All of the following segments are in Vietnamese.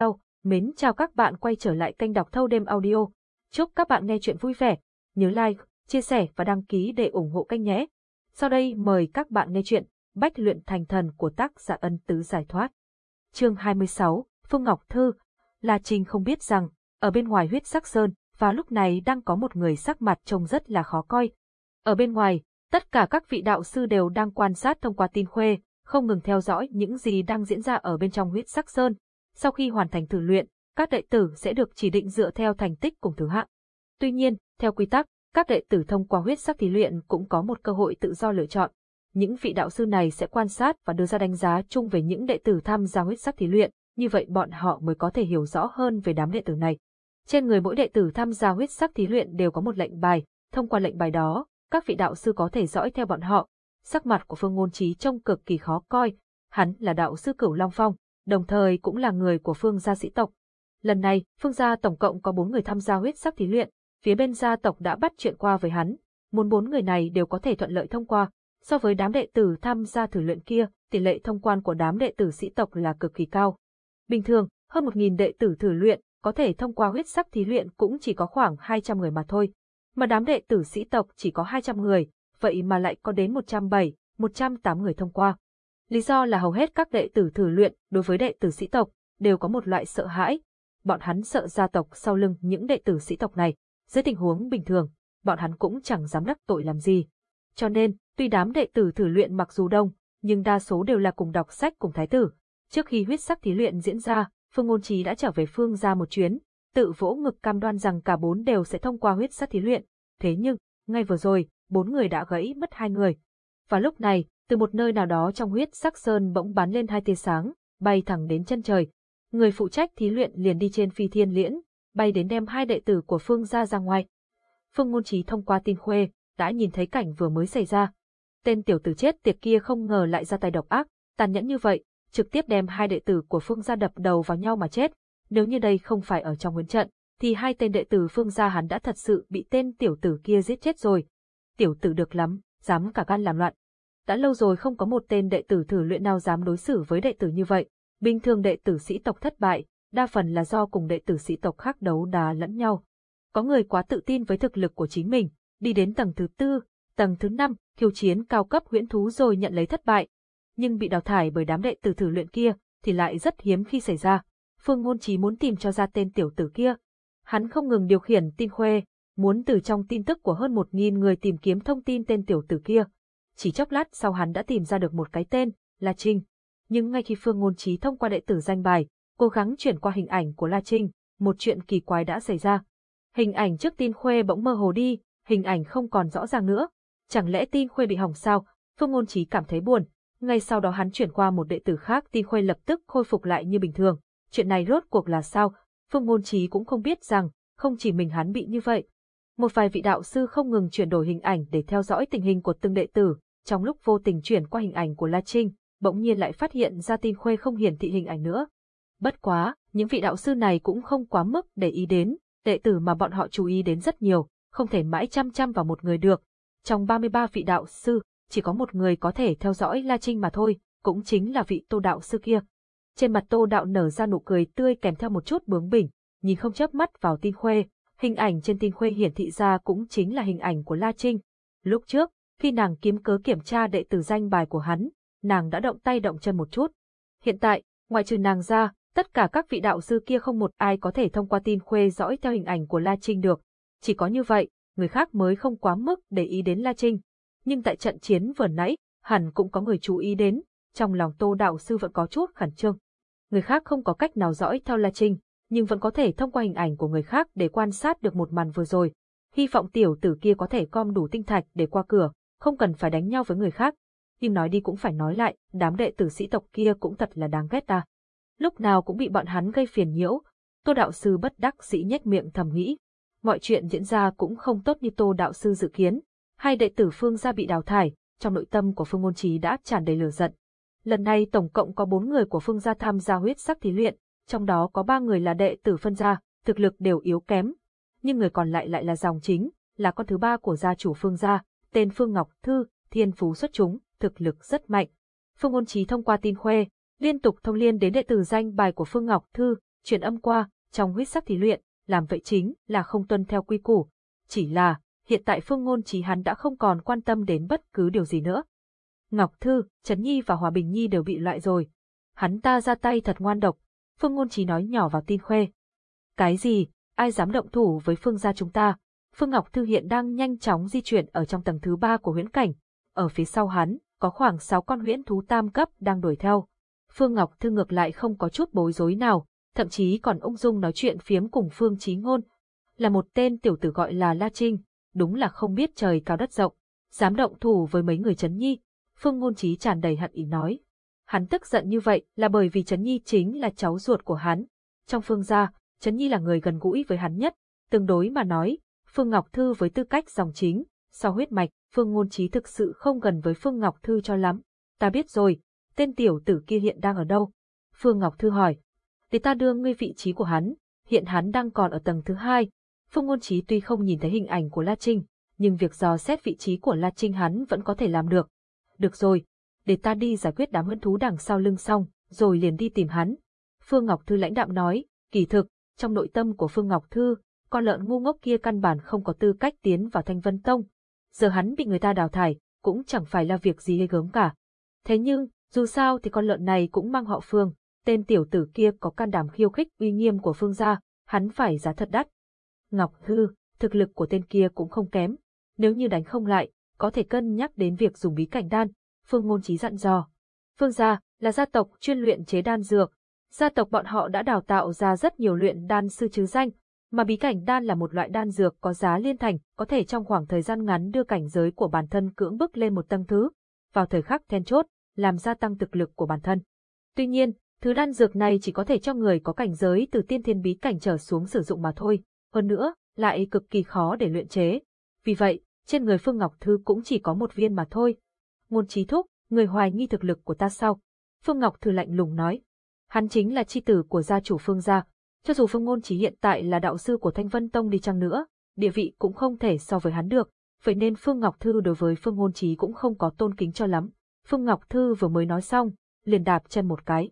Đâu, mến chào các bạn quay trở lại kênh đọc thâu đêm audio. Chúc các bạn nghe chuyện vui vẻ. Nhớ like, chia sẻ và đăng ký để ủng hộ kênh nhé. Sau đây mời các bạn nghe chuyện Bách luyện thành thần của tác giả ân tứ giải thoát. Chương 26, Phương Ngọc Thư. La Trinh không biết rằng, ở bên ngoài huyết sắc sơn, và lúc này đang có một người sắc mặt trông rất là khó coi. Ở bên ngoài, tất cả các vị đạo sư đều đang quan sát thông qua tin khuê, không ngừng theo dõi những gì đang diễn ra ở bên trong huyết sắc sơn. Sau khi hoàn thành thử luyện, các đệ tử sẽ được chỉ định dựa theo thành tích cùng thứ hạng. Tuy nhiên, theo quy tắc, các đệ tử thông qua huyết sắc thí luyện cũng có một cơ hội tự do lựa chọn. Những vị đạo sư này sẽ quan sát và đưa ra đánh giá chung về những đệ tử tham gia huyết sắc thí luyện, như vậy bọn họ mới có thể hiểu rõ hơn về đám đệ tử này. Trên người mỗi đệ tử tham gia huyết sắc thí luyện đều có một lệnh bài, thông qua lệnh bài đó, các vị đạo sư có thể dõi theo bọn họ, sắc mặt của Phương Ngôn Trí trông cực kỳ khó coi. Hắn là đạo sư Cửu Long Phong, đồng thời cũng là người của Phương gia sĩ tộc. Lần này, Phương gia tổng cộng có bốn người tham gia huyết sắc thí luyện, phía bên gia tộc đã bắt chuyện qua với hắn, muốn bốn người này đều có thể thuận lợi thông qua. So với đám đệ tử tham gia thử luyện kia, tỷ lệ thông quan của đám đệ tử sĩ tộc là cực kỳ cao. Bình thường, hơn 1.000 đệ tử thử luyện có thể thông qua huyết sắc thí luyện cũng chỉ có khoảng 200 người mà thôi. Mà đám đệ tử sĩ tộc chỉ có 200 người, vậy mà lại có đến 107, 108 người thông qua. Lý do là hầu hết các đệ tử thử luyện đối với đệ tử sĩ tộc đều có một loại sợ hãi. Bọn hắn sợ gia tộc sau lưng những đệ tử sĩ tộc này. Dưới tình huống bình thường, bọn hắn cũng chẳng dám đắc tội làm gì. Cho nên, tuy đám đệ tử thử luyện mặc dù đông, nhưng đa số đều là cùng đọc sách cùng thái tử. Trước khi huyết sắc thí luyện diễn ra, Phương Ngôn Trí đã trở về Phương ra một chuyến, tự vỗ ngực cam đoan rằng cả bốn đều sẽ thông qua huyết sắc thí luyện. Thế nhưng, ngay vừa rồi, bốn người đã gãy mất hai người. Và lúc này, từ một nơi nào đó trong huyết sắc sơn bỗng bắn lên hai tia sáng, bay thẳng đến chân trời. Người phụ trách thí luyện liền đi trên phi thiên liễn, bay đến đem hai đệ tử của Phương ra ra ngoài. Phương Ngôn Trí thông qua tin khuê, đã nhìn thấy cảnh vừa mới xảy ra. Tên tiểu tử chết tiệt kia không ngờ lại ra tay độc ác, tàn nhẫn như vậy, trực tiếp đem hai đệ tử của Phương gia đập đầu vào nhau mà chết. Nếu như đây không phải ở trong huấn trận, thì hai tên đệ tử Phương gia hắn đã thật sự bị tên tiểu tử kia giết chết rồi. Tiểu tử được lắm, dám cả gan làm loạn. Đã lâu rồi không có một tên đệ tử thử luyện nào dám đối xử với đệ tử như vậy. Bình thường đệ tử sĩ tộc thất bại, đa phần là do cùng đệ tử sĩ tộc khác đấu đá lẫn nhau. Có người quá tự tin với thực lực của chính mình, đi đến tầng thứ tư, tầng thứ năm, khiêu chiến cao cấp huyễn thú rồi nhận lấy thất bại. Nhưng bị đào thải bởi đám đệ tử thử luyện kia, thì lại rất hiếm khi xảy ra. Phương Ngôn Chí muốn tìm cho ra tên tiểu tử kia. Hắn không ngừng điều khiển tin khoe, muốn từ trong tin tức của hơn một nghìn người tìm kiếm thông tin tên tiểu tử kia. Chỉ chốc lát sau hắn đã tìm ra được một cái tên, La Trinh. Nhưng ngay khi Phương Ngôn Trí thông qua đệ tử danh bài, cố gắng chuyển qua hình ảnh của La Trinh, một chuyện kỳ quái đã xảy ra. Hình ảnh trước tin khuê bỗng mơ hồ đi, hình ảnh không còn rõ ràng nữa. Chẳng lẽ tin khuê bị hỏng sao? Phương Ngôn Trí cảm thấy buồn. Ngay sau đó hắn chuyển qua một đệ tử khác tin khuê lập tức khôi phục lại như bình thường. Chuyện này rốt cuộc là sao? Phương Ngôn Trí cũng không biết rằng, không chỉ mình hắn bị như vậy. Một vài vị đạo sư không ngừng chuyển đổi hình ảnh để theo dõi tình hình của từng đệ tử, trong lúc vô tình chuyển qua hình ảnh của La Trinh, bỗng nhiên lại phát hiện ra tin khuê không hiển thị hình ảnh nữa. Bất quá, những vị đạo sư này cũng không quá mức để ý đến, đệ tử mà bọn họ chú ý đến rất nhiều, không thể mãi chăm chăm vào một người được. Trong 33 vị đạo sư, chỉ có một người có thể theo dõi La Trinh mà thôi, cũng chính là vị tô đạo sư kia. Trên mặt tô đạo nở ra nụ cười tươi kèm theo một chút bướng bỉnh, nhìn không chớp mắt vào tin khuê, hình ảnh trên tin khuê hiển thị ra cũng chính là hình ảnh của La Trinh. Lúc trước, khi nàng kiếm cớ kiểm tra đệ tử danh bài của hắn, nàng đã động tay động chân một chút. Hiện tại, ngoài trừ nàng ra, tất cả các vị đạo sư kia không một ai có thể thông qua tin khuê dõi theo hình ảnh của La Trinh được. Chỉ có như vậy, người khác mới không quá mức để ý đến La Trinh. Nhưng tại trận chiến vừa nãy, hẳn cũng có người chú ý đến, trong lòng tô đạo sư vẫn có chút khẩn trương. Người khác không có cách nào dõi theo La Trinh, nhưng vẫn có thể thông qua hình ảnh của người khác để quan sát được một màn vừa rồi. Hy vọng tiểu tử kia có thể com đủ tinh thạch để qua cửa, không cần phải đánh nhau với người khác. Nhưng nói đi cũng phải nói lại, đám đệ tử sĩ tộc kia cũng thật là đáng ghét ta. Lúc nào cũng bị bọn hắn gây phiền nhiễu, Tô đạo sư bất đắc dĩ nhếch miệng thầm nghĩ. Mọi chuyện diễn ra cũng không tốt như Tô đạo sư dự kiến. Hai đệ tử Phương gia bị đào thải, trong nội tâm của Phương Ngôn Trí đã tràn đầy lửa giận. Lần này tổng cộng có bốn người của Phương gia tham gia huyết sắc thí luyện, trong đó có ba người là đệ tử phân gia, thực lực đều yếu kém. Nhưng người còn lại lại là dòng chính, là con thứ ba của gia chủ Phương gia, tên Phương Ngọc Thư, thiên phú xuất chúng, thực lực rất mạnh. Phương Ngôn Trí thông qua tin khoe liên tục thông liên đến đệ tử danh bài của Phương Ngọc Thư, truyền âm qua, trong huyết sắc thì luyện, làm vậy chính là không tuân theo quy củ. Chỉ là, hiện tại Phương Ngôn Trí hắn đã không còn quan tâm đến bất cứ điều gì nữa. Ngọc Thư, Trấn Nhi và Hòa Bình Nhi đều bị loại rồi. Hắn ta ra tay thật ngoan độc, Phương Ngôn Trí nói nhỏ vào tin khoe. Cái gì, ai dám động thủ với Phương gia chúng ta? Phương Ngọc Thư hiện đang nhanh chóng di chuyển ở trong tầng thứ ba của huyễn cảnh. Ở phía sau hắn, có khoảng sáu con huyễn thú tam cấp đang đuổi theo. Phương Ngọc Thư ngược lại không có chút bối rối nào, thậm chí còn ung dung nói chuyện phiếm cùng Phương Chí Ngôn. Là một tên tiểu tử gọi là La Trinh, đúng là không biết trời cao đất rộng, dám động thủ với mấy người Trấn Nhi. Phương Ngôn Chí tràn đầy hận ý nói. Hắn tức giận như vậy là bởi vì Trấn Nhi chính là cháu ruột của hắn. Trong Phương gia, Trấn Nhi là người gần gũi với hắn nhất, tương đối mà nói, Phương Ngọc Thư với tư cách dòng chính, sau huyết mạch, Phương Ngôn Chí thực sự không gần với Phương Ngọc Thư cho lắm. Ta biết rồi, tên tiểu tử kia hiện đang ở đâu? Phương Ngọc Thư hỏi. Để ta đưa ngươi vị trí của hắn, hiện hắn đang còn ở tầng thứ hai. Phương Ngôn Chí tuy không nhìn thấy hình ảnh của La Trinh, nhưng việc dò xét vị trí của La Trinh hắn vẫn có thể làm được. Được rồi, để ta đi giải quyết đám hân thú đằng sau lưng xong, rồi liền đi tìm hắn. Phương Ngọc Thư lãnh đạm nói, kỳ thực, trong nội tâm của Phương Ngọc Thư, con lợn ngu ngốc kia căn bản không có tư cách tiến vào Thanh Vân Tông. Giờ hắn bị người ta đào thải, cũng chẳng phải là việc gì ghê gớm cả. Thế nhưng, dù sao thì con lợn này cũng mang họ Phương, tên tiểu tử kia có can đảm khiêu khích uy nghiêm của Phương gia, hắn phải giá thật đắt. Ngọc hư, thực lực của tên kia cũng không kém, nếu như đánh không lại, có thể cân nhắc đến việc dùng bí cảnh đan, Phương Ngôn Chí dặn dò. Phương gia là gia tộc chuyên luyện chế đan dược, gia tộc bọn họ đã đào tạo ra rất nhiều luyện đan sư chứ danh, mà bí cảnh đan là một loại đan dược có giá liên thành, có thể trong khoảng thời gian ngắn đưa cảnh giới của bản thân cưỡng bức lên một tầng thứ, vào thời khắc then chốt, làm gia tăng thực lực của bản thân. Tuy nhiên, thứ đan dược này chỉ có thể cho người có cảnh giới từ tiên thiên bí cảnh trở xuống sử dụng mà thôi, hơn nữa, lại cực kỳ khó để luyện chế. Vì vậy, trên người Phương Ngọc Thư cũng chỉ có một viên mà thôi. Ngôn trí thúc, người hoài nghi thực lực của ta sao? Phương Ngọc Thư lạnh lùng nói. Hắn chính là chi tử của gia chủ Phương gia, cho dù Phương Ngôn Chí hiện tại là đạo sư của Thanh Vân Tông đi chăng nữa, địa vị cũng không thể so với hắn được, vậy nên Phương Ngọc Thư đối với Phương Ngôn Chí cũng không có tôn kính cho lắm. Phương Ngọc Thư vừa mới nói xong, liền đạp chân một cái.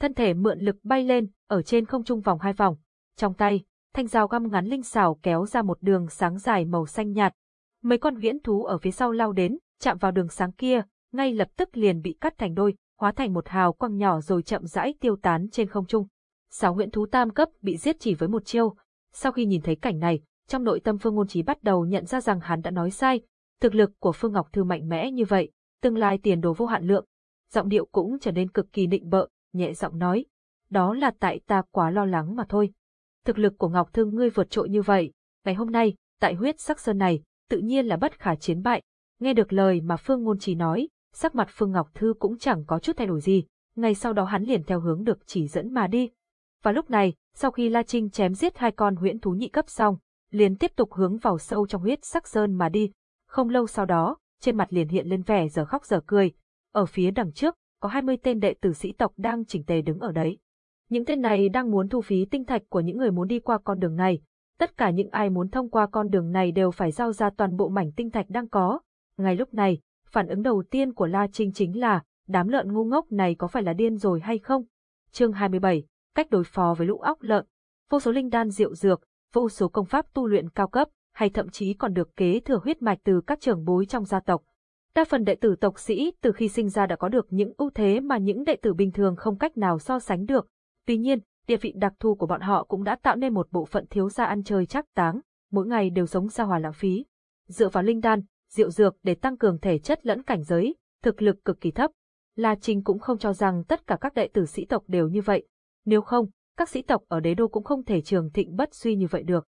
Thân thể mượn lực bay lên, ở trên không trung vòng hai vòng. Trong tay, thanh dao găm ngắn linh xảo kéo ra một đường sáng dài màu xanh nhạt. Mấy con huyễn thú ở phía sau lao đến, chạm vào đường sáng kia, ngay lập tức liền bị cắt thành đôi, hóa thành một hào quang nhỏ rồi chậm rãi tiêu tán trên không trung sáu huyện thú tam cấp bị giết chỉ với một chiêu. Sau khi nhìn thấy cảnh này, trong nội tâm Phương Ngôn Trí bắt đầu nhận ra rằng hắn đã nói sai. Thực lực của Phương Ngọc Thư mạnh mẽ như vậy, tương lai tiền đồ vô hạn lượng. Giọng điệu cũng trở nên cực kỳ định bợ, nhẹ giọng nói. Đó là tại ta quá lo lắng mà thôi. Thực lực của Ngọc Thư ngươi vượt trội như vậy, ngày hôm nay, tại huyết sắc sơn này, tự nhiên là bất khả chiến bại. Nghe được lời mà Phương Ngôn Trí nói, sắc mặt Phương Ngọc Thư cũng chẳng có chút thay đổi gì. Ngay sau đó hắn liền theo hướng được chỉ dẫn mà đi. Và lúc này, sau khi La Trinh chém giết hai con huyễn thú nhị cấp xong, liền tiếp tục hướng vào sâu trong huyết sắc sơn mà đi. Không lâu sau đó, trên mặt liền hiện lên vẻ giờ khóc giờ cười. Ở phía đằng trước, có 20 tên đệ tử sĩ tộc đang chỉnh tề đứng ở đấy. Những tên này đang muốn thu phí tinh thạch của những người muốn đi qua con đường này. Tất cả những ai muốn thông qua con đường này đều phải giao ra toàn bộ mảnh tinh thạch đang có. Ngay lúc này, phản ứng đầu tiên của La Trinh chính là, đám lợn ngu ngốc này có phải là điên rồi hay không? Chương 27, cách đối phó với lũ óc lợn, vô số linh đan diệu dược, vô số công pháp tu luyện cao cấp, hay thậm chí còn được kế thừa huyết mạch từ các trưởng bối trong gia tộc. Đa phần đệ tử tộc sĩ từ khi sinh ra đã có được những ưu thế mà những đệ tử bình thường không cách nào so sánh được. Tuy nhiên, địa vị đặc thù của bọn họ cũng đã tạo nên một bộ phận thiếu gia ăn chơi chắc táng, mỗi ngày đều sống ra hòa lãng phí. Dựa vào linh đan, diệu dược để tăng cường thể chất lẫn cảnh giới, thực lực cực kỳ thấp. La Trinh cũng không cho rằng tất cả các đệ tử sĩ tộc đều như vậy, nếu không, các sĩ tộc ở đế đô cũng không thể trường thịnh bất suy như vậy được.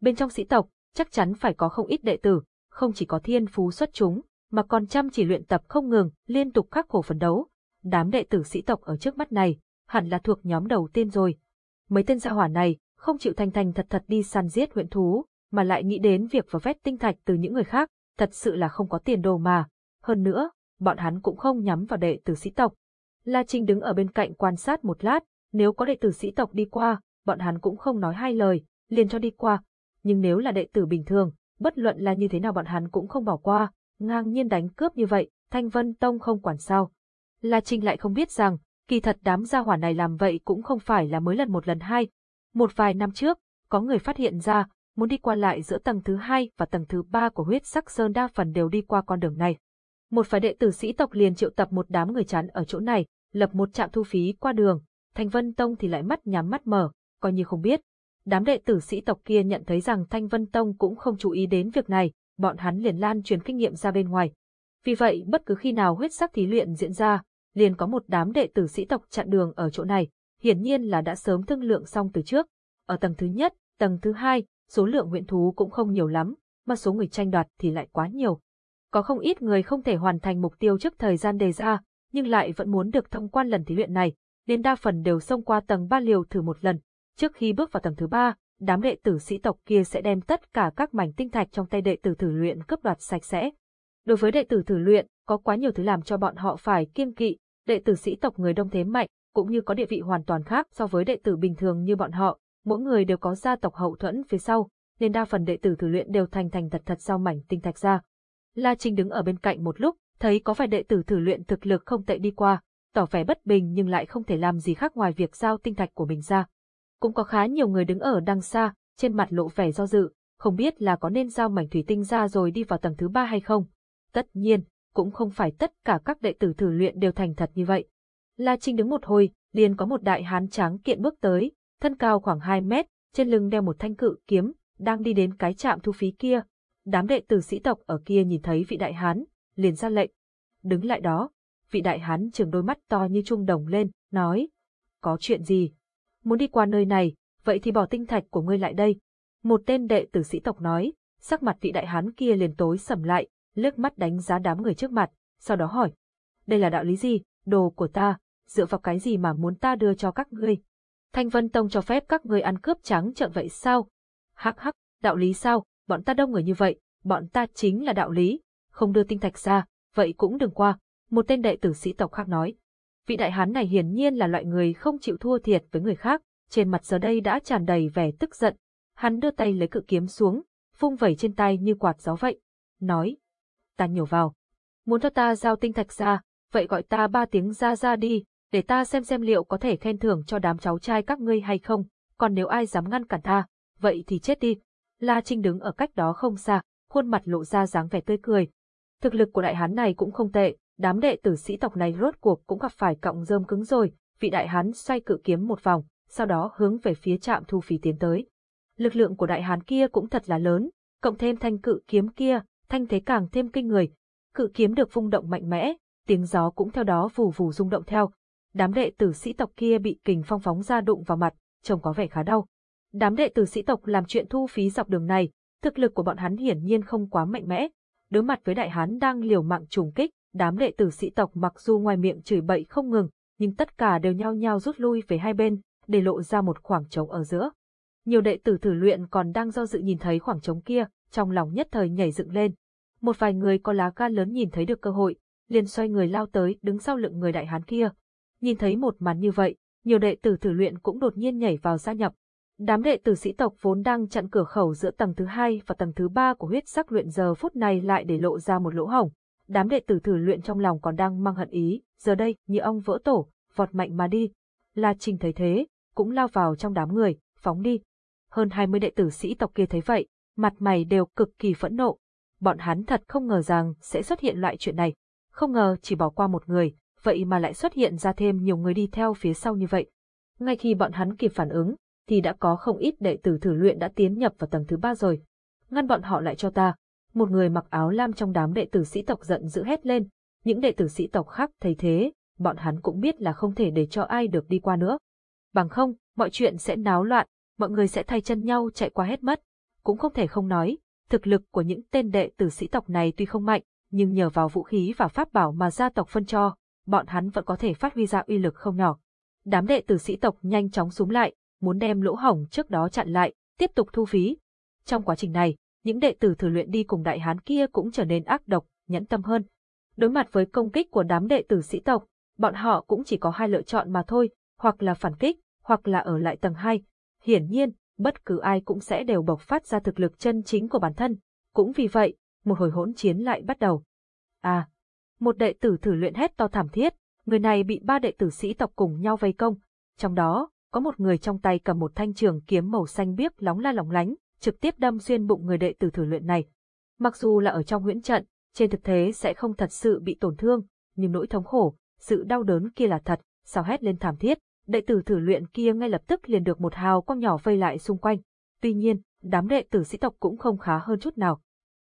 Bên trong sĩ tộc, chắc chắn phải có không ít đệ tử, không chỉ có thiên phú xuất chúng, mà còn chăm chỉ luyện tập không ngừng, liên tục khắc khổ phấn đấu. Đám đệ tử sĩ tộc ở trước mắt này, hẳn là thuộc nhóm đầu tiên rồi. Mấy tên dạ hỏa này, không chịu thành thành thật thật đi săn giết huyện thú, mà lại nghĩ đến việc vào vét tinh thạch từ những người khác, thật sự là không có tiền đồ mà. Hơn nữa, bọn hắn cũng không nhắm vào đệ tử sĩ tộc. La Trinh đứng ở bên cạnh quan sát một lát, nếu có đệ tử sĩ tộc đi qua, bọn hắn cũng không nói hai lời, liền cho đi qua. Nhưng nếu là đệ tử bình thường, bất luận là như thế nào bọn hắn cũng không bỏ qua, ngang nhiên đánh cướp như vậy, Thanh Vân Tông không quản sao. La Trinh lại không biết rằng, Kỳ thật đám gia hỏa này làm vậy cũng không phải là mới lần một lần hai. Một vài năm trước, có người phát hiện ra, muốn đi qua lại giữa tầng thứ hai và tầng thứ ba của huyết sắc sơn đa phần đều đi qua con đường này. Một vài đệ tử sĩ tộc liền triệu tập một đám người chắn ở chỗ này, lập một trạm thu phí qua đường, Thanh Vân Tông thì lại mắt nhắm mắt mở, coi như không biết. Đám đệ tử sĩ tộc kia nhận thấy rằng Thanh Vân Tông cũng không chú ý đến việc này, bọn hắn liền lan truyền kinh nghiệm ra bên ngoài. Vì vậy, bất cứ khi nào huyết sắc thí luyện diễn ra, liền có một đám đệ tử sĩ tộc chặn đường ở chỗ này, hiển nhiên là đã sớm thương lượng xong từ trước. Ở tầng thứ nhất, tầng thứ hai, số lượng nguyện thú cũng không nhiều lắm, mà số người tranh đoạt thì lại quá nhiều. Có không ít người không thể hoàn thành mục tiêu trước thời gian đề ra, nhưng lại vẫn muốn được thông quan lần thí luyện này, nên đa phần đều xông qua tầng ba liều thử một lần. Trước khi bước vào tầng thứ ba, đám đệ tử sĩ tộc kia sẽ đem tất cả các mảnh tinh thạch trong tay đệ tử thử luyện cướp đoạt sạch sẽ. Đối với đệ tử thử luyện, có quá nhiều thứ làm cho bọn họ phải kiêng kỵ, đệ tử sĩ tộc người đông thế mạnh, cũng như có địa vị hoàn toàn khác so với đệ tử bình thường như bọn họ, mỗi người đều có gia tộc hậu thuẫn phía sau, nên đa phần đệ tử thử luyện đều thành thành thật thật sau mảnh tinh thạch ra. La Trinh đứng ở bên cạnh một lúc, thấy có vài đệ tử thử luyện thực lực không tệ đi qua, tỏ vẻ bất bình nhưng lại không thể làm gì khác ngoài việc giao tinh thạch của mình ra. Cũng có khá nhiều người đứng ở đằng xa, trên mặt lộ vẻ do dự, không biết là có nên giao mảnh thủy tinh ra rồi đi vào tầng thứ ba hay không. Tất nhiên, cũng không phải tất cả các đệ tử thử luyện đều thành thật như vậy. La Trinh đứng một hồi, liền có một đại hán trắng kiện bước tới, thân cao khoảng 2 mét, trên lưng đeo một thanh cự kiếm, đang đi đến cái trạm thu phí kia. Đám đệ tử sĩ tộc ở kia nhìn thấy vị đại hán, liền ra lệnh. Đứng lại đó, vị đại hán trường đôi mắt to như trung đồng lên, nói. Có chuyện gì? Muốn đi qua nơi này, vậy thì bỏ tinh thạch của ngươi lại đây. Một tên đệ tử sĩ tộc nói, sắc mặt vị đại hán kia liền tối sầm lại, lướt mắt đánh giá đám người trước mặt, sau đó hỏi. Đây là đạo lý gì, đồ của ta, dựa vào cái gì mà muốn ta đưa cho các ngươi? Thanh Vân Tông cho phép các ngươi ăn cướp trắng trợn vậy sao? Hắc hắc, đạo lý sao, bọn ta đông người như vậy, bọn ta chính là đạo lý, không đưa tinh thạch ra, vậy cũng đừng qua, một tên đệ tử sĩ tộc khác nói. Vị đại hán này hiển nhiên là loại người không chịu thua thiệt với người khác, trên mặt giờ đây đã tràn đầy vẻ tức giận. Hắn đưa tay lấy cự kiếm xuống, phung vẩy trên tay như quạt gió vậy. Nói, ta nhổ vào. Muốn cho ta giao tinh thạch ra, vậy gọi ta ba tiếng ra ra đi, để ta xem xem liệu có thể khen thưởng cho đám cháu trai các ngươi hay không, còn nếu ai dám ngăn cản ta, vậy thì chết đi. La Trinh đứng ở cách đó không xa, khuôn mặt lộ ra dáng vẻ tươi cười. Thực lực của đại hán này cũng không tệ, đám đệ tử sĩ tộc này rốt cuộc cũng gặp phải cọng rơm cứng rồi, vị đại hán xoay cự kiếm một vòng, sau đó hướng về phía trạm thu phí tiến tới. Lực lượng của đại hán kia cũng thật là lớn, cộng thêm thanh cự kiếm kia, thanh thế càng thêm kinh người. Cự kiếm được vung động mạnh mẽ, tiếng gió cũng theo đó vù vù rung động theo. Đám đệ tử sĩ tộc kia bị kình phong phóng ra đụng vào mặt, trông có vẻ khá đau. Đám đệ tử sĩ tộc làm chuyện thu phí dọc đường này, thực lực của bọn hắn hiển nhiên không quá mạnh mẽ. Đối mặt với đại hán đang liều mạng trùng kích, đám đệ tử sĩ tộc mặc dù ngoài miệng chửi bậy không ngừng, nhưng tất cả đều nhao nhao rút lui về hai bên, để lộ ra một khoảng trống ở giữa. Nhiều đệ tử thử luyện còn đang do dự nhìn thấy khoảng trống kia, trong lòng nhất thời nhảy dựng lên. Một vài người có lá gan lớn nhìn thấy được cơ hội, liền xoay người lao tới đứng sau lưng người đại hán kia. Nhìn thấy một màn như vậy, nhiều đệ tử thử luyện cũng đột nhiên nhảy vào gia nhập. Đám đệ tử sĩ tộc vốn đang chặn cửa khẩu giữa tầng thứ hai và tầng thứ ba của huyết sắc luyện giờ phút này lại để lộ ra một lỗ hổng. Đám đệ tử thử luyện trong lòng còn đang mang hận ý, giờ đây, như ông vỡ tổ, vọt mạnh mà đi. La Trình thấy thế, cũng lao vào trong đám người, phóng đi. Hơn 20 đệ tử sĩ tộc kia thấy vậy, mặt mày đều cực kỳ phẫn nộ. Bọn hắn thật không ngờ rằng sẽ xuất hiện loại chuyện này. Không ngờ chỉ bỏ qua một người, vậy mà lại xuất hiện ra thêm nhiều người đi theo phía sau như vậy. Ngay khi bọn hắn kịp phản ứng, thì đã có không ít đệ tử thử luyện đã tiến nhập vào tầng thứ ba rồi. Ngăn bọn họ lại cho ta. Một người mặc áo lam trong đám đệ tử sĩ tộc giận dữ hét lên. Những đệ tử sĩ tộc khác thấy thế, bọn hắn cũng biết là không thể để cho ai được đi qua nữa. Bằng không, mọi chuyện sẽ náo loạn, mọi người sẽ thay chân nhau chạy qua hết mất. Cũng không thể không nói, thực lực của những tên đệ tử sĩ tộc này tuy không mạnh, nhưng nhờ vào vũ khí và pháp bảo mà gia tộc phân cho, bọn hắn vẫn có thể phát huy ra uy lực không nhỏ. Đám đệ tử sĩ tộc nhanh chóng xuống lại, muốn đem lỗ hổng trước đó chặn lại, tiếp tục thu phí. Trong quá trình này, những đệ tử thử luyện đi cùng đại hán kia cũng trở nên ác độc, nhẫn tâm hơn. Đối mặt với công kích của đám đệ tử sĩ tộc, bọn họ cũng chỉ có hai lựa chọn mà thôi, hoặc là phản kích, hoặc là ở lại tầng 2. Hiển nhiên, bất cứ ai cũng sẽ đều bộc phát ra thực lực chân chính của bản thân. Cũng vì vậy, một hồi hỗn chiến lại bắt đầu. À, một đệ tử thử luyện hét to thảm thiết, Người này bị ba đệ tử sĩ tộc cùng nhau vây công, trong đó có một người trong tay cầm một thanh trường kiếm màu xanh biếc lóng la lóng lánh, trực tiếp đâm xuyên bụng người đệ tử thử luyện này. Mặc dù là ở trong huyễn trận, trên thực tế sẽ không thật sự bị tổn thương, nhưng nỗi thống khổ, sự đau đớn kia là thật, sao hét lên thảm thiết, đệ tử thử luyện kia ngay lập tức liền được một hào quang nhỏ vây lại xung quanh. Tuy nhiên, đám đệ tử sĩ tộc cũng không khá hơn chút nào.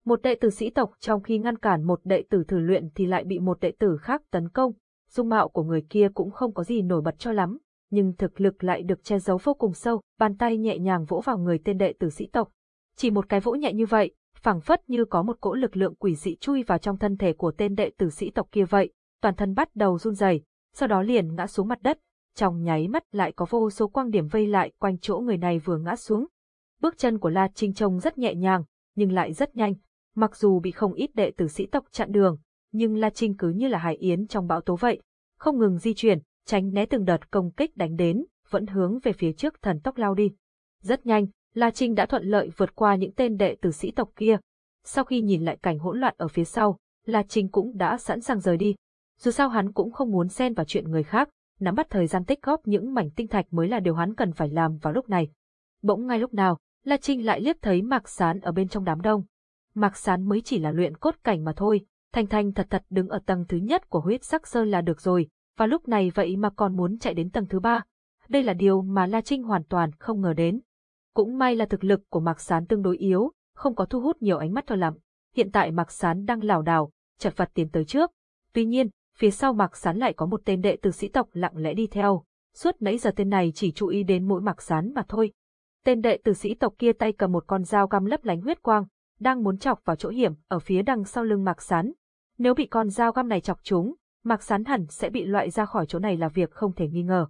Một đệ tử sĩ tộc trong khi ngăn cản một đệ tử thử luyện thì lại bị một đệ tử khác tấn công, dung mạo của người kia cũng không có gì nổi bật cho lắm, nhưng thực lực lại được che giấu vô cùng sâu, bàn tay nhẹ nhàng vỗ vào người tên đệ tử sĩ tộc. Chỉ một cái vỗ nhẹ như vậy, phảng phất như có một cỗ lực lượng quỷ dị chui vào trong thân thể của tên đệ tử sĩ tộc kia vậy, toàn thân bắt đầu run rẩy, sau đó liền ngã xuống mặt đất, trong nháy mắt lại có vô số quang điểm vây lại quanh chỗ người này vừa ngã xuống. Bước chân của La Trinh trông rất nhẹ nhàng, nhưng lại rất nhanh, mặc dù bị không ít đệ tử sĩ tộc chặn đường, nhưng La Trinh cứ như là hải yến trong bão tố vậy, không ngừng di chuyển, tránh né từng đợt công kích đánh đến, vẫn hướng về phía trước thần tốc lao đi. Rất nhanh, La Trinh đã thuận lợi vượt qua những tên đệ tử sĩ tộc kia. Sau khi nhìn lại cảnh hỗn loạn ở phía sau, La Trinh cũng đã sẵn sàng rời đi. Dù sao hắn cũng không muốn xen vào chuyện người khác, nắm bắt thời gian tích góp những mảnh tinh thạch mới là điều hắn cần phải làm vào lúc này. Bỗng ngay lúc nào, La Trinh lại liếc thấy Mạc Sán ở bên trong đám đông. Mạc Sán mới chỉ là luyện cốt cảnh mà thôi, Thanh Thanh thật thật đứng ở tầng thứ nhất của huyết sắc sơn là được rồi, và lúc này vậy mà còn muốn chạy đến tầng thứ ba. Đây là điều mà La Trinh hoàn toàn không ngờ đến. Cũng may là thực lực của Mạc Sán tương đối yếu, không có thu hút nhiều ánh mắt cho lắm. Hiện tại Mạc Sán đang lảo đảo, chật vật tiến tới trước. Tuy nhiên, phía sau Mạc Sán lại có một tên đệ tử sĩ tộc lặng lẽ đi theo. Suốt nãy giờ tên này chỉ chú ý đến mỗi Mạc Sán mà thôi. Tên đệ tử sĩ tộc kia tay cầm một con dao găm lấp lánh huyết quang, đang muốn chọc vào chỗ hiểm ở phía đằng sau lưng Mạc Sán. Nếu bị con dao găm này chọc trúng, Mạc Sán hẳn sẽ bị loại ra khỏi chỗ này là việc không thể nghi ngờ.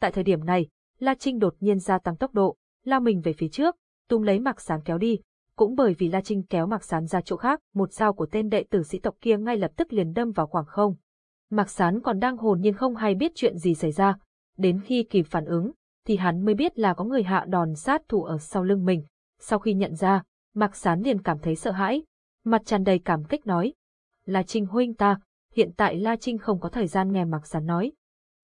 Tại thời điểm này, La Trinh đột nhiên gia tăng tốc độ, lao mình về phía trước, tung lấy Mạc Sán kéo đi. Cũng bởi vì La Trinh kéo Mạc Sán ra chỗ khác, một dao của tên đệ tử sĩ tộc kia ngay lập tức liền đâm vào khoảng không. Mạc Sán còn đang hồn nhiên không hay biết chuyện gì xảy ra. Đến khi kịp phản ứng, thì hắn mới biết là có người hạ đòn sát thủ ở sau lưng mình. Sau khi nhận ra, Mạc Sán liền cảm thấy sợ hãi, mặt tràn đầy cảm kích nói. La Trinh huynh ta, hiện tại La Trinh không có thời gian nghe Mạc Sán nói.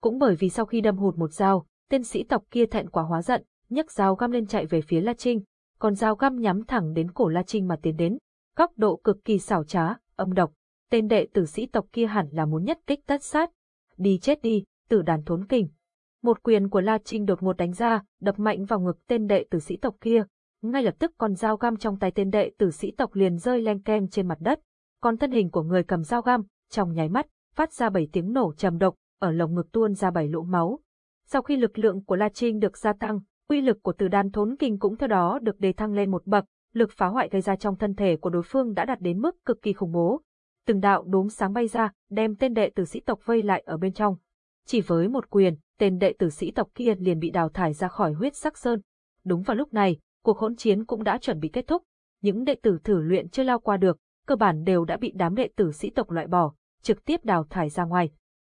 Cũng bởi vì sau khi đâm hụt một dao, tên sĩ tộc kia thẹn quá hóa giận, nhấc dao găm lên chạy về phía La Trinh, còn dao găm nhắm thẳng đến cổ La Trinh mà tiến đến. Góc độ cực kỳ xảo trá, âm độc, tên đệ tử sĩ tộc kia hẳn là muốn nhất kích tất sát. Đi chết đi, tử đàn thốn kình. Một quyền của La Trinh đột ngột đánh ra, đập mạnh vào ngực tên đệ tử sĩ tộc kia. Ngay lập tức con dao găm trong tay tên đệ tử sĩ tộc liền rơi len kem trên mặt đất. Còn thân hình của người cầm dao găm, trong nháy mắt, phát ra bảy tiếng nổ trầm độc, ở lồng ngực tuôn ra bảy lỗ máu. Sau khi lực lượng của La Trinh được gia tăng, uy lực của từ đan thốn kinh cũng theo đó được đề thăng lên một bậc, lực phá hoại gây ra trong thân thể của đối phương đã đạt đến mức cực kỳ khủng bố. Từng đạo đốm sáng bay ra, đem tên đệ tử sĩ tộc vây lại ở bên trong. Chỉ với một quyền, tên đệ tử sĩ tộc kia liền bị đào thải ra khỏi huyết sắc sơn. Đúng vào lúc này, cuộc hỗn chiến cũng đã chuẩn bị kết thúc. Những đệ tử thử luyện chưa lao qua được, cơ bản đều đã bị đám đệ tử sĩ tộc loại bỏ, trực tiếp đào thải ra ngoài.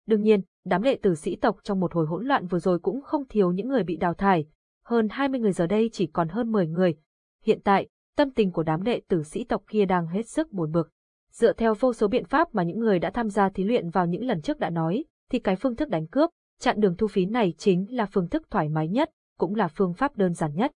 Đương nhiên, đám đệ tử sĩ tộc trong một hồi hỗn loạn vừa rồi cũng không thiếu những người bị đào thải, hơn 20 người giờ đây chỉ còn hơn 10 người. Hiện tại, tâm tình của đám đệ tử sĩ tộc kia đang hết sức buồn bực. Dựa theo vô số biện pháp mà những người đã tham gia thí luyện vào những lần trước đã nói, thì cái phương thức đánh cướp, chặn đường thu phí này chính là phương thức thoải mái nhất, cũng là phương pháp đơn giản nhất.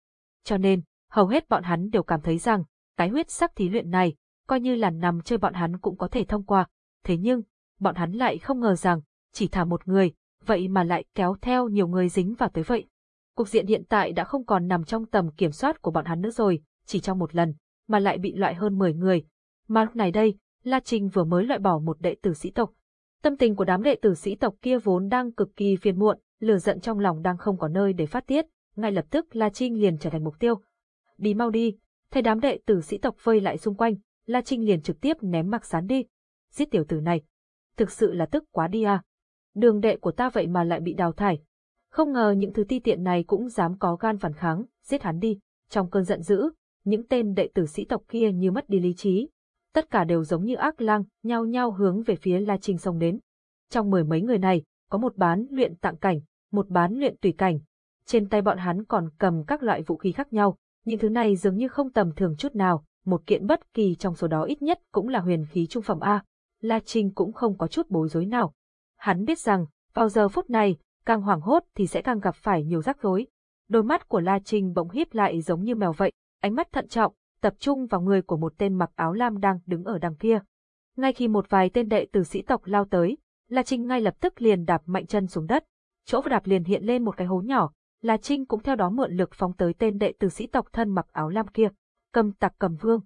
Cho nên, hầu hết bọn hắn đều cảm thấy rằng, cái huyết sắc thí luyện này, coi như là nằm chơi bọn hắn cũng có thể thông qua. Thế nhưng, bọn hắn lại không ngờ rằng, chỉ thả một người, vậy mà lại kéo theo nhiều người dính vào tới vậy. Cục diện hiện tại đã không còn nằm trong tầm kiểm soát của bọn hắn nữa rồi, chỉ trong một lần, mà lại bị loại hơn 10 người. Mà lúc này đây, La Trinh vừa mới loại bỏ một đệ tử sĩ tộc. Tâm tình của đám đệ tử sĩ tộc kia vốn đang cực kỳ phiền muộn, lửa giận trong lòng đang không có nơi để phát tiết, ngay lập tức La Trinh liền trở thành mục tiêu. Đi mau đi, thấy đám đệ tử sĩ tộc vây lại xung quanh, La Trinh liền trực tiếp ném mặc sán đi. Giết tiểu tử này. Thực sự là tức quá đi à. Đường đệ của ta vậy mà lại bị đào thải, không ngờ những thứ ti tiện này cũng dám có gan phản kháng, giết hắn đi. Trong cơn giận dữ, những tên đệ tử sĩ tộc kia như mất đi lý trí. Tất cả đều giống như ác lang, nhao nhao hướng về phía La Trinh sông đến. Trong mười mấy người này, có một bán luyện tạng cảnh, một bán luyện tùy cảnh. Trên tay bọn hắn còn cầm các loại vũ khí khác nhau, những thứ này dường như không tầm thường chút nào, một kiện bất kỳ trong số đó ít nhất cũng là huyền khí trung phẩm A. La Trinh cũng không có chút bối rối nào. Hắn biết rằng, vào giờ phút này, càng hoảng hốt thì sẽ càng gặp phải nhiều rắc rối. Đôi mắt của La Trinh bỗng híp lại giống như mèo vậy, ánh mắt thận trọng, tập trung vào người của một tên mặc áo lam đang đứng ở đằng kia. Ngay khi một vài tên đệ tử sĩ tộc lao tới, La Trinh ngay lập tức liền đạp mạnh chân xuống đất. Chỗ đạp liền hiện lên một cái hố nhỏ, La Trinh cũng theo đó mượn lực phóng tới tên đệ tử sĩ tộc thân mặc áo lam kia, cầm tặc cầm vương.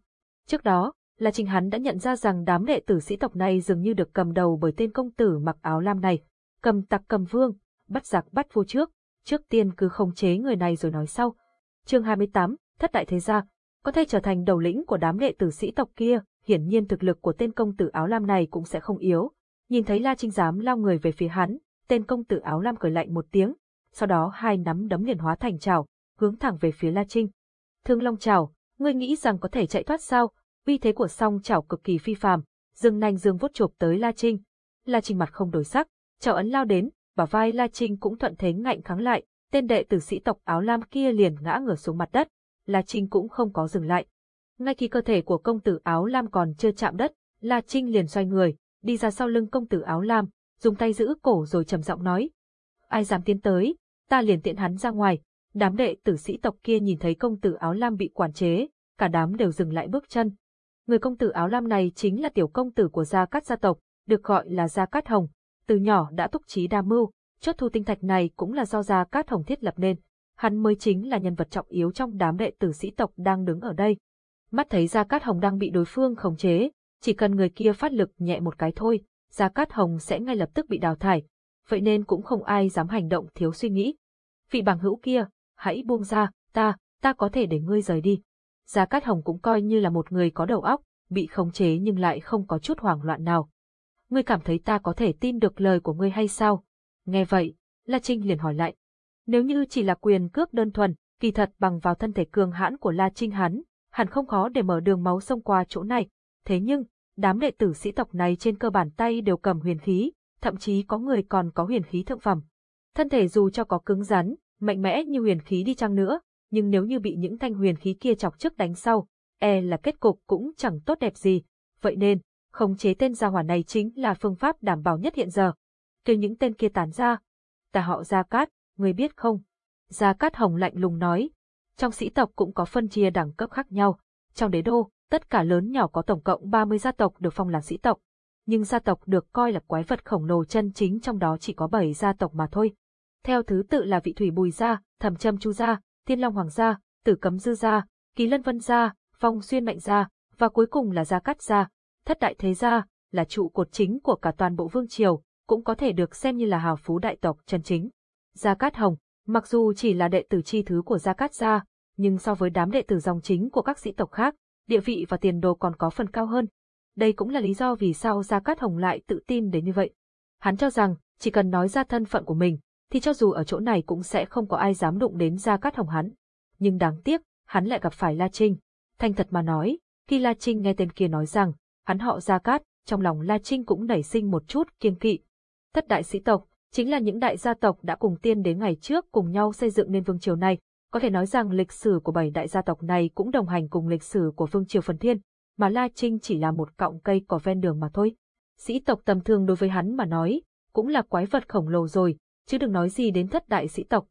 Trước đó, là Trình hắn đã nhận ra rằng đám đệ tử sĩ tộc này dường như được cầm đầu bởi tên công tử mặc áo lam này, cầm tặc cầm vương, bắt giặc bắt vua trước, trước tiên cứ khống chế người này rồi nói sau. Chương 28, thất đại thế gia, có thể trở thành đầu lĩnh của đám đệ tử sĩ tộc kia, hiển nhiên thực lực của tên công tử áo lam này cũng sẽ không yếu. Nhìn thấy La Trinh dám lao người về phía hắn, tên công tử áo lam cười lạnh một tiếng, sau đó hai nắm đấm liền hóa thành chảo, hướng thẳng về phía La Trinh. Thương Long chảo, ngươi nghĩ rằng có thể chạy thoát sao? Uy thế của song chảo cực kỳ phi phàm, dương nanh dương vuốt chộp tới La Trinh. La Trinh mặt không đổi sắc, chảo ấn lao đến, và vai La Trinh cũng thuận thế ngạnh kháng lại, tên đệ tử sĩ tộc áo lam kia liền ngã ngửa xuống mặt đất, La Trinh cũng không có dừng lại. Ngay khi cơ thể của công tử áo lam còn chưa chạm đất, La Trinh liền xoay người, đi ra sau lưng công tử áo lam, dùng tay giữ cổ rồi trầm giọng nói. Ai dám tiến tới, ta liền tiện hắn ra ngoài. Đám đệ tử sĩ tộc kia nhìn thấy công tử áo lam bị quản chế, cả đám đều dừng lại bước chân. Người công tử áo lam này chính là tiểu công tử của Gia Cát gia tộc, được gọi là Gia Cát Hồng. Từ nhỏ đã túc trí đa mưu, chốt thu tinh thạch này cũng là do Gia Cát Hồng thiết lập nên. Hắn mới chính là nhân vật trọng yếu trong đám đệ tử sĩ tộc đang đứng ở đây. Mắt thấy Gia Cát Hồng đang bị đối phương khống chế, chỉ cần người kia phát lực nhẹ một cái thôi, Gia Cát Hồng sẽ ngay lập tức bị đào thải, vậy nên cũng không ai dám hành động thiếu suy nghĩ. Vị bằng hữu kia, hãy buông ra, ta, ta có thể để ngươi rời đi. Gia Cát Hồng cũng coi như là một người có đầu óc, bị khống chế nhưng lại không có chút hoảng loạn nào. Ngươi cảm thấy ta có thể tin được lời của ngươi hay sao? Nghe vậy, La Trinh liền hỏi lại. Nếu như chỉ là quyền cước đơn thuần, kỳ thật bằng vào thân thể cường hãn của La Trinh hắn, hẳn không khó để mở đường máu xông qua chỗ này. Thế nhưng, đám đệ tử sĩ tộc này trên cơ bản tay đều cầm huyền khí, thậm chí có người còn có huyền khí thượng phẩm. Thân thể dù cho có cứng rắn, mạnh mẽ như huyền khí đi chăng nữa, nhưng nếu như bị những thanh huyền khí kia chọc trước đánh sau, e là kết cục cũng chẳng tốt đẹp gì. Vậy nên, khống chế tên gia hỏa này chính là phương pháp đảm bảo nhất hiện giờ. Kêu những tên kia tán ra. Ta họ Gia Cát, người biết không? Gia Cát Hồng lạnh lùng nói. Trong sĩ tộc cũng có phân chia đẳng cấp khác nhau. Trong đế đô, tất cả lớn nhỏ có tổng cộng 30 gia tộc được phong làm sĩ tộc. Nhưng gia tộc được coi là quái vật khổng lồ chân chính trong đó chỉ có 7 gia tộc mà thôi. Theo thứ tự là vị thủy bùi gia, thẩm châm chu gia, thiên long hoàng gia, tử cấm dư gia, kỳ lân vân gia, phong xuyên mạnh gia, và cuối cùng là gia cát gia. Thất đại thế gia, là trụ cột chính của cả toàn bộ vương triều, cũng có thể được xem như là hào phú đại tộc chân chính. Gia Cát Hồng, mặc dù chỉ là đệ tử chi thứ của Gia Cát gia, nhưng so với đám đệ tử dòng chính của các sĩ tộc khác, địa vị và tiền đồ còn có phần cao hơn. Đây cũng là lý do vì sao Gia Cát Hồng lại tự tin đến như vậy. Hắn cho rằng, chỉ cần nói ra thân phận của mình, thì cho dù ở chỗ này cũng sẽ không có ai dám đụng đến Gia Cát Hồng hắn. Nhưng đáng tiếc, hắn lại gặp phải La Trinh. Thành thật mà nói, khi La Trinh nghe tên kia nói rằng, hắn họ Gia Cát, trong lòng La Trinh cũng nảy sinh một chút kiêng kỵ. Thất đại sĩ tộc, chính là những đại gia tộc đã cùng tiên đến ngày trước cùng nhau xây dựng nên vương triều này. Có thể nói rằng lịch sử của bảy đại gia tộc này cũng đồng hành cùng lịch sử của vương triều phần thiên, mà La Trinh chỉ là một cọng cây cỏ ven đường mà thôi. Sĩ tộc tầm thường đối với hắn mà nói, cũng là quái vật khổng lồ rồi, chứ đừng nói gì đến thất đại sĩ tộc.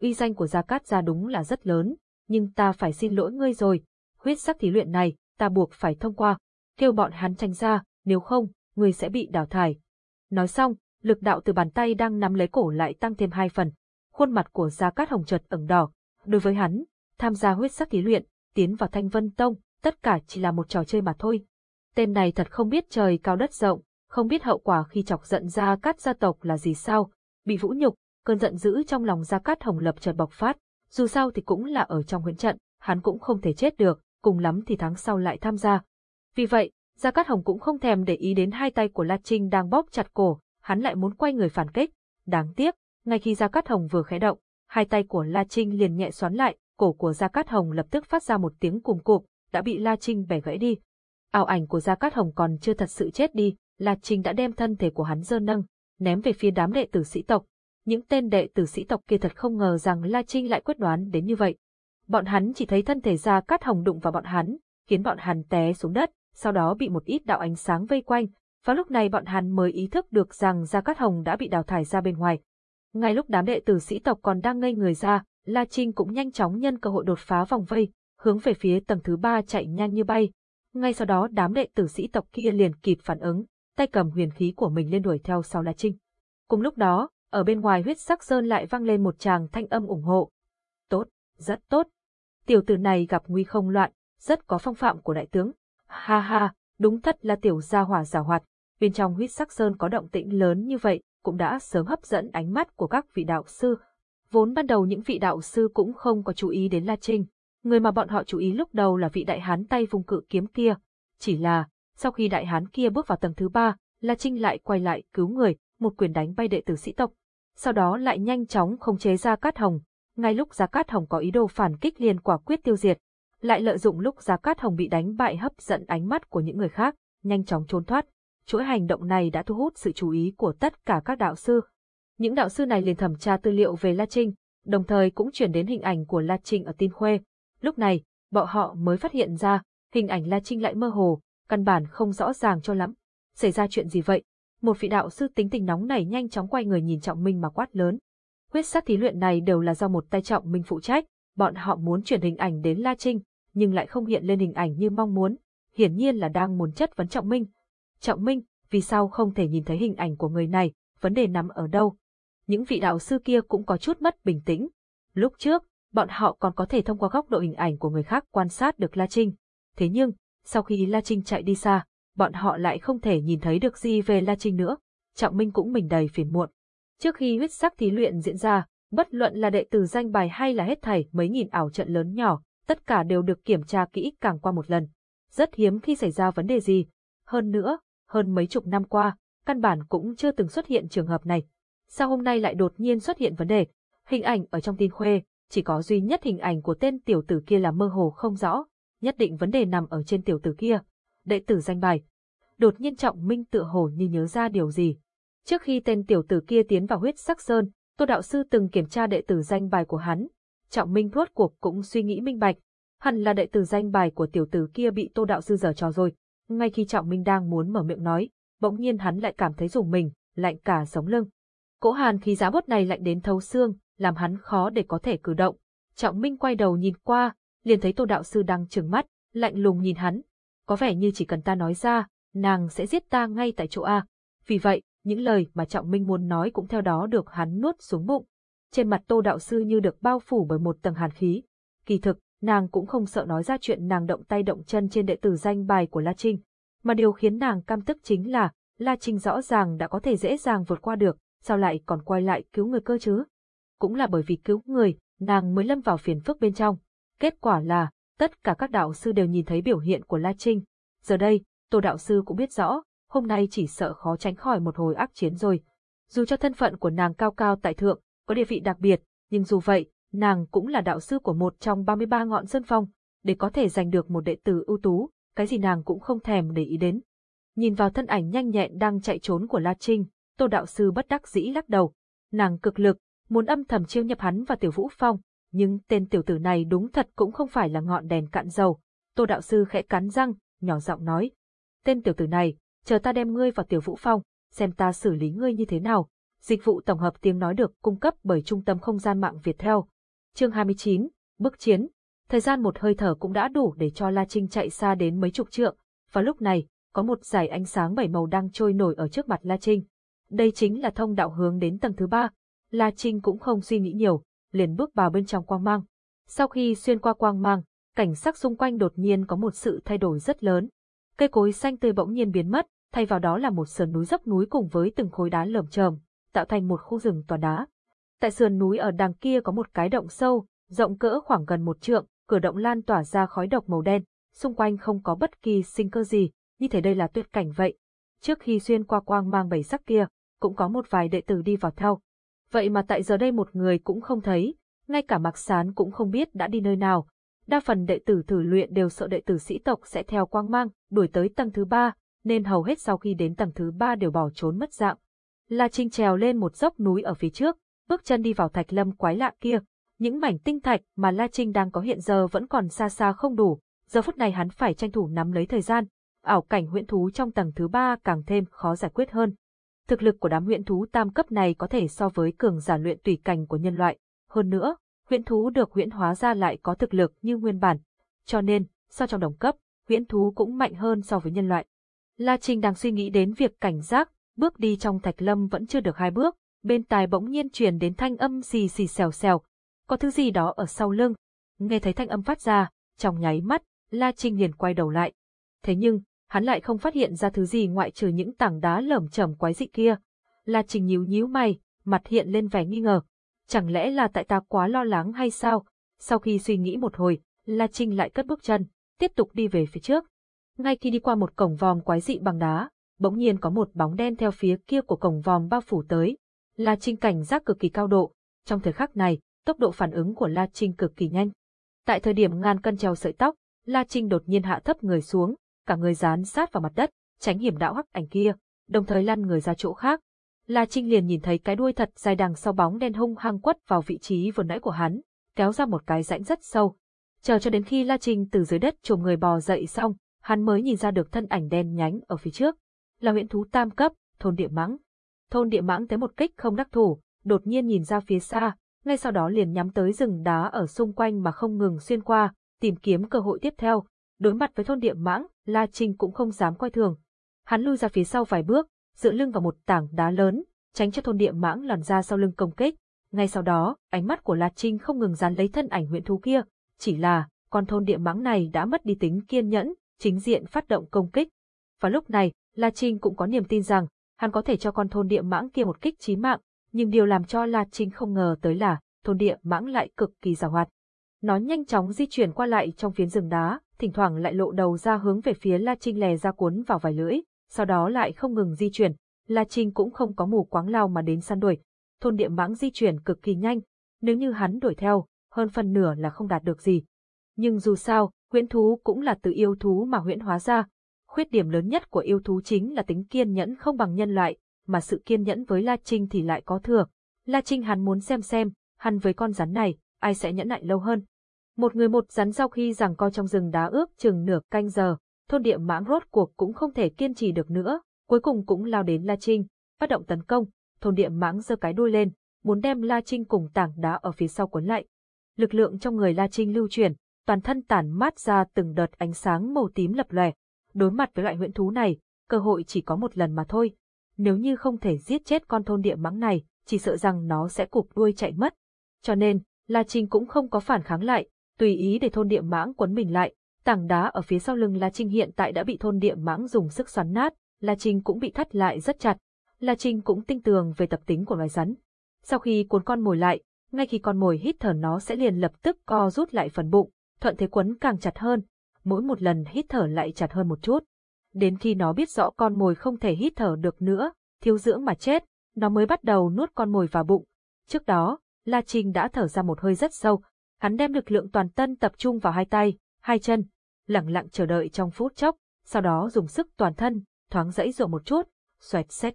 Uy danh của Gia Cát gia đúng là rất lớn, nhưng ta phải xin lỗi ngươi rồi. Huyết sắc thí luyện này, ta buộc phải thông qua. Kêu bọn hắn tranh ra, nếu không, ngươi sẽ bị đào thải. Nói xong, lực đạo từ bàn tay đang nắm lấy cổ lại tăng thêm hai phần. Khuôn mặt của Gia Cát Hồng chợt ửng đỏ. Đối với hắn, tham gia huyết sắc thí luyện, tiến vào Thanh Vân Tông, tất cả chỉ là một trò chơi mà thôi. Tên này thật không biết trời cao đất rộng, không biết hậu quả khi chọc giận Gia Cát gia tộc là gì sao, bị vũ nhục, cơn giận dữ trong lòng Gia Cát Hồng lập chợt bộc phát, dù sao thì cũng là ở trong huyễn trận, hắn cũng không thể chết được, cùng lắm thì tháng sau lại tham gia. Vì vậy, Gia Cát Hồng cũng không thèm để ý đến hai tay của La Trinh đang bóp chặt cổ, hắn lại muốn quay người phản kích. Đáng tiếc, ngay khi Gia Cát Hồng vừa khẽ động, hai tay của La Trinh liền nhẹ xoắn lại, cổ của Gia Cát Hồng lập tức phát ra một tiếng cùng cụp, đã bị La Trinh bẻ gãy đi. Ảo ảnh của Gia Cát Hồng còn chưa thật sự chết đi, La Trinh đã đem thân thể của hắn dơ nâng, ném về phía đám đệ tử sĩ tộc. Những tên đệ tử sĩ tộc kia thật không ngờ rằng La Trinh lại quyết đoán đến như vậy. Bọn hắn chỉ thấy thân thể Ra Cát Hồng đụng vào bọn hắn, khiến bọn hắn té xuống đất, sau đó bị một ít đạo ánh sáng vây quanh, Và lúc này bọn hắn mới ý thức được rằng Gia Cát Hồng đã bị đào thải ra bên ngoài. Ngay lúc đám đệ tử sĩ tộc còn đang ngây người ra, La Trinh cũng nhanh chóng nhân cơ hội đột phá vòng vây, hướng về phía tầng thứ ba chạy nhanh như bay. Ngay sau đó đám đệ tử sĩ tộc kia liền kịp phản ứng, tay cầm huyền khí của mình lên đuổi theo sau La Trinh. Cùng lúc đó, ở bên ngoài huyết sắc sơn lại vang lên một tràng thanh âm ủng hộ. Tốt, rất tốt. Tiểu tử này gặp nguy không loạn, rất có phong phạm của đại tướng. Ha ha, đúng thật là tiểu gia hỏa giả hoạt. Bên trong huyết sắc sơn có động tĩnh lớn như vậy, cũng đã sớm hấp dẫn ánh mắt của các vị đạo sư. Vốn ban đầu những vị đạo sư cũng không có chú ý đến La Trinh. Người mà bọn họ chú ý lúc đầu là vị đại hán tay vùng cự kiếm kia. Chỉ là, sau khi đại hán kia bước vào tầng thứ ba, La Trinh lại quay lại cứu người, một quyền đánh bay đệ tử sĩ tộc. Sau đó lại nhanh chóng khống chế Gia Cát Hồng. Ngay lúc Gia Cát Hồng có ý đồ phản kích liền quả quyết tiêu diệt, lại lợi dụng lúc Gia Cát Hồng bị đánh bại hấp dẫn ánh mắt của những người khác, nhanh chóng trốn thoát. Chuỗi hành động này đã thu hút sự chú ý của tất cả các đạo sư. Những đạo sư này liền thẩm tra tư liệu về La Trinh, đồng thời cũng chuyển đến hình ảnh của La Trinh ở Tin Khuê. Lúc này, bọn họ mới phát hiện ra, hình ảnh La Trinh lại mơ hồ, căn bản không rõ ràng cho lắm. Xảy ra chuyện gì vậy? Một vị đạo sư tính tình nóng này nhanh chóng quay người nhìn Trọng Minh mà quát lớn. Huyết sát thí luyện này đều là do một tay Trọng Minh phụ trách, bọn họ muốn chuyển hình ảnh đến La Trinh, nhưng lại không hiện lên hình ảnh như mong muốn, hiển nhiên là đang muốn chất vấn Trọng Minh. Trọng Minh, vì sao không thể nhìn thấy hình ảnh của người này, vấn đề nằm ở đâu? Những vị đạo sư kia cũng có chút mất bình tĩnh. Lúc trước, bọn họ còn có thể thông qua góc độ hình ảnh của người khác quan sát được La Trinh. Thế nhưng, sau khi La Trinh chạy đi xa, bọn họ lại không thể nhìn thấy được gì về La Trinh nữa. Trọng Minh cũng mình đầy phiền muộn. Trước khi huyết sắc thí luyện diễn ra, bất luận là đệ tử danh bài hay là hết thảy mấy nghìn ảo trận lớn nhỏ, tất cả đều được kiểm tra kỹ càng qua một lần. Rất hiếm khi xảy ra vấn đề gì. Hơn nữa, hơn mấy chục năm qua, căn bản cũng chưa từng xuất hiện trường hợp này. Sao hôm nay lại đột nhiên xuất hiện vấn đề? Hình ảnh ở trong tin khuê, chỉ có duy nhất hình ảnh của tên tiểu tử kia là mơ hồ không rõ, nhất định vấn đề nằm ở trên tiểu tử kia. Đệ tử danh bài. Đột nhiên Trọng Minh tựa hồ như nhớ ra điều gì. Trước khi tên tiểu tử kia tiến vào huyết sắc sơn, Tô Đạo Sư từng kiểm tra đệ tử danh bài của hắn. Trọng Minh rốt cuộc cũng suy nghĩ minh bạch. Hẳn là đệ tử danh bài của tiểu tử kia bị Tô Đạo Sư giở trò rồi. Ngay khi Trọng Minh đang muốn mở miệng nói, bỗng nhiên hắn lại cảm thấy rùng mình, lạnh cả sống lưng. Cỗ hàn khí giá bốt này lạnh đến thấu xương, làm hắn khó để có thể cử động. Trọng Minh quay đầu nhìn qua, liền thấy Tô Đạo Sư đang trừng mắt, lạnh lùng nhìn hắn. Có vẻ như chỉ cần ta nói ra, nàng sẽ giết ta ngay tại chỗ A. Vì vậy, những lời mà Trọng Minh muốn nói cũng theo đó được hắn nuốt xuống bụng. Trên mặt Tô Đạo Sư như được bao phủ bởi một tầng hàn khí. Kỳ thực, nàng cũng không sợ nói ra chuyện nàng động tay động chân trên đệ tử danh bài của La Trinh. Mà điều khiến nàng cam tức chính là, La Trinh rõ ràng đã có thể dễ dàng vượt qua được, sao lại còn quay lại cứu người cơ chứ? Cũng là bởi vì cứu người, nàng mới lâm vào phiền phức bên trong. Kết quả là, tất cả các đạo sư đều nhìn thấy biểu hiện của La Trinh. Giờ đây, Tô đạo sư cũng biết rõ, hôm nay chỉ sợ khó tránh khỏi một hồi ác chiến rồi. Dù cho thân phận của nàng cao cao tại thượng, có địa vị đặc biệt, nhưng dù vậy, nàng cũng là đạo sư của một trong 33 ngọn sơn phong, để có thể giành được một đệ tử ưu tú, cái gì nàng cũng không thèm để ý đến. Nhìn vào thân ảnh nhanh nhẹn đang chạy trốn của La Trinh, Tô đạo sư bất đắc dĩ lắc đầu. Nàng cực lực, muốn âm thầm chiêu nhập hắn và Tiểu Vũ Phong, nhưng tên tiểu tử này đúng thật cũng không phải là ngọn đèn cạn dầu. Tô đạo sư khẽ cắn răng, nhỏ giọng nói. Tên tiểu tử này, chờ ta đem ngươi vào Tiểu Vũ Phong, xem ta xử lý ngươi như thế nào. Dịch vụ tổng hợp tiếng nói được cung cấp bởi Trung tâm Không gian mạng Việt Theo. Chương 29, Bước Chiến. Thời gian một hơi thở cũng đã đủ để cho La Trinh chạy xa đến mấy chục trượng, và lúc này, có một dải ánh sáng bảy màu đang trôi nổi ở trước mặt La Trinh. Đây chính là thông đạo hướng đến tầng thứ ba. La Trinh cũng không suy nghĩ nhiều, liền bước vào bên trong quang mang. Sau khi xuyên qua quang mang, cảnh sắc xung quanh đột nhiên có một sự thay đổi rất lớn. Cây cối xanh tươi bỗng nhiên biến mất, thay vào đó là một sườn núi dốc núi cùng với từng khối đá lởm chởm, tạo thành một khu rừng toàn đá. Tại sườn núi ở đằng kia có một cái động sâu, rộng cỡ khoảng gần một trượng, cửa động lan tỏa ra khói độc màu đen, xung quanh không có bất kỳ sinh cơ gì, như thể đây là tuyệt cảnh vậy. Trước khi xuyên qua quang mang bảy sắc kia, cũng có một vài đệ tử đi vào theo. Vậy mà tại giờ đây một người cũng không thấy, ngay cả Mạc Sán cũng không biết đã đi nơi nào. Đa phần đệ tử thử luyện đều sợ đệ tử sĩ tộc sẽ theo quang mang, đuổi tới tầng thứ ba, nên hầu hết sau khi đến tầng thứ ba đều bỏ trốn mất dạng. La Trinh trèo lên một dốc núi ở phía trước, bước chân đi vào thạch lâm quái lạ kia. Những mảnh tinh thạch mà La Trinh đang có hiện giờ vẫn còn xa xa không đủ, giờ phút này hắn phải tranh thủ nắm lấy thời gian. ảo cảnh huyễn thú trong tầng thứ ba càng thêm khó giải quyết hơn. Thực lực của đám huyễn thú tam cấp này có thể so với cường giả luyện tùy cảnh của nhân loại. Hơn nữa, huyễn thú được huyễn hóa ra lại có thực lực như nguyên bản. Cho nên, so trong đồng cấp, huyễn thú cũng mạnh hơn so với nhân loại. La Trinh đang suy nghĩ đến việc cảnh giác, bước đi trong thạch lâm vẫn chưa được hai bước, bên tai bỗng nhiên truyền đến thanh âm xì xì xèo xèo. Có thứ gì đó ở sau lưng. Nghe thấy thanh âm phát ra, trong nháy mắt, La Trinh liền quay đầu lại. Thế nhưng, hắn lại không phát hiện ra thứ gì ngoại trừ những tảng đá lởm chởm quái dị kia. La Trinh nhíu nhíu mày, mặt hiện lên vẻ nghi ngờ. Chẳng lẽ là tại ta quá lo lắng hay sao? Sau khi suy nghĩ một hồi, La Trinh lại cất bước chân, tiếp tục đi về phía trước. Ngay khi đi qua một cổng vòm quái dị bằng đá, bỗng nhiên có một bóng đen theo phía kia của cổng vòm bao phủ tới. La Trinh cảnh giác cực kỳ cao độ. Trong thời khắc này, tốc độ phản ứng của La Trinh cực kỳ nhanh. Tại thời điểm ngàn cân treo sợi tóc, La Trinh đột nhiên hạ thấp người xuống, cả người dán sát vào mặt đất, tránh hiểm đạo hắc ảnh kia, đồng thời lăn người ra chỗ khác. La Trinh liền nhìn thấy cái đuôi thật dài đằng sau bóng đen hung hăng quất vào vị trí vừa nãy của hắn, kéo ra một cái rãnh rất sâu. Chờ cho đến khi La Trinh từ dưới đất trồm người bò dậy xong, hắn mới nhìn ra được thân ảnh đen nhánh ở phía trước. Là huyện thú tam cấp, thôn địa mãng. Thôn địa mãng tới một kích không đắc thủ, đột nhiên nhìn ra phía xa, ngay sau đó liền nhắm tới rừng đá ở xung quanh mà không ngừng xuyên qua, tìm kiếm cơ hội tiếp theo. Đối mặt với thôn địa mãng, La Trinh cũng không dám coi thường. Hắn lui ra phía sau vài bước, dựa lưng vào một tảng đá lớn, tránh cho thôn địa mãng lòn ra sau lưng công kích. Ngay sau đó, ánh mắt của La Trinh không ngừng dán lấy thân ảnh huyện thú kia, chỉ là, con thôn địa mãng này đã mất đi tính kiên nhẫn, chính diện phát động công kích. Và lúc này, La Trinh cũng có niềm tin rằng, hắn có thể cho con thôn địa mãng kia một kích chí mạng, nhưng điều làm cho La Trinh không ngờ tới là, thôn địa mãng lại cực kỳ giàu hoạt. Nó nhanh chóng di chuyển qua lại trong phiến rừng đá, thỉnh thoảng lại lộ đầu ra hướng về phía La Trinh lè ra cuốn vào vài lưỡi, sau đó lại không ngừng di chuyển. La Trinh cũng không có mù quáng lao mà đến săn đuổi. Thôn địa mãng di chuyển cực kỳ nhanh, nếu như hắn đuổi theo, hơn phần nửa là không đạt được gì. Nhưng dù sao, huyễn thú cũng là từ yêu thú mà huyễn hóa ra. Khuyết điểm lớn nhất của yêu thú chính là tính kiên nhẫn không bằng nhân loại, mà sự kiên nhẫn với La Trinh thì lại có thừa. La Trinh hắn muốn xem xem, hắn với con rắn này, ai sẽ nhẫn nại lâu hơn. Một người một rắn sau khi giằng co trong rừng đá ước chừng nửa canh giờ, thôn địa mãng rốt cuộc cũng không thể kiên trì được nữa, cuối cùng cũng lao đến La Trinh, phát động tấn công, thôn địa mãng giơ cái đuôi lên, muốn đem La Trinh cùng tảng đá ở phía sau cuốn lại. Lực lượng trong người La Trinh lưu chuyển, toàn thân tản mát ra từng đợt ánh sáng màu tím lập lòe. Đối mặt với loại huyễn thú này, cơ hội chỉ có một lần mà thôi. Nếu như không thể giết chết con thôn địa mãng này, chỉ sợ rằng nó sẽ cụp đuôi chạy mất. Cho nên, La Trinh cũng không có phản kháng lại, tùy ý để thôn địa mãng quấn mình lại. Tảng đá ở phía sau lưng La Trinh hiện tại đã bị thôn địa mãng dùng sức xoắn nát, La Trinh cũng bị thắt lại rất chặt. La Trinh cũng tinh tường về tập tính của loài rắn. Sau khi cuốn con mồi lại, ngay khi con mồi hít thở nó sẽ liền lập tức co rút lại phần bụng, thuận thế quấn càng chặt hơn, mỗi một lần hít thở lại chặt hơn một chút. Đến khi nó biết rõ con mồi không thể hít thở được nữa, thiếu dưỡng mà chết, nó mới bắt đầu nuốt con mồi vào bụng. Trước đó, La Trinh đã thở ra một hơi rất sâu, hắn đem lực lượng toàn tân tập trung vào hai tay, hai chân, lặng lặng chờ đợi trong phút chốc, sau đó dùng sức toàn thân, thoáng dãy dụa một chút, xoẹt xét.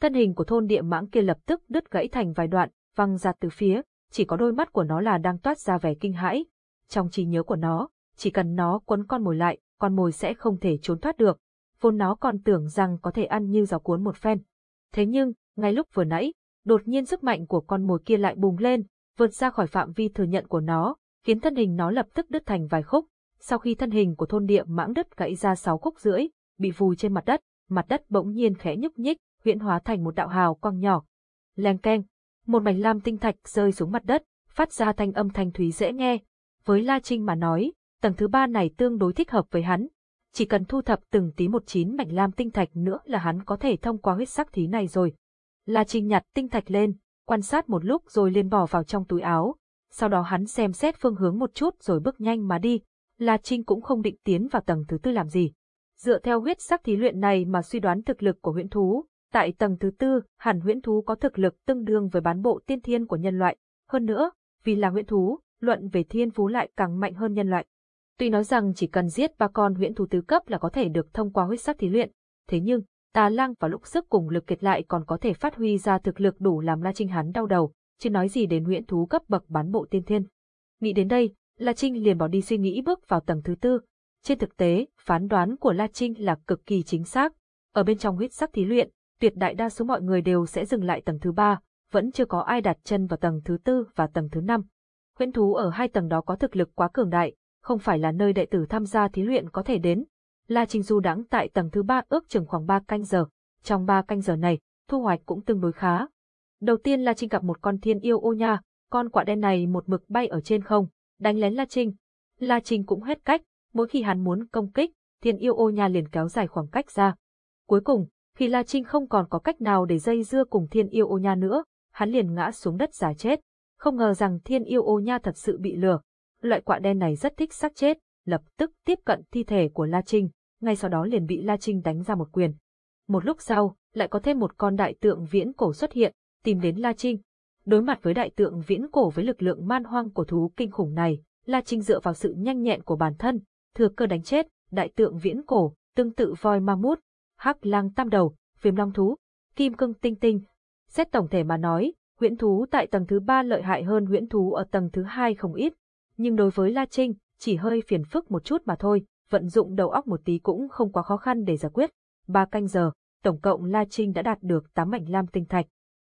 Thân hình của thôn địa mãng kia lập tức đứt gãy thành vài đoạn, văng ra từ phía, chỉ có đôi mắt của nó là đang toát ra vẻ kinh hãi. Trong trí nhớ của nó, chỉ cần nó quấn con mồi lại, con mồi sẽ không thể trốn thoát được. Vốn nó còn tưởng rằng có thể ăn như giò cuốn một phen. Thế nhưng, ngay lúc vừa nãy, đột nhiên sức mạnh của con mồi kia lại bùng lên, vượt ra khỏi phạm vi thừa nhận của nó, khiến thân hình nó lập tức đứt thành vài khúc. Sau khi thân hình của thôn địa mãng đứt gãy ra sáu khúc rưỡi, bị vùi trên mặt đất, mặt đất bỗng nhiên khẽ nhúc nhích, huyễn hóa thành một đạo hào quang nhỏ. Leng keng, một mảnh lam tinh thạch rơi xuống mặt đất, phát ra thanh âm thanh thúy dễ nghe. Với La Trinh mà nói, tầng thứ ba này tương đối thích hợp với hắn. Chỉ cần thu thập từng tí một chín mảnh lam tinh thạch nữa là hắn có thể thông qua huyết sắc thí này rồi. La Trinh nhặt tinh thạch lên, quan sát một lúc rồi liền bỏ vào trong túi áo. Sau đó hắn xem xét phương hướng một chút rồi bước nhanh mà đi. La Trinh cũng không định tiến vào tầng thứ tư làm gì. Dựa theo huyết sắc thí luyện này mà suy đoán thực lực của huyễn thú, tại tầng thứ tư, hẳn huyễn thú có thực lực tương đương với bán bộ tiên thiên của nhân loại. Hơn nữa, vì là huyễn thú, luận về thiên phú lại càng mạnh hơn nhân loại. Tuy nói rằng chỉ cần giết ba con huyễn thú tứ cấp là có thể được thông qua huyết sắc thí luyện, thế nhưng, Tà Lăng và lúc sức cùng lực kiệt lại còn có thể phát huy ra thực lực đủ làm La Trinh hắn đau đầu, chứ nói gì đến huyễn thú cấp bậc bán bộ tiên thiên. Nghĩ đến đây, La Trinh liền bỏ đi suy nghĩ bước vào tầng thứ tư. Trên thực tế, phán đoán của La Trinh là cực kỳ chính xác. Ở bên trong huyết sắc thí luyện, tuyệt đại đa số mọi người đều sẽ dừng lại tầng thứ ba, vẫn chưa có ai đặt chân vào tầng thứ tư và tầng thứ năm. Huyễn thú ở hai tầng đó có thực lực quá cường đại, không phải là nơi đệ tử tham gia thí luyện có thể đến. La Trinh du đãng tại tầng thứ ba ước chừng khoảng ba canh giờ. Trong ba canh giờ này, thu hoạch cũng tương đối khá. Đầu tiên La Trinh gặp một con thiên yêu ô nha, con quạ đen này một mực bay ở trên không, đánh lén La Trinh. La Trinh cũng hết cách, mỗi khi hắn muốn công kích, thiên yêu ô nha liền kéo dài khoảng cách ra. Cuối cùng, khi La Trinh không còn có cách nào để dây dưa cùng thiên yêu ô nha nữa, hắn liền ngã xuống đất giả chết. Không ngờ rằng thiên yêu ô nha thật sự bị lừa. Loại quạ đen này rất thích xác chết, lập tức tiếp cận thi thể của La Trinh, ngay sau đó liền bị La Trinh đánh ra một quyền. Một lúc sau, lại có thêm một con đại tượng viễn cổ xuất hiện, tìm đến La Trinh. Đối mặt với đại tượng viễn cổ với lực lượng man hoang của thú kinh khủng này, La Trinh dựa vào sự nhanh nhẹn của bản thân, thừa cơ đánh chết, đại tượng viễn cổ, tương tự voi ma mút, hắc lang tam đầu, viêm long thú, kim cương tinh tinh. Xét tổng thể mà nói, huyễn thú tại tầng thứ ba lợi hại hơn huyễn thú ở tầng thứ hai không ít. Nhưng đối với La Trinh, chỉ hơi phiền phức một chút mà thôi, vận dụng đầu óc một tí cũng không quá khó khăn để giải quyết. Ba canh giờ, tổng cộng La Trinh đã đạt được 8 mảnh lam tinh thạch.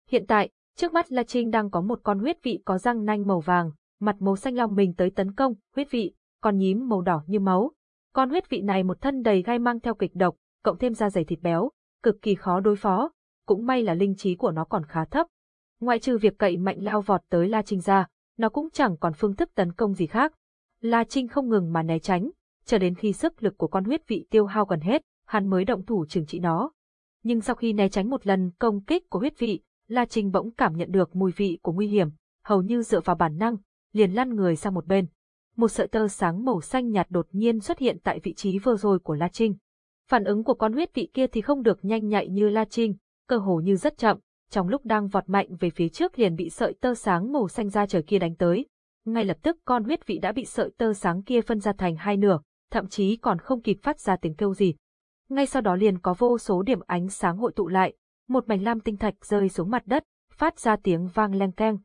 Hiện tại, trước mắt La Trinh đang có một con huyết vị có răng nanh màu vàng, mặt màu xanh long mình tới tấn công, huyết vị, con nhím màu đỏ như máu. Con huyết vị này một thân đầy gai mang theo kịch độc, cộng thêm da dày thịt béo, cực kỳ khó đối phó, cũng may là linh trí của nó còn khá thấp. Ngoại trừ việc cậy mạnh lao vọt tới La Trinh ra, nó cũng chẳng còn phương thức tấn công gì khác. La Trinh không ngừng mà né tránh, chờ đến khi sức lực của con huyết vị tiêu hao gần hết, hắn mới động thủ trừng trị nó. Nhưng sau khi né tránh một lần công kích của huyết vị, La Trinh bỗng cảm nhận được mùi vị của nguy hiểm, hầu như dựa vào bản năng, liền lăn người sang một bên. Một sợi tơ sáng màu xanh nhạt đột nhiên xuất hiện tại vị trí vừa rồi của La Trinh. Phản ứng của con huyết vị kia thì không được nhanh nhạy như La Trinh, cơ hồ như rất chậm, trong lúc đang vọt mạnh về phía trước liền bị sợi tơ sáng màu xanh ra trời kia đánh tới. Ngay lập tức con huyết vị đã bị sợi tơ sáng kia phân ra thành hai nửa, thậm chí còn không kịp phát ra tiếng kêu gì. Ngay sau đó liền có vô số điểm ánh sáng hội tụ lại, một mảnh lam tinh thạch rơi xuống mặt đất, phát ra tiếng vang leng keng.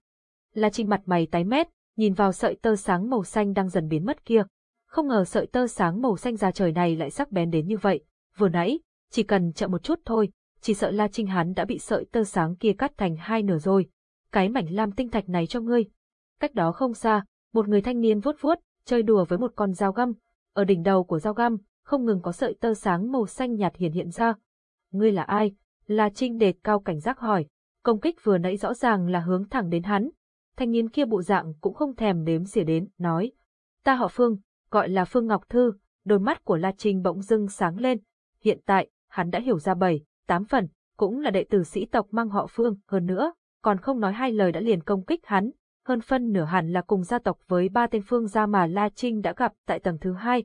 La Trinh mặt mày tái mét, nhìn vào sợi tơ sáng màu xanh đang dần biến mất kia. Không ngờ sợi tơ sáng màu xanh ra trời này lại sắc bén đến như vậy, vừa nãy, chỉ cần chậm một chút thôi, chỉ sợ La Trinh hắn đã bị sợi tơ sáng kia cắt thành hai nửa rồi. Cái mảnh lam tinh thạch này cho ngươi. Cách đó không xa, một người thanh niên vuốt vuốt, chơi đùa với một con dao găm. Ở đỉnh đầu của dao găm, không ngừng có sợi tơ sáng màu xanh nhạt hiện hiện ra. Ngươi là ai? La Trinh đề cao cảnh giác hỏi. Công kích vừa nãy rõ ràng là hướng thẳng đến hắn. Thanh niên kia bộ dạng cũng không thèm đếm xỉa đến, nói. Ta họ Phương, gọi là Phương Ngọc Thư. Đôi mắt của La Trinh bỗng dưng sáng lên. Hiện tại, hắn đã hiểu ra bảy, tám phần, cũng là đệ tử sĩ tộc mang họ Phương, hơn nữa, còn không nói hai lời đã liền công kích hắn, hơn phân nửa hẳn là cùng gia tộc với ba tên Phương gia mà La Trinh đã gặp tại tầng thứ hai.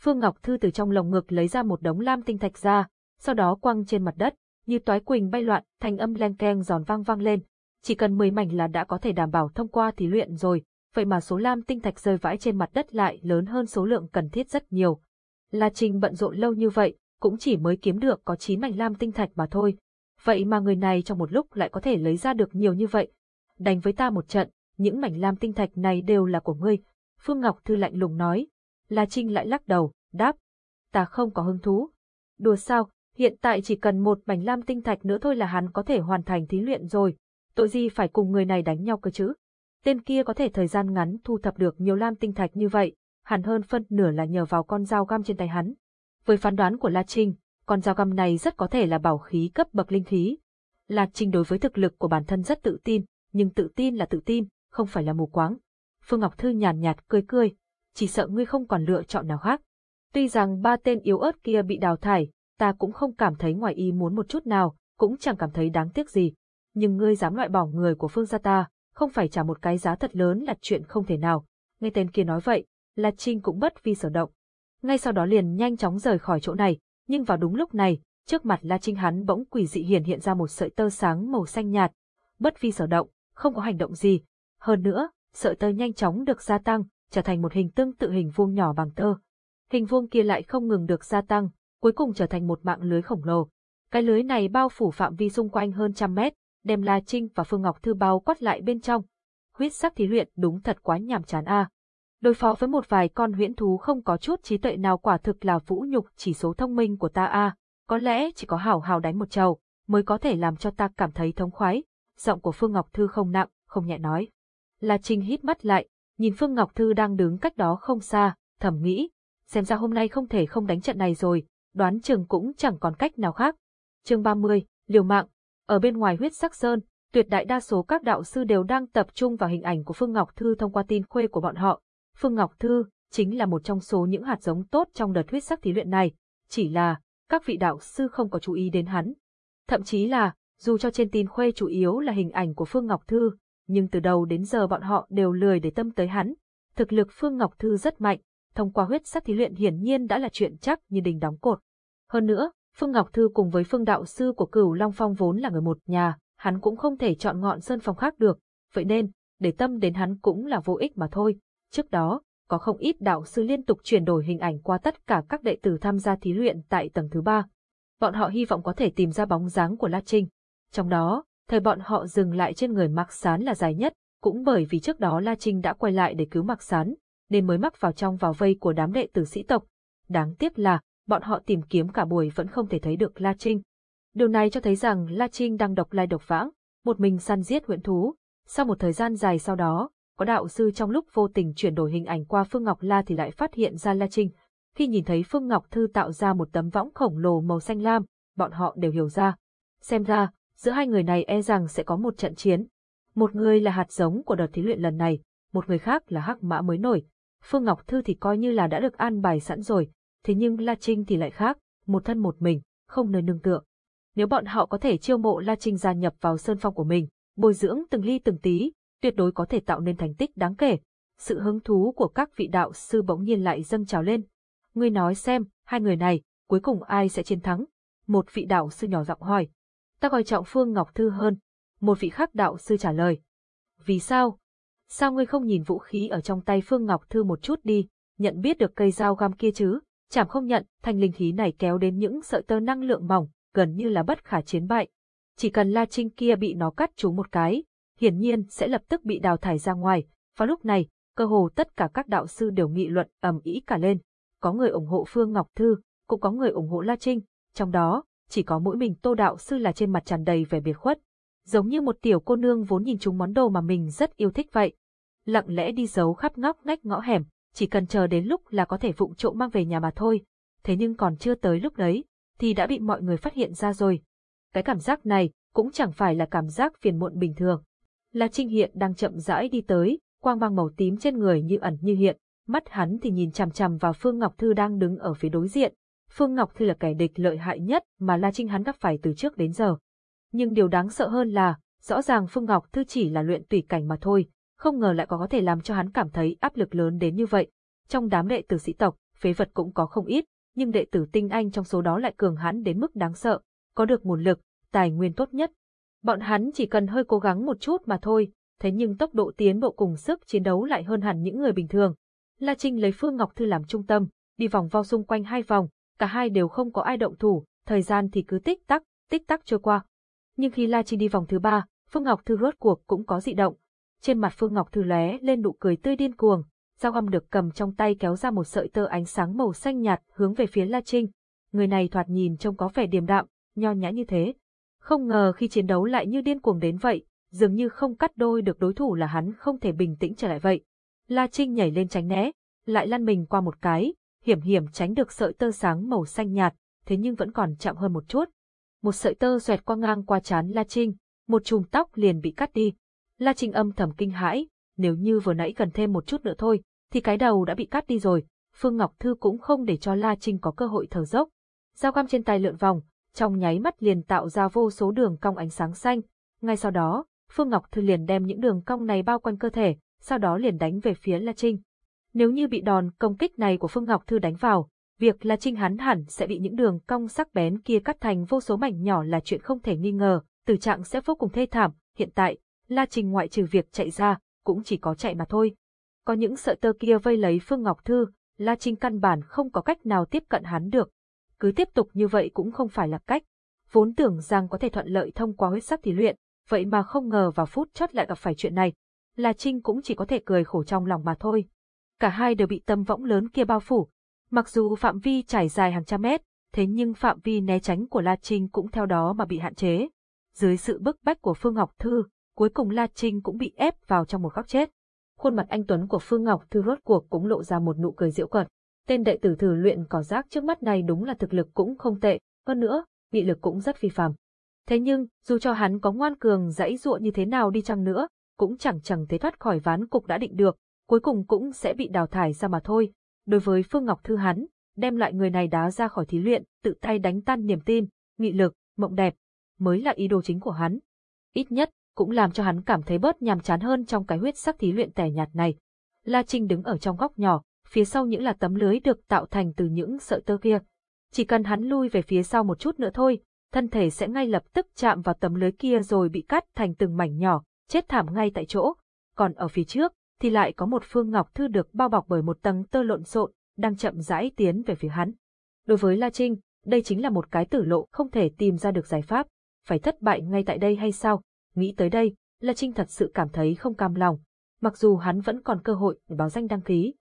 Phương Ngọc Thư từ trong lồng ngực lấy ra một đống lam tinh thạch ra, sau đó quăng trên mặt đất, như toái quỳnh bay loạn, thành âm leng keng giòn vang vang lên. Chỉ cần 10 mảnh là đã có thể đảm bảo thông qua thí luyện rồi, vậy mà số lam tinh thạch rơi vãi trên mặt đất lại lớn hơn số lượng cần thiết rất nhiều. La Trinh bận rộn lâu như vậy, cũng chỉ mới kiếm được có 9 mảnh lam tinh thạch mà thôi. Vậy mà người này trong một lúc lại có thể lấy ra được nhiều như vậy. Đánh với ta một trận, những mảnh lam tinh thạch này đều là của ngươi. Phương Ngọc Thư lạnh lùng nói. La Trinh lại lắc đầu, đáp. Ta không có hứng thú. Đùa sao, hiện tại chỉ cần một mảnh lam tinh thạch nữa thôi là hắn có thể hoàn thành thí luyện rồi. Tội gì phải cùng người này đánh nhau cơ chứ? Tên kia có thể thời gian ngắn thu thập được nhiều lam tinh thạch như vậy, hẳn hơn phân nửa là nhờ vào con dao găm trên tay hắn. Với phán đoán của La Trinh, con dao găm này rất có thể là bảo khí cấp bậc linh khí. La Trinh đối với thực lực của bản thân rất tự tin, nhưng tự tin là tự tin, không phải là mù quáng. Phương Ngọc Thư nhàn nhạt cười cười, chỉ sợ ngươi không còn lựa chọn nào khác. Tuy rằng ba tên yếu ớt kia bị đào thải, ta cũng không cảm thấy ngoài ý muốn một chút nào, cũng chẳng cảm thấy đáng tiếc gì. Nhưng ngươi dám loại bỏ người của Phương gia ta, không phải trả một cái giá thật lớn là chuyện không thể nào. Nghe tên kia nói vậy, La Trinh cũng bất vi sở động ngay sau đó liền nhanh chóng rời khỏi chỗ này, nhưng vào đúng lúc này, trước mặt La Trinh hắn bỗng quỷ dị hiển hiện ra một sợi tơ sáng màu xanh nhạt, bất vi sở động, không có hành động gì. Hơn nữa, sợi tơ nhanh chóng được gia tăng, trở thành một hình tương tự hình vuông nhỏ bằng tơ. Hình vuông kia lại không ngừng được gia tăng, cuối cùng trở thành một mạng lưới khổng lồ. Cái lưới này bao phủ phạm vi xung quanh hơn trăm mét, đem La Trinh và Phương Ngọc Thư bao quát lại bên trong. Huyết sắc thí luyện đúng thật quá nhàm chán a. Đối phó với một vài con huyễn thú không có chút trí tuệ nào quả thực là vũ nhục chỉ số thông minh của ta a. Có lẽ chỉ có hảo hảo đánh một trầu mới có thể làm cho ta cảm thấy thống khoái. Giọng của Phương Ngọc Thư không nặng, không nhẹ nói. La Trinh hít mắt lại, nhìn Phương Ngọc Thư đang đứng cách đó không xa, thầm nghĩ, xem ra hôm nay không thể không đánh trận này rồi, đoán chừng cũng chẳng còn cách nào khác. Chương 30, liều mạng. Ở bên ngoài huyết sắc sơn, tuyệt đại đa số các đạo sư đều đang tập trung vào hình ảnh của Phương Ngọc Thư thông qua tin khuê của bọn họ. Phương Ngọc Thư chính là một trong số những hạt giống tốt trong đợt huyết sắc thí luyện này, chỉ là các vị đạo sư không có chú ý đến hắn. Thậm chí là, dù cho trên tin khuê chủ yếu là hình ảnh của Phương Ngọc Thư, nhưng từ đầu đến giờ bọn họ đều lười để tâm tới hắn. Thực lực Phương Ngọc Thư rất mạnh, thông qua huyết sắc thí luyện hiển nhiên đã là chuyện chắc như đình đóng cột. Hơn nữa, Phương Ngọc Thư cùng với Phương đạo sư của Cửu Long Phong vốn là người một nhà, hắn cũng không thể chọn ngọn sơn phong khác được, vậy nên, để tâm đến hắn cũng là vô ích mà thôi. Trước đó, có không ít đạo sư liên tục chuyển đổi hình ảnh qua tất cả các đệ tử tham gia thí luyện tại tầng thứ ba. Bọn họ hy vọng có thể tìm ra bóng dáng của La Trinh. Trong đó, thời bọn họ dừng lại trên người Mạc Sán là dài nhất, cũng bởi vì trước đó La Trinh đã quay lại để cứu Mạc Sán, nên mới mắc vào trong vào vây của đám đệ tử sĩ tộc. Đáng tiếc là, bọn họ tìm kiếm cả buổi vẫn không thể thấy được La Trinh. Điều này cho thấy rằng La Trinh đang độc lai độc vãng, một mình săn giết huyện thú. Sau một thời gian dài sau đó, có đạo sư trong lúc vô tình chuyển đổi hình ảnh qua Phương Ngọc La thì lại phát hiện ra La Trinh. Khi nhìn thấy Phương Ngọc Thư tạo ra một tấm võng khổng lồ màu xanh lam, bọn họ đều hiểu ra. Xem ra, giữa hai người này e rằng sẽ có một trận chiến. Một người là hạt giống của đợt thí luyện lần này, một người khác là hắc mã mới nổi. Phương Ngọc Thư thì coi như là đã được an bài sẵn rồi, thế nhưng La Trinh thì lại khác, một thân một mình, không nơi nương tựa. Nếu bọn họ có thể chiêu mộ La Trinh gia nhập vào sơn phong của mình, bồi dưỡng từng ly từng tí, tuyệt đối có thể tạo nên thành tích đáng kể. Sự hứng thú của các vị đạo sư bỗng nhiên lại dâng trào lên. Ngươi nói xem, hai người này, cuối cùng ai sẽ chiến thắng? Một vị đạo sư nhỏ giọng hỏi. Ta coi trọng Phương Ngọc Thư hơn. Một vị khác đạo sư trả lời. Vì sao? Sao ngươi không nhìn vũ khí ở trong tay Phương Ngọc Thư một chút đi, nhận biết được cây dao găm kia chứ? Chảm không nhận, thanh linh khí này kéo đến những sợi tơ năng lượng mỏng, gần như là bất khả chiến bại. Chỉ cần La Trinh kia bị nó cắt trúng một cái, hiển nhiên sẽ lập tức bị đào thải ra ngoài. Và lúc này, cơ hồ tất cả các đạo sư đều nghị luận ầm ĩ cả lên. Có người ủng hộ Phương Ngọc Thư, cũng có người ủng hộ La Trinh, trong đó, chỉ có mỗi mình Tô đạo sư là trên mặt tràn đầy vẻ biệt khuất, giống như một tiểu cô nương vốn nhìn chúng món đồ mà mình rất yêu thích vậy. Lặng lẽ đi giấu khắp ngóc ngách ngõ hẻm, chỉ cần chờ đến lúc là có thể vụng trộm mang về nhà mà thôi. Thế nhưng còn chưa tới lúc đấy, thì đã bị mọi người phát hiện ra rồi. Cái cảm giác này cũng chẳng phải là cảm giác phiền muộn bình thường. La Trinh hiện đang chậm rãi đi tới, quang mang màu tím trên người như ẩn như hiện, mắt hắn thì nhìn chằm chằm vào Phương Ngọc Thư đang đứng ở phía đối diện. Phương Ngọc Thư là kẻ địch lợi hại nhất mà La Trinh hắn gặp phải từ trước đến giờ. Nhưng điều đáng sợ hơn là, rõ ràng Phương Ngọc Thư chỉ là luyện tùy cảnh mà thôi, không ngờ lại có có thể làm cho hắn cảm thấy áp lực lớn đến như vậy. Trong đám đệ tử sĩ tộc, phế vật cũng có không ít, nhưng đệ tử tinh anh trong số đó lại cường hãn đến mức đáng sợ, có được nguồn lực, tài nguyên tốt nhất. Bọn hắn chỉ cần hơi cố gắng một chút mà thôi, thế nhưng tốc độ tiến bộ cùng sức chiến đấu lại hơn hẳn những người bình thường. La Trinh lấy Phương Ngọc Thư làm trung tâm, đi vòng vo xung quanh hai vòng, cả hai đều không có ai động thủ, thời gian thì cứ tích tắc, tích tắc trôi qua. Nhưng khi La Trinh đi vòng thứ ba, Phương Ngọc Thư rốt cuộc cũng có dị động. Trên mặt Phương Ngọc Thư lóe lên nụ cười tươi điên cuồng, dao găm được cầm trong tay kéo ra một sợi tơ ánh sáng màu xanh nhạt hướng về phía La Trinh. Người này thoạt nhìn trông có vẻ điềm đạm, nho nhã như thế. Không ngờ khi chiến đấu lại như điên cuồng đến vậy, dường như không cắt đôi được đối thủ là hắn không thể bình tĩnh trở lại vậy. La Trinh nhảy lên tránh né, lại lăn mình qua một cái, hiểm hiểm tránh được sợi tơ sáng màu xanh nhạt, thế nhưng vẫn còn chậm hơn một chút. Một sợi tơ xoẹt qua ngang qua chán La Trinh, một chùm tóc liền bị cắt đi. La Trinh âm thầm kinh hãi, nếu như vừa nãy cần thêm một chút nữa thôi, thì cái đầu đã bị cắt đi rồi, Phương Ngọc Thư cũng không để cho La Trinh có cơ hội thở dốc. Dao găm trên tay lượn vòng, trong nháy mắt liền tạo ra vô số đường cong ánh sáng xanh. Ngay sau đó, Phương Ngọc Thư liền đem những đường cong này bao quanh cơ thể, sau đó liền đánh về phía La Trinh. Nếu như bị đòn công kích này của Phương Ngọc Thư đánh vào, việc La Trinh hắn hẳn sẽ bị những đường cong sắc bén kia cắt thành vô số mảnh nhỏ là chuyện không thể nghi ngờ, tử trạng sẽ vô cùng thê thảm. Hiện tại, La Trinh ngoại trừ việc chạy ra, cũng chỉ có chạy mà thôi. Có những sợi tơ kia vây lấy Phương Ngọc Thư, La Trinh căn bản không có cách nào tiếp cận hắn được. Cứ tiếp tục như vậy cũng không phải là cách. Vốn tưởng rằng có thể thuận lợi thông qua huyết sắc thí luyện, vậy mà không ngờ vào phút chót lại gặp phải chuyện này. La Trinh cũng chỉ có thể cười khổ trong lòng mà thôi cả hai đều bị tấm võng lớn kia bao phủ. Mặc dù phạm vi trải dài hàng trăm mét, thế nhưng phạm vi né tránh của La Trinh cũng theo đó mà bị hạn chế. Dưới sự bức bách của Phương Ngọc Thư, cuối cùng La Trinh cũng bị ép vào trong một góc chết. Khuôn mặt anh Tuấn của Phương Ngọc Thư rốt cuộc cũng lộ ra một nụ cười diễu cợt. Tên đệ tử thử luyện cỏ rác trước mắt này đúng là thực lực cũng không tệ, hơn nữa, nghị lực cũng rất phi phàm. Thế nhưng, dù cho hắn có ngoan cường dãy dụa như thế nào đi chăng nữa, cũng chẳng chẳng thế thoát khỏi ván cục đã định được, cuối cùng cũng sẽ bị đào thải ra mà thôi. Đối với Phương Ngọc Thư hắn, đem lại người này đá ra khỏi thí luyện, tự tay đánh tan niềm tin, nghị lực, mộng đẹp, mới là ý đồ chính của hắn. Ít nhất, cũng làm cho hắn cảm thấy bớt nhàm chán hơn trong cái huyết sắc thí luyện tẻ nhạt này. La Trinh đứng ở trong góc nhỏ, phía sau những là tấm lưới được tạo thành từ những sợi tơ kia. Chỉ cần hắn lui về phía sau một chút nữa thôi, thân thể sẽ ngay lập tức chạm vào tấm lưới kia rồi bị cắt thành từng mảnh nhỏ, chết thảm ngay tại chỗ. Còn ở phía trước, thì lại có một phương ngọc thư được bao bọc bởi một tầng tơ lộn xộn, đang chậm rãi tiến về phía hắn. Đối với La Trinh, đây chính là một cái tử lộ không thể tìm ra được giải pháp, phải thất bại ngay tại đây hay sao? Nghĩ tới đây, La Trinh thật sự cảm thấy không cam lòng, mặc dù hắn vẫn còn cơ hội để báo danh đăng ký.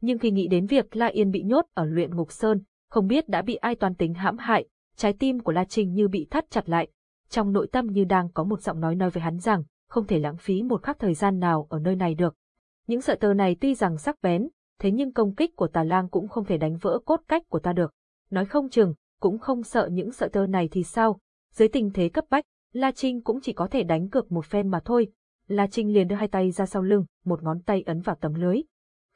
Nhưng khi nghĩ đến việc La Yên bị nhốt ở luyện ngục sơn, không biết đã bị ai toàn tính hãm hại, trái tim của La Trinh như bị thắt chặt lại. Trong nội tâm như đang có một giọng nói nói với hắn rằng, không thể lãng phí một khắc thời gian nào ở nơi này được. Những sợi tơ này tuy rằng sắc bén, thế nhưng công kích của tà lang cũng không thể đánh vỡ cốt cách của ta được. Nói không chừng, cũng không sợ những sợi tơ này thì sao. Dưới tình thế cấp bách, La Trinh cũng chỉ có thể đánh cược một phen mà thôi. La Trinh liền đưa hai tay ra sau lưng, một ngón tay ấn vào tấm lưới.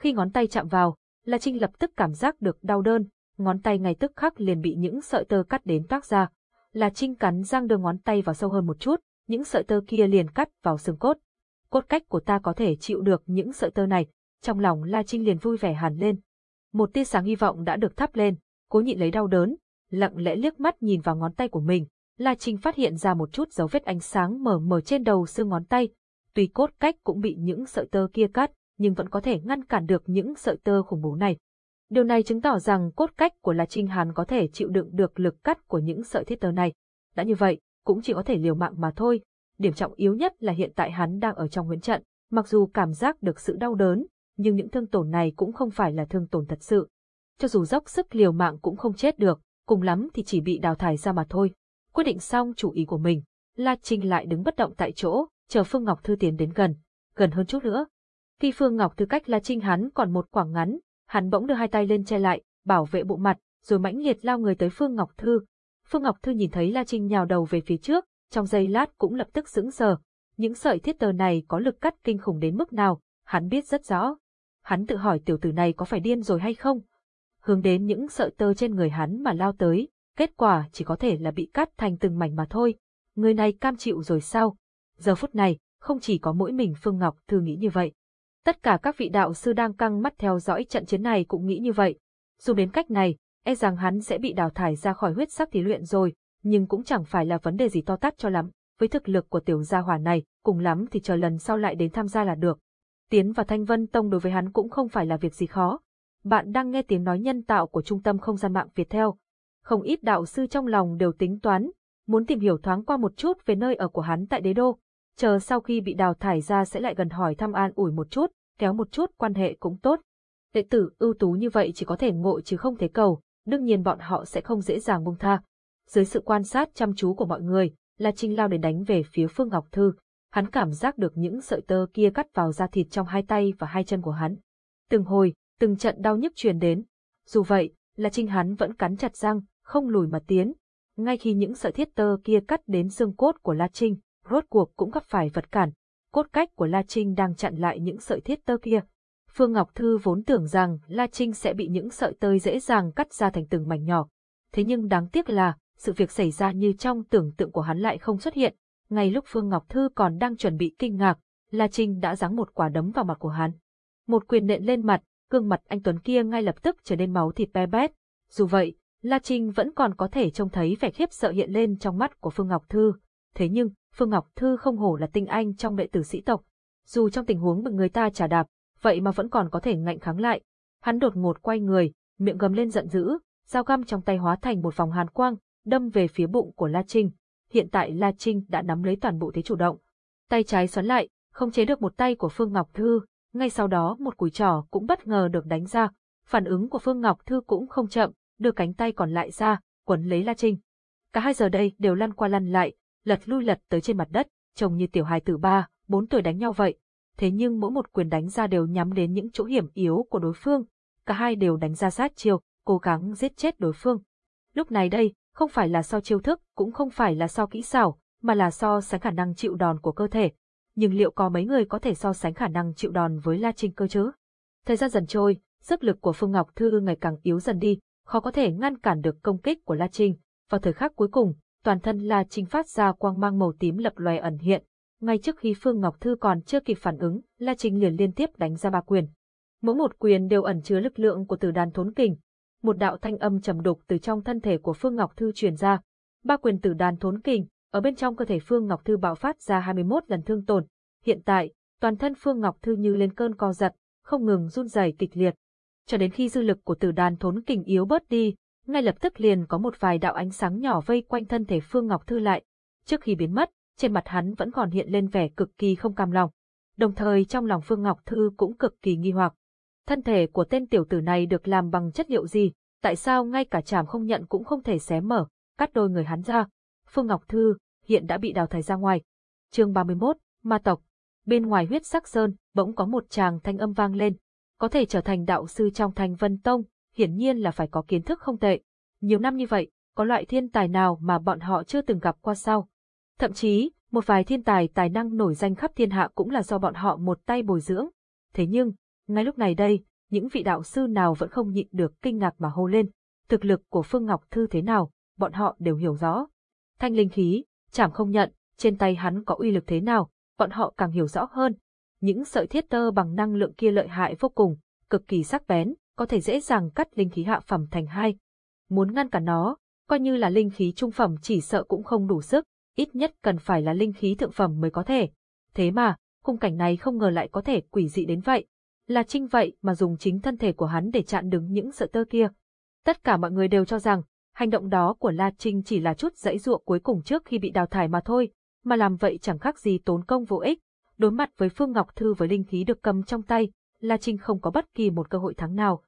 Khi ngón tay chạm vào, La Trinh lập tức cảm giác được đau đơn, ngón tay ngay tức khắc liền bị những sợi tơ cắt đến toác ra. La Trinh cắn răng đưa ngón tay vào sâu hơn một chút, những sợi tơ kia liền cắt vào xương cốt. Cốt cách của ta có thể chịu được những sợi tơ này, trong lòng La Trinh liền vui vẻ hẳn lên. Một tia sáng hy vọng đã được thắp lên, cố nhịn lấy đau đớn, lặng lẽ liếc mắt nhìn vào ngón tay của mình, La Trinh phát hiện ra một chút dấu vết ánh sáng mờ mờ trên đầu xương ngón tay. Tuy cốt cách cũng bị những sợi tơ kia cắt, nhưng vẫn có thể ngăn cản được những sợi tơ khủng bố này. Điều này chứng tỏ rằng cốt cách của La Trinh Hàn có thể chịu đựng được lực cắt của những sợi thiết tơ này. Đã như vậy, cũng chỉ có thể liều mạng mà thôi. Điểm trọng yếu nhất là hiện tại hắn đang ở trong huyễn trận, mặc dù cảm giác được sự đau đớn, nhưng những thương tổn này cũng không phải là thương tổn thật sự. Cho dù dốc sức liều mạng cũng không chết được, cùng lắm thì chỉ bị đào thải ra mà thôi. Quyết định xong chủ ý của mình, La Trinh lại đứng bất động tại chỗ, chờ Phương Ngọc Thư tiến đến gần, gần hơn chút nữa. Khi Phương Ngọc Thư cách La Trinh hắn còn một khoảng ngắn, hắn bỗng đưa hai tay lên che lại, bảo vệ bộ mặt, rồi mãnh liệt lao người tới Phương Ngọc Thư. Phương Ngọc Thư nhìn thấy La Trinh nhào đầu về phía trước, trong giây lát cũng lập tức sững sờ. Những sợi thiết tờ này có lực cắt kinh khủng đến mức nào, hắn biết rất rõ. Hắn tự hỏi tiểu tử này có phải điên rồi hay không? Hướng đến những sợi tơ trên người hắn mà lao tới, kết quả chỉ có thể là bị cắt thành từng mảnh mà thôi. Người này cam chịu rồi sao? Giờ phút này, không chỉ có mỗi mình Phương Ngọc Thư nghĩ như vậy. Tất cả các vị đạo sư đang căng mắt theo dõi trận chiến này cũng nghĩ như vậy. Dù đến cách này, e rằng hắn sẽ bị đào thải ra khỏi huyết sắc thí luyện rồi, nhưng cũng chẳng phải là vấn đề gì to tát cho lắm. Với thực lực của tiểu gia hỏa này, cùng lắm thì chờ lần sau lại đến tham gia là được. Tiến và Thanh Vân Tông đối với hắn cũng không phải là việc gì khó. Bạn đang nghe tiếng nói nhân tạo của Trung tâm Không gian mạng Việt theo. Không ít đạo sư trong lòng đều tính toán, muốn tìm hiểu thoáng qua một chút về nơi ở của hắn tại đế đô. Chờ sau khi bị đào thải ra sẽ lại gần hỏi thăm an ủi một chút, kéo một chút quan hệ cũng tốt. Đệ tử ưu tú như vậy chỉ có thể ngộ chứ không thể cầu, đương nhiên bọn họ sẽ không dễ dàng buông tha. Dưới sự quan sát chăm chú của mọi người, La Trinh lao để đánh về phía Phương Ngọc Thư. Hắn cảm giác được những sợi tơ kia cắt vào da thịt trong hai tay và hai chân của hắn. Từng hồi, từng trận đau nhức truyền đến. Dù vậy, La Trinh hắn vẫn cắn chặt răng, không lùi mà tiến. Ngay khi những sợi thiết tơ kia cắt đến xương cốt của La Trinh, rốt cuộc cũng gặp phải vật cản. Cốt cách của La Trinh đang chặn lại những sợi thiết tơ kia. Phương Ngọc Thư vốn tưởng rằng La Trinh sẽ bị những sợi tơ dễ dàng cắt ra thành từng mảnh nhỏ. Thế nhưng đáng tiếc là, sự việc xảy ra như trong tưởng tượng của hắn lại không xuất hiện. Ngay lúc Phương Ngọc Thư còn đang chuẩn bị kinh ngạc, La Trinh đã giáng một quả đấm vào mặt của hắn. Một quyền nện lên mặt, gương mặt anh Tuấn kia ngay lập tức trở nên máu thịt be bét. Dù vậy, La Trinh vẫn còn có thể trông thấy vẻ khiếp sợ hiện lên trong mắt của Phương Ngọc Thư. Thế nhưng, Phương Ngọc Thư không hổ là tinh anh trong đệ tử sĩ tộc. Dù trong tình huống bị người ta trả đạp, vậy mà vẫn còn có thể ngạnh kháng lại. Hắn đột ngột quay người, miệng gầm lên giận dữ, dao găm trong tay hóa thành một vòng hàn quang, đâm về phía bụng của La Trinh. Hiện tại La Trinh đã nắm lấy toàn bộ thế chủ động. Tay trái xoắn lại, không chế được một tay của Phương Ngọc Thư, Ngay sau đó một cùi trỏ cũng bất ngờ được đánh ra, phản ứng của Phương Ngọc Thư cũng không chậm, đưa cánh tay còn lại ra, quấn lấy La Trinh. Cả hai giờ đây đều lăn qua lăn lại, lật lui lật tới trên mặt đất, trông như tiểu hài tử ba, bốn tuổi đánh nhau vậy. Thế nhưng mỗi một quyền đánh ra đều nhắm đến những chỗ hiểm yếu của đối phương, cả hai đều đánh ra sát chiêu, cố gắng giết chết đối phương. Lúc này đây, không phải là so chiêu thức, cũng không phải là so kỹ xảo, mà là so sánh khả năng chịu đòn của cơ thể. Nhưng liệu có mấy người có thể so sánh khả năng chịu đòn với La Trinh cơ chứ? Thời gian dần trôi, sức lực của Phương Ngọc Thư ngày càng yếu dần đi, khó có thể ngăn cản được công kích của La Trinh. Vào thời khắc cuối cùng, toàn thân La Trinh phát ra quang mang màu tím lập loè ẩn hiện. Ngay trước khi Phương Ngọc Thư còn chưa kịp phản ứng, La Trinh liền liên tiếp đánh ra ba quyền. Mỗi một quyền đều ẩn chứa lực lượng của tử đàn thốn kình. Một đạo thanh âm trầm đục từ trong thân thể của Phương Ngọc Thư truyền ra. Ba quyền tử đàn thốn kình, ở bên trong cơ thể Phương Ngọc Thư bạo phát ra 21 lần thương tổn. Hiện tại, toàn thân Phương Ngọc Thư như lên cơn co giật, không ngừng run rẩy kịch liệt. Cho đến khi dư lực của tử đàn thốn kình yếu bớt đi, ngay lập tức liền có một vài đạo ánh sáng nhỏ vây quanh thân thể Phương Ngọc Thư lại. Trước khi biến mất, trên mặt hắn vẫn còn hiện lên vẻ cực kỳ không cam lòng. Đồng thời trong lòng Phương Ngọc Thư cũng cực kỳ nghi hoặc. Thân thể của tên tiểu tử này được làm bằng chất liệu gì, tại sao ngay cả chàm không nhận cũng không thể xé mở, cắt đôi người hắn ra. Phương Ngọc Thư hiện đã bị đào thải ra ngoài. chương 31, Ma tộc. Bên ngoài huyết sắc sơn, bỗng có một chàng thanh âm vang lên. Có thể trở thành đạo sư trong thành vân tông, hiển nhiên là phải có kiến thức không tệ. Nhiều năm như vậy, có loại thiên tài nào mà bọn họ chưa từng gặp qua sao? Thậm chí, một vài thiên tài tài năng nổi danh khắp thiên hạ cũng là do bọn họ một tay bồi dưỡng. Thế nhưng, ngay lúc này đây, những vị đạo sư nào vẫn không nhịn được kinh ngạc mà hô lên. Thực lực của Phương Ngọc Thư thế nào, bọn họ đều hiểu rõ. Thanh linh khí, chảm không nhận, trên tay hắn có uy lực thế nào, bọn họ càng hiểu rõ hơn. Những sợi thiết tơ bằng năng lượng kia lợi hại vô cùng, cực kỳ sắc bén, có thể dễ dàng cắt linh khí hạ phẩm thành hai. Muốn ngăn cản nó, coi như là linh khí trung phẩm chỉ sợ cũng không đủ sức, ít nhất cần phải là linh khí thượng phẩm mới có thể. Thế mà, khung cảnh này không ngờ lại có thể quỷ dị đến vậy. Là Trinh vậy mà dùng chính thân thể của hắn để chặn đứng những sợi tơ kia. Tất cả mọi người đều cho rằng, hành động đó của La Trinh chỉ là chút dãy ruộng cuối cùng trước khi bị đào thải mà thôi, mà làm vậy chẳng khác gì tốn công vô ích. Đối mặt với Phương Ngọc Thư với linh khí được cầm trong tay, La Trinh không có bất kỳ một cơ hội thắng nào.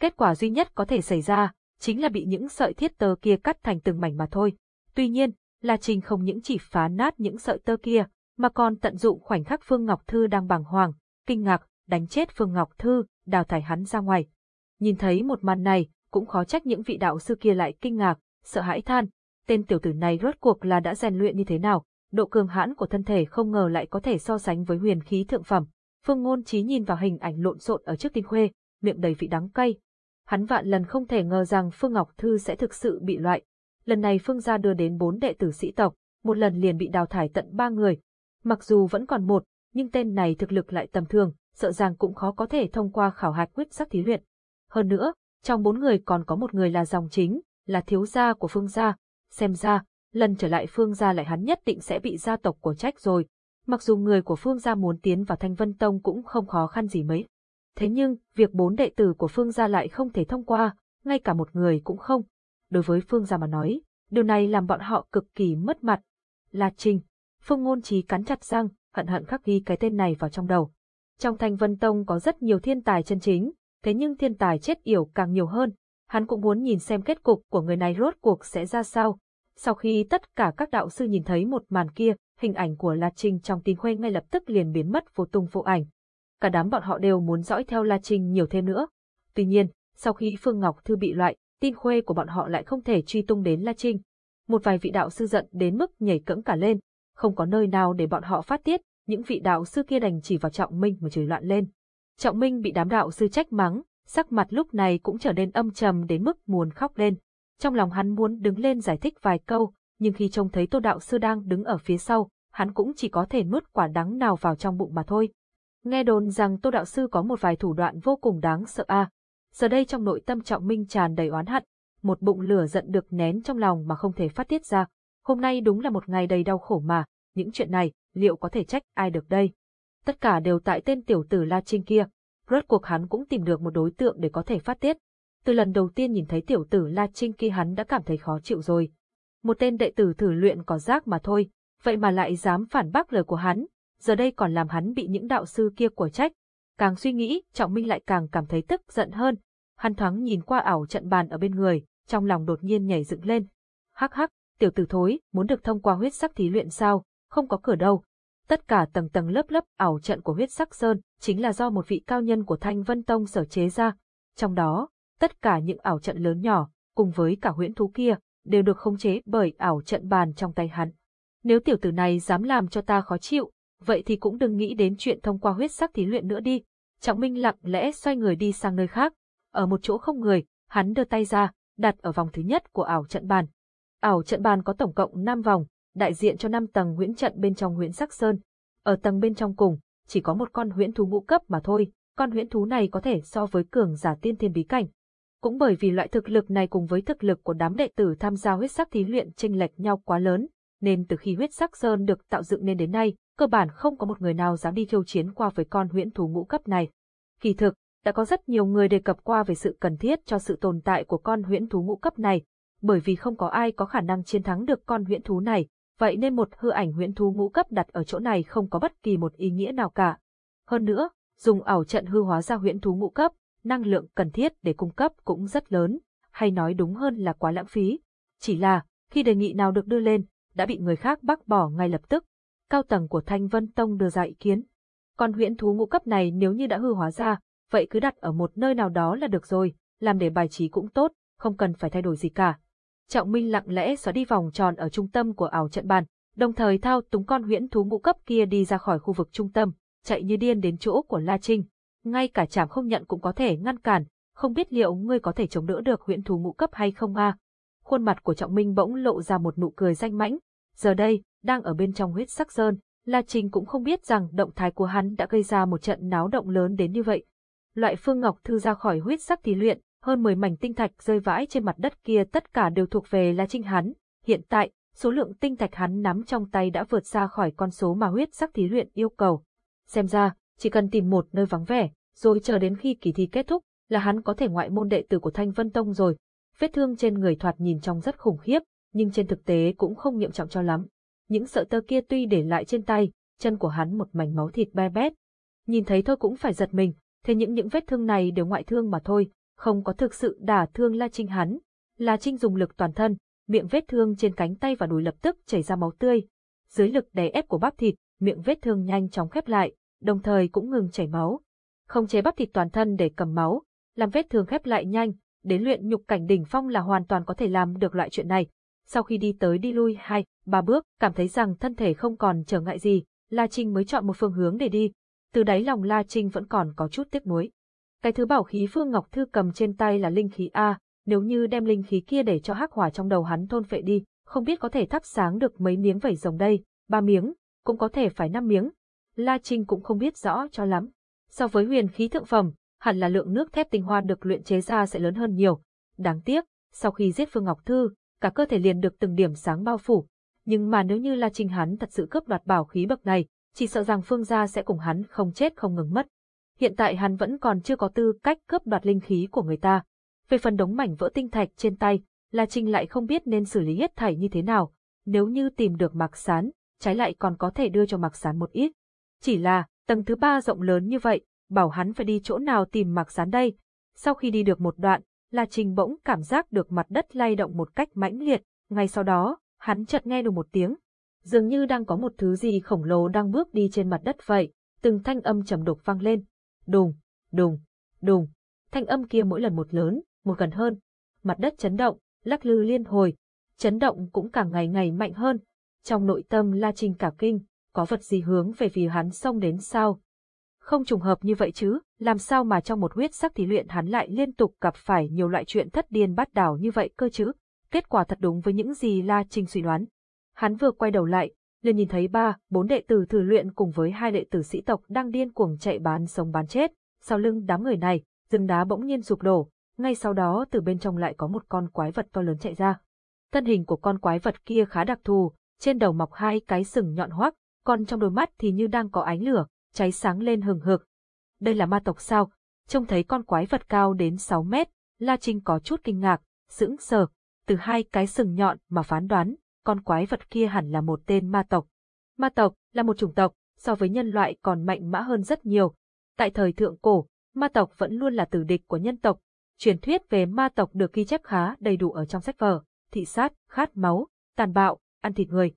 Kết quả duy nhất có thể xảy ra, chính là bị những sợi thiết tơ kia cắt thành từng mảnh mà thôi. Tuy nhiên, La Trinh không những chỉ phá nát những sợi tơ kia, mà còn tận dụng khoảnh khắc Phương Ngọc Thư đang bàng hoàng, kinh ngạc, đánh chết Phương Ngọc Thư, đào thải hắn ra ngoài. Nhìn thấy một màn này, cũng khó trách những vị đạo sư kia lại kinh ngạc, sợ hãi than, tên tiểu tử này rốt cuộc là đã rèn luyện như thế nào, độ cường hãn của thân thể không ngờ lại có thể so sánh với huyền khí thượng phẩm. Phương Ngôn Chí nhìn vào hình ảnh lộn xộn ở trước tinh khuê, miệng đầy vị đắng cay. Hắn vạn lần không thể ngờ rằng Phương Ngọc Thư sẽ thực sự bị loại. Lần này Phương gia đưa đến bốn đệ tử sĩ tộc, một lần liền bị đào thải tận ba người. Mặc dù vẫn còn một, nhưng tên này thực lực lại tầm thường, sợ rằng cũng khó có thể thông qua khảo hạch quyết sắc thí luyện. Hơn nữa, trong bốn người còn có một người là dòng chính, là thiếu gia của Phương gia. Xem ra, lần trở lại Phương gia lại hắn nhất định sẽ bị gia tộc của trách rồi. Mặc dù người của Phương gia muốn tiến vào Thanh Vân Tông cũng không khó khăn gì mấy. Thế nhưng, việc bốn đệ tử của Phương gia lại không thể thông qua, ngay cả một người cũng không. Đối với Phương gia mà nói, điều này làm bọn họ cực kỳ mất mặt. La Trinh, Phương Ngôn Trí cắn chặt răng, hận hận khắc ghi cái tên này vào trong đầu. Trong Thanh Vân Tông có rất nhiều thiên tài chân chính, thế nhưng thiên tài chết yểu càng nhiều hơn. Hắn cũng muốn nhìn xem kết cục của người này rốt cuộc sẽ ra sao. Sau khi tất cả các đạo sư nhìn thấy một màn kia, hình ảnh của La Trinh trong tin khuê ngay lập tức liền biến mất vô tung vô ảnh. Cả đám bọn họ đều muốn dõi theo La Trinh nhiều thêm nữa. Tuy nhiên, sau khi Phương Ngọc Thư bị loại, tin khuê của bọn họ lại không thể truy tung đến La Trinh. Một vài vị đạo sư giận đến mức nhảy cẫng cả lên, không có nơi nào để bọn họ phát tiết, những vị đạo sư kia đành chỉ vào Trọng Minh mà chửi loạn lên. Trọng Minh bị đám đạo sư trách mắng, sắc mặt lúc này cũng trở nên âm trầm đến mức muốn khóc lên. Trong lòng hắn muốn đứng lên giải thích vài câu, nhưng khi trông thấy Tô đạo sư đang đứng ở phía sau, hắn cũng chỉ có thể nuốt quả đắng nào vào trong bụng mà thôi. Nghe đồn rằng Tô đạo sư có một vài thủ đoạn vô cùng đáng sợ a. Giờ đây trong nội tâm Trọng Minh tràn đầy oán hận, một bụng lửa giận được nén trong lòng mà không thể phát tiết ra. Hôm nay đúng là một ngày đầy đau khổ mà, những chuyện này, liệu có thể trách ai được đây? Tất cả đều tại tên tiểu tử La Trinh kia, rốt cuộc hắn cũng tìm được một đối tượng để có thể phát tiết. Từ lần đầu tiên nhìn thấy tiểu tử La Trinh kia hắn đã cảm thấy khó chịu rồi. Một tên đệ tử thử luyện có rác mà thôi, vậy mà lại dám phản bác lời của hắn, giờ đây còn làm hắn bị những đạo sư kia của trách. Càng suy nghĩ, Trọng Minh lại càng cảm thấy tức giận hơn. Hắn thoáng nhìn qua ảo trận bàn ở bên người, trong lòng đột nhiên nhảy dựng lên. Hắc hắc, tiểu tử thối, muốn được thông qua huyết sắc thí luyện sao, không có cửa đâu. Tất cả tầng tầng lớp lớp ảo trận của huyết sắc sơn chính là do một vị cao nhân của Thanh Vân Tông sở chế ra. Trong đó, tất cả những ảo trận lớn nhỏ, cùng với cả huyễn thú kia, đều được khống chế bởi ảo trận bàn trong tay hắn. Nếu tiểu tử này dám làm cho ta khó chịu, vậy thì cũng đừng nghĩ đến chuyện thông qua huyết sắc thí luyện nữa đi. Trọng Minh lặng lẽ xoay người đi sang nơi khác. Ở một chỗ không người, hắn đưa tay ra, đặt ở vòng thứ nhất của ảo trận bàn. Ảo trận bàn có tổng cộng 5 vòng, đại diện cho 5 tầng huyễn trận bên trong huyễn sắc sơn. Ở tầng bên trong cùng, chỉ có một con huyễn thú ngũ cấp mà thôi, con huyễn thú này có thể so với cường giả tiên thiên bí cảnh. Cũng bởi vì loại thực lực này cùng với thực lực của đám đệ tử tham gia huyết sắc thí luyện chênh lệch nhau quá lớn, nên từ khi huyết sắc sơn được tạo dựng nên đến nay, cơ bản không có một người nào dám đi khiêu chiến qua với con huyễn thú ngũ cấp này. Kỳ thực, đã có rất nhiều người đề cập qua về sự cần thiết cho sự tồn tại của con huyễn thú ngũ cấp này, bởi vì không có ai có khả năng chiến thắng được con huyễn thú này, vậy nên một hư ảnh huyễn thú ngũ cấp đặt ở chỗ này không có bất kỳ một ý nghĩa nào cả. Hơn nữa, dùng ảo trận hư hóa ra huyễn thú ngũ cấp, năng lượng cần thiết để cung cấp cũng rất lớn, hay nói đúng hơn là quá lãng phí. Chỉ là, khi đề nghị nào được đưa lên, đã bị người khác bác bỏ ngay lập tức. Cao tầng của Thanh Vân Tông đưa ra ý kiến. Còn huyễn thú ngũ cấp này nếu như đã hư hóa ra, vậy cứ đặt ở một nơi nào đó là được rồi, làm để bài trí cũng tốt, không cần phải thay đổi gì cả. Trọng Minh lặng lẽ xóa đi vòng tròn ở trung tâm của ảo trận bàn, đồng thời thao túng con huyễn thú ngũ cấp kia đi ra khỏi khu vực trung tâm, chạy như điên đến chỗ của La Trinh. Ngay cả chảm không nhận cũng có thể ngăn cản, không biết liệu ngươi có thể chống đỡ được huyễn thú ngũ cấp hay không a? Khuôn mặt của Trọng Minh bỗng lộ ra một nụ cười danh mãnh. Giờ đây, đang ở bên trong huyết sắc sơn, La Trinh cũng không biết rằng động thái của hắn đã gây ra một trận náo động lớn đến như vậy. Loại phương ngọc thư ra khỏi huyết sắc thí luyện, hơn 10 mảnh tinh thạch rơi vãi trên mặt đất kia tất cả đều thuộc về La Trinh hắn. Hiện tại, số lượng tinh thạch hắn nắm trong tay đã vượt xa khỏi con số mà huyết sắc thí luyện yêu cầu. Xem ra, chỉ cần tìm một nơi vắng vẻ, rồi chờ đến khi kỳ thi kết thúc, là hắn có thể ngoại môn đệ tử của Thanh Vân Tông rồi. Vết thương trên người thoạt nhìn trông rất khủng khiếp, nhưng trên thực tế cũng không nghiêm trọng cho lắm. Những sợi tơ kia tuy để lại trên tay, chân của hắn một mảnh máu thịt be bét. Nhìn thấy thôi cũng phải giật mình, thế những những vết thương này đều ngoại thương mà thôi, không có thực sự đả thương La Trinh hắn. La Trinh dùng lực toàn thân, miệng vết thương trên cánh tay và đùi lập tức chảy ra máu tươi. Dưới lực đè ép của bắp thịt, miệng vết thương nhanh chóng khép lại, đồng thời cũng ngừng chảy máu. Không chế bắp thịt toàn thân để cầm máu, làm vết thương khép lại nhanh, đến luyện nhục cảnh đỉnh phong là hoàn toàn có thể làm được loại chuyện này. Sau khi đi tới đi lui hai, ba bước, cảm thấy rằng thân thể không còn trở ngại gì, La Trinh mới chọn một phương hướng để đi. Từ đáy lòng La Trinh vẫn còn có chút tiếc nuối. Cái thứ bảo khí Phương Ngọc Thư cầm trên tay là linh khí A, nếu như đem linh khí kia để cho hắc hỏa trong đầu hắn thôn phệ đi, không biết có thể thắp sáng được mấy miếng vẩy rồng đây, ba miếng, cũng có thể phải năm miếng. La Trinh cũng không biết rõ cho lắm. So với huyền khí thượng phẩm, hẳn là lượng nước thép tinh hoa được luyện chế ra sẽ lớn hơn nhiều. Đáng tiếc, sau khi giết Phương Ngọc Thư, cả cơ thể liền được từng điểm sáng bao phủ. Nhưng mà nếu như La Trinh hắn thật sự cướp đoạt bảo khí bậc này, chỉ sợ rằng Phương gia sẽ cùng hắn không chết không ngừng mất. Hiện tại hắn vẫn còn chưa có tư cách cướp đoạt linh khí của người ta. Về phần đống mảnh vỡ tinh thạch trên tay, La Trinh lại không biết nên xử lý hết thảy như thế nào. Nếu như tìm được Mạc Sán, trái lại còn có thể đưa cho Mạc Sán một ít. Chỉ là, tầng thứ ba rộng lớn như vậy, bảo hắn phải đi chỗ nào tìm Mạc Sán đây. Sau khi đi được một đoạn, La Trinh bỗng cảm giác được mặt đất lay động một cách mãnh liệt, ngay sau đó, hắn chợt nghe được một tiếng. Dường như đang có một thứ gì khổng lồ đang bước đi trên mặt đất vậy, từng thanh âm trầm đục vang lên. Đùng, đùng, đùng. Thanh âm kia mỗi lần một lớn, một gần hơn. Mặt đất chấn động, lắc lư liên hồi. Chấn động cũng càng ngày ngày mạnh hơn. Trong nội tâm La Trinh cả kinh, có vật gì hướng về phía hắn xông đến sao? Không trùng hợp như vậy chứ, làm sao mà trong một huyết sắc thí luyện hắn lại liên tục gặp phải nhiều loại chuyện thất điên bắt đảo như vậy cơ chứ? Kết quả thật đúng với những gì La Trinh suy đoán. Hắn vừa quay đầu lại, liền nhìn thấy ba, bốn đệ tử thử luyện cùng với hai đệ tử sĩ tộc đang điên cuồng chạy bán sống bán chết. Sau lưng đám người này, rừng đá bỗng nhiên sụp đổ, ngay sau đó từ bên trong lại có một con quái vật to lớn chạy ra. Thân hình của con quái vật kia khá đặc thù, trên đầu mọc hai cái sừng nhọn hoắc, còn trong đôi mắt thì như đang có ánh lửa, cháy sáng lên hừng hực. Đây là ma tộc sao? Trông thấy con quái vật cao đến 6 mét, La Trinh có chút kinh ngạc, sững sờ, từ hai cái sừng nhọn mà phán đoán, con quái vật kia hẳn là một tên ma tộc. Ma tộc là một chủng tộc, so với nhân loại còn mạnh mẽ hơn rất nhiều. Tại thời thượng cổ, ma tộc vẫn luôn là tử địch của nhân tộc. Truyền thuyết về ma tộc được ghi chép khá đầy đủ ở trong sách vở, thị sát, khát máu, tàn bạo, ăn thịt người.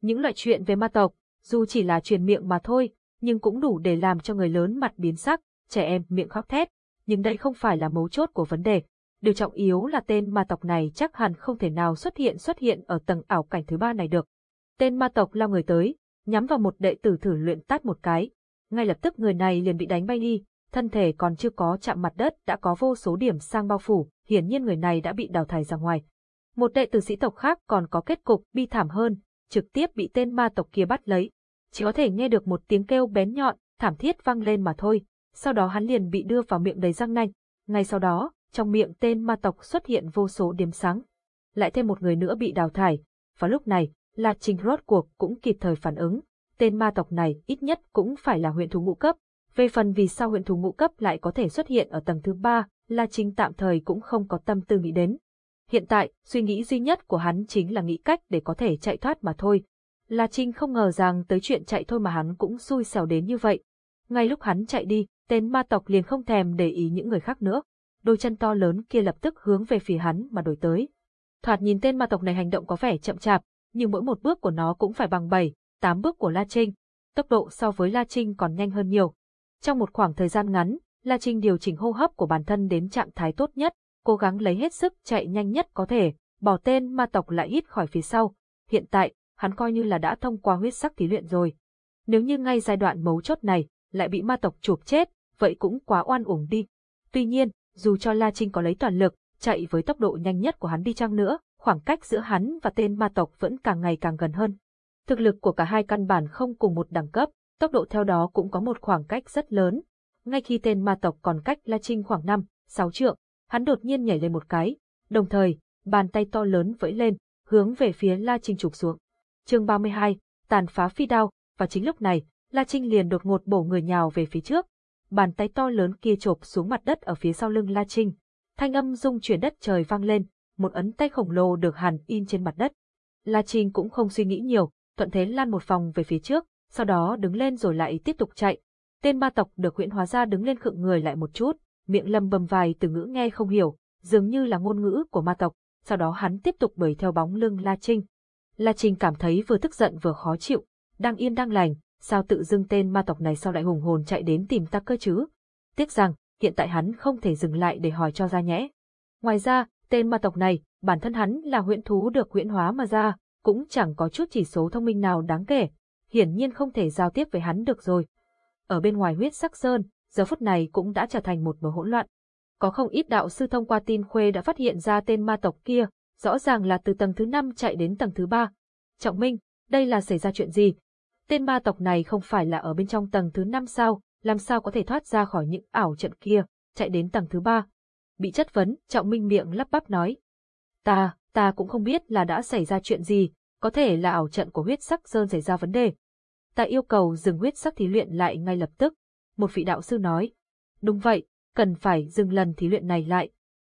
Những loại chuyện về ma tộc, dù chỉ là truyền miệng mà thôi, nhưng cũng đủ để làm cho người lớn mặt biến sắc, trẻ em miệng khóc thét. Nhưng đây không phải là mấu chốt của vấn đề. Điều trọng yếu là tên ma tộc này chắc hẳn không thể nào xuất hiện xuất hiện ở tầng ảo cảnh thứ ba này được. Tên ma tộc lao người tới, nhắm vào một đệ tử thử luyện tát một cái. Ngay lập tức người này liền bị đánh bay đi, thân thể còn chưa có chạm mặt đất đã có vô số điểm sang bao phủ, hiển nhiên người này đã bị đào thải ra ngoài. Một đệ tử sĩ tộc khác còn có kết cục bi thảm hơn, trực tiếp bị tên ma tộc kia bắt lấy. Chỉ có thể nghe được một tiếng kêu bén nhọn, thảm thiết vang lên mà thôi. Sau đó hắn liền bị đưa vào miệng đầy răng nanh. Ngay sau đó, trong miệng tên ma tộc xuất hiện vô số điểm sáng. Lại thêm một người nữa bị đào thải. Và lúc này, La Trình rốt cuộc cũng kịp thời phản ứng. Tên ma tộc này ít nhất cũng phải là huyện thú ngũ cấp. Về phần vì sao huyện thú ngũ cấp lại có thể xuất hiện ở tầng thứ ba, La Trình tạm thời cũng không có tâm tư nghĩ đến. Hiện tại, suy nghĩ duy nhất của hắn chính là nghĩ cách để có thể chạy thoát mà thôi. La Trinh không ngờ rằng tới chuyện chạy thôi mà hắn cũng xui xẻo đến như vậy. Ngay lúc hắn chạy đi, tên ma tộc liền không thèm để ý những người khác nữa. Đôi chân to lớn kia lập tức hướng về phía hắn mà đổi tới. Thoạt nhìn tên ma tộc này hành động có vẻ chậm chạp, nhưng mỗi một bước của nó cũng phải bằng 7, 8 bước của La Trinh. Tốc độ so với La Trinh còn nhanh hơn nhiều. Trong một khoảng thời gian ngắn, La Trinh điều chỉnh hô hấp của bản thân đến trạng thái tốt nhất, cố gắng lấy hết sức chạy nhanh nhất có thể, bỏ tên ma tộc lại hít khỏi phía sau. Hiện tại, hắn coi như là đã thông qua huyết sắc thí luyện rồi. Nếu như ngay giai đoạn mấu chốt này, lại bị ma tộc chụp chết, vậy cũng quá oan uổng đi. Tuy nhiên, dù cho La Trinh có lấy toàn lực, chạy với tốc độ nhanh nhất của hắn đi chăng nữa, khoảng cách giữa hắn và tên ma tộc vẫn càng ngày càng gần hơn. Thực lực của cả hai căn bản không cùng một đẳng cấp, tốc độ theo đó cũng có một khoảng cách rất lớn. Ngay khi tên ma tộc còn cách La Trinh khoảng 5, 6 trượng, hắn đột nhiên nhảy lên một cái, đồng thời, bàn tay to lớn vẫy lên, hướng về phía La Trinh chụp xuống. Chương 32, tàn phá phi đao, và chính lúc này, La Trinh liền đột ngột bổ người nhào về phía trước. Bàn tay to lớn kia chộp xuống mặt đất ở phía sau lưng La Trinh. Thanh âm rung chuyển đất trời vang lên, một ấn tay khổng lồ được hàn in trên mặt đất. La Trinh cũng không suy nghĩ nhiều, thuận thế lan một vòng về phía trước, sau đó đứng lên rồi lại tiếp tục chạy. Tên ma tộc được huyễn hóa ra đứng lên khựng người lại một chút, miệng lầm bầm vài từ ngữ nghe không hiểu, dường như là ngôn ngữ của ma tộc, sau đó hắn tiếp tục đuổi theo bóng lưng La Trinh. La Trinh cảm thấy vừa tức giận vừa khó chịu, đang yên đang lành, sao tự dưng tên ma tộc này sao lại hùng hồn chạy đến tìm ta cơ chứ? Tiếc rằng, hiện tại hắn không thể dừng lại để hỏi cho ra nhẽ. Ngoài ra, tên ma tộc này, bản thân hắn là huyễn thú được huyễn hóa mà ra, cũng chẳng có chút chỉ số thông minh nào đáng kể, hiển nhiên không thể giao tiếp với hắn được rồi. Ở bên ngoài huyết sắc sơn, giờ phút này cũng đã trở thành một bờ hỗn loạn. Có không ít đạo sư thông qua tin khuê đã phát hiện ra tên ma tộc kia, rõ ràng là từ tầng thứ 5 chạy đến tầng thứ 3. Trọng Minh, đây là xảy ra chuyện gì? Tên ma tộc này không phải là ở bên trong tầng thứ 5 sao, làm sao có thể thoát ra khỏi những ảo trận kia, chạy đến tầng thứ 3? Bị chất vấn, Trọng Minh miệng lắp bắp nói. Ta, ta cũng không biết là đã xảy ra chuyện gì, có thể là ảo trận của huyết sắc sơn xảy ra vấn đề. Ta yêu cầu dừng huyết sắc thí luyện lại ngay lập tức. Một vị đạo sư nói. Đúng vậy, cần phải dừng lần thí luyện này lại.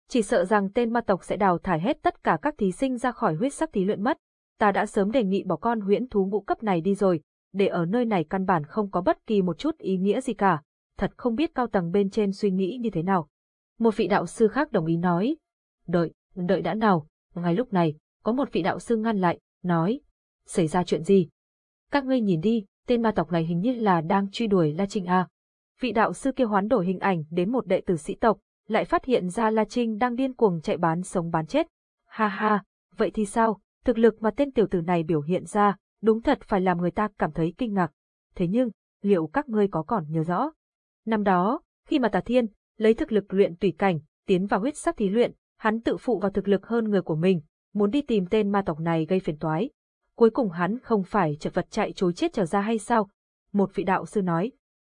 Chỉ sợ rằng tên ma tộc sẽ đào thải hết tất cả các thí sinh ra khỏi huyết sắc thí luyện mất. Ta đã sớm đề nghị bỏ con huyễn thú ngũ cấp này đi rồi, để ở nơi này căn bản không có bất kỳ một chút ý nghĩa gì cả. Thật không biết cao tầng bên trên suy nghĩ như thế nào. Một vị đạo sư khác đồng ý nói. Đợi, đợi đã nào. Ngay lúc này, có một vị đạo sư ngăn lại, nói. Xảy ra chuyện gì? Các ngươi nhìn đi, tên ma tộc này hình như là đang truy đuổi La Trinh A. Vị đạo sư kia hoán đổi hình ảnh đến một đệ tử sĩ tộc, lại phát hiện ra La Trinh đang điên cuồng chạy bán sống bán chết. Ha ha, vậy thì sao, thực lực mà tên tiểu tử này biểu hiện ra, đúng thật phải làm người ta cảm thấy kinh ngạc. Thế nhưng, liệu các ngươi có còn nhớ rõ? Năm đó, khi mà Tà Thiên lấy thực lực luyện tùy cảnh, tiến vào huyết sắc thí luyện, hắn tự phụ vào thực lực hơn người của mình, muốn đi tìm tên ma tộc này gây phiền toái. Cuối cùng hắn không phải chật vật chạy chối chết trở ra hay sao? Một vị đạo sư nói.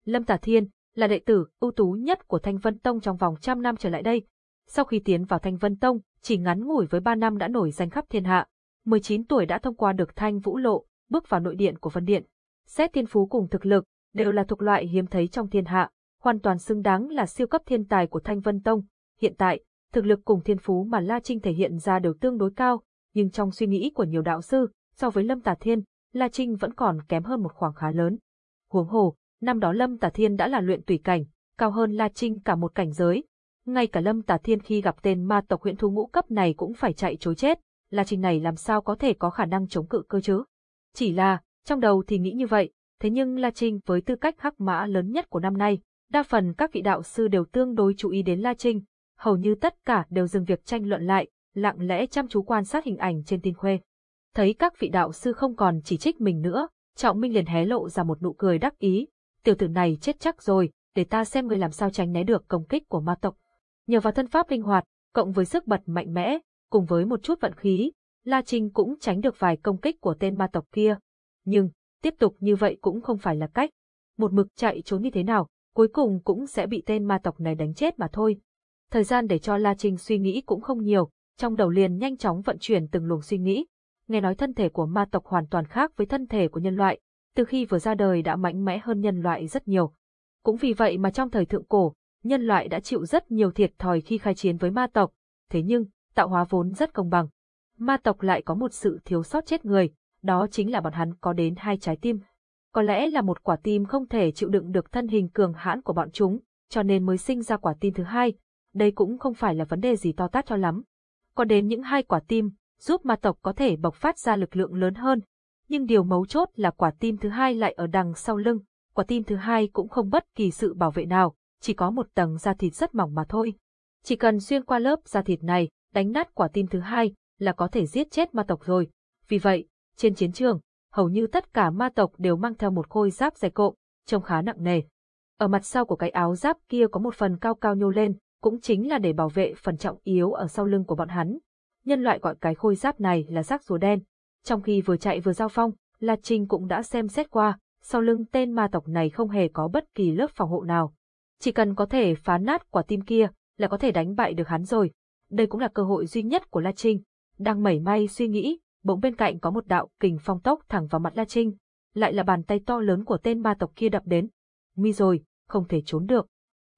Lâm Tà Thiên là đệ tử ưu tú nhất của Thanh Vân Tông trong vòng trăm năm trở lại đây. Sau khi tiến vào Thanh Vân Tông, chỉ ngắn ngủi với ba năm đã nổi danh khắp thiên hạ. 19 tuổi đã thông qua được Thanh Vũ Lộ, bước vào nội điện của Vân Điện. Xét thiên phú cùng thực lực, đều là thuộc loại hiếm thấy trong thiên hạ, hoàn toàn xứng đáng là siêu cấp thiên tài của Thanh Vân Tông. Hiện tại, thực lực cùng thiên phú mà La Trinh thể hiện ra đều tương đối cao, nhưng trong suy nghĩ của nhiều đạo sư, so với Lâm Tà Thiên, La Trinh vẫn còn kém hơn một khoảng khá lớn. Huống hồ, Năm đó Lâm Tả Thiên đã là luyện tùy cảnh, cao hơn La Trinh cả một cảnh giới. Ngay cả Lâm Tả Thiên khi gặp tên ma tộc huyện thú ngũ cấp này cũng phải chạy chối chết, La Trinh này làm sao có thể có khả năng chống cự cơ chứ? Chỉ là, trong đầu thì nghĩ như vậy, thế nhưng La Trinh với tư cách hắc mã lớn nhất của năm nay, đa phần các vị đạo sư đều tương đối chú ý đến La Trinh, hầu như tất cả đều dừng việc tranh luận lại, lặng lẽ chăm chú quan sát hình ảnh trên tin khuê. Thấy các vị đạo sư không còn chỉ trích mình nữa, Trọng Minh liền hé lộ ra một nụ cười đắc ý, tiểu tử này chết chắc rồi, để ta xem người làm sao tránh né được công kích của ma tộc. Nhờ vào thân pháp linh hoạt, cộng với sức bật mạnh mẽ, cùng với một chút vận khí, La Trinh cũng tránh được vài công kích của tên ma tộc kia. Nhưng, tiếp tục như vậy cũng không phải là cách. Một mực chạy trốn như thế nào, cuối cùng cũng sẽ bị tên ma tộc này đánh chết mà thôi. Thời gian để cho La Trinh suy nghĩ cũng không nhiều, trong đầu liền nhanh chóng vận chuyển từng luồng suy nghĩ. Nghe nói thân thể của ma tộc hoàn toàn khác với thân thể của nhân loại, từ khi vừa ra đời đã mạnh mẽ hơn nhân loại rất nhiều. Cũng vì vậy mà trong thời thượng cổ, nhân loại đã chịu rất nhiều thiệt thòi khi khai chiến với ma tộc, thế nhưng, tạo hóa vốn rất công bằng. Ma tộc lại có một sự thiếu sót chết người, đó chính là bọn hắn có đến hai trái tim. Có lẽ là một quả tim không thể chịu đựng được thân hình cường hãn của bọn chúng, cho nên mới sinh ra quả tim thứ hai. Đây cũng không phải là vấn đề gì to tát cho lắm. Có đến những hai quả tim, giúp ma tộc có thể bộc phát ra lực lượng lớn hơn. Nhưng điều mấu chốt là quả tim thứ hai lại ở đằng sau lưng, quả tim thứ hai cũng không bất kỳ sự bảo vệ nào, chỉ có một tầng da thịt rất mỏng mà thôi. Chỉ cần xuyên qua lớp da thịt này, đánh nát quả tim thứ hai, là có thể giết chết ma tộc rồi. Vì vậy, trên chiến trường, hầu như tất cả ma tộc đều mang theo một khôi giáp dày cộm, trông khá nặng nề. Ở mặt sau của cái áo giáp kia có một phần cao cao nhô lên, cũng chính là để bảo vệ phần trọng yếu ở sau lưng của bọn hắn. Nhân loại gọi cái khôi giáp này là rác rùa đen. Trong khi vừa chạy vừa giao phong, La Trinh cũng đã xem xét qua, sau lưng tên ma tộc này không hề có bất kỳ lớp phòng hộ nào. Chỉ cần có thể phá nát quả tim kia là có thể đánh bại được hắn rồi. Đây cũng là cơ hội duy nhất của La Trinh. Đang mẩy may suy nghĩ, bỗng bên cạnh có một đạo kình phong tốc thẳng vào mặt La Trinh. Lại là bàn tay to lớn của tên ma tộc kia đập đến. Mi rồi, không thể trốn được.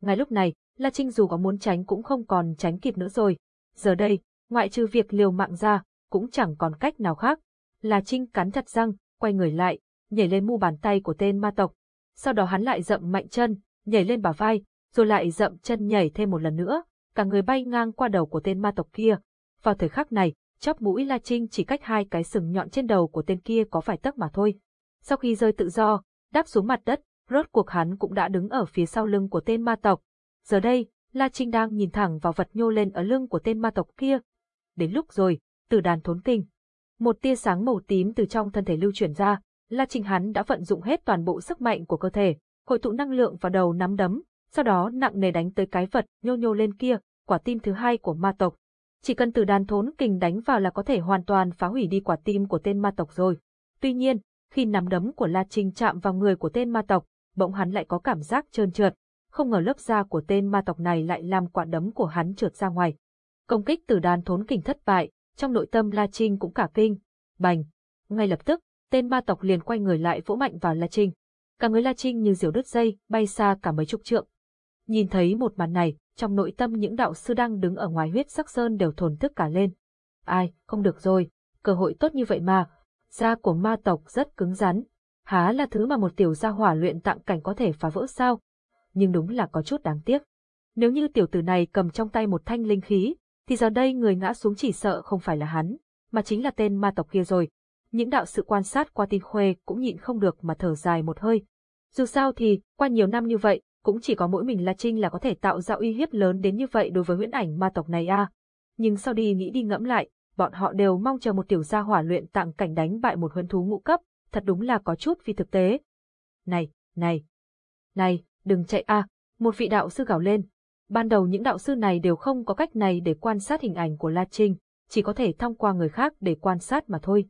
Ngay lúc này, La Trinh dù có muốn tránh cũng không còn tránh kịp nữa rồi. Giờ đây, ngoại trừ việc liều mạng ra, cũng chẳng còn cách nào khác. La Trinh cắn chặt răng, quay người lại, nhảy lên mu bàn tay của tên ma tộc. Sau đó hắn lại dậm mạnh chân, nhảy lên bả vai, rồi lại dậm chân nhảy thêm một lần nữa, cả người bay ngang qua đầu của tên ma tộc kia. Vào thời khắc này, chóp mũi La Trinh chỉ cách hai cái sừng nhọn trên đầu của tên kia có phải tấc mà thôi. Sau khi rơi tự do, đáp xuống mặt đất, rốt cuộc hắn cũng đã đứng ở phía sau lưng của tên ma tộc. Giờ đây, La Trinh đang nhìn thẳng vào vật nhô lên ở lưng của tên ma tộc kia. Đến lúc rồi, từ đàn thốn kinh. Một tia sáng màu tím từ trong thân thể lưu chuyển ra, La Trinh hắn đã vận dụng hết toàn bộ sức mạnh của cơ thể, hội tụ năng lượng vào đầu nắm đấm, sau đó nặng nề đánh tới cái vật nhô nhô lên kia, quả tim thứ hai của ma tộc. Chỉ cần từ đàn thốn kình đánh vào là có thể hoàn toàn phá hủy đi quả tim của tên ma tộc rồi. Tuy nhiên, khi nắm đấm của La Trinh chạm vào người của tên ma tộc, bỗng hắn lại có cảm giác trơn trượt, không ngờ lớp da của tên ma tộc này lại làm quả đấm của hắn trượt ra ngoài. Công kích từ đàn thốn kình thất bại, trong nội tâm La Trinh cũng cả kinh. Bành! Ngay lập tức, tên ma tộc liền quay người lại vỗ mạnh vào La Trinh. Cả người La Trinh như diều đứt dây, bay xa cả mấy chục trượng. Nhìn thấy một màn này, trong nội tâm những đạo sư đang đứng ở ngoài huyết sắc sơn đều thồn thức cả lên. Ai, không được rồi, cơ hội tốt như vậy mà, da của ma tộc rất cứng rắn, há là thứ mà một tiểu gia hỏa luyện tặng cảnh có thể phá vỡ sao? Nhưng đúng là có chút đáng tiếc. Nếu như tiểu tử này cầm trong tay một thanh linh khí, thì giờ đây người ngã xuống chỉ sợ không phải là hắn, mà chính là tên ma tộc kia rồi. Những đạo sự quan sát qua tin khuê cũng nhịn không được mà thở dài một hơi. Dù sao thì, qua nhiều năm như vậy, cũng chỉ có mỗi mình La Trinh là có thể tạo ra uy hiếp lớn đến như vậy đối với huyễn ảnh ma tộc này a. À. Nhưng sau đi nghĩ đi ngẫm lại, bọn họ đều mong chờ một tiểu gia hỏa luyện tặng cảnh đánh bại một huyễn thú ngũ cấp, thật đúng là có chút phi thực tế. Này, này, này, đừng chạy a, một vị đạo sư gào lên. Ban đầu những đạo sư này đều không có cách này để quan sát hình ảnh của La Trinh, chỉ có thể thông qua người khác để quan sát mà thôi.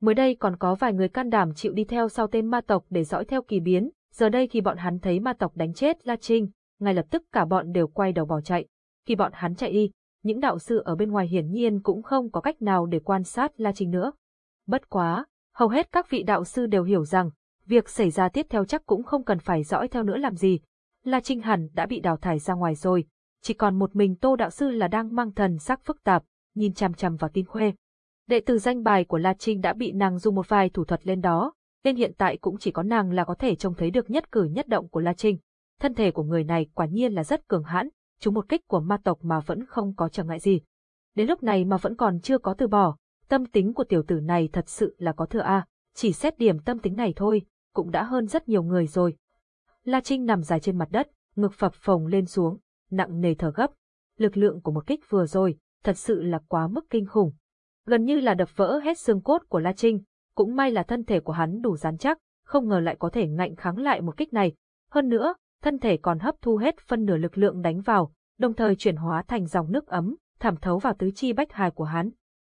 Mới đây còn có vài người can đảm chịu đi theo sau tên ma tộc để dõi theo kỳ biến, Giờ đây khi bọn hắn thấy ma tộc đánh chết La Trinh, ngay lập tức cả bọn đều quay đầu bỏ chạy. Khi bọn hắn chạy đi, những đạo sư ở bên ngoài hiển nhiên cũng không có cách nào để quan sát La Trinh nữa. Bất quá, hầu hết các vị đạo sư đều hiểu rằng, việc xảy ra tiếp theo chắc cũng không cần phải dõi theo nữa làm gì. La Trinh hẳn đã bị đào thải ra ngoài rồi, chỉ còn một mình Tô đạo sư là đang mang thần sắc phức tạp, nhìn chằm chằm vào tin khuê. Đệ tử danh bài của La Trinh đã bị nàng dùng một vài thủ thuật lên đó, nên hiện tại cũng chỉ có nàng là có thể trông thấy được nhất cử nhất động của La Trinh. Thân thể của người này quả nhiên là rất cường hãn, chúng một kích của ma tộc mà vẫn không có trở ngại gì. Đến lúc này mà vẫn còn chưa có từ bỏ, tâm tính của tiểu tử này thật sự là có thừa a, chỉ xét điểm tâm tính này thôi, cũng đã hơn rất nhiều người rồi. La Trinh nằm dài trên mặt đất, ngực phập phồng lên xuống, nặng nề thở gấp. Lực lượng của một kích vừa rồi, thật sự là quá mức kinh khủng. Gần như là đập vỡ hết xương cốt của La Trinh, cũng may là thân thể của hắn đủ rắn chắc, không ngờ lại có thể ngạnh kháng lại một kích này. Hơn nữa, thân thể còn hấp thu hết phân nửa lực lượng đánh vào, đồng thời chuyển hóa thành dòng nước ấm, thẩm thấu vào tứ chi bách hài của hắn.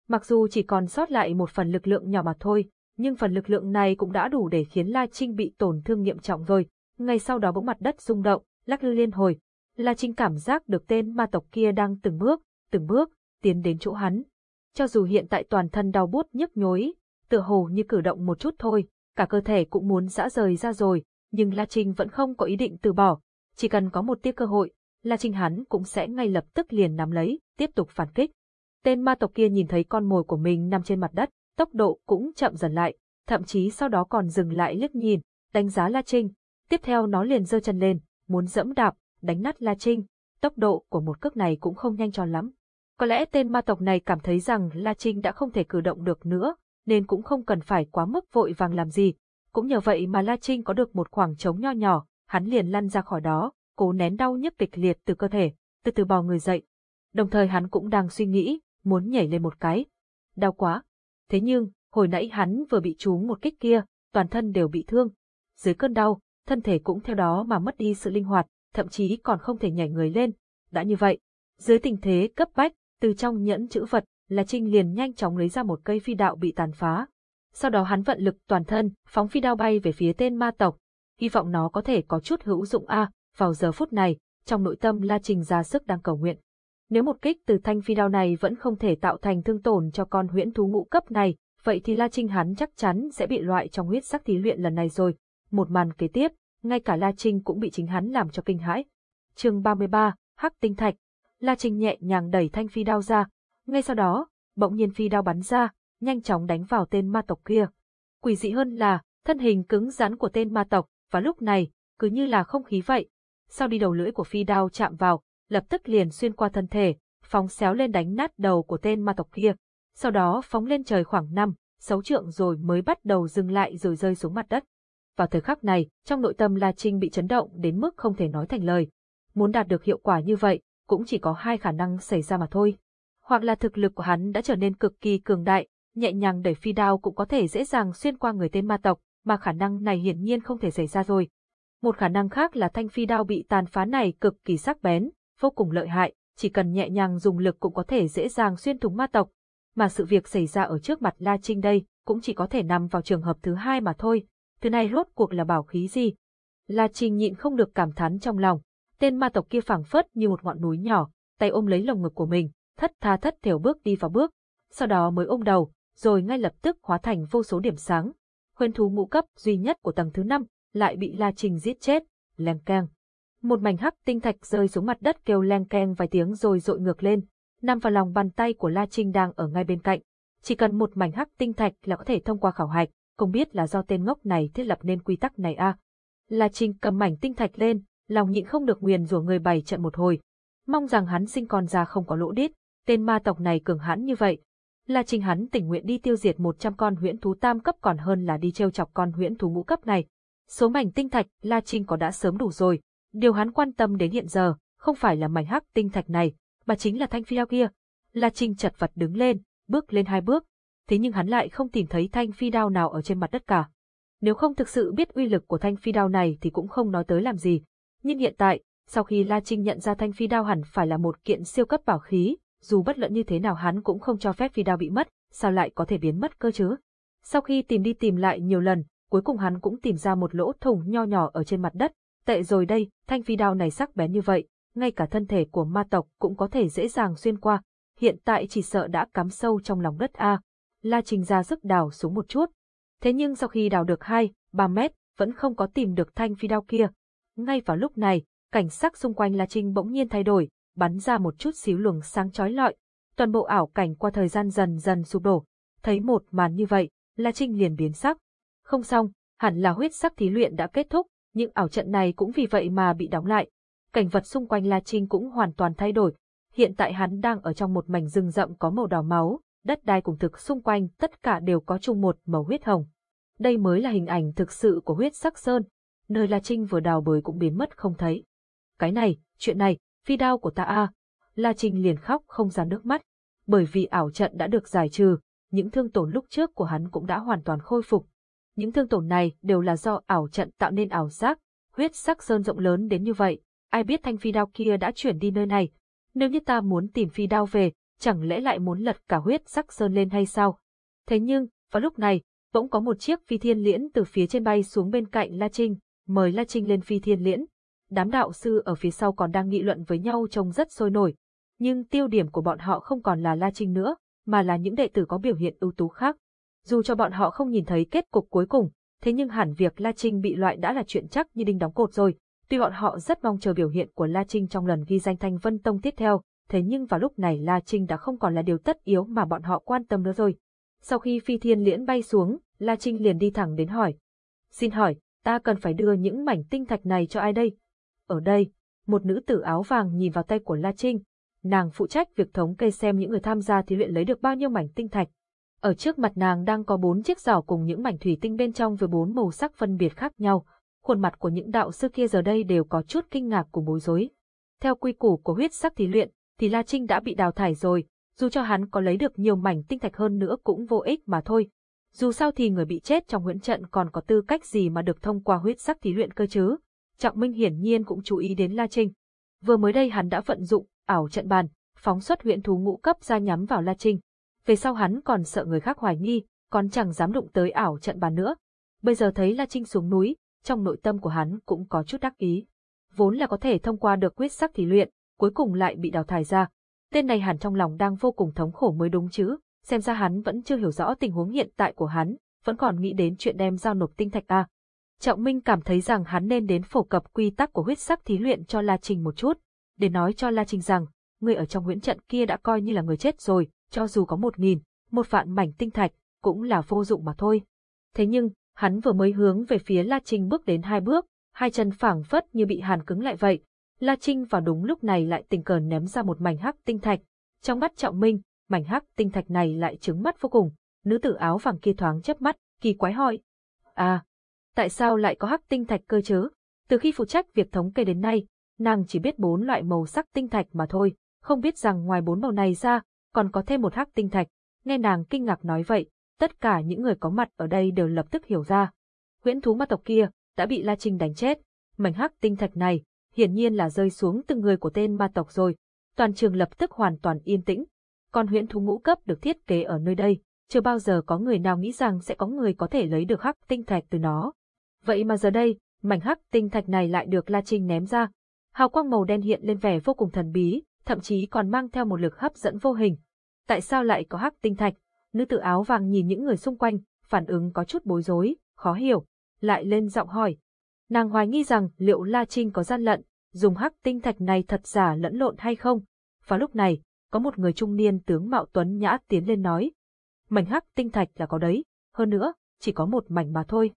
Mặc dù chỉ còn sót lại một phần lực lượng nhỏ mà thôi, nhưng phần lực lượng này cũng đã đủ để khiến La Trinh bị tổn thương nghiêm trọng rồi. Ngay sau đó bỗng mặt đất rung động, lắc lư liên hồi. La Trinh cảm giác được tên ma tộc kia đang từng bước, từng bước, tiến đến chỗ hắn. Cho dù hiện tại toàn thân đau bút nhức nhối, tựa hồ như cử động một chút thôi, cả cơ thể cũng muốn dã rời ra rồi, nhưng La Trinh vẫn không có ý định từ bỏ. Chỉ cần có một tia cơ hội, La Trinh hắn cũng sẽ ngay lập tức liền nắm lấy, tiếp tục phản kích. Tên ma tộc kia nhìn thấy con mồi của mình nằm trên mặt đất, tốc độ cũng chậm dần lại, thậm chí sau đó còn dừng lại liếc nhìn, đánh giá La Trinh. Tiếp theo nó liền giơ chân lên, muốn dẫm đạp, đánh nát La Trinh. Tốc độ của một cước này cũng không nhanh cho lắm. Có lẽ tên ma tộc này cảm thấy rằng La Trinh đã không thể cử động được nữa, nên cũng không cần phải quá mức vội vàng làm gì. Cũng nhờ vậy mà La Trinh có được một khoảng trống nho nhỏ, hắn liền lăn ra khỏi đó, cố nén đau nhức kịch liệt từ cơ thể, từ từ bò người dậy. Đồng thời hắn cũng đang suy nghĩ, muốn nhảy lên một cái. Đau quá. Thế nhưng, hồi nãy hắn vừa bị trúng một kích kia, toàn thân đều bị thương. Dưới cơn đau, thân thể cũng theo đó mà mất đi sự linh hoạt, thậm chí còn không thể nhảy người lên. Đã như vậy, dưới tình thế cấp bách, từ trong nhẫn chữ vật, là Trinh liền nhanh chóng lấy ra một cây phi đạo bị tàn phá. Sau đó hắn vận lực toàn thân, phóng phi đao bay về phía tên ma tộc, hy vọng nó có thể có chút hữu dụng a. vào giờ phút này, trong nội tâm La Trình ra sức đang cầu nguyện. Nếu một kích từ thanh phi đao này vẫn không thể tạo thành thương tổn cho con huyễn thú ngũ cấp này, vậy thì La Trinh hắn chắc chắn sẽ bị loại trong huyết sắc thí luyện lần này rồi. Một màn kế tiếp, ngay cả La Trinh cũng bị chính hắn làm cho kinh hãi. chương 33, Hắc Tinh Thạch. La Trinh nhẹ nhàng đẩy thanh phi đao ra. Ngay sau đó, bỗng nhiên phi đao bắn ra, nhanh chóng đánh vào tên ma tộc kia. Quỷ dị hơn là, thân hình cứng rắn của tên ma tộc, và lúc này, cứ như là không khí vậy. Sau đi đầu lưỡi của phi đao chạm vào, lập tức liền xuyên qua thân thể, phóng xéo lên đánh nát đầu của tên ma tộc kia. Sau đó phóng lên trời khoảng năm, sáu trượng rồi mới bắt đầu dừng lại rồi rơi xuống mặt đất. Vào thời khắc này, trong nội tâm La Trinh bị chấn động đến mức không thể nói thành lời. Muốn đạt được hiệu quả như vậy, cũng chỉ có hai khả năng xảy ra mà thôi. Hoặc là thực lực của hắn đã trở nên cực kỳ cường đại, nhẹ nhàng đẩy phi đao cũng có thể dễ dàng xuyên qua người tên ma tộc, mà khả năng này hiển nhiên không thể xảy ra rồi. Một khả năng khác là thanh phi đao bị tàn phá này cực kỳ sắc bén, vô cùng lợi hại, chỉ cần nhẹ nhàng dùng lực cũng có thể dễ dàng xuyên thủng ma tộc. Mà sự việc xảy ra ở trước mặt La Trinh đây, cũng chỉ có thể nằm vào trường hợp thứ hai mà thôi. Thứ này rốt cuộc là bảo khí gì? La Trinh nhịn không được cảm thán trong lòng. Tên ma tộc kia phảng phất như một ngọn núi nhỏ, tay ôm lấy lồng ngực của mình, thất tha thất thểu bước đi vào bước, sau đó mới ôm đầu, rồi ngay lập tức hóa thành vô số điểm sáng. Huyền thú ngũ cấp duy nhất của tầng thứ năm lại bị La Trình giết chết, leng keng. Một mảnh hắc tinh thạch rơi xuống mặt đất kêu leng keng vài tiếng rồi dội ngược lên, nằm vào lòng bàn tay của La Trinh đang ở ngay bên cạnh. Chỉ cần một mảnh hắc tinh thạch là có thể thông qua khảo hạch, không biết là do tên ngốc này thiết lập nên quy tắc này à. La Trinh cầm mảnh tinh thạch lên, lòng nhịn không được nguyền rủa người bày trận một hồi. Mong rằng hắn sinh con ra không có lỗ đít, tên ma tộc này cường hãn như vậy. La Trinh hắn tình nguyện đi tiêu diệt 100 con huyễn thú tam cấp còn hơn là đi trêu chọc con huyễn thú ngũ cấp này. Số mảnh tinh thạch La Trinh có đã sớm đủ rồi, Điều hắn quan tâm đến hiện giờ, không phải là mảnh hắc tinh thạch này, mà chính là thanh phi đao kia. La Trinh chật vật đứng lên, bước lên hai bước, thế nhưng hắn lại không tìm thấy thanh phi đao nào ở trên mặt đất cả. Nếu không thực sự biết uy lực của thanh phi đao này thì cũng không nói tới làm gì. Nhưng hiện tại, sau khi La Trinh nhận ra thanh phi đao hẳn phải là một kiện siêu cấp bảo khí, dù bất luận như thế nào hắn cũng không cho phép phi đao bị mất, sao lại có thể biến mất cơ chứ? Sau khi tìm đi tìm lại nhiều lần, cuối cùng hắn cũng tìm ra một lỗ thủng nho nhỏ ở trên mặt đất, Tệ rồi đây, thanh phi đao này sắc bén như vậy, ngay cả thân thể của ma tộc cũng có thể dễ dàng xuyên qua, hiện tại chỉ sợ đã cắm sâu trong lòng đất A. La Trình ra sức đào xuống một chút. Thế nhưng sau khi đào được 2, 3 mét, vẫn không có tìm được thanh phi đao kia. Ngay vào lúc này, cảnh sắc xung quanh La Trình bỗng nhiên thay đổi, bắn ra một chút xíu luồng sáng chói lọi. Toàn bộ ảo cảnh qua thời gian dần dần sụp đổ. Thấy một màn như vậy, La Trinh liền biến sắc. Không xong, hẳn là huyết sắc thí luyện đã kết thúc, nhưng ảo trận này cũng vì vậy mà bị đóng lại. Cảnh vật xung quanh La Trinh cũng hoàn toàn thay đổi. Hiện tại hắn đang ở trong một mảnh rừng rậm có màu đỏ máu, đất đai cùng thực xung quanh tất cả đều có chung một màu huyết hồng. Đây mới là hình ảnh thực sự của huyết sắc sơn, nơi La Trinh vừa đào bới cũng biến mất không thấy. Cái này, chuyện này, phi đao của ta a. La Trinh liền khóc không ra nước mắt, bởi vì ảo trận đã được giải trừ, những thương tổn lúc trước của hắn cũng đã hoàn toàn khôi phục. Những thương tổn này đều là do ảo trận tạo nên ảo giác, huyết sắc sơn rộng lớn đến như vậy, ai biết thanh phi đao kia đã chuyển đi nơi này. Nếu như ta muốn tìm phi đao về, chẳng lẽ lại muốn lật cả huyết sắc sơn lên hay sao? Thế nhưng, vào lúc này, bỗng có một chiếc phi thiên liễn từ phía trên bay xuống bên cạnh La Trinh, mời La Trinh lên phi thiên liễn. Đám đạo sư ở phía sau còn đang nghị luận với nhau trông rất sôi nổi. Nhưng tiêu điểm của bọn họ không còn là La Trinh nữa, mà là những đệ tử có biểu hiện ưu tú khác. Dù cho bọn họ không nhìn thấy kết cục cuối cùng, thế nhưng hẳn việc La Trinh bị loại đã là chuyện chắc như đinh đóng cột rồi. Tuy bọn họ rất mong chờ biểu hiện của La Trinh trong lần ghi danh Thanh Vân Tông tiếp theo, thế nhưng vào lúc này La Trinh đã không còn là điều tất yếu mà bọn họ quan tâm nữa rồi. Sau khi phi thiên liễn bay xuống, La Trinh liền đi thẳng đến hỏi. Xin hỏi, ta cần phải đưa những mảnh tinh thạch này cho ai đây? Ở đây, một nữ tử áo vàng nhìn vào tay của La Trinh. Nàng phụ trách việc thống kê xem những người tham gia thí luyện lấy được bao nhiêu mảnh tinh thạch. Ở trước mặt nàng đang có bốn chiếc giỏ cùng những mảnh thủy tinh bên trong với bốn màu sắc phân biệt khác nhau. Khuôn mặt của những đạo sư kia giờ đây đều có chút kinh ngạc cùng bối rối. Theo quy củ của huyết sắc thí luyện, thì La Trinh đã bị đào thải rồi, dù cho hắn có lấy được nhiều mảnh tinh thạch hơn nữa cũng vô ích mà thôi. Dù sao thì người bị chết trong huyễn trận còn có tư cách gì mà được thông qua huyết sắc thí luyện cơ chứ. Trọng Minh hiển nhiên cũng chú ý đến La Trinh. Vừa mới đây hắn đã vận dụng ảo trận bàn, phóng xuất huyện thú ngũ cấp ra nhắm vào La Trinh. Về sau hắn còn sợ người khác hoài nghi, còn chẳng dám đụng tới ảo trận bàn nữa. Bây giờ thấy La Trinh xuống núi, trong nội tâm của hắn cũng có chút đắc ý. Vốn là có thể thông qua được quyết sắc thí luyện, cuối cùng lại bị đào thải ra. Tên này hẳn trong lòng đang vô cùng thống khổ mới đúng chứ, xem ra hắn vẫn chưa hiểu rõ tình huống hiện tại của hắn, vẫn còn nghĩ đến chuyện đem giao nộp tinh thạch a. Trọng Minh cảm thấy rằng hắn nên đến phổ cập quy tắc của huyết sắc thí luyện cho La Trình một chút, để nói cho La Trình rằng, người ở trong huyễn trận kia đã coi như là người chết rồi, cho dù có một nghìn, một vạn mảnh tinh thạch, cũng là vô dụng mà thôi. Thế nhưng, hắn vừa mới hướng về phía La Trình bước đến hai bước, hai chân phảng phất như bị hàn cứng lại vậy. La Trinh vào đúng lúc này lại tình cờ ném ra một mảnh hắc tinh thạch. Trong mắt Trọng Minh, mảnh hắc tinh thạch này lại trứng mắt vô cùng. Nữ tử áo vàng kia thoáng chớp mắt, kỳ quái hỏi. À, tại sao lại có hắc tinh thạch cơ chứ? Từ khi phụ trách việc thống kê đến nay, nàng chỉ biết bốn loại màu sắc tinh thạch mà thôi, không biết rằng ngoài bốn màu này ra, còn có thêm một hắc tinh thạch. Nghe nàng kinh ngạc nói vậy, tất cả những người có mặt ở đây đều lập tức hiểu ra. Huyễn thú ma tộc kia đã bị La Trinh đánh chết, mảnh hắc tinh thạch này hiển nhiên là rơi xuống từ người của tên ma tộc rồi. Toàn trường lập tức hoàn toàn yên tĩnh. Con huyễn thú ngũ cấp được thiết kế ở nơi đây, chưa bao giờ có người nào nghĩ rằng sẽ có người có thể lấy được hắc tinh thạch từ nó. Vậy mà giờ đây, mảnh hắc tinh thạch này lại được La Trinh ném ra. Hào quang màu đen hiện lên vẻ vô cùng thần bí, thậm chí còn mang theo một lực hấp dẫn vô hình. Tại sao lại có hắc tinh thạch? Nữ tử áo vàng nhìn những người xung quanh, phản ứng có chút bối rối, khó hiểu, lại lên giọng hỏi. Nàng hoài nghi rằng liệu La Trinh có gian lận, dùng hắc tinh thạch này thật giả lẫn lộn hay không. Và lúc này, có một người trung niên tướng mạo tuấn nhã tiến lên nói. Mảnh hắc tinh thạch là có đấy, hơn nữa, chỉ có một mảnh mà thôi.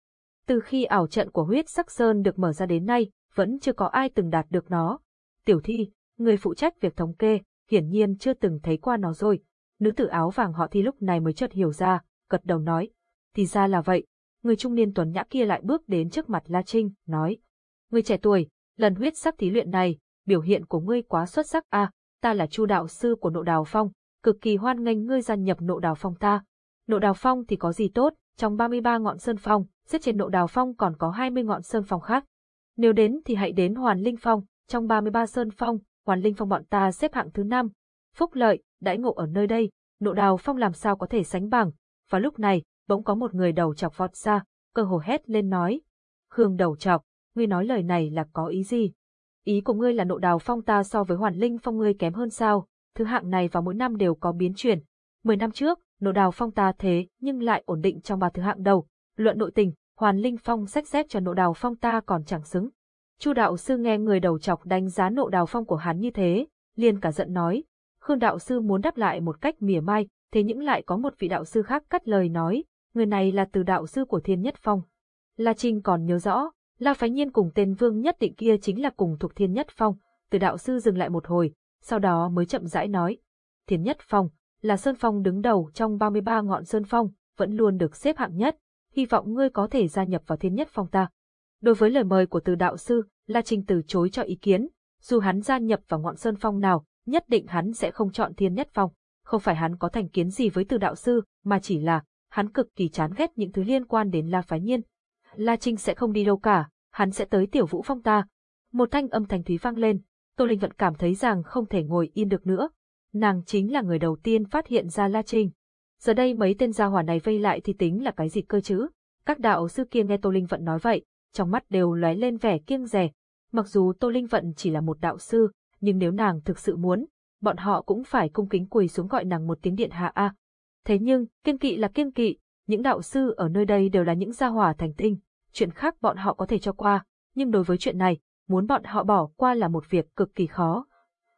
Từ khi ảo trận của huyết sắc sơn được mở ra đến nay, vẫn chưa có ai từng đạt được nó. Tiểu thi, người phụ trách việc thống kê, hiển nhiên chưa từng thấy qua nó rồi. Nữ tử áo vàng họ thi lúc này mới chợt hiểu ra, gật đầu nói. Thì ra là vậy. Người trung niên tuấn nhã kia lại bước đến trước mặt La Trinh, nói. Người trẻ tuổi, lần huyết sắc thí luyện này, biểu hiện của ngươi quá xuất sắc a, ta là Chu đạo sư của Nộ Đào Phong, cực kỳ hoan nghênh ngươi gia nhập Nộ Đào Phong ta. Nộ Đào Phong thì có gì tốt, trong 33 ngọn sơn phong, xếp trên độ Đào Phong còn có 20 ngọn sơn phong khác. Nếu đến thì hãy đến Hoàn Linh Phong, trong 33 sơn phong, Hoàn Linh Phong bọn ta xếp hạng thứ 5. Phúc lợi, đãi ngộ ở nơi đây, độ Đào Phong làm sao có thể sánh bằng. Và lúc này, bỗng có một người đầu chọc vọt ra, cơ hồ hét lên nói. Khương đầu chọc, ngươi nói lời này là có ý gì? Ý của ngươi là nộ đào phong ta so với hoàn linh phong ngươi kém hơn sao? Thứ hạng này vào mỗi năm đều có biến chuyển. Mười năm trước, nộ đào phong ta thế nhưng lại ổn định trong ba thứ hạng đầu. Luận nội tình, hoàn linh phong sách xét cho nộ đào phong ta còn chẳng xứng. Chu đạo sư nghe người đầu chọc đánh giá nộ đào phong của hắn như thế, liền cả giận nói. Khương đạo sư muốn đáp lại một cách mỉa mai, thế những lại có một vị đạo sư khác cắt lời nói, người này là từ đạo sư của Thiên Nhất Phong. La Trinh còn nhớ rõ, La Phái Nhiên cùng tên Vương Nhất Định kia chính là cùng thuộc Thiên Nhất Phong, từ đạo sư dừng lại một hồi, sau đó mới chậm rãi nói. Thiên Nhất Phong, là Sơn Phong đứng đầu trong 33 ngọn Sơn Phong, vẫn luôn được xếp hạng nhất, hy vọng ngươi có thể gia nhập vào Thiên Nhất Phong ta. Đối với lời mời của từ đạo sư, La Trinh từ chối cho ý kiến, dù hắn gia nhập vào ngọn Sơn Phong nào, nhất định hắn sẽ không chọn Thiên Nhất Phong. Không phải hắn có thành kiến gì với từ đạo sư, mà chỉ là, hắn cực kỳ chán ghét những thứ liên quan đến La Phái Nhiên. La Trinh sẽ không đi đâu cả, hắn sẽ tới Tiểu Vũ Phong ta. Một thanh âm thành thúy vang lên, Tô Linh vẫn cảm thấy rằng không thể ngồi yên được nữa. Nàng chính là người đầu tiên phát hiện ra La Trinh. Giờ đây mấy tên gia hỏa này vây lại thì tính là cái gì cơ chứ? Các đạo sư kia nghe Tô Linh Vận nói vậy, trong mắt đều lóe lên vẻ kiêng rẻ. Mặc dù Tô Linh Vận chỉ là một đạo sư, nhưng nếu nàng thực sự muốn, bọn họ cũng phải cung kính quỳ xuống gọi nàng một tiếng điện hạ a. Thế nhưng, kiên kỵ là kiên kỵ, những đạo sư ở nơi đây đều là những gia hỏa thành tinh, chuyện khác bọn họ có thể cho qua, nhưng đối với chuyện này, muốn bọn họ bỏ qua là một việc cực kỳ khó.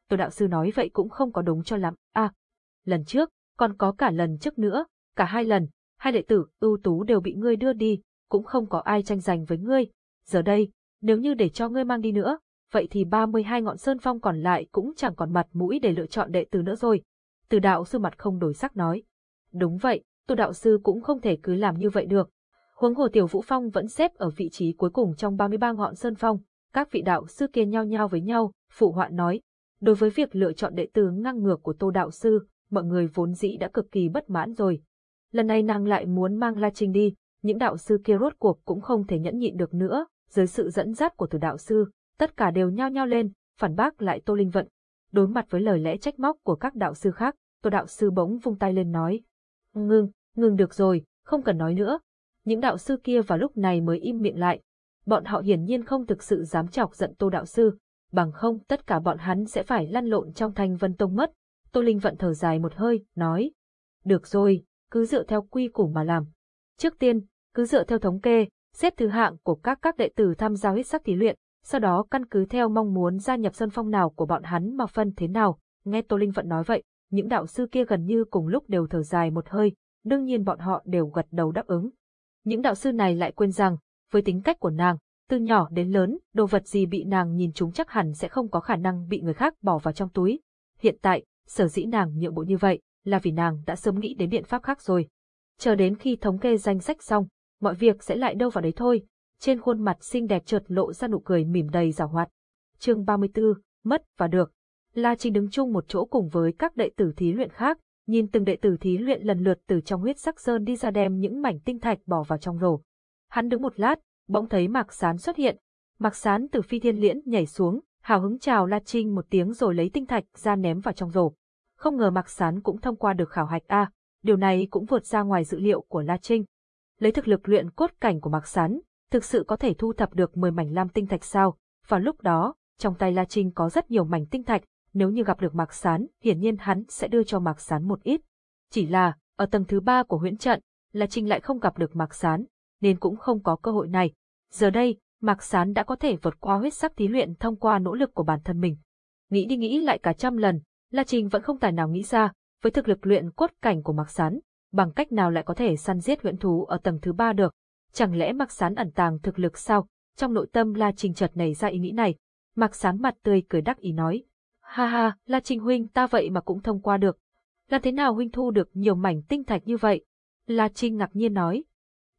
Tô đạo sư nói vậy cũng không có đúng cho lắm. À, lần trước, còn có cả lần trước nữa, cả hai lần, hai đệ tử ưu tú đều bị ngươi đưa đi, cũng không có ai tranh giành với ngươi. Giờ đây, nếu như để cho ngươi mang đi nữa, vậy thì 32 ngọn sơn phong còn lại cũng chẳng còn mặt mũi để lựa chọn đệ tử nữa rồi. Từ đạo sư mặt không đổi sắc nói. Đúng vậy, tu đạo sư cũng không thể cứ làm như vậy được. Huống hồ tiểu vũ phong vẫn xếp ở vị trí cuối cùng trong 33 ngọn sơn phong, các vị đạo sư kia nhau nhau với nhau, phụ họa nói. Đối với việc lựa chọn đệ tử ngang ngược của tô đạo sư, mọi người vốn dĩ đã cực kỳ bất mãn rồi. Lần này nàng lại muốn mang La Trinh đi, những đạo sư kia rốt cuộc cũng không thể nhẫn nhịn được nữa, dưới sự dẫn dắt của từ đạo sư, tất cả đều nhao nhao lên, phản bác lại Tô Linh Vận. Đối mặt với lời lẽ trách móc của các đạo sư khác, Tô đạo sư bỗng vung tay lên nói: "Ngừng, ngừng được rồi, không cần nói nữa." Những đạo sư kia vào lúc này mới im miệng lại. Bọn họ hiển nhiên không thực sự dám chọc giận Tô đạo sư, bằng không tất cả bọn hắn sẽ phải lăn lộn trong Thanh Vân Tông mất. Tô Linh Vận thở dài một hơi, nói: "Được rồi, cứ dựa theo quy củ mà làm. Trước tiên, cứ dựa theo thống kê, xếp thứ hạng của các các đệ tử tham gia huyết sắc thí luyện, sau đó căn cứ theo mong muốn gia nhập sân phong nào của bọn hắn mà phân thế nào. Nghe Tô Linh Vận nói vậy, những đạo sư kia gần như cùng lúc đều thở dài một hơi, đương nhiên bọn họ đều gật đầu đáp ứng. Những đạo sư này lại quên rằng, với tính cách của nàng, từ nhỏ đến lớn, đồ vật gì bị nàng nhìn chúng chắc hẳn sẽ không có khả năng bị người khác bỏ vào trong túi. Hiện tại, sở dĩ nàng nhượng bộ như vậy, là vì nàng đã sớm nghĩ đến biện pháp khác rồi. Chờ đến khi thống kê danh sách xong, mọi việc sẽ lại đâu vào đấy thôi, trên khuôn mặt xinh đẹp chợt lộ ra nụ cười mỉm đầy giảo hoạt. Chương 34, mất và được. La Trinh đứng chung một chỗ cùng với các đệ tử thí luyện khác, nhìn từng đệ tử thí luyện lần lượt từ trong huyết sắc sơn đi ra đem những mảnh tinh thạch bỏ vào trong rổ. Hắn đứng một lát, bỗng thấy Mạc Sán xuất hiện. Mạc Sán từ phi thiên liễn nhảy xuống, hào hứng chào La Trinh một tiếng rồi lấy tinh thạch ra ném vào trong rổ. Không ngờ Mạc Sán cũng thông qua được khảo hạch A, điều này cũng vượt ra ngoài dự liệu của La Trinh. Lấy thực lực luyện cốt cảnh của Mạc Sán, thực sự có thể thu thập được 10 mảnh lam tinh thạch sao? Vào lúc đó, trong tay La Trinh có rất nhiều mảnh tinh thạch, nếu như gặp được Mạc Sán, hiển nhiên hắn sẽ đưa cho Mạc Sán một ít. Chỉ là, ở tầng thứ ba của huyễn trận, La Trinh lại không gặp được Mạc Sán, nên cũng không có cơ hội này. Giờ đây, Mạc Sán đã có thể vượt qua huyết sắc thí luyện thông qua nỗ lực của bản thân mình. Nghĩ đi nghĩ lại cả trăm lần, La Trinh vẫn không tài nào nghĩ ra, với thực lực luyện cốt cảnh của Mạc Sán, bằng cách nào lại có thể săn giết huyễn thú ở tầng thứ ba được. Chẳng lẽ Mạc Sán ẩn tàng thực lực sao? Trong nội tâm La Trinh chợt nảy ra ý nghĩ này. Mạc Sán mặt tươi cười đắc ý nói. Ha ha, La Trinh huynh ta vậy mà cũng thông qua được. Là thế nào huynh thu được nhiều mảnh tinh thạch như vậy? La Trinh ngạc nhiên nói.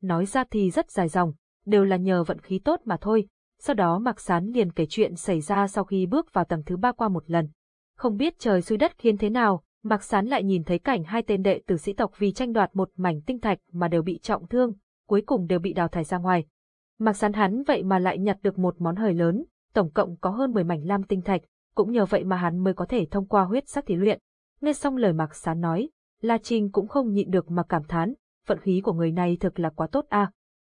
Nói ra thì rất dài dòng, đều là nhờ vận khí tốt mà thôi. Sau đó Mạc Sán liền kể chuyện xảy ra sau khi bước vào tầng thứ ba qua một lần. Không biết trời xui đất khiến thế nào, Mạc Sán lại nhìn thấy cảnh hai tên đệ tử sĩ tộc vì tranh đoạt một mảnh tinh thạch mà đều bị trọng thương, cuối cùng đều bị đào thải ra ngoài. Mạc Sán hắn vậy mà lại nhặt được một món hời lớn, tổng cộng có hơn 10 mảnh lam tinh thạch, cũng nhờ vậy mà hắn mới có thể thông qua huyết sắc thí luyện. Nghe xong lời Mạc Sán nói, La Trinh cũng không nhịn được mà cảm thán, vận khí của người này thực là quá tốt a.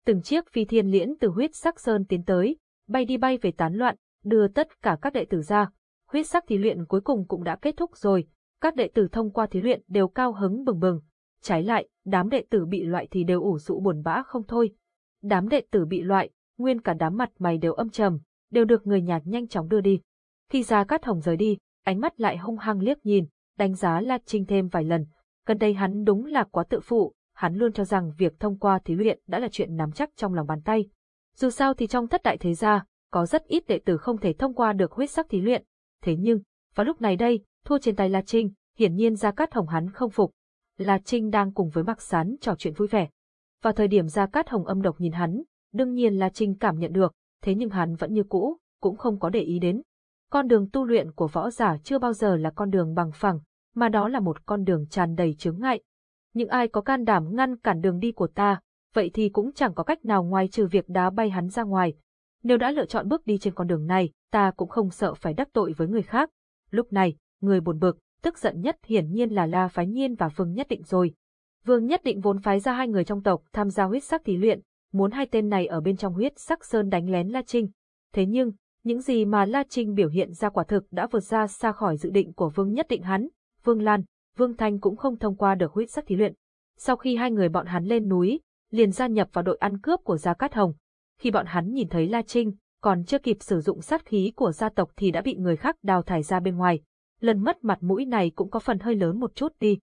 Từng chiếc phi thiên liễn từ huyết sắc sơn tiến tới, bay đi bay về tán loạn, đưa tất cả các đệ tử ra. Huyết sắc thí luyện cuối cùng cũng đã kết thúc rồi, các đệ tử thông qua thí luyện đều cao hứng bừng bừng. Trái lại, đám đệ tử bị loại thì đều ủ rũ buồn bã không thôi. Đám đệ tử bị loại, nguyên cả đám mặt mày đều âm trầm, đều được người nhạt nhanh chóng đưa đi. Khi ra cát hồng rời đi, ánh mắt lại hung hăng liếc nhìn, đánh giá La Trinh thêm vài lần. Gần đây hắn đúng là quá tự phụ, hắn luôn cho rằng việc thông qua thí luyện đã là chuyện nắm chắc trong lòng bàn tay. Dù sao thì trong thất đại thế gia, có rất ít đệ tử không thể thông qua được huyết sắc thí luyện. Thế nhưng, vào lúc này đây, thua trên tay La Trinh, hiển nhiên Gia Cát Hồng hắn không phục. La Trinh đang cùng với Mạc Sán trò chuyện vui vẻ. Vào thời điểm Gia Cát Hồng âm độc nhìn hắn, đương nhiên La Trinh cảm nhận được, thế nhưng hắn vẫn như cũ, cũng không có để ý đến. Con đường tu luyện của võ giả chưa bao giờ là con đường bằng phẳng, mà đó là một con đường tràn đầy chướng ngại. Những ai có can đảm ngăn cản đường đi của ta, vậy thì cũng chẳng có cách nào ngoài trừ việc đá bay hắn ra ngoài. Nếu đã lựa chọn bước đi trên con đường này, ta cũng không sợ phải đắc tội với người khác. Lúc này, người buồn bực, tức giận nhất hiển nhiên là La Phái Nhiên và Vương Nhất Định rồi. Vương Nhất Định vốn phái ra hai người trong tộc tham gia huyết sắc thí luyện, muốn hai tên này ở bên trong huyết sắc sơn đánh lén La Trinh. Thế nhưng, những gì mà La Trinh biểu hiện ra quả thực đã vượt ra xa khỏi dự định của Vương Nhất Định hắn, Vương Lan, Vương Thanh cũng không thông qua được huyết sắc thí luyện. Sau khi hai người bọn hắn lên núi, liền gia nhập vào đội ăn cướp của Gia Cát Hồng. Khi bọn hắn nhìn thấy La Trinh, còn chưa kịp sử dụng sát khí của gia tộc thì đã bị người khác đào thải ra bên ngoài. Lần mất mặt mũi này cũng có phần hơi lớn một chút đi.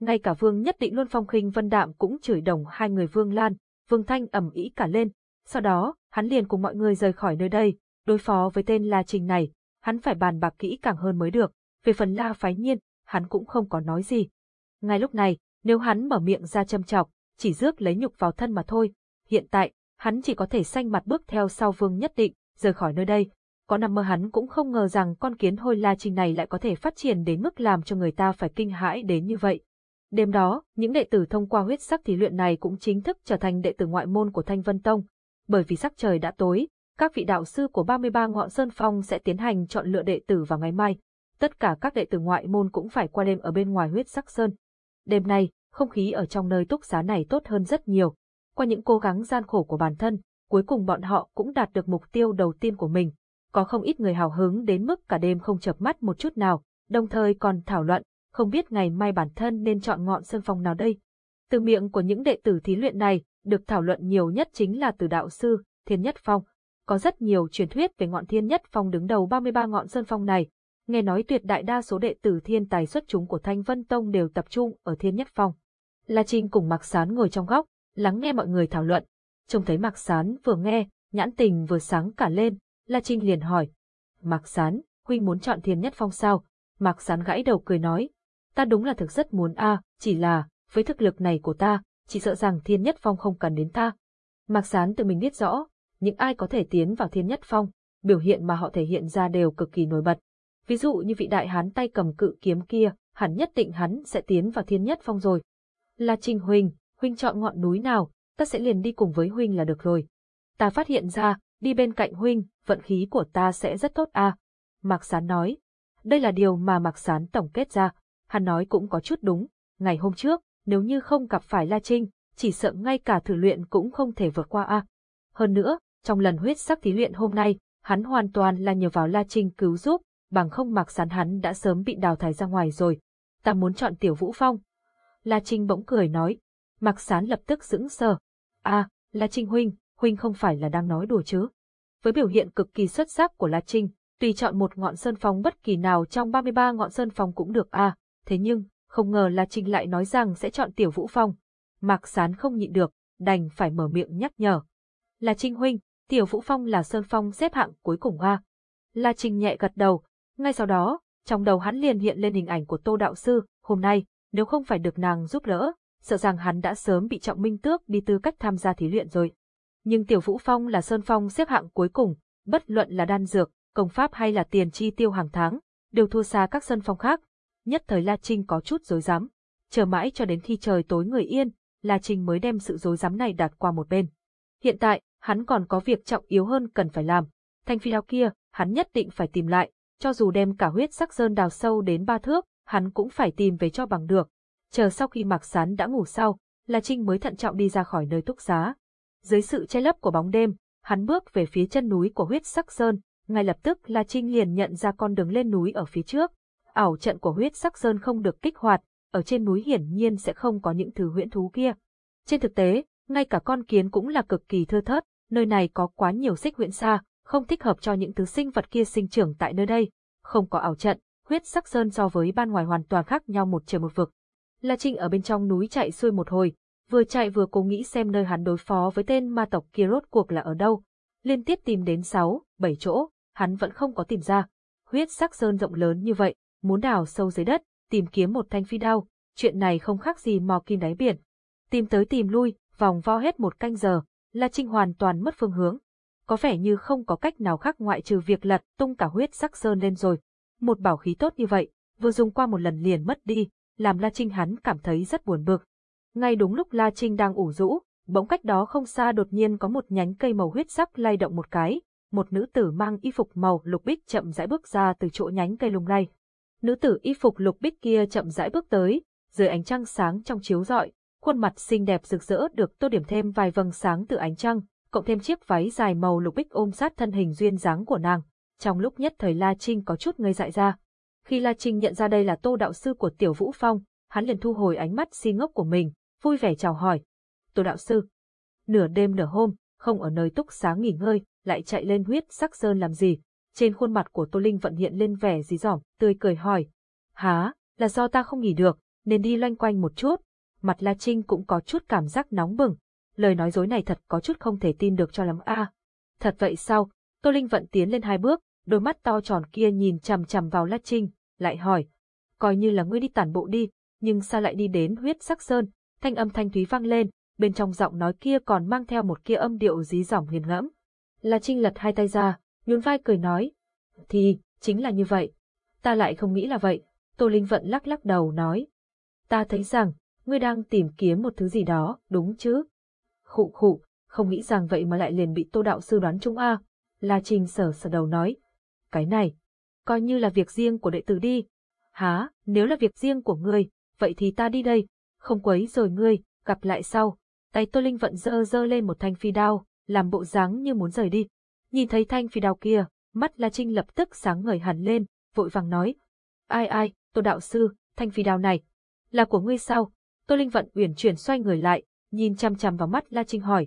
Ngay cả Vương Nhất Định luôn phong khinh vân đạm cũng chửi đồng hai người Vương Lan, Vương Thanh ầm ĩ cả lên. Sau đó, hắn liền cùng mọi người rời khỏi nơi đây, đối phó với tên La Trình này, hắn phải bàn bạc kỹ càng hơn mới được. Về phần La Phái Nhiên, hắn cũng không có nói gì. Ngay lúc này, nếu hắn mở miệng ra châm chọc, chỉ rước lấy nhục vào thân mà thôi. Hiện tại, hắn chỉ có thể xanh mặt bước theo sau Vương Nhất Định, rời khỏi nơi đây. Có nằm mơ hắn cũng không ngờ rằng con kiến hôi La Trình này lại có thể phát triển đến mức làm cho người ta phải kinh hãi đến như vậy. Đêm đó, những đệ tử thông qua huyết sắc thí luyện này cũng chính thức trở thành đệ tử ngoại môn của Thanh Vân Tông. Bởi vì sắc trời đã tối, các vị đạo sư của 33 ngọn Sơn Phong sẽ tiến hành chọn lựa đệ tử vào ngày mai. Tất cả các đệ tử ngoại môn cũng phải qua đêm ở bên ngoài huyết sắc sơn. Đêm nay, không khí ở trong nơi túc xá này tốt hơn rất nhiều. Qua những cố gắng gian khổ của bản thân, cuối cùng bọn họ cũng đạt được mục tiêu đầu tiên của mình. Có không ít người hào hứng đến mức cả đêm không chập mắt một chút nào, đồng thời còn thảo luận, không biết ngày mai bản thân nên chọn ngọn sơn phong nào đây. Từ miệng của những đệ tử thí luyện này, được thảo luận nhiều nhất chính là từ đạo sư, Thiên Nhất Phong. Có rất nhiều truyền thuyết về ngọn Thiên Nhất Phong đứng đầu 33 ngọn sơn phong này. Nghe nói tuyệt đại đa số đệ tử thiên tài xuất chúng của Thanh Vân Tông đều tập trung ở Thiên Nhất Phong. La Trinh cùng Mạc Sán ngồi trong góc, lắng nghe mọi người thảo luận. Trông thấy Mạc Sán vừa nghe, nhãn tình vừa sáng cả lên, La Trinh liền hỏi. Mạc Sán, huynh muốn chọn Thiên Nhất Phong sao? Mạc Sán gãy đầu cười nói. Ta đúng là thực rất muốn a, chỉ là, với thực lực này của ta, chỉ sợ rằng Thiên Nhất Phong không cần đến ta. Mạc Sán tự mình biết rõ, những ai có thể tiến vào Thiên Nhất Phong, biểu hiện mà họ thể hiện ra đều cực kỳ nổi bật. Ví dụ như vị đại hán tay cầm cự kiếm kia, hẳn nhất định hắn sẽ tiến vào Thiên Nhất Phong rồi. Là Trình Huynh, Huynh chọn ngọn núi nào, ta sẽ liền đi cùng với Huynh là được rồi. Ta phát hiện ra, đi bên cạnh Huynh, vận khí của ta sẽ rất tốt à. Mạc Sán nói. Đây là điều mà Mạc Sán tổng kết ra. Hắn nói cũng có chút đúng. Ngày hôm trước, nếu như không gặp phải La Trinh, chỉ sợ ngay cả thử luyện cũng không thể vượt qua a. Hơn nữa, trong lần huyết sắc thí luyện hôm nay, hắn hoàn toàn là nhờ vào La Trinh cứu giúp, bằng không mặc Sán hắn đã sớm bị đào thải ra ngoài rồi. Ta muốn chọn Tiểu Vũ Phong, La Trinh bỗng cười nói. mặc Sán lập tức sững sờ. À, La Trinh huynh, huynh không phải là đang nói đùa chứ? Với biểu hiện cực kỳ xuất sắc của La Trinh, tùy chọn một ngọn sơn phong bất kỳ nào trong 33 ngọn sơn phong cũng được à, thế nhưng, không ngờ La Trinh lại nói rằng sẽ chọn Tiểu Vũ Phong. Mạc Sán không nhịn được, đành phải mở miệng nhắc nhở. La Trinh huynh, Tiểu Vũ Phong là sơn phong xếp hạng cuối cùng à? La Trinh nhẹ gật đầu, ngay sau đó, trong đầu hắn liền hiện lên hình ảnh của Tô Đạo Sư, hôm nay, nếu không phải được nàng giúp đỡ, sợ rằng hắn đã sớm bị trọng minh tước đi tư cách tham gia thí luyện rồi. Nhưng Tiểu Vũ Phong là Sơn Phong xếp hạng cuối cùng, bất luận là đan dược, công pháp hay là tiền chi tiêu hàng tháng, đều thua xa các Sơn Phong khác. Nhất thời La Trinh có chút dối rắm chờ mãi cho đến khi trời tối người yên, La Trinh mới đem sự dối rắm này đặt qua một bên. Hiện tại, hắn còn có việc trọng yếu hơn cần phải làm. Thanh phi đao kia, hắn nhất định phải tìm lại, cho dù đem cả huyết sắc sơn đào sâu đến ba thước, hắn cũng phải tìm về cho bằng được. Chờ sau khi Mạc Sán đã ngủ sau, La Trinh mới thận trọng đi ra khỏi nơi túc giá. Dưới sự che lấp của bóng đêm, hắn bước về phía chân núi của huyết sắc sơn, ngay lập tức La Trinh liền nhận ra con đường lên núi ở phía trước. Ảo trận của huyết sắc sơn không được kích hoạt, ở trên núi hiển nhiên sẽ không có những thứ huyễn thú kia. Trên thực tế, ngay cả con kiến cũng là cực kỳ thưa thớt, nơi này có quá nhiều xích huyễn xa, không thích hợp cho những thứ sinh vật kia sinh trưởng tại nơi đây. Không có ảo trận, huyết sắc sơn so với ban ngoài hoàn toàn khác nhau một trời một vực. La Trinh ở bên trong núi chạy xuôi một hồi, vừa chạy vừa cố nghĩ xem nơi hắn đối phó với tên ma tộc kia rốt cuộc là ở đâu. Liên tiếp tìm đến 6, 7 chỗ, hắn vẫn không có tìm ra. Huyết sắc sơn rộng lớn như vậy, muốn đào sâu dưới đất, tìm kiếm một thanh phi đao, chuyện này không khác gì mò kim đáy biển. Tìm tới tìm lui, vòng vo hết một canh giờ, La Trinh hoàn toàn mất phương hướng. Có vẻ như không có cách nào khác ngoại trừ việc lật tung cả huyết sắc sơn lên rồi. Một bảo khí tốt như vậy, vừa dùng qua một lần liền mất đi, làm La Trinh hắn cảm thấy rất buồn bực. Ngay đúng lúc La Trinh đang ủ rũ, bỗng cách đó không xa đột nhiên có một nhánh cây màu huyết sắc lay động một cái, một nữ tử mang y phục màu lục bích chậm rãi bước ra từ chỗ nhánh cây lung lay. Nữ tử y phục lục bích kia chậm rãi bước tới, dưới ánh trăng sáng trong chiếu rọi, khuôn mặt xinh đẹp rực rỡ được tô điểm thêm vài vầng sáng từ ánh trăng, cộng thêm chiếc váy dài màu lục bích ôm sát thân hình duyên dáng của nàng. Trong lúc nhất thời La Trinh có chút ngây dại ra. Khi La Trinh nhận ra đây là tô đạo sư của Tiểu Vũ Phong, hắn liền thu hồi ánh mắt si ngốc của mình, vui vẻ chào hỏi. Tô đạo sư. Nửa đêm nửa hôm, không ở nơi túc sáng nghỉ ngơi, lại chạy lên huyết sắc sơn làm gì? Trên khuôn mặt của Tô Linh vận hiện lên vẻ dí dỏm, tươi cười hỏi. Há, là do ta không nghỉ được, nên đi loanh quanh một chút. Mặt La Trinh cũng có chút cảm giác nóng bừng. Lời nói dối này thật có chút không thể tin được cho lắm a. thật vậy sao? Tô Linh vận tiến lên hai bước, đôi mắt to tròn kia nhìn chằm chằm vào La Trinh, lại hỏi. Coi như là ngươi đi tản bộ đi, nhưng sao lại đi đến huyết sắc sơn? Thanh âm thanh thúy vang lên, bên trong giọng nói kia còn mang theo một kia âm điệu dí dỏm nghiền ngẫm. La Trinh lật hai tay ra, nhún vai cười nói. Thì, chính là như vậy. Ta lại không nghĩ là vậy. Tô Linh Vận lắc lắc đầu nói. Ta thấy rằng, ngươi đang tìm kiếm một thứ gì đó, đúng chứ? Khụ khụ, không nghĩ rằng vậy mà lại liền bị Tô Đạo Sư đoán trúng a. La Trình sở sở đầu nói. Cái này, coi như là việc riêng của đệ tử đi. Há, nếu là việc riêng của ngươi, vậy thì ta đi đây, không quấy rồi ngươi, gặp lại sau. Tay Tô Linh Vận dơ dơ lên một thanh phi đao, làm bộ dáng như muốn rời đi. Nhìn thấy thanh phi đao kia, mắt La Trinh lập tức sáng ngời hẳn lên, vội vàng nói. Ai ai, Tô Đạo Sư, thanh phi đao này, là của ngươi sao? Tô Linh Vận uyển chuyển xoay người lại, nhìn chăm chăm vào mắt La Trinh hỏi.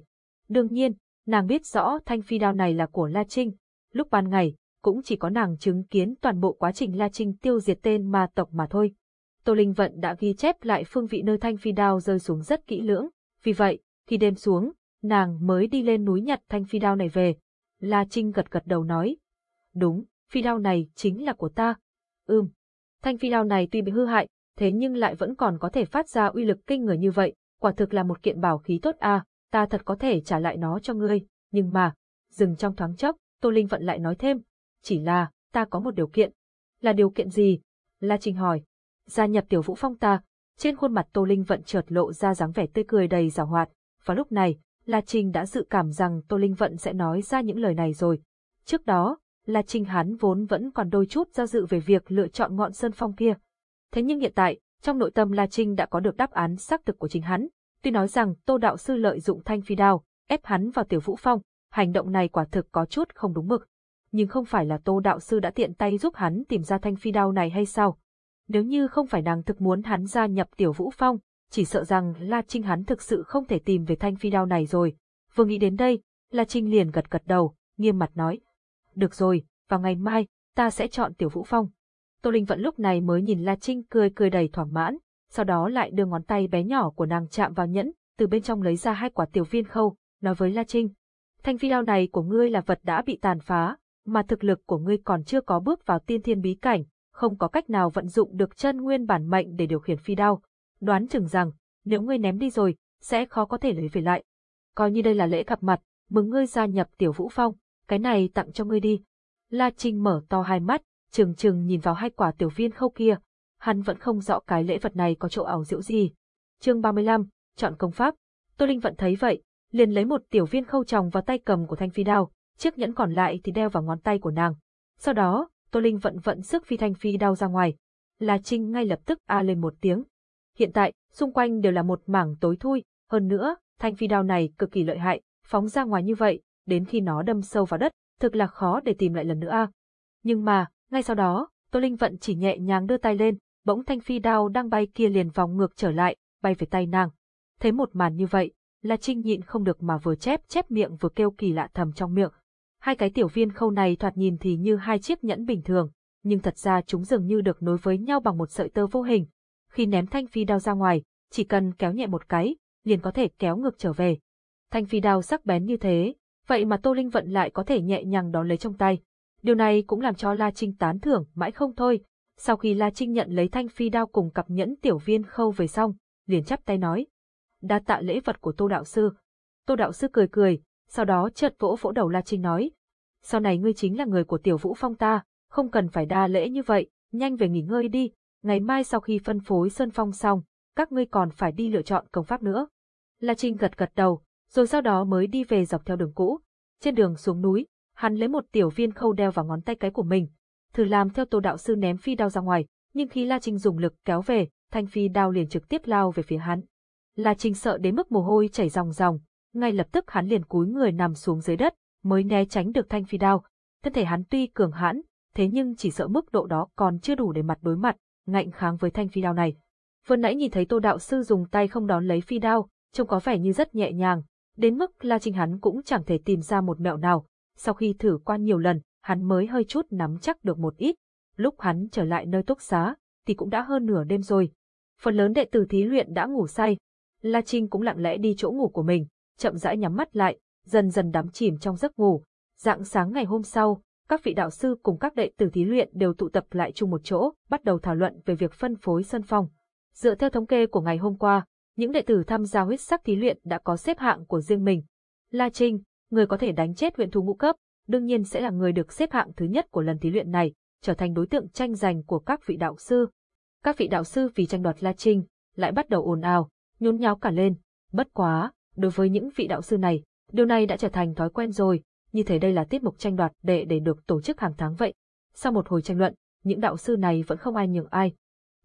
Đương nhiên, nàng biết rõ thanh phi đao này là của La Trinh. Lúc ban ngày, cũng chỉ có nàng chứng kiến toàn bộ quá trình La Trinh tiêu diệt tên ma tộc mà thôi. Tô Linh Vận đã ghi chép lại phương vị nơi thanh phi đao rơi xuống rất kỹ lưỡng, vì vậy, khi đêm xuống, nàng mới đi lên núi nhặt thanh phi đao này về. La Trinh gật gật đầu nói. Đúng, phi đao này chính là của ta. Ừm. Thanh phi đao này tuy bị hư hại, thế nhưng lại vẫn còn có thể phát ra uy lực kinh người như vậy, quả thực là một kiện bảo khí tốt a, ta thật có thể trả lại nó cho ngươi, nhưng mà, dừng trong thoáng chốc, Tô Linh Vận lại nói thêm, chỉ là, ta có một điều kiện. Là điều kiện gì? La trình hỏi. Gia nhập tiểu vũ phong ta, trên khuôn mặt Tô Linh Vận chợt lộ ra dáng vẻ tươi cười đầy giảo hoạt, và lúc này, La trình đã dự cảm rằng Tô Linh Vận sẽ nói ra những lời này rồi. Trước đó, La trình hắn vốn vẫn còn đôi chút do dự về việc lựa chọn ngọn sơn phong kia. Thế nhưng hiện tại, trong nội tâm La Trinh đã có được đáp án xác thực của chính hắn. Tuy nói rằng Tô Đạo Sư lợi dụng thanh phi đao, ép hắn vào tiểu vũ phong, hành động này quả thực có chút không đúng mực. Nhưng không phải là Tô Đạo Sư đã tiện tay giúp hắn tìm ra thanh phi đao này hay sao? Nếu như không phải nàng thực muốn hắn gia nhập tiểu vũ phong, chỉ sợ rằng La Trinh hắn thực sự không thể tìm về thanh phi đao này rồi. Vừa nghĩ đến đây, La Trinh liền gật gật đầu, nghiêm mặt nói. Được rồi, vào ngày mai, ta sẽ chọn tiểu vũ phong. Tô Linh Vận lúc này mới nhìn La Trinh cười cười đầy thỏa mãn, sau đó lại đưa ngón tay bé nhỏ của nàng chạm vào nhẫn, từ bên trong lấy ra hai quả tiểu viên khâu, nói với La Trinh. Thanh phi đao này của ngươi là vật đã bị tàn phá, mà thực lực của ngươi còn chưa có bước vào tiên thiên bí cảnh, không có cách nào vận dụng được chân nguyên bản mệnh để điều khiển phi đao. Đoán chừng rằng, nếu ngươi ném đi rồi, sẽ khó có thể lấy về lại. Coi như đây là lễ gặp mặt, mừng ngươi gia nhập tiểu vũ phong, cái này tặng cho ngươi đi. La Trinh mở to hai mắt, trừng trừng nhìn vào hai quả tiểu viên khâu kia, hắn vẫn không rõ cái lễ vật này có chỗ ảo diệu gì. Chương 35, chọn công pháp. Tô Linh vẫn thấy vậy, liền lấy một tiểu viên khâu tròng vào tay cầm của thanh phi đao, chiếc nhẫn còn lại thì đeo vào ngón tay của nàng. Sau đó, Tô Linh vận vận sức phi thanh phi đao ra ngoài. La Trinh ngay lập tức a lên một tiếng. Hiện tại, xung quanh đều là một mảng tối thui, hơn nữa, thanh phi đao này cực kỳ lợi hại, phóng ra ngoài như vậy, đến khi nó đâm sâu vào đất, thực là khó để tìm lại lần nữa a. Nhưng mà, ngay sau đó, Tô Linh vận chỉ nhẹ nhàng đưa tay lên, bỗng thanh phi đao đang bay kia liền vòng ngược trở lại, bay về tay nàng. Thấy một màn như vậy, La Trinh nhịn không được mà vừa chép chép miệng vừa kêu kỳ lạ thầm trong miệng. Hai cái tiểu viên khâu này thoạt nhìn thì như hai chiếc nhẫn bình thường, nhưng thật ra chúng dường như được nối với nhau bằng một sợi tơ vô hình. Khi ném thanh phi đao ra ngoài, chỉ cần kéo nhẹ một cái, liền có thể kéo ngược trở về. Thanh phi đao sắc bén như thế, vậy mà Tô Linh Vận lại có thể nhẹ nhàng đón lấy trong tay. Điều này cũng làm cho La Trinh tán thưởng mãi không thôi. Sau khi La Trinh nhận lấy thanh phi đao cùng cặp nhẫn tiểu viên khâu về xong, liền chắp tay nói. Đa tạ lễ vật của Tô Đạo Sư. Tô Đạo Sư cười cười, sau đó chợt vỗ vỗ đầu La Trinh nói. Sau này ngươi chính là người của tiểu vũ phong ta, không cần phải đa lễ như vậy, nhanh về nghỉ ngơi đi, ngày mai sau khi phân phối Sơn Phong xong, các ngươi còn phải đi lựa chọn công pháp nữa. La Trinh gật gật đầu, rồi sau đó mới đi về dọc theo đường cũ. Trên đường xuống núi, hắn lấy một tiểu viên khâu đeo vào ngón tay cái của mình, thử làm theo Tô đạo sư ném phi đao ra ngoài, nhưng khi La Trinh dùng lực kéo về, thanh phi đao liền trực tiếp lao về phía hắn. La Trinh sợ đến mức mồ hôi chảy ròng ròng, ngay lập tức hắn liền cúi người nằm xuống dưới đất, mới né tránh được thanh phi đao. Thân thể hắn tuy cường hãn, thế nhưng chỉ sợ mức độ đó còn chưa đủ để mặt đối mặt, ngạnh kháng với thanh phi đao này. Vừa nãy nhìn thấy Tô đạo sư dùng tay không đón lấy phi đao, trông có vẻ như rất nhẹ nhàng, đến mức La Trinh hắn cũng chẳng thể tìm ra một mẹo nào. Sau khi thử qua nhiều lần, hắn mới hơi chút nắm chắc được một ít. Lúc hắn trở lại nơi túc xá, thì cũng đã hơn nửa đêm rồi. Phần lớn đệ tử thí luyện đã ngủ say. La Trinh cũng lặng lẽ đi chỗ ngủ của mình, chậm rãi nhắm mắt lại, dần dần đắm chìm trong giấc ngủ. Dạng sáng ngày hôm sau, các vị đạo sư cùng các đệ tử thí luyện đều tụ tập lại chung một chỗ, bắt đầu thảo luận về việc phân phối sân phòng. Dựa theo thống kê của ngày hôm qua, những đệ tử tham gia huyết sắc thí luyện đã có xếp hạng của riêng mình. La Trinh, người có thể đánh chết huyện thú ngũ cấp, đương nhiên sẽ là người được xếp hạng thứ nhất của lần thí luyện này, trở thành đối tượng tranh giành của các vị đạo sư. Các vị đạo sư vì tranh đoạt La Trinh, lại bắt đầu ồn ào, nhốn nháo cả lên. Bất quá, đối với những vị đạo sư này, điều này đã trở thành thói quen rồi, như thế đây là tiết mục tranh đoạt để để được tổ chức hàng tháng vậy. Sau một hồi tranh luận, những đạo sư này vẫn không ai nhường ai.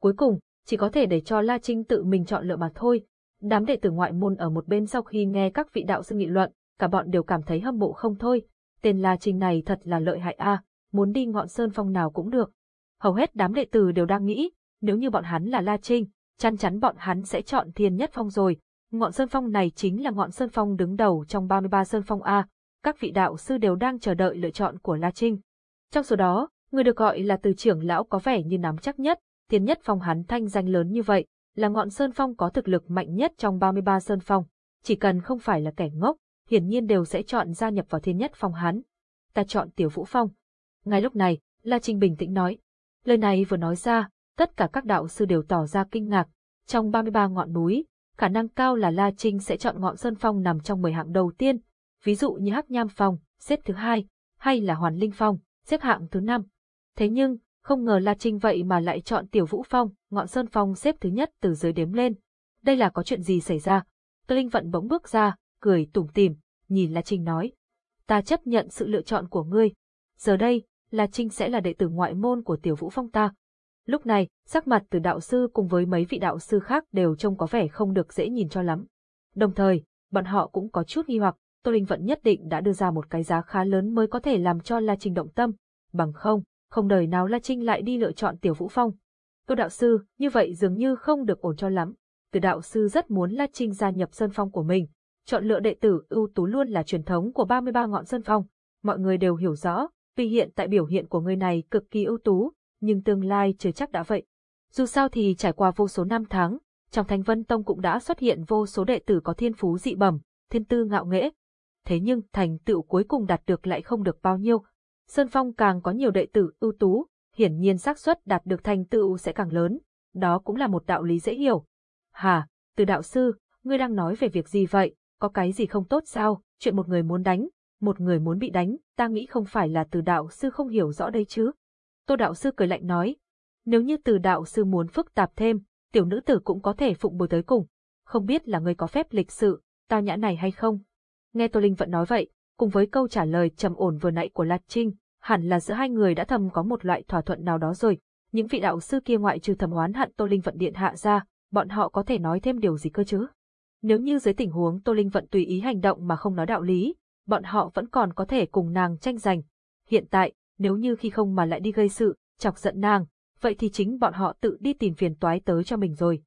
Cuối cùng, chỉ có thể để cho La Trinh tự mình chọn lựa mà thôi. Đám đệ tử ngoại môn ở một bên sau khi nghe các vị đạo sư nghị luận, cả bọn đều cảm thấy hâm mộ không thôi. Tên La Trinh này thật là lợi hại a, muốn đi ngọn sơn phong nào cũng được. Hầu hết đám đệ tử đều đang nghĩ, nếu như bọn hắn là La Trinh, chắn chắn bọn hắn sẽ chọn thiên nhất phong rồi. Ngọn sơn phong này chính là ngọn sơn phong đứng đầu trong 33 sơn phong A, các vị đạo sư đều đang chờ đợi lựa chọn của La Trinh. Trong số đó, người được gọi là từ trưởng lão có vẻ như nắm chắc nhất, thiên nhất phong hắn thanh danh lớn như vậy, là ngọn sơn phong có thực lực mạnh nhất trong 33 sơn phong. Chỉ cần không phải là kẻ ngốc, hiển nhiên đều sẽ chọn gia nhập vào thiên nhất phong hắn. Ta chọn tiểu vũ phong. Ngay lúc này, La Trinh bình tĩnh nói. Lời này vừa nói ra, tất cả các đạo sư đều tỏ ra kinh ngạc. Trong 33 ngọn núi, khả năng cao là La Trinh sẽ chọn ngọn sơn phong nằm trong 10 hạng đầu tiên, ví dụ như Hắc Nham Phong, xếp thứ hai, hay là Hoàn Linh Phong, xếp hạng thứ năm. Thế nhưng, không ngờ La Trinh vậy mà lại chọn Tiểu Vũ Phong, ngọn Sơn Phong xếp thứ nhất từ dưới đếm lên. Đây là có chuyện gì xảy ra? Tư Linh Vận bỗng bước ra, cười tủm tỉm, nhìn La Trinh nói. Ta chấp nhận sự lựa chọn của ngươi. Giờ đây, La Trinh sẽ là đệ tử ngoại môn của Tiểu Vũ Phong ta. Lúc này, sắc mặt từ đạo sư cùng với mấy vị đạo sư khác đều trông có vẻ không được dễ nhìn cho lắm. Đồng thời, bọn họ cũng có chút nghi hoặc, Tô Linh Vận nhất định đã đưa ra một cái giá khá lớn mới có thể làm cho La Trinh động tâm, bằng không, không đời nào La Trinh lại đi lựa chọn Tiểu Vũ Phong. Tô đạo sư, như vậy dường như không được ổn cho lắm. Từ đạo sư rất muốn La Trinh gia nhập Sơn Phong của mình, chọn lựa đệ tử ưu tú luôn là truyền thống của 33 ngọn Sơn Phong. Mọi người đều hiểu rõ, vì hiện tại biểu hiện của người này cực kỳ ưu tú, nhưng tương lai chưa chắc đã vậy. Dù sao thì trải qua vô số năm tháng, trong Thanh Vân Tông cũng đã xuất hiện vô số đệ tử có thiên phú dị bẩm, thiên tư ngạo nghễ, thế nhưng thành tựu cuối cùng đạt được lại không được bao nhiêu. Sơn Phong càng có nhiều đệ tử ưu tú, hiển nhiên xác suất đạt được thành tựu sẽ càng lớn, đó cũng là một đạo lý dễ hiểu. Hà, từ đạo sư, ngươi đang nói về việc gì vậy, có cái gì không tốt sao, chuyện một người muốn đánh, một người muốn bị đánh, ta nghĩ không phải là từ đạo sư không hiểu rõ đây chứ. Tô đạo sư cười lạnh nói, nếu như từ đạo sư muốn phức tạp thêm, tiểu nữ tử cũng có thể phụng bồi tới cùng. Không biết là người có phép lịch sự, tao nhã này hay không, Nghe Tô Linh Vận nói vậy, cùng với câu trả lời trầm ổn vừa nãy của Lạt Trinh, hẳn là giữa hai người đã thầm có một loại thỏa thuận nào đó rồi. Những vị đạo sư kia ngoại trừ thầm oán hận Tô Linh Vận điện hạ ra, bọn họ có thể nói thêm điều gì cơ chứ? Nếu như dưới tình huống Tô Linh Vận tùy ý hành động mà không nói đạo lý, bọn họ vẫn còn có thể cùng nàng tranh giành. Hiện tại, nếu như khi không mà lại đi gây sự, chọc giận nàng, vậy thì chính bọn họ tự đi tìm phiền toái tới cho mình rồi.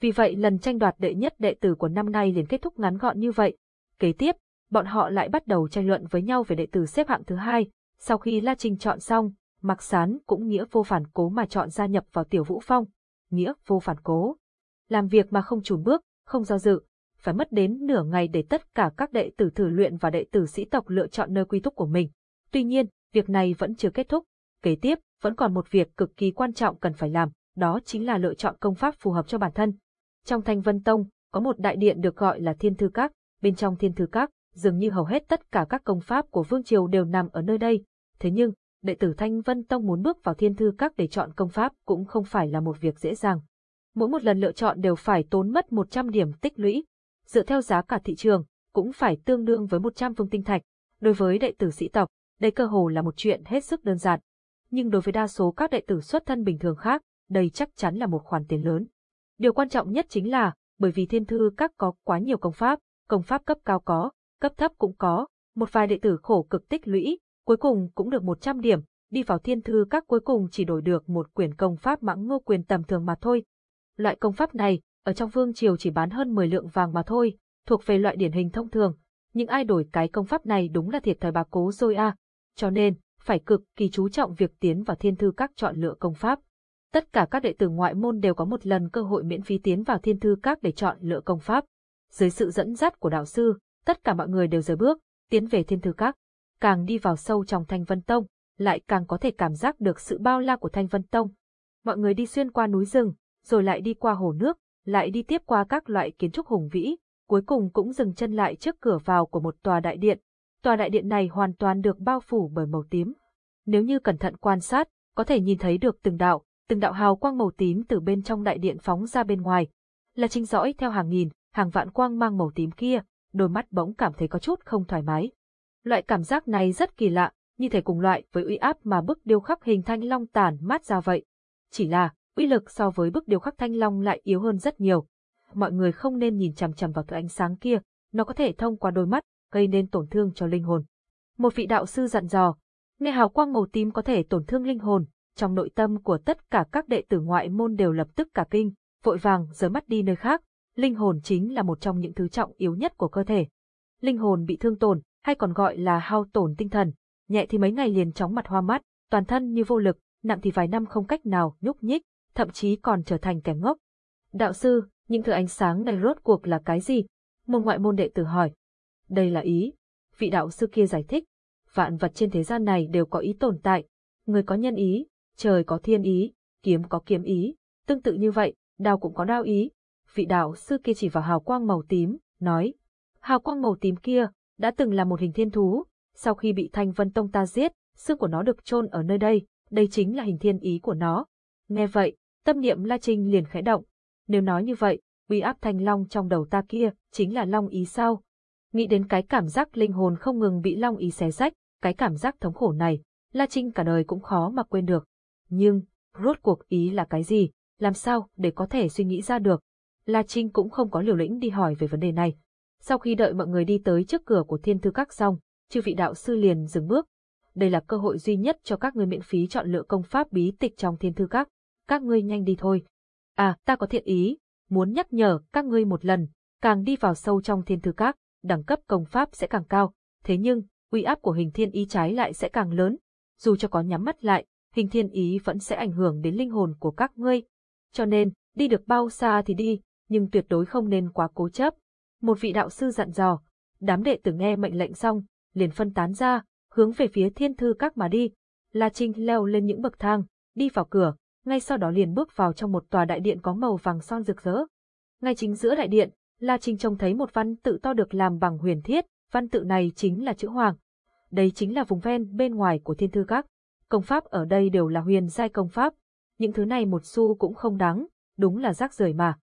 Vì vậy lần tranh đoạt đệ nhất đệ tử của năm nay liền kết thúc ngắn gọn như vậy. Kế tiếp, bọn họ lại bắt đầu tranh luận với nhau về đệ tử xếp hạng thứ hai. Sau khi La Trinh chọn xong, Mạc Sán cũng nghĩa vô phản cố mà chọn gia nhập vào Tiểu Vũ Phong. Nghĩa vô phản cố. Làm việc mà không chùn bước, không do dự phải mất đến nửa ngày để tất cả các đệ tử thử luyện và đệ tử sĩ tộc lựa chọn nơi quy túc của mình. Tuy nhiên, việc này vẫn chưa kết thúc. Kế tiếp, vẫn còn một việc cực kỳ quan trọng cần phải làm, đó chính là lựa chọn công pháp phù hợp cho bản thân. Trong Thanh Vân Tông, có một đại điện được gọi là Thiên Thư Các, bên trong Thiên Thư Các, dường như hầu hết tất cả các công pháp của Vương Triều đều nằm ở nơi đây. Thế nhưng, đệ tử Thanh Vân Tông muốn bước vào Thiên Thư Các để chọn công pháp cũng không phải là một việc dễ dàng. Mỗi một lần lựa chọn đều phải tốn mất 100 điểm tích lũy, dựa theo giá cả thị trường, cũng phải tương đương với 100 vương tinh thạch. Đối với đệ tử sĩ tộc, đây cơ hồ là một chuyện hết sức đơn giản. Nhưng đối với đa số các đệ tử xuất thân bình thường khác, đây chắc chắn là một khoản tiền lớn. Điều quan trọng nhất chính là, bởi vì thiên thư các có quá nhiều công pháp, công pháp cấp cao có, cấp thấp cũng có, một vài đệ tử khổ cực tích lũy, cuối cùng cũng được 100 điểm, đi vào thiên thư các cuối cùng chỉ đổi được một quyển công pháp mãng ngô quyền tầm thường mà thôi. Loại công pháp này, ở trong vương triều chỉ bán hơn 10 lượng vàng mà thôi, thuộc về loại điển hình thông thường, nhưng ai đổi cái công pháp này đúng là thiệt thời bà cố rồi à. Cho nên, phải cực kỳ chú trọng việc tiến vào thiên thư các chọn lựa công pháp. Tất cả các đệ tử ngoại môn đều có một lần cơ hội miễn phí tiến vào thiên thư các để chọn lựa công pháp. Dưới sự dẫn dắt của đạo sư, tất cả mọi người đều rời bước, tiến về thiên thư các. Càng đi vào sâu trong Thanh Vân Tông, lại càng có thể cảm giác được sự bao la của Thanh Vân Tông. Mọi người đi xuyên qua núi rừng, rồi lại đi qua hồ nước, lại đi tiếp qua các loại kiến trúc hùng vĩ, cuối cùng cũng dừng chân lại trước cửa vào của một tòa đại điện. Tòa đại điện này hoàn toàn được bao phủ bởi màu tím. Nếu như cẩn thận quan sát, có thể nhìn thấy được từng đạo, từng đạo hào quang màu tím từ bên trong đại điện phóng ra bên ngoài. Là trinh dõi theo hàng nghìn, hàng vạn quang mang màu tím kia, đôi mắt bỗng cảm thấy có chút không thoải mái. Loại cảm giác này rất kỳ lạ, như thể cùng loại với uy áp mà bức điêu khắc hình thanh long tàn mát ra vậy. Chỉ là, uy lực so với bức điêu khắc thanh long lại yếu hơn rất nhiều. Mọi người không nên nhìn chằm chằm vào thứ ánh sáng kia, nó có thể thông qua đôi mắt, gây nên tổn thương cho linh hồn. Một vị đạo sư dặn dò, nghe hào quang màu tím có thể tổn thương linh hồn, trong nội tâm của tất cả các đệ tử ngoại môn đều lập tức cả kinh, vội vàng rời mắt đi nơi khác, linh hồn chính là một trong những thứ trọng yếu nhất của cơ thể. Linh hồn bị thương tổn, hay còn gọi là hao tổn tinh thần, nhẹ thì mấy ngày liền chóng mặt hoa mắt, toàn thân như vô lực, nặng thì vài năm không cách nào nhúc nhích, thậm chí còn trở thành kẻ ngốc. Đạo sư, những thứ ánh sáng này rốt cuộc là cái gì? Một ngoại môn đệ tử hỏi. Đây là ý. Vị đạo sư kia giải thích. Vạn vật trên thế gian này đều có ý tồn tại. Người có nhân ý, trời có thiên ý, kiếm có kiếm ý. Tương tự như vậy, đao cũng có đao ý. Vị đạo sư kia chỉ vào hào quang màu tím, nói. Hào quang màu tím kia, đã từng là một hình thiên thú. Sau khi bị Thanh Vân Tông ta giết, xương của nó được chôn ở nơi đây, đây chính là hình thiên ý của nó. Nghe vậy, Tâm niệm La Trinh liền khẽ động. Nếu nói như vậy, uy áp thanh long trong đầu ta kia chính là long ý sao? Nghĩ đến cái cảm giác linh hồn không ngừng bị long ý xé rách, cái cảm giác thống khổ này, La Trinh cả đời cũng khó mà quên được. Nhưng, rốt cuộc ý là cái gì, làm sao để có thể suy nghĩ ra được? La Trinh cũng không có liều lĩnh đi hỏi về vấn đề này. Sau khi đợi mọi người đi tới trước cửa của thiên thư các xong, chư vị đạo sư liền dừng bước. Đây là cơ hội duy nhất cho các người miễn phí chọn lựa công pháp bí tịch trong thiên thư các các ngươi nhanh đi thôi. À, ta có thiện ý, muốn nhắc nhở các ngươi một lần, càng đi vào sâu trong thiên thư các, đẳng cấp công pháp sẽ càng cao, thế nhưng, uy áp của hình thiên ý trái lại sẽ càng lớn, dù cho có nhắm mắt lại, hình thiên ý vẫn sẽ ảnh hưởng đến linh hồn của các ngươi. Cho nên, đi được bao xa thì đi, nhưng tuyệt đối không nên quá cố chấp. Một vị đạo sư dặn dò, đám đệ tử nghe mệnh lệnh xong, liền phân tán ra, hướng về phía thiên thư các mà đi. La Trinh leo lên những bậc thang, đi vào cửa, ngay sau đó liền bước vào trong một tòa đại điện có màu vàng son rực rỡ. Ngay chính giữa đại điện, La Trinh trông thấy một văn tự to được làm bằng huyền thiết, văn tự này chính là chữ Hoàng. Đây chính là vùng ven bên ngoài của thiên thư các. Công pháp ở đây đều là huyền giai công pháp. Những thứ này một xu cũng không đáng, đúng là rác rưởi mà.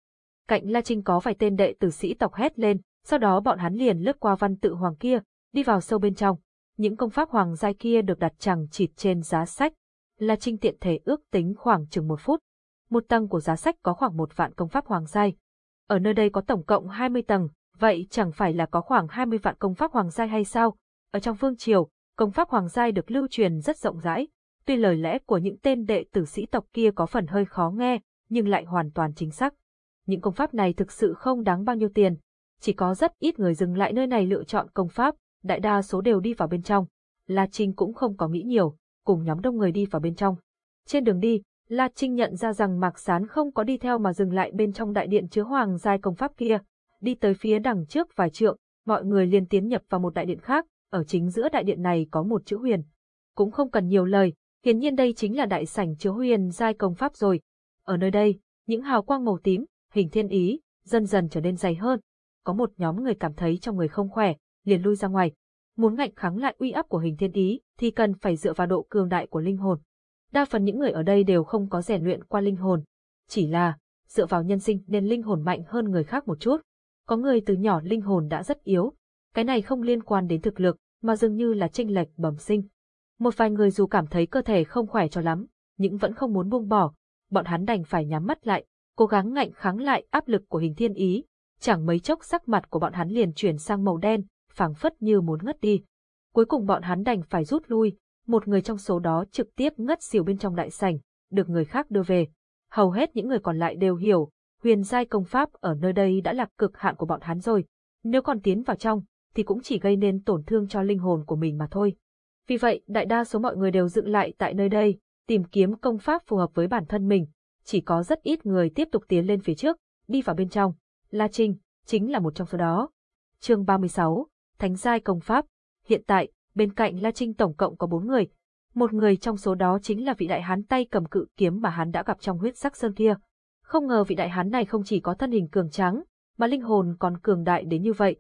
Cạnh La Trinh có vài tên đệ tử sĩ tộc hét lên, sau đó bọn hắn liền lướt qua văn tự hoàng kia, đi vào sâu bên trong. Những công pháp hoàng giai kia được đặt chẳng chịt trên giá sách, La Trinh tiện thể ước tính khoảng chừng một phút. Một tầng của giá sách có khoảng một vạn công pháp hoàng giai. Ở nơi đây có tổng cộng 20 tầng, vậy chẳng phải là có khoảng 20 vạn công pháp hoàng giai hay sao? Ở trong vương triều, công pháp hoàng giai được lưu truyền rất rộng rãi. Tuy lời lẽ của những tên đệ tử sĩ tộc kia có phần hơi khó nghe, nhưng lại hoàn toàn chính xác. Những công pháp này thực sự không đáng bao nhiêu tiền. Chỉ có rất ít người dừng lại nơi này lựa chọn công pháp, đại đa số đều đi vào bên trong. La Trinh cũng không có nghĩ nhiều, cùng nhóm đông người đi vào bên trong. Trên đường đi, La Trinh nhận ra rằng Mạc Sán không có đi theo mà dừng lại bên trong đại điện chứa hoàng giai công pháp kia. đi tới phía đằng trước vài trượng, mọi người liền tiến nhập vào một đại điện khác, ở chính giữa đại điện này có một chữ huyền. Cũng không cần nhiều lời, hiển nhiên đây chính là đại sảnh chứa huyền giai công pháp rồi. Ở nơi đây, những hào quang màu tím, hình thiên ý, dần dần trở nên dày hơn. Có một nhóm người cảm thấy trong người không khỏe, liền lui ra ngoài. Muốn ngạnh kháng lại uy áp của hình thiên ý, thì cần phải dựa vào độ cường đại của linh hồn. Đa phần những người ở đây đều không có rèn luyện qua linh hồn. Chỉ là, dựa vào nhân sinh nên linh hồn mạnh hơn người khác một chút. Có người từ nhỏ linh hồn đã rất yếu. Cái này không liên quan đến thực lực, mà dường như là tranh lệch bẩm sinh. Một vài người dù cảm thấy cơ thể không khỏe cho lắm, nhưng vẫn không muốn buông bỏ. Bọn hắn đành phải nhắm mắt lại, cố gắng ngạnh kháng lại áp lực của hình thiên ý. Chẳng mấy chốc sắc mặt của bọn hắn liền chuyển sang màu đen, phảng phất như muốn ngất đi. Cuối cùng bọn hắn đành phải rút lui, một người trong số đó trực tiếp ngất xỉu bên trong đại sảnh, được người khác đưa về. Hầu hết những người còn lại đều hiểu, huyền giai công pháp ở nơi đây đã là cực hạn của bọn hắn rồi. Nếu còn tiến vào trong, thì cũng chỉ gây nên tổn thương cho linh hồn của mình mà thôi. Vì vậy, đại đa số mọi người đều dựng lại tại nơi đây, tìm kiếm công pháp phù hợp với bản thân mình. Chỉ có rất ít người tiếp tục tiến lên phía trước, đi vào bên trong. La Trinh, chính là một trong số đó. chương 36, Thánh Giai Công Pháp. Hiện tại, bên cạnh La Trinh tổng cộng có bốn người. Một người trong số đó chính là vị đại hán tay cầm cự kiếm mà hắn đã gặp trong huyết sắc sơn kia. Không ngờ vị đại hán này không chỉ có thân hình cường tráng, mà linh hồn còn cường đại đến như vậy.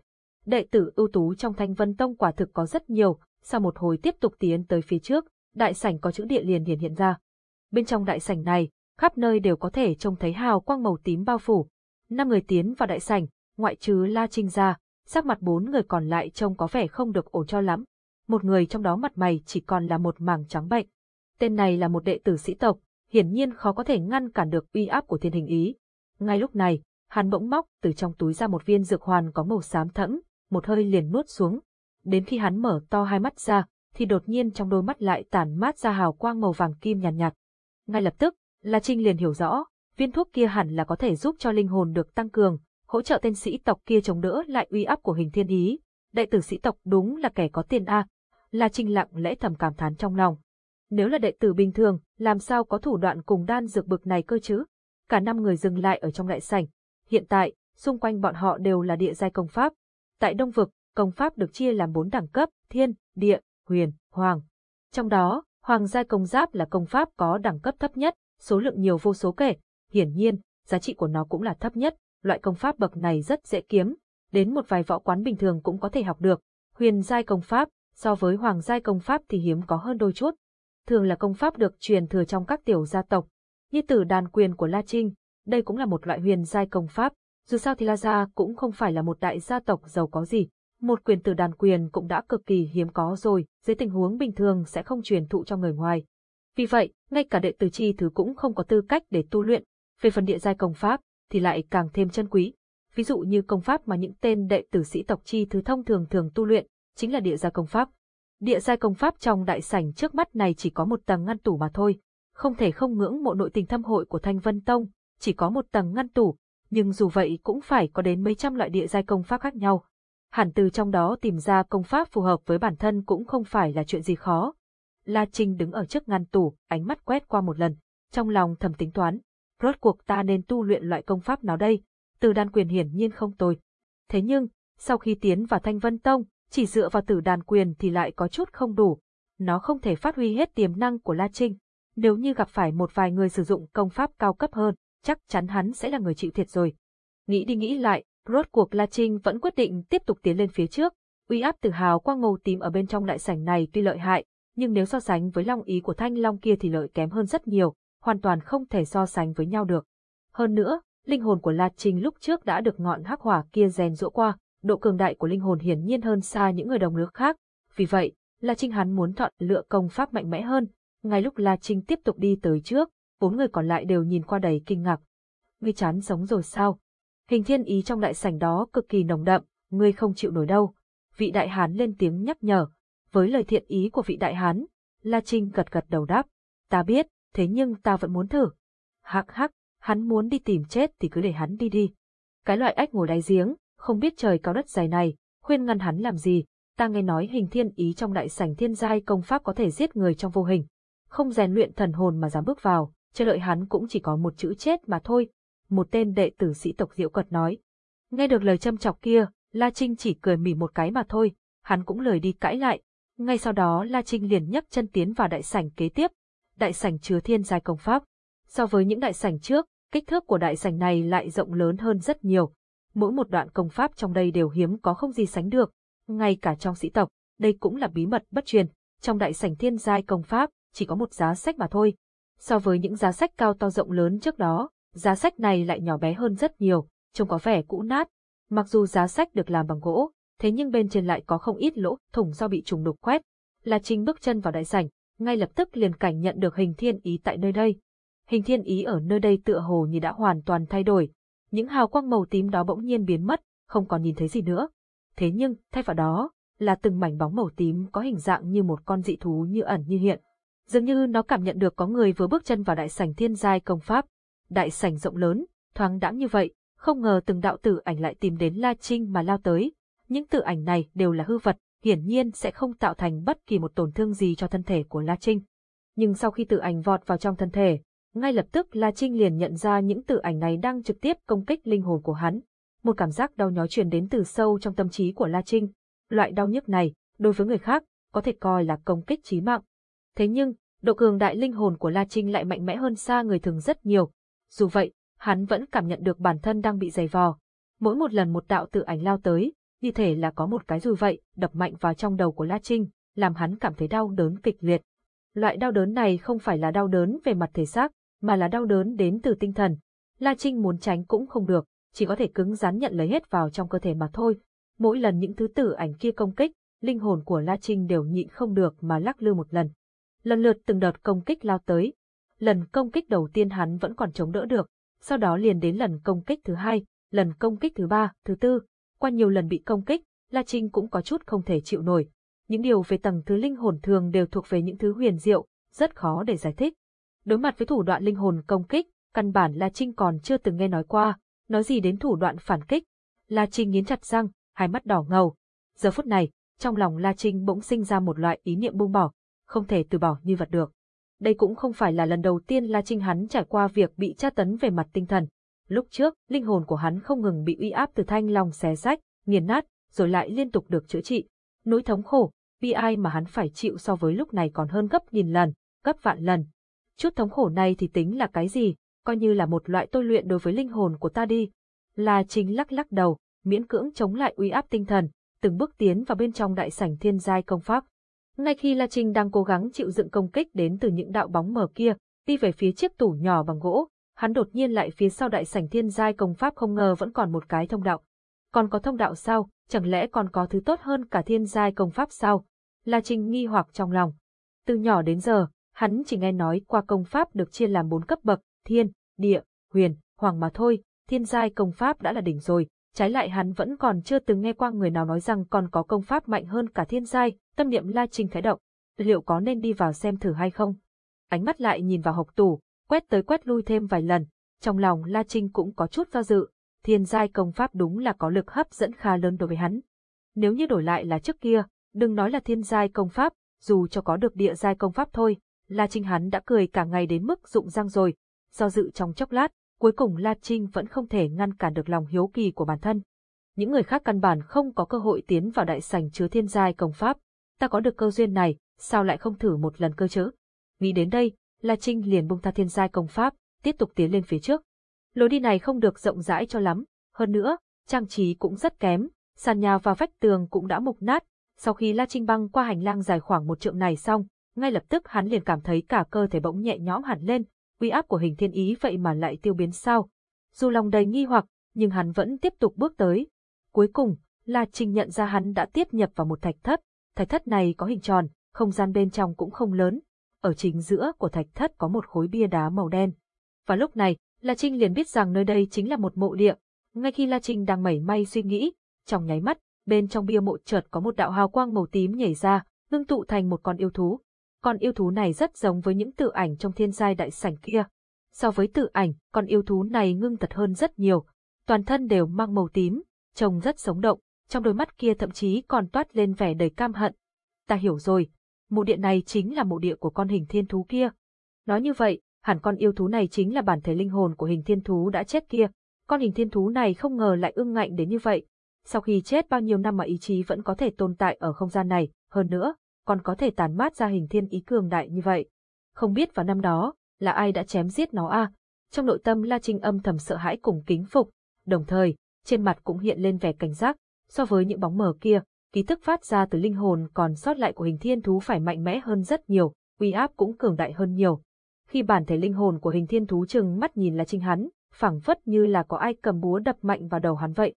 Đệ tử ưu tú trong Thanh Vân Tông quả thực có rất nhiều, sau một hồi tiếp tục tiến tới phía trước, đại sảnh có chữ địa liền hiển hiện ra. Bên trong đại sảnh này, khắp nơi đều có thể trông thấy hào quang màu tím bao phủ. Năm người tiến vào đại sảnh, ngoại trừ La Trinh ra, sắc mặt bốn người còn lại trông có vẻ không được ổn cho lắm. Một người trong đó mặt mày chỉ còn là một mảng trắng bệnh. Tên này là một đệ tử sĩ tộc, hiển nhiên khó có thể ngăn cản được uy áp của thiên hình ý. Ngay lúc này, hắn bỗng móc từ trong túi ra một viên dược hoàn có màu xám thẫm, một hơi liền nuốt xuống. Đến khi hắn mở to hai mắt ra, thì đột nhiên trong đôi mắt lại tản mát ra hào quang màu vàng kim nhàn nhạt, nhạt. Ngay lập tức, La Trinh liền hiểu rõ, viên thuốc kia hẳn là có thể giúp cho linh hồn được tăng cường, hỗ trợ tên sĩ tộc kia chống đỡ lại uy áp của hình thiên ý. Đệ tử sĩ tộc đúng là kẻ có tiền a. La Trinh lặng lẽ thầm cảm thán trong lòng. Nếu là đệ tử bình thường, làm sao có thủ đoạn cùng đan dược bực này cơ chứ? Cả năm người dừng lại ở trong đại sảnh. Hiện tại, xung quanh bọn họ đều là địa giai công pháp. Tại Đông Vực, công pháp được chia làm bốn đẳng cấp, thiên, địa, huyền, hoàng. Trong đó, hoàng giai công giáp là công pháp có đẳng cấp thấp nhất, số lượng nhiều vô số kể. Hiển nhiên, giá trị của nó cũng là thấp nhất, loại công pháp bậc này rất dễ kiếm, đến một vài võ quán bình thường cũng có thể học được. Huyền giai công pháp, so với hoàng giai công pháp thì hiếm có hơn đôi chút. Thường là công pháp được truyền thừa trong các tiểu gia tộc, như tử đàn quyền của La Trinh, đây cũng là một loại huyền giai công pháp, dù sao thì La Gia cũng không phải là một đại gia tộc giàu có gì. Một quyền tử đàn quyền cũng đã cực kỳ hiếm có rồi, dưới tình huống bình thường sẽ không truyền thụ cho người ngoài. Vì vậy, ngay cả đệ tử chi thứ cũng không có tư cách để tu luyện, về phần địa giai công pháp, thì lại càng thêm chân quý. Ví dụ như công pháp mà những tên đệ tử sĩ tộc chi thứ thông thường thường tu luyện, chính là địa gia công pháp. Địa gia công pháp trong đại sảnh trước mắt này chỉ có một tầng ngăn tủ mà thôi, không thể không ngưỡng mộ nội tình thâm hội của Thanh Vân Tông, chỉ có một tầng ngăn tủ, nhưng dù vậy cũng phải có đến mấy trăm loại địa giai công pháp khác nhau. Hẳn từ trong đó tìm ra công pháp phù hợp với bản thân cũng không phải là chuyện gì khó. La Trinh đứng ở trước ngăn tủ, ánh mắt quét qua một lần, trong lòng thầm tính toán, rốt cuộc ta nên tu luyện loại công pháp nào đây? Từ đan quyền hiển nhiên không tồi. Thế nhưng, sau khi tiến vào Thanh Vân Tông, chỉ dựa vào tử đàn quyền thì lại có chút không đủ. Nó không thể phát huy hết tiềm năng của La Trinh. Nếu như gặp phải một vài người sử dụng công pháp cao cấp hơn, chắc chắn hắn sẽ là người chịu thiệt rồi. Nghĩ đi nghĩ lại, rốt cuộc La Trinh vẫn quyết định tiếp tục tiến lên phía trước. Uy áp tự hào qua ngầu tím ở bên trong đại sảnh này tuy lợi hại, nhưng nếu so sánh với long ý của thanh long kia thì lợi kém hơn rất nhiều, hoàn toàn không thể so sánh với nhau được. Hơn nữa, linh hồn của La Trinh lúc trước đã được ngọn hắc hỏa kia rèn rũa qua, độ cường đại của linh hồn hiển nhiên hơn xa những người đồng lứa khác. Vì vậy, La Trinh hắn muốn chọn lựa công pháp mạnh mẽ hơn. Ngay lúc La Trinh tiếp tục đi tới trước, bốn người còn lại đều nhìn qua đầy kinh ngạc. Ngươi chán sống rồi sao? Hình thiên ý trong đại sảnh đó cực kỳ nồng đậm, ngươi không chịu nổi đâu. Vị đại hán lên tiếng nhắc nhở. Với lời thiện ý của vị đại hán, La Trinh gật gật đầu đáp. Ta biết, thế nhưng ta vẫn muốn thử. Hắc hắc, hắn muốn đi tìm chết thì cứ để hắn đi đi. Cái loại ếch ngồi đáy giếng, không biết trời cao đất dày này, khuyên ngăn hắn làm gì, ta nghe nói hình thiên ý trong đại sảnh thiên giai công pháp có thể giết người trong vô hình. Không rèn luyện thần hồn mà dám bước vào, chờ đợi hắn cũng chỉ có một chữ chết mà thôi. Một tên đệ tử sĩ tộc diệu cật nói. Nghe được lời châm chọc kia, La Trinh chỉ cười mỉ một cái mà thôi, hắn cũng lời đi cãi lại. Ngay sau đó La Trinh liền nhấc chân tiến vào đại sảnh kế tiếp. Đại sảnh chứa thiên giai công pháp. So với những đại sảnh trước, kích thước của đại sảnh này lại rộng lớn hơn rất nhiều. Mỗi một đoạn công pháp trong đây đều hiếm có không gì sánh được. Ngay cả trong sĩ tộc, đây cũng là bí mật bất truyền. Trong đại sảnh thiên giai công pháp, chỉ có một giá sách mà thôi. So với những giá sách cao to rộng lớn trước đó, giá sách này lại nhỏ bé hơn rất nhiều, trông có vẻ cũ nát. Mặc dù giá sách được làm bằng gỗ, thế nhưng bên trên lại có không ít lỗ thủng do bị trùng đục quét. La Trinh bước chân vào đại sảnh, ngay lập tức liền cảnh nhận được hình thiên ý tại nơi đây. Hình thiên ý ở nơi đây tựa hồ như đã hoàn toàn thay đổi. Những hào quang màu tím đó bỗng nhiên biến mất, không còn nhìn thấy gì nữa. Thế nhưng, thay vào đó, là từng mảnh bóng màu tím có hình dạng như một con dị thú như ẩn như hiện. Dường như nó cảm nhận được có người vừa bước chân vào đại sảnh thiên giai công pháp. Đại sảnh rộng lớn, thoáng đãng như vậy, không ngờ từng đạo tử ảnh lại tìm đến La Trinh mà lao tới. Những tử ảnh này đều là hư vật, hiển nhiên sẽ không tạo thành bất kỳ một tổn thương gì cho thân thể của La Trinh. Nhưng sau khi tự ảnh vọt vào trong thân thể, ngay lập tức La Trinh liền nhận ra những tự ảnh này đang trực tiếp công kích linh hồn của hắn. Một cảm giác đau nhói truyền đến từ sâu trong tâm trí của La Trinh. Loại đau nhức này, đối với người khác, có thể coi là công kích chí mạng. Thế nhưng, độ cường đại linh hồn của La Trinh lại mạnh mẽ hơn xa người thường rất nhiều. Dù vậy, hắn vẫn cảm nhận được bản thân đang bị dày vò. Mỗi một lần một đạo tự ảnh lao tới, như thể là có một cái dùi vậy, đập mạnh vào trong đầu của La Trinh, làm hắn cảm thấy đau đớn kịch liệt. Loại đau đớn này không phải là đau đớn về mặt thể xác, mà là đau đớn đến từ tinh thần. La Trinh muốn tránh cũng không được, chỉ có thể cứng rắn nhận lấy hết vào trong cơ thể mà thôi. Mỗi lần những thứ tử ảnh kia công kích, linh hồn của La Trinh đều nhịn không được mà lắc lư một lần. Lần lượt từng đợt công kích lao tới. Lần công kích đầu tiên hắn vẫn còn chống đỡ được, sau đó liền đến lần công kích thứ hai, lần công kích thứ ba, thứ tư. Qua nhiều lần bị công kích, La Trinh cũng có chút không thể chịu nổi. Những điều về tầng thứ linh hồn thường đều thuộc về những thứ huyền diệu, rất khó để giải thích. Đối mặt với thủ đoạn linh hồn công kích, căn bản La Trinh còn chưa từng nghe nói qua, nói gì đến thủ đoạn phản kích. La Trinh nghiến chặt răng, hai mắt đỏ ngầu. Giờ phút này, trong lòng La Trinh bỗng sinh ra một loại ý niệm buông bỏ, không thể từ bỏ như vật được. Đây cũng không phải là lần đầu tiên La Trinh hắn trải qua việc bị tra tấn về mặt tinh thần. Lúc trước, linh hồn của hắn không ngừng bị uy áp từ thanh long xé rách, nghiền nát, rồi lại liên tục được chữa trị. Nỗi thống khổ, bi ai mà hắn phải chịu so với lúc này còn hơn gấp nghìn lần, gấp vạn lần. Chút thống khổ này thì tính là cái gì, coi như là một loại tôi luyện đối với linh hồn của ta đi. La Trinh lắc lắc đầu, miễn cưỡng chống lại uy áp tinh thần, từng bước tiến vào bên trong đại sảnh thiên giai công pháp. Ngay khi La Trinh đang cố gắng chịu dựng công kích đến từ những đạo bóng mờ kia, đi về phía chiếc tủ nhỏ bằng gỗ, hắn đột nhiên lại phía sau đại sảnh thiên giai công pháp không ngờ vẫn còn một cái thông đạo. Còn có thông đạo sao, chẳng lẽ còn có thứ tốt hơn cả thiên giai công pháp sao? La Trinh nghi hoặc trong lòng. Từ nhỏ đến giờ, hắn chỉ nghe nói qua công pháp được chia làm bốn cấp bậc, thiên, địa, huyền, hoàng mà thôi, thiên giai công pháp đã là đỉnh rồi, trái lại hắn vẫn còn chưa từng nghe qua người nào nói rằng còn có công pháp mạnh hơn cả thiên giai, tâm niệm La Trinh khẽ động, liệu có nên đi vào xem thử hay không? Ánh mắt lại nhìn vào hộc tủ, quét tới quét lui thêm vài lần, trong lòng La Trinh cũng có chút do dự, thiên giai công pháp đúng là có lực hấp dẫn khá lớn đối với hắn. Nếu như đổi lại là trước kia, đừng nói là thiên giai công pháp, dù cho có được địa giai công pháp thôi, La Trinh hắn đã cười cả ngày đến mức rụng răng rồi, do dự trong chốc lát, cuối cùng La Trinh vẫn không thể ngăn cản được lòng hiếu kỳ của bản thân. Những người khác căn bản không có cơ hội tiến vào đại sảnh chứa thiên giai công pháp, ta có được cơ duyên này, sao lại không thử một lần cơ chứ? Nghĩ đến đây, La Trinh liền buông tha thiên giai công pháp, tiếp tục tiến lên phía trước. Lối đi này không được rộng rãi cho lắm, hơn nữa, trang trí cũng rất kém, sàn nhà và vách tường cũng đã mục nát. Sau khi La Trinh băng qua hành lang dài khoảng một trượng này xong, ngay lập tức hắn liền cảm thấy cả cơ thể bỗng nhẹ nhõm hẳn lên, uy áp của hình thiên ý vậy mà lại tiêu biến sao. Dù lòng đầy nghi hoặc, nhưng hắn vẫn tiếp tục bước tới. Cuối cùng, La Trinh nhận ra hắn đã tiếp nhập vào một thạch thất. Thạch thất này có hình tròn, không gian bên trong cũng không lớn. Ở chính giữa của thạch thất có một khối bia đá màu đen. Và lúc này, La Trinh liền biết rằng nơi đây chính là một mộ địa. Ngay khi La Trinh đang mẩy may suy nghĩ, trong nháy mắt, bên trong bia mộ chợt có một đạo hào quang màu tím nhảy ra, ngưng tụ thành một con yêu thú con yêu thú này rất giống với những tự ảnh trong thiên giai đại sảnh kia. So với tự ảnh, con yêu thú này ngưng thật hơn rất nhiều, toàn thân đều mang màu tím, trông rất sống động, trong đôi mắt kia thậm chí còn toát lên vẻ đầy cam hận. Ta hiểu rồi, mộ địa này chính là mộ địa của con hình thiên thú kia. Nói như vậy, hẳn con yêu thú này chính là bản thể linh hồn của hình thiên thú đã chết kia. Con hình thiên thú này không ngờ lại ưng ngạnh đến như vậy. Sau khi chết bao nhiêu năm mà ý chí vẫn có thể tồn tại ở không gian này, hơn nữa, còn có thể tàn mát ra hình thiên ý cường đại như vậy. Không biết vào năm đó, là ai đã chém giết nó à? Trong nội tâm La Trinh âm thầm sợ hãi cùng kính phục, đồng thời, trên mặt cũng hiện lên vẻ cảnh giác, so với những bóng mờ kia, ký thức phát ra từ linh hồn còn sót lại của hình thiên thú phải mạnh mẽ hơn rất nhiều, uy áp cũng cường đại hơn nhiều. Khi bản thể linh hồn của hình thiên thú chừng mắt nhìn là Trinh hắn, phảng phất như là có ai cầm búa đập mạnh vào đầu hắn vậy.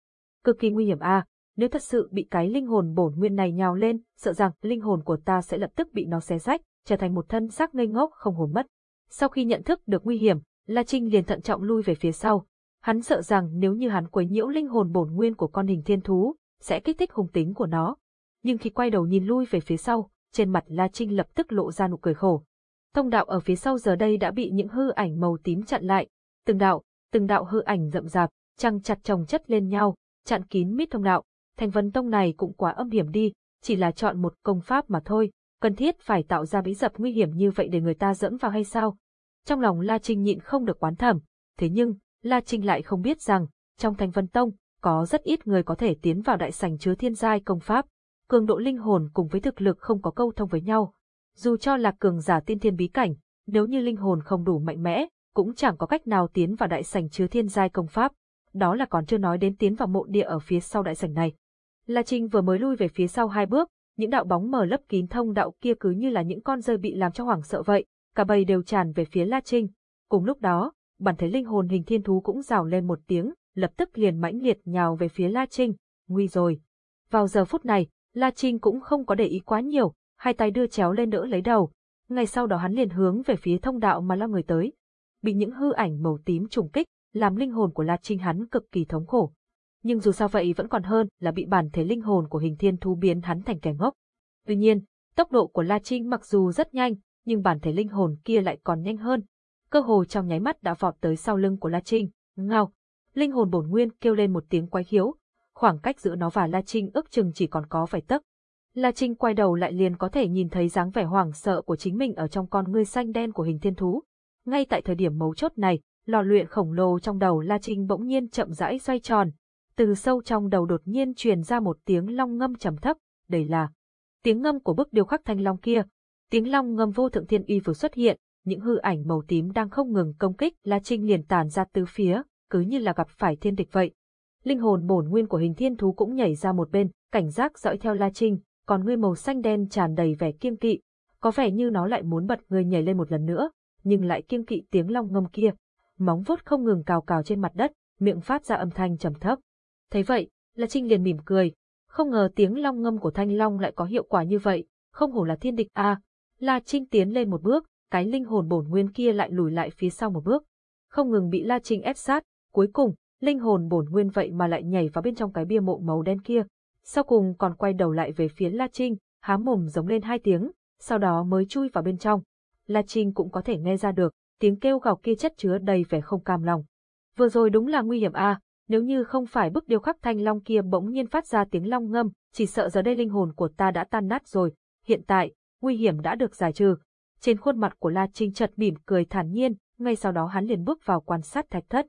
Cực kỳ nguy hiểm a, à, nếu thật sự bị cái linh hồn bổn nguyên này nhào lên, sợ rằng linh hồn của ta sẽ lập tức bị nó xé rách, trở thành một thân xác ngây ngốc không hồn mất. Sau khi nhận thức được nguy hiểm, La Trinh liền thận trọng lui về phía sau. Hắn sợ rằng nếu như hắn quấy nhiễu linh hồn bổn nguyên của con hình thiên thú, sẽ kích thích hung tính của nó. Nhưng khi quay đầu nhìn lui về phía sau, trên mặt La Trinh lập tức lộ ra nụ cười khổ. Thông đạo ở phía sau giờ đây đã bị những hư ảnh màu tím chặn lại. Từng đạo, từng đạo hư ảnh rậm rạp, trăng chặt chồng chất lên nhau, chặn kín mít thông đạo. Thành vân tông này cũng quá âm hiểm đi, chỉ là chọn một công pháp mà thôi, cần thiết phải tạo ra bẫy dập nguy hiểm như vậy để người ta dẫm vào hay sao? Trong lòng La Trinh nhịn không được quán thẩm, thế nhưng, La Trinh lại không biết rằng, trong Thành Vân Tông, có rất ít người có thể tiến vào đại sảnh chứa thiên giai công pháp, cường độ linh hồn cùng với thực lực không có câu thông với nhau. Dù cho là cường giả tiên thiên bí cảnh, nếu như linh hồn không đủ mạnh mẽ, cũng chẳng có cách nào tiến vào đại sảnh chứa thiên giai công pháp. Đó là còn chưa nói đến tiến vào mộ địa ở phía sau đại sảnh này. La Trinh vừa mới lui về phía sau hai bước, những đạo bóng mờ lấp kín thông đạo kia cứ như là những con rơi bị làm cho hoảng sợ vậy, cả bầy đều tràn về phía La Trinh. Cùng lúc đó, bản thể linh hồn hình thiên thú cũng rào lên một tiếng, lập tức liền mãnh liệt nhào về phía La Trinh, nguy rồi. Vào giờ phút này, La Trinh cũng không có để ý quá nhiều, hai tay đưa chéo lên đỡ lấy đầu. Ngay sau đó hắn liền hướng về phía thông đạo mà lao người tới. Bị những hư ảnh màu tím trùng kích, làm linh hồn của La Trinh hắn cực kỳ thống khổ. Nhưng dù sao vậy vẫn còn hơn là bị bản thể linh hồn của hình thiên thu biến hắn thành kẻ ngốc. Tuy nhiên, tốc độ của La Trinh mặc dù rất nhanh, nhưng bản thể linh hồn kia lại còn nhanh hơn. Cơ hồ trong nháy mắt đã vọt tới sau lưng của La Trinh, ngao. Linh hồn bổn nguyên kêu lên một tiếng quái khiếu, khoảng cách giữa nó và La Trinh ước chừng chỉ còn có vài tấc. La Trinh quay đầu lại liền có thể nhìn thấy dáng vẻ hoảng sợ của chính mình ở trong con ngươi xanh đen của hình thiên thú. Ngay tại thời điểm mấu chốt này, lò luyện khổng lồ trong đầu La Trinh bỗng nhiên chậm rãi xoay tròn. Từ sâu trong đầu đột nhiên truyền ra một tiếng long ngâm trầm thấp, đây là tiếng ngâm của bức điêu khắc thanh long kia. Tiếng long ngâm vô thượng thiên uy vừa xuất hiện, những hư ảnh màu tím đang không ngừng công kích La Trinh liền tàn ra tứ phía, cứ như là gặp phải thiên địch vậy. Linh hồn bổn nguyên của hình thiên thú cũng nhảy ra một bên, cảnh giác dõi theo La Trinh, còn ngươi màu xanh đen tràn đầy vẻ kiêng kỵ, có vẻ như nó lại muốn bật người nhảy lên một lần nữa, nhưng lại kiêng kỵ tiếng long ngâm kia. Móng vuốt không ngừng cào cào trên mặt đất, miệng phát ra âm thanh trầm thấp. Thấy vậy, La Trinh liền mỉm cười, không ngờ tiếng long ngâm của thanh long lại có hiệu quả như vậy, không hổ là thiên địch a. À. La Trinh tiến lên một bước, cái linh hồn bổn nguyên kia lại lùi lại phía sau một bước. Không ngừng bị La Trinh ép sát, cuối cùng, linh hồn bổn nguyên vậy mà lại nhảy vào bên trong cái bia mộ màu đen kia. Sau cùng còn quay đầu lại về phía La Trinh, há mồm giống lên hai tiếng, sau đó mới chui vào bên trong. La Trinh cũng có thể nghe ra được, tiếng kêu gào kia chất chứa đầy vẻ không cam lòng. Vừa rồi đúng là nguy hiểm a, à, nếu như không phải bức điêu khắc thanh long kia bỗng nhiên phát ra tiếng long ngâm, chỉ sợ giờ đây linh hồn của ta đã tan nát rồi. Hiện tại, nguy hiểm đã được giải trừ. Trên khuôn mặt của La Trinh chợt mỉm cười thản nhiên, ngay sau đó hắn liền bước vào quan sát thạch thất.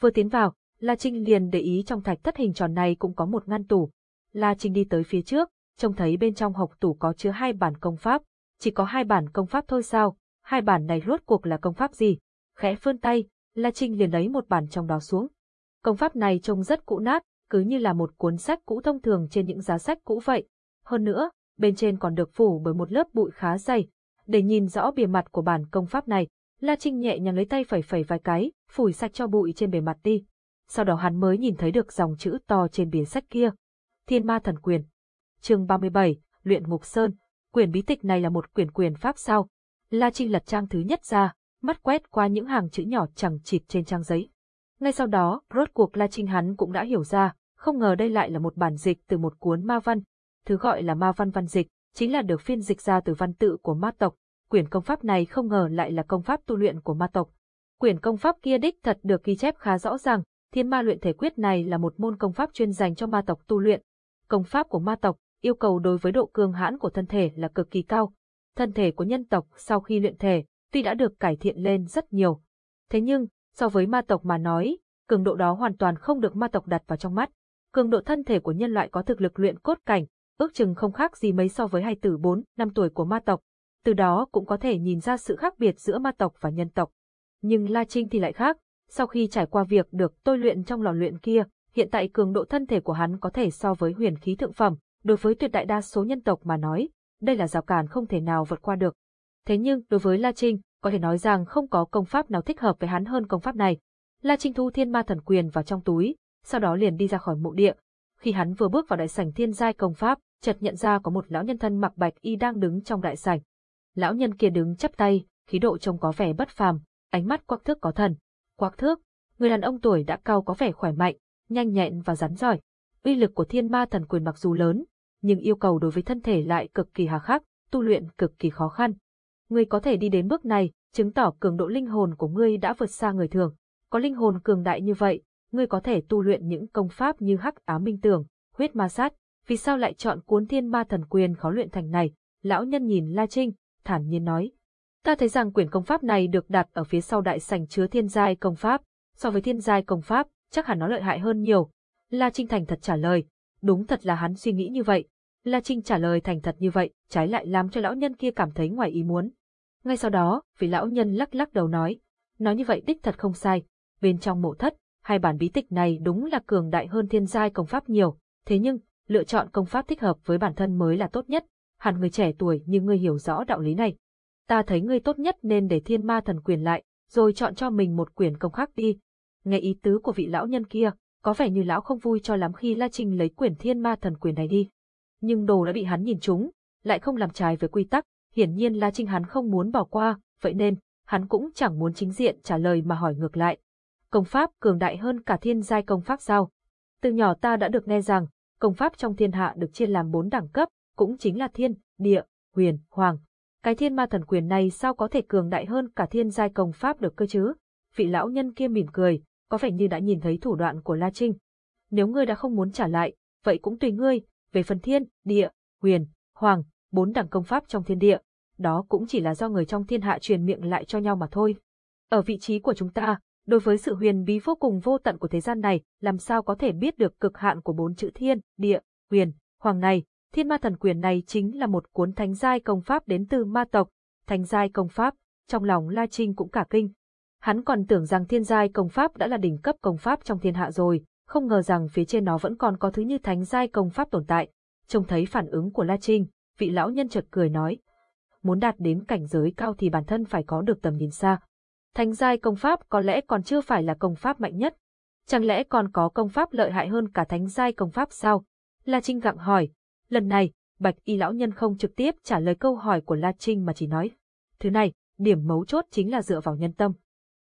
Vừa tiến vào, La Trinh liền để ý trong thạch thất hình tròn này cũng có một ngăn tủ. La Trinh đi tới phía trước, trông thấy bên trong hộc tủ có chứa hai bản công pháp. Chỉ có hai bản công pháp thôi sao? Hai bản này rốt cuộc là công pháp gì? Khẽ vươn tay, La Trinh liền lấy một bản trong đó xuống. Công pháp này trông rất cũ nát, cứ như là một cuốn sách cũ thông thường trên những giá sách cũ vậy. Hơn nữa, bên trên còn được phủ bởi một lớp bụi khá dày. Để nhìn rõ bề mặt của bản công pháp này, La Trinh nhẹ nhàng lấy tay phẩy phẩy vài cái, phủi sạch cho bụi trên bề mặt đi. Sau đó hắn mới nhìn thấy được dòng chữ to trên bìa sách kia. Thiên Ma Thần Quyền. chương 37, Luyện Ngục Sơn. Quyền bí tịch này là một quyển quyền pháp sao. La Trinh lật trang thứ nhất ra, mắt quét qua những hàng chữ nhỏ chẳng chịt trên trang giấy. Ngay sau đó, rốt cuộc La Trinh hắn cũng đã hiểu ra, không ngờ đây lại là một bản dịch từ một cuốn ma văn. Thứ gọi là ma văn văn dịch, chính là được phiên dịch ra từ văn tự của ma tộc. Quyển công pháp này không ngờ lại là công pháp tu luyện của ma tộc. Quyển công pháp kia đích thật được ghi chép khá rõ ràng, thiên ma luyện thể quyết này là một môn công pháp chuyên dành cho ma tộc tu luyện. Công pháp của ma tộc yêu cầu đối với độ cường hãn của thân thể là cực kỳ cao. Thân thể của nhân tộc sau khi luyện thể, tuy đã được cải thiện lên rất nhiều. Thế nhưng, so với ma tộc mà nói, cường độ đó hoàn toàn không được ma tộc đặt vào trong mắt. Cường độ thân thể của nhân loại có thực lực luyện cốt cảnh, ước chừng không khác gì mấy so với hai tử 4, năm tuổi của ma tộc. Từ đó cũng có thể nhìn ra sự khác biệt giữa ma tộc và nhân tộc. Nhưng La Trinh thì lại khác, sau khi trải qua việc được tôi luyện trong lò luyện kia, hiện tại cường độ thân thể của hắn có thể so với huyền khí thượng phẩm, đối với tuyệt đại đa số nhân tộc mà nói, đây là rào cản không thể nào vượt qua được. Thế nhưng, đối với La Trinh, có thể nói rằng không có công pháp nào thích hợp với hắn hơn công pháp này. La Trinh thu thiên ma thần quyền vào trong túi, sau đó liền đi ra khỏi mộ địa. Khi hắn vừa bước vào đại sảnh thiên giai công pháp, chợt nhận ra có một lão nhân thân mặc bạch y đang đứng trong đại sảnh. Lão nhân kia đứng chắp tay, khí độ trông có vẻ bất phàm, ánh mắt quắc thước có thần. Quắc thước, người đàn ông tuổi đã cao có vẻ khỏe mạnh, nhanh nhẹn và rắn giỏi. Uy lực của thiên ma thần quyền mặc dù lớn, nhưng yêu cầu đối với thân thể lại cực kỳ hà khắc, tu luyện cực kỳ khó khăn. Ngươi có thể đi đến bước này, chứng tỏ cường độ linh hồn của ngươi đã vượt xa người thường. Có linh hồn cường đại như vậy, ngươi có thể tu luyện những công pháp như hắc ám minh tưởng, huyết ma sát. Vì sao lại chọn cuốn thiên ma thần quyền khó luyện thành này? Lão nhân nhìn La Trinh, thản nhiên nói. Ta thấy rằng quyển công pháp này được đặt ở phía sau đại sảnh chứa thiên giai công pháp. So với thiên giai công pháp, chắc hẳn nó lợi hại hơn nhiều. La Trinh thành thật trả lời. Đúng thật là hắn suy nghĩ như vậy. La Trinh trả lời thành thật như vậy, trái lại làm cho lão nhân kia cảm thấy ngoài ý muốn. Ngay sau đó, vị lão nhân lắc lắc đầu nói, nói như vậy đích thật không sai, bên trong mộ thất, hai bản bí tịch này đúng là cường đại hơn thiên giai công pháp nhiều, thế nhưng, lựa chọn công pháp thích hợp với bản thân mới là tốt nhất, hẳn người trẻ tuổi như ngươi hiểu rõ đạo lý này. Ta thấy ngươi tốt nhất nên để thiên ma thần quyền lại, rồi chọn cho mình một quyển công khác đi. Nghe ý tứ của vị lão nhân kia, có vẻ như lão không vui cho lắm khi La Trinh lấy quyển thiên ma thần quyền này đi nhưng đồ đã bị hắn nhìn trúng, lại không làm trái với quy tắc, hiển nhiên La Trinh hắn không muốn bỏ qua, vậy nên, hắn cũng chẳng muốn chính diện trả lời mà hỏi ngược lại. Công pháp cường đại hơn cả thiên giai công pháp sao? Từ nhỏ ta đã được nghe rằng, công pháp trong thiên hạ được chia làm bốn đẳng cấp, cũng chính là thiên, địa, huyền, hoàng. Cái thiên ma thần quyền này sao có thể cường đại hơn cả thiên giai công pháp được cơ chứ? Vị lão nhân kia mỉm cười, có vẻ như đã nhìn thấy thủ đoạn của La Trinh. Nếu ngươi đã không muốn trả lại, vậy cũng tùy ngươi, về phần thiên, địa, huyền, hoàng, bốn đẳng công pháp trong thiên địa, đó cũng chỉ là do người trong thiên hạ truyền miệng lại cho nhau mà thôi. Ở vị trí của chúng ta, đối với sự huyền bí vô cùng vô tận của thế gian này, làm sao có thể biết được cực hạn của bốn chữ thiên, địa, huyền, hoàng này, thiên ma thần quyền này chính là một cuốn thánh giai công pháp đến từ ma tộc, thánh giai công pháp, trong lòng La Trinh cũng cả kinh. Hắn còn tưởng rằng thiên giai công pháp đã là đỉnh cấp công pháp trong thiên hạ rồi, không ngờ rằng phía trên nó vẫn còn có thứ như thánh giai công pháp tồn tại. Trông thấy phản ứng của La Trinh, vị lão nhân chợt cười nói. Muốn đạt đến cảnh giới cao thì bản thân phải có được tầm nhìn xa. Thánh giai công pháp có lẽ còn chưa phải là công pháp mạnh nhất. Chẳng lẽ còn có công pháp lợi hại hơn cả thánh giai công pháp sao? La Trinh gặng hỏi. Lần này, bạch y lão nhân không trực tiếp trả lời câu hỏi của La Trinh mà chỉ nói. Thứ này, điểm mấu chốt chính là dựa vào nhân tâm.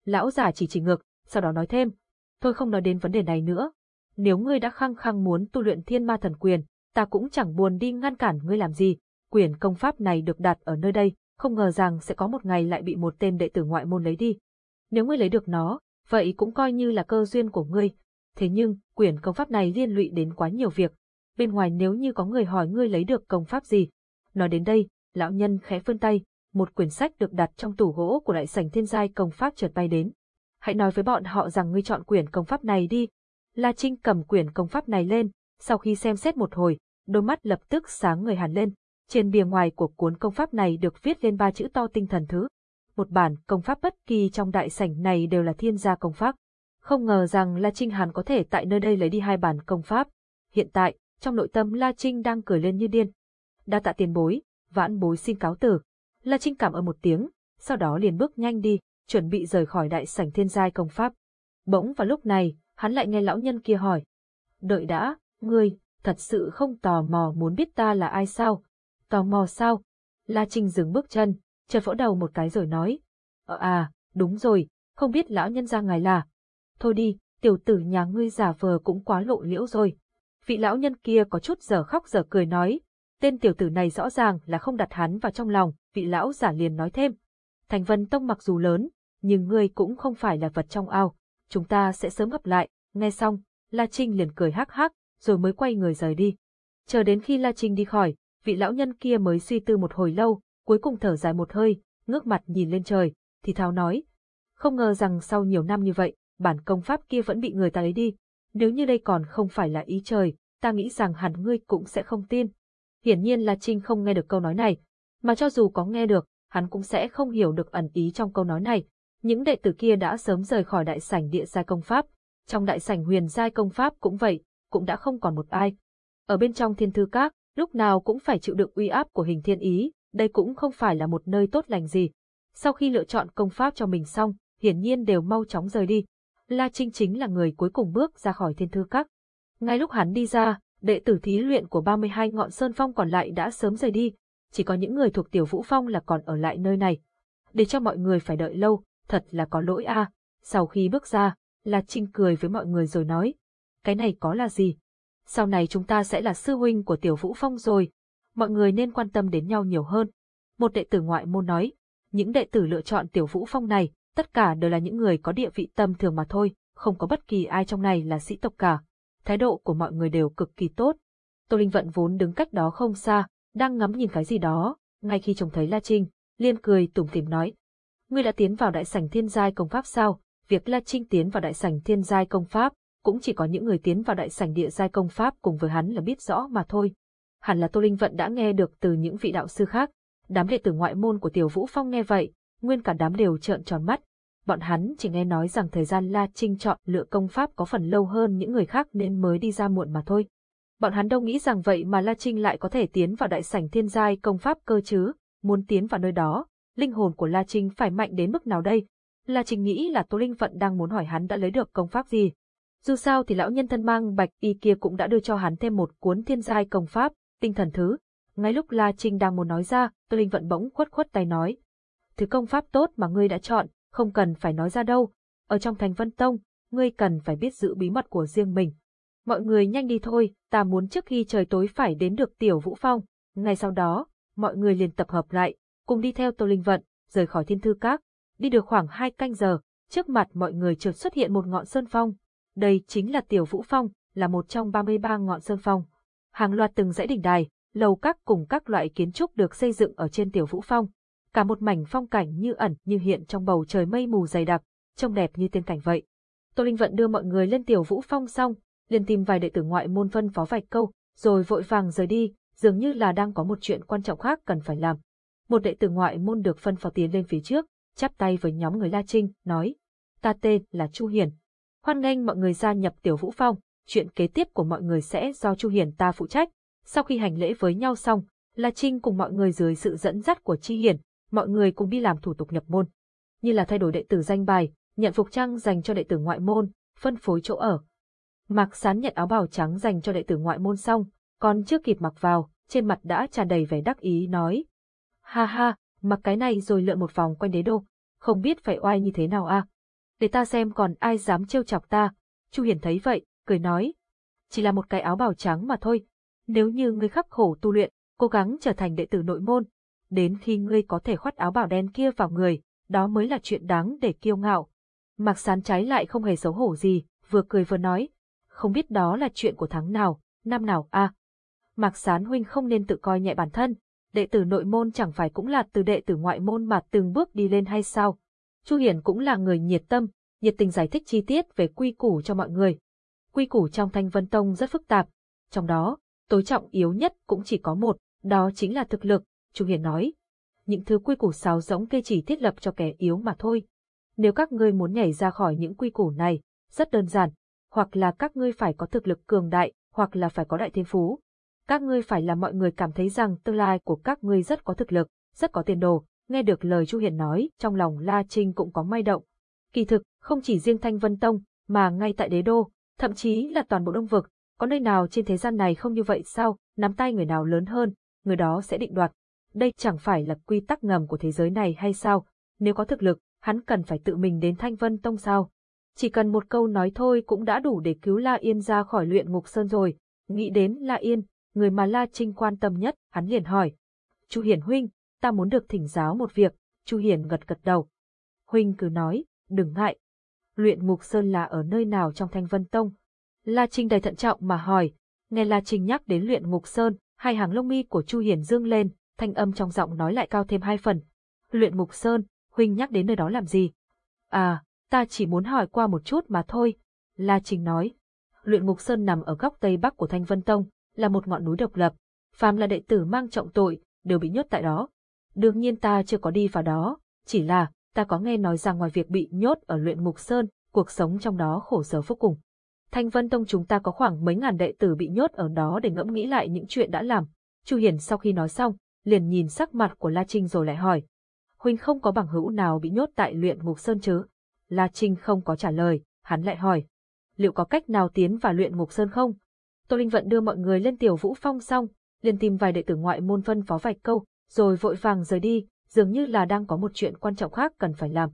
Lão già chỉ chỉ ngược, sau đó nói thêm, Tôi không nói đến vấn đề này nữa. Nếu ngươi đã khăng khăng muốn tu luyện thiên ma thần quyền, ta cũng chẳng buồn đi ngăn cản ngươi làm gì. Quyền công pháp này được đặt ở nơi đây, không ngờ rằng sẽ có một ngày lại bị một tên đệ tử ngoại môn lấy đi. Nếu ngươi lấy được nó, vậy cũng coi như là cơ duyên của ngươi. Thế nhưng, quyền công pháp này liên lụy đến quá nhiều việc. Bên ngoài nếu như có người hỏi ngươi lấy được công pháp gì. Nói đến đây, lão nhân khẽ vươn tay, một quyển sách được đặt trong tủ gỗ của đại sảnh thiên giai công pháp chợt bay đến hãy nói với bọn họ rằng ngươi chọn quyển công pháp này đi. La Trinh cầm quyển công pháp này lên, sau khi xem xét một hồi, đôi mắt lập tức sáng người hẳn lên. Trên bìa ngoài của cuốn công pháp này được viết lên ba chữ to tinh thần thứ. Một bản công pháp bất kỳ trong đại sảnh này đều là thiên gia công pháp. Không ngờ rằng La Trinh Hàn có thể tại nơi đây lấy đi hai bản công pháp. Hiện tại, trong nội tâm La Trinh đang cười lên như điên. Đa tạ tiền bối, vãn bối xin cáo tử. La Trinh cảm ơn một tiếng, sau đó liền bước nhanh đi chuẩn bị rời khỏi đại sảnh thiên giai công pháp. Bỗng vào lúc này, hắn lại nghe lão nhân kia hỏi. Đợi đã, ngươi, thật sự không tò mò muốn biết ta là ai sao? Tò mò sao? La Trinh dừng bước chân, chợt vỗ đầu một cái rồi nói. Ờ à, đúng rồi, không biết lão nhân ra ngài là. Thôi đi, tiểu tử nhà ngươi giả vờ cũng quá lộ liễu rồi. Vị lão nhân kia có chút giờ khóc giờ cười nói. Tên tiểu tử này rõ ràng là không đặt hắn vào trong lòng, vị lão giả liền nói thêm. Thành vân tông mặc dù lớn, nhưng ngươi cũng không phải là vật trong ao, chúng ta sẽ sớm gặp lại, nghe xong, La Trinh liền cười hắc hắc, rồi mới quay người rời đi. Chờ đến khi La Trinh đi khỏi, vị lão nhân kia mới suy tư một hồi lâu, cuối cùng thở dài một hơi, ngước mặt nhìn lên trời, thì thào nói. Không ngờ rằng sau nhiều năm như vậy, bản công pháp kia vẫn bị người ta lấy đi. Nếu như đây còn không phải là ý trời, ta nghĩ rằng hẳn ngươi cũng sẽ không tin. Hiển nhiên là Trinh không nghe được câu nói này, mà cho dù có nghe được, hắn cũng sẽ không hiểu được ẩn ý trong câu nói này. Những đệ tử kia đã sớm rời khỏi đại sảnh địa giai công pháp, trong đại sảnh huyền giai công pháp cũng vậy, cũng đã không còn một ai. Ở bên trong thiên thư các, lúc nào cũng phải chịu đựng uy áp của hình thiên ý, đây cũng không phải là một nơi tốt lành gì. Sau khi lựa chọn công pháp cho mình xong, hiển nhiên đều mau chóng rời đi. La Trinh chính là người cuối cùng bước ra khỏi thiên thư các. Ngay lúc hắn đi ra, đệ tử thí luyện của 32 ngọn sơn phong còn lại đã sớm rời đi, chỉ có những người thuộc tiểu vũ phong là còn ở lại nơi này. Để cho mọi người phải đợi lâu, thật là có lỗi a. Sau khi bước ra, La Trinh cười với mọi người rồi nói, cái này có là gì? Sau này chúng ta sẽ là sư huynh của tiểu vũ phong rồi, mọi người nên quan tâm đến nhau nhiều hơn. Một đệ tử ngoại môn nói, những đệ tử lựa chọn tiểu vũ phong này, tất cả đều là những người có địa vị tầm thường mà thôi, không có bất kỳ ai trong này là sĩ tộc cả. Thái độ của mọi người đều cực kỳ tốt. Tô Linh Vận vốn đứng cách đó không xa, đang ngắm nhìn cái gì đó, ngay khi trông thấy La Trinh, liên cười tủm tỉm nói. Ngươi đã tiến vào đại sảnh thiên giai công pháp sao? Việc La Trinh tiến vào đại sảnh thiên giai công pháp, cũng chỉ có những người tiến vào đại sảnh địa giai công pháp cùng với hắn là biết rõ mà thôi. Hẳn là Tô Linh Vận đã nghe được từ những vị đạo sư khác. Đám đệ tử ngoại môn của Tiểu Vũ Phong nghe vậy, nguyên cả đám đều trợn tròn mắt. Bọn hắn chỉ nghe nói rằng thời gian La Trinh chọn lựa công pháp có phần lâu hơn những người khác nên mới đi ra muộn mà thôi. Bọn hắn đâu nghĩ rằng vậy mà La Trinh lại có thể tiến vào đại sảnh thiên giai công pháp cơ chứ, muốn tiến vào nơi đó, linh hồn của La Trinh phải mạnh đến mức nào đây? La Trinh nghĩ là Tô Linh Vận đang muốn hỏi hắn đã lấy được công pháp gì. Dù sao thì lão nhân thân mang bạch y kia cũng đã đưa cho hắn thêm một cuốn thiên giai công pháp, tinh thần thứ. Ngay lúc La Trinh đang muốn nói ra, Tô Linh Vận bỗng khuất khuất tay nói. Thứ công pháp tốt mà ngươi đã chọn, không cần phải nói ra đâu. Ở trong thành Vân Tông, ngươi cần phải biết giữ bí mật của riêng mình. Mọi người nhanh đi thôi, ta muốn trước khi trời tối phải đến được Tiểu Vũ Phong. Ngay sau đó, mọi người liền tập hợp lại, cùng đi theo Tô Linh Vận, rời khỏi thiên thư các. Đi được khoảng hai canh giờ, trước mặt mọi người chợt xuất hiện một ngọn sơn phong. Đây chính là Tiểu Vũ Phong, là một trong 33 ngọn sơn phong. Hàng loạt từng dãy đỉnh đài, lầu các cùng các loại kiến trúc được xây dựng ở trên Tiểu Vũ Phong. Cả một mảnh phong cảnh như ẩn như hiện trong bầu trời mây mù dày đặc, trông đẹp như tiên cảnh vậy. Tô Linh Vận đưa mọi người lên Tiểu Vũ Phong xong, liền tìm vài đệ tử ngoại môn phân phó vài câu, rồi vội vàng rời đi, dường như là đang có một chuyện quan trọng khác cần phải làm. Một đệ tử ngoại môn được phân phó tiến lên phía trước, chắp tay với nhóm người La Trinh, nói, ta tên là Chu Hiền. Hoan nghênh mọi người gia nhập Tiểu Vũ Phong, chuyện kế tiếp của mọi người sẽ do Chu Hiền ta phụ trách. Sau khi hành lễ với nhau xong, La Trinh cùng mọi người dưới sự dẫn dắt của Chi Hiền, mọi người cùng đi làm thủ tục nhập môn. Như là thay đổi đệ tử danh bài, nhận phục trang dành cho đệ tử ngoại môn, phân phối chỗ ở, Mạc Sán nhận áo bào trắng dành cho đệ tử ngoại môn xong, còn chưa kịp mặc vào, trên mặt đã tràn đầy vẻ đắc ý nói. Ha ha, mặc cái này rồi lượn một vòng quanh đế đô, không biết phải oai như thế nào a. Để ta xem còn ai dám trêu chọc ta. Chu Hiền thấy vậy, cười nói. Chỉ là một cái áo bào trắng mà thôi. Nếu như người khắc khổ tu luyện, cố gắng trở thành đệ tử nội môn, đến khi ngươi có thể khoát áo bào đen kia vào người, đó mới là chuyện đáng để kiêu ngạo. Mạc Sán trái lại không hề xấu hổ gì, vừa cười vừa nói, không biết đó là chuyện của tháng nào, năm nào a. À. Mạc Sán huynh không nên tự coi nhẹ bản thân, đệ tử nội môn chẳng phải cũng là từ đệ tử ngoại môn mà từng bước đi lên hay sao? Chu Hiển cũng là người nhiệt tâm, nhiệt tình giải thích chi tiết về quy củ cho mọi người. Quy củ trong Thanh Vân Tông rất phức tạp, trong đó, tối trọng yếu nhất cũng chỉ có một, đó chính là thực lực, Chu Hiền nói. Những thứ quy củ sáo giống kê chỉ thiết lập cho kẻ yếu mà thôi. Nếu các ngươi muốn nhảy ra khỏi những quy củ này, rất đơn giản, hoặc là các ngươi phải có thực lực cường đại, hoặc là phải có đại thiên phú. Các ngươi phải làm mọi người cảm thấy rằng tương lai của các ngươi rất có thực lực, rất có tiền đồ. Nghe được lời Chu Hiền nói, trong lòng La Trinh cũng có may động. Kỳ thực, không chỉ riêng Thanh Vân Tông, mà ngay tại đế đô, thậm chí là toàn bộ đông vực, có nơi nào trên thế gian này không như vậy sao, nắm tay người nào lớn hơn, người đó sẽ định đoạt. Đây chẳng phải là quy tắc ngầm của thế giới này hay sao, nếu có thực lực, hắn cần phải tự mình đến Thanh Vân Tông sao? Chỉ cần một câu nói thôi cũng đã đủ để cứu La Yên ra khỏi luyện ngục sơn rồi. Nghĩ đến La Yên, người mà La Trinh quan tâm nhất, hắn liền hỏi. Chu Hiển Huynh, ta muốn được thỉnh giáo một việc. Chu Hiển gật gật đầu. Huynh cứ nói, đừng ngại. Luyện ngục sơn là ở nơi nào trong Thanh Vân Tông? La Trinh đầy thận trọng mà hỏi. Nghe La Trinh nhắc đến luyện ngục sơn, hai hàng lông mi của Chu Hiển dương lên, thanh âm trong giọng nói lại cao thêm hai phần. Luyện Mục sơn, Huynh nhắc đến nơi đó làm gì? À, ta chỉ muốn hỏi qua một chút mà thôi. La Trình nói. Luyện Mục Sơn nằm ở góc tây bắc của Thanh Vân Tông, là một ngọn núi độc lập. Phàm là đệ tử mang trọng tội, đều bị nhốt tại đó. Đương nhiên ta chưa có đi vào đó, chỉ là, ta có nghe nói rằng ngoài việc bị nhốt ở luyện Mục Sơn, cuộc sống trong đó khổ sở vô cùng. Thanh Vân Tông chúng ta có khoảng mấy ngàn đệ tử bị nhốt ở đó để ngẫm nghĩ lại những chuyện đã làm. Chu Hiền sau khi nói xong, liền nhìn sắc mặt của La Trinh rồi lại hỏi. Huynh không có bằng hữu nào bị nhốt tại luyện ngục sơn chứ? La Trinh không có trả lời, hắn lại hỏi. Liệu có cách nào tiến vào luyện ngục sơn không? Tô Linh Vận đưa mọi người lên tiểu vũ phong xong, liền tìm vài đệ tử ngoại môn phân phó vạch câu, rồi vội vàng rời đi, dường như là đang có một chuyện quan trọng khác cần phải làm.